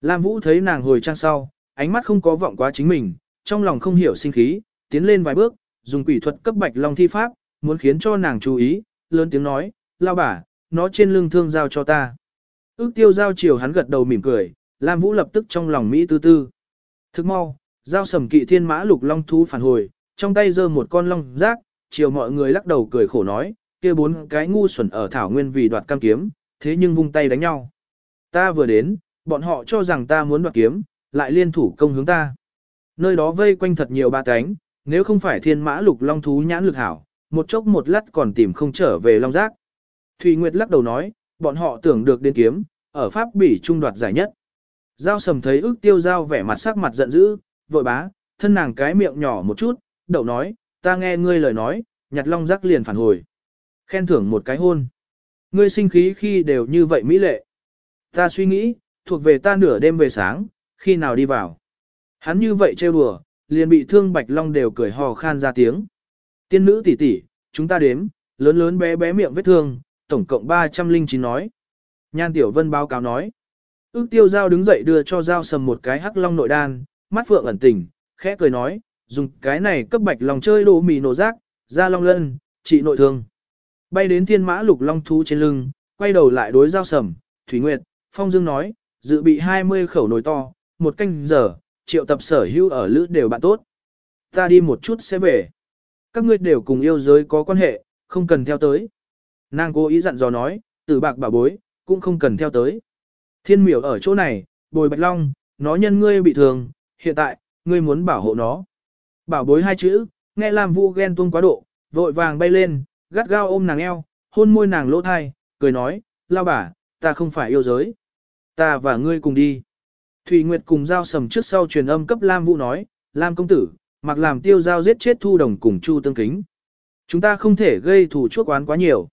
Lam Vũ thấy nàng hồi trang sau, ánh mắt không có vọng quá chính mình, trong lòng không hiểu sinh khí, tiến lên vài bước, dùng quỷ thuật cấp bạch long thi pháp, muốn khiến cho nàng chú ý, lớn tiếng nói, lao bả, nó trên lưng thương giao cho ta. Ước tiêu giao chiều hắn gật đầu mỉm cười, Lam Vũ lập tức trong lòng Mỹ tư tư. Thức mau, giao sầm kỵ thiên mã lục long thú phản hồi, trong tay giơ một con long rác, chiều mọi người lắc đầu cười khổ nói, kia bốn cái ngu xuẩn ở thảo nguyên vì đoạt cam kiếm, thế nhưng vung tay đánh nhau. Ta vừa đến, bọn họ cho rằng ta muốn đoạt kiếm, lại liên thủ công hướng ta. Nơi đó vây quanh thật nhiều ba cánh, nếu không phải thiên mã lục long thú nhãn lực hảo, một chốc một lát còn tìm không trở về long giác. Thùy Nguyệt lắc đầu nói, bọn họ tưởng được đến kiếm, ở Pháp Bỉ trung đoạt giải nhất. Giao sầm thấy ước tiêu giao vẻ mặt sắc mặt giận dữ, vội bá, thân nàng cái miệng nhỏ một chút, đậu nói, ta nghe ngươi lời nói, nhặt long giác liền phản hồi. Khen thưởng một cái hôn. Ngươi sinh khí khi đều như vậy mỹ lệ. Ta suy nghĩ, thuộc về ta nửa đêm về sáng, khi nào đi vào. Hắn như vậy trêu đùa, liền bị thương Bạch Long đều cười hò khan ra tiếng. Tiên nữ tỷ tỷ, chúng ta đếm, lớn lớn bé bé miệng vết thương, tổng cộng 309 nói. Nhan Tiểu Vân báo cáo nói. Ước tiêu giao đứng dậy đưa cho giao sầm một cái hắc long nội đan, mắt phượng ẩn tình, khẽ cười nói, dùng cái này cấp bạch lòng chơi đồ mì nổ rác, ra long lân, trị nội thương. Bay đến thiên mã lục long thú trên lưng, quay đầu lại đối giao sầm, Thủy Nguyệt, Phong Dương nói, dự bị 20 khẩu nồi to, một canh giờ, triệu tập sở hữu ở lữ đều bạn tốt. Ta đi một chút sẽ về. Các ngươi đều cùng yêu giới có quan hệ, không cần theo tới. Nàng cố ý dặn dò nói, tử bạc bà bối, cũng không cần theo tới. Thiên miểu ở chỗ này, bồi bạch long, nó nhân ngươi bị thương, hiện tại, ngươi muốn bảo hộ nó. Bảo bối hai chữ, nghe làm vu ghen tuông quá độ, vội vàng bay lên, gắt gao ôm nàng eo, hôn môi nàng lỗ thai, cười nói, lao bà, ta không phải yêu giới. Ta và ngươi cùng đi. Thủy Nguyệt cùng giao sầm trước sau truyền âm cấp Lam Vũ nói, Lam công tử, mặc làm tiêu giao giết chết thu đồng cùng Chu Tương Kính. Chúng ta không thể gây thủ chuốc oán quá nhiều.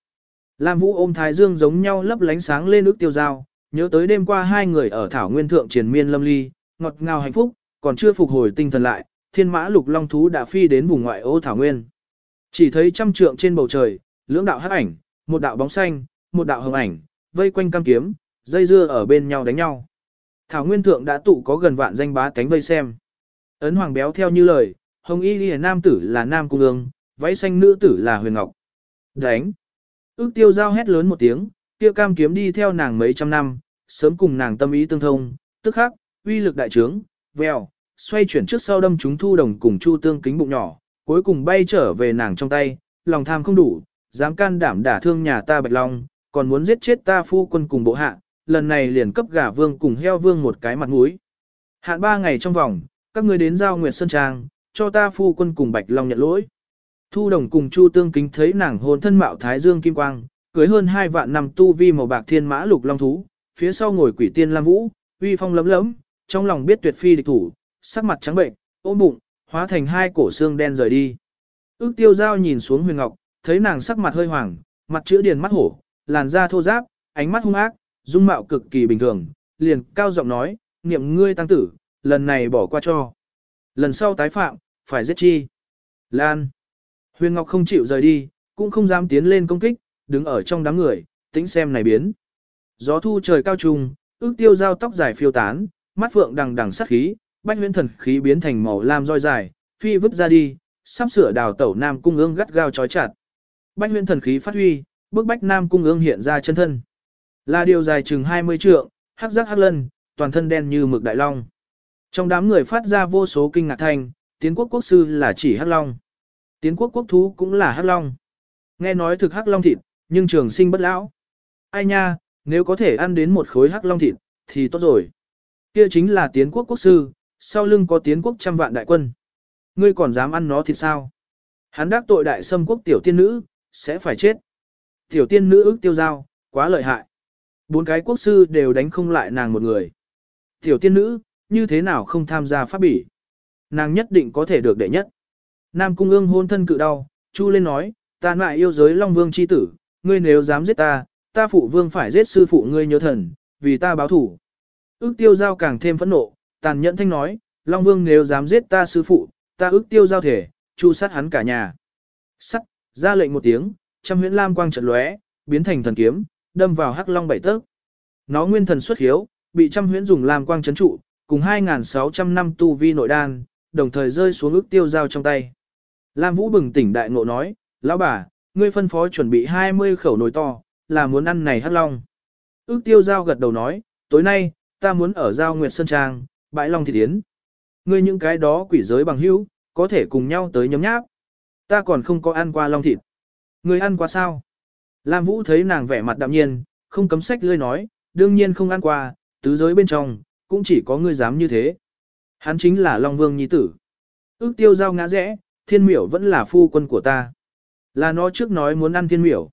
Lam Vũ ôm Thái Dương giống nhau lấp lánh sáng lên ước tiêu giao, nhớ tới đêm qua hai người ở Thảo Nguyên Thượng triền miên lâm ly, ngọt ngào hạnh phúc, còn chưa phục hồi tinh thần lại, thiên mã lục long thú đã phi đến vùng ngoại ô Thảo Nguyên. Chỉ thấy trăm trượng trên bầu trời, lưỡng đạo hắc ảnh, một đạo bóng xanh, một đạo hồng ảnh, vây quanh cam kiếm, dây dưa ở bên nhau đánh nhau. Thảo Nguyên Thượng đã tụ có gần vạn danh bá cánh vây xem. Ấn Hoàng Béo theo như lời, Hồng Y Ghi Nam tử là Nam Cung ương, váy xanh nữ tử là Huyền Ngọc. Đánh! Ước tiêu giao hét lớn một tiếng, kia cam kiếm đi theo nàng mấy trăm năm, sớm cùng nàng tâm ý tương thông, tức khắc, uy lực đại trướng, vèo, xoay chuyển trước sau đâm chúng thu đồng cùng chu tương kính bụng nhỏ, cuối cùng bay trở về nàng trong tay, lòng tham không đủ, dám can đảm đả thương nhà ta bạch long, còn muốn giết chết ta phu quân cùng bộ hạ, lần này liền cấp gà vương cùng heo vương một cái mặt mũi. Hạn ba ngày trong vòng, các ngươi đến giao Nguyệt Sơn Trang, cho ta phu quân cùng bạch long nhận lỗi. Thu đồng cùng chu tương kính thấy nàng hồn thân mạo thái dương kim quang, cưới hơn hai vạn năm tu vi màu bạc thiên mã lục long thú, phía sau ngồi quỷ tiên lam vũ, uy phong lấm lấm, trong lòng biết tuyệt phi địch thủ, sắc mặt trắng bệnh, ôm bụng, hóa thành hai cổ xương đen rời đi. Ước tiêu giao nhìn xuống huyền ngọc, thấy nàng sắc mặt hơi hoàng, mặt chữ điền mắt hổ, làn da thô ráp, ánh mắt hung ác, dung mạo cực kỳ bình thường, liền cao giọng nói, niệm ngươi tăng tử, lần này bỏ qua cho. Lần sau tái phạm, phải giết chi. Lan. Huyền Ngọc không chịu rời đi, cũng không dám tiến lên công kích, đứng ở trong đám người, tính xem này biến. Gió thu trời cao trùng, ước tiêu giao tóc dài phiêu tán, mắt phượng đằng đằng sát khí, bách huyễn thần khí biến thành màu lam roi dài, phi vứt ra đi, sắp sửa đào tẩu nam cung ương gắt gao chói chặt. Bách huyễn thần khí phát huy, bước bách nam cung ương hiện ra chân thân. Là điều dài chừng 20 trượng, hắc giác hắc lân, toàn thân đen như mực đại long. Trong đám người phát ra vô số kinh ngạc thanh, tiến quốc quốc sư là chỉ hắc long. Tiến quốc quốc thú cũng là hắc long. Nghe nói thực hắc long thịt, nhưng trường sinh bất lão. Ai nha, nếu có thể ăn đến một khối hắc long thịt, thì tốt rồi. Kia chính là tiến quốc quốc sư, sau lưng có tiến quốc trăm vạn đại quân. Ngươi còn dám ăn nó thịt sao? Hắn đắc tội đại xâm quốc tiểu tiên nữ, sẽ phải chết. Tiểu tiên nữ ước tiêu giao, quá lợi hại. Bốn cái quốc sư đều đánh không lại nàng một người. Tiểu tiên nữ, như thế nào không tham gia pháp bỉ? Nàng nhất định có thể được đệ nhất. Nam cung ương hôn thân cự đau, chu lên nói, ta lại yêu giới Long Vương chi tử, ngươi nếu dám giết ta, ta phụ vương phải giết sư phụ ngươi nhớ thần, vì ta báo thủ. Ước tiêu giao càng thêm phẫn nộ, tàn nhẫn thanh nói, Long Vương nếu dám giết ta sư phụ, ta ước tiêu giao thể, chu sát hắn cả nhà. Sắt, ra lệnh một tiếng, trăm huyễn lam quang trận lóe, biến thành thần kiếm, đâm vào hắc long bảy tấc. Nó nguyên thần xuất hiếu, bị trăm huyễn dùng lam quang chấn trụ, cùng 2.600 năm tu vi nội đan, đồng thời rơi xuống ước tiêu giao trong tay. Lam Vũ bừng tỉnh đại ngộ nói, lão bà, ngươi phân phó chuẩn bị 20 khẩu nồi to, là muốn ăn này hắc long. Ước tiêu giao gật đầu nói, tối nay, ta muốn ở giao Nguyệt Sơn Trang, bãi long thịt yến. Ngươi những cái đó quỷ giới bằng hữu, có thể cùng nhau tới nhóm nháp. Ta còn không có ăn qua long thịt. Ngươi ăn qua sao? Lam Vũ thấy nàng vẻ mặt đạm nhiên, không cấm sách lươi nói, đương nhiên không ăn qua, tứ giới bên trong, cũng chỉ có ngươi dám như thế. Hắn chính là Long Vương Nhi Tử. Ước tiêu giao ngã rẽ, thiên miểu vẫn là phu quân của ta. Là nó trước nói muốn ăn thiên miểu.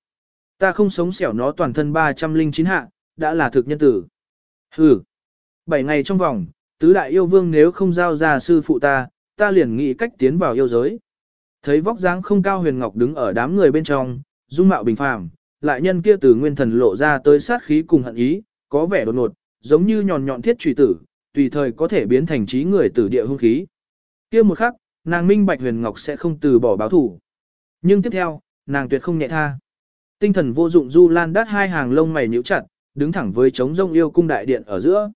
Ta không sống xẻo nó toàn thân 309 hạ, đã là thực nhân tử. Hừ. Bảy ngày trong vòng, tứ đại yêu vương nếu không giao ra sư phụ ta, ta liền nghĩ cách tiến vào yêu giới. Thấy vóc dáng không cao huyền ngọc đứng ở đám người bên trong, dung mạo bình phàm, lại nhân kia từ nguyên thần lộ ra tới sát khí cùng hận ý, có vẻ đột ngột, giống như nhọn nhọn thiết trùy tử, tùy thời có thể biến thành trí người tử địa hung khí. Kia một khắc, nàng minh bạch huyền ngọc sẽ không từ bỏ báo thủ. Nhưng tiếp theo, nàng tuyệt không nhẹ tha. Tinh thần vô dụng du lan đắt hai hàng lông mày nhíu chặt, đứng thẳng với trống rông yêu cung đại điện ở giữa.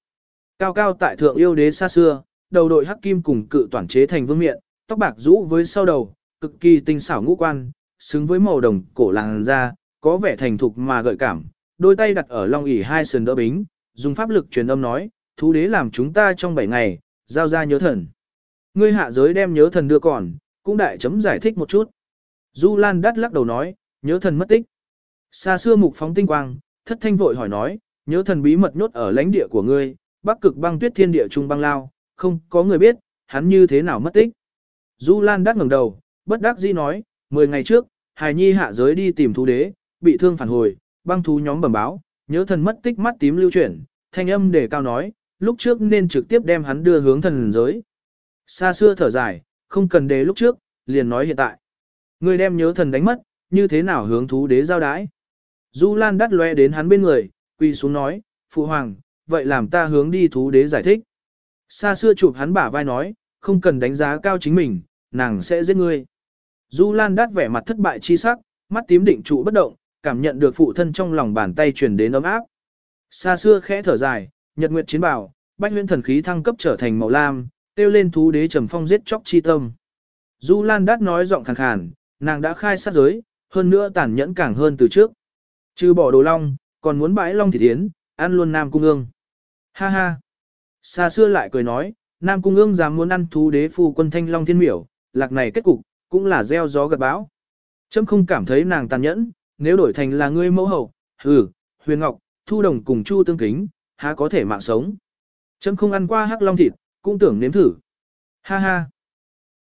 Cao cao tại thượng yêu đế xa xưa, đầu đội hắc kim cùng cự toàn chế thành vương miện, tóc bạc rũ với sau đầu, cực kỳ tinh xảo ngũ quan, xứng với màu đồng cổ làng da, có vẻ thành thục mà gợi cảm, đôi tay đặt ở long ỷ hai sườn đỡ bính, dùng pháp lực truyền âm nói, thú đế làm chúng ta trong 7 ngày, giao ra nhớ thần. Ngươi hạ giới đem nhớ thần đưa còn, cũng đại chấm giải thích một chút. Du Lan đắt lắc đầu nói, nhớ thần mất tích. Xa xưa mục phóng tinh quang, thất thanh vội hỏi nói, nhớ thần bí mật nhốt ở lãnh địa của ngươi, bắc cực băng tuyết thiên địa trung băng lao, không có người biết, hắn như thế nào mất tích. Du Lan đắt ngẩng đầu, bất đắc dĩ nói, 10 ngày trước, Hải Nhi hạ giới đi tìm thú đế, bị thương phản hồi, băng thú nhóm bẩm báo, nhớ thần mất tích mắt tím lưu chuyển, thanh âm để cao nói, lúc trước nên trực tiếp đem hắn đưa hướng thần giới. Xa xưa thở dài, không cần đề lúc trước, liền nói hiện tại. Người đem nhớ thần đánh mất, như thế nào hướng thú đế giao đái. Du Lan đắt loe đến hắn bên người, quỳ xuống nói, Phụ Hoàng, vậy làm ta hướng đi thú đế giải thích. Xa xưa chụp hắn bả vai nói, không cần đánh giá cao chính mình, nàng sẽ giết ngươi. Du Lan đắt vẻ mặt thất bại chi sắc, mắt tím định trụ bất động, cảm nhận được phụ thân trong lòng bàn tay truyền đến ấm áp. Xa xưa khẽ thở dài, nhật nguyệt chiến bảo, bách huyễn thần khí thăng cấp trở thành màu lam, tiêu lên thú đế trầm phong giết chóc chi tâm. Du Lan đắt nói giọng khàn khàn, nàng đã khai sát giới, hơn nữa tàn nhẫn càng hơn từ trước. Trừ bỏ đồ long, còn muốn bãi long thì tiến, ăn luôn Nam Cung ương. Ha ha. Xa xưa lại cười nói, Nam Cung ương dám muốn ăn thú đế phu quân thanh long thiên miểu, lạc này kết cục, cũng là gieo gió gật bão. Trâm không cảm thấy nàng tàn nhẫn, nếu đổi thành là ngươi mẫu hậu, hừ, huyền ngọc, thu đồng cùng chu tương kính, há có thể mạng sống. Trâm không ăn qua hắc long thịt, cũng tưởng nếm thử. Ha ha.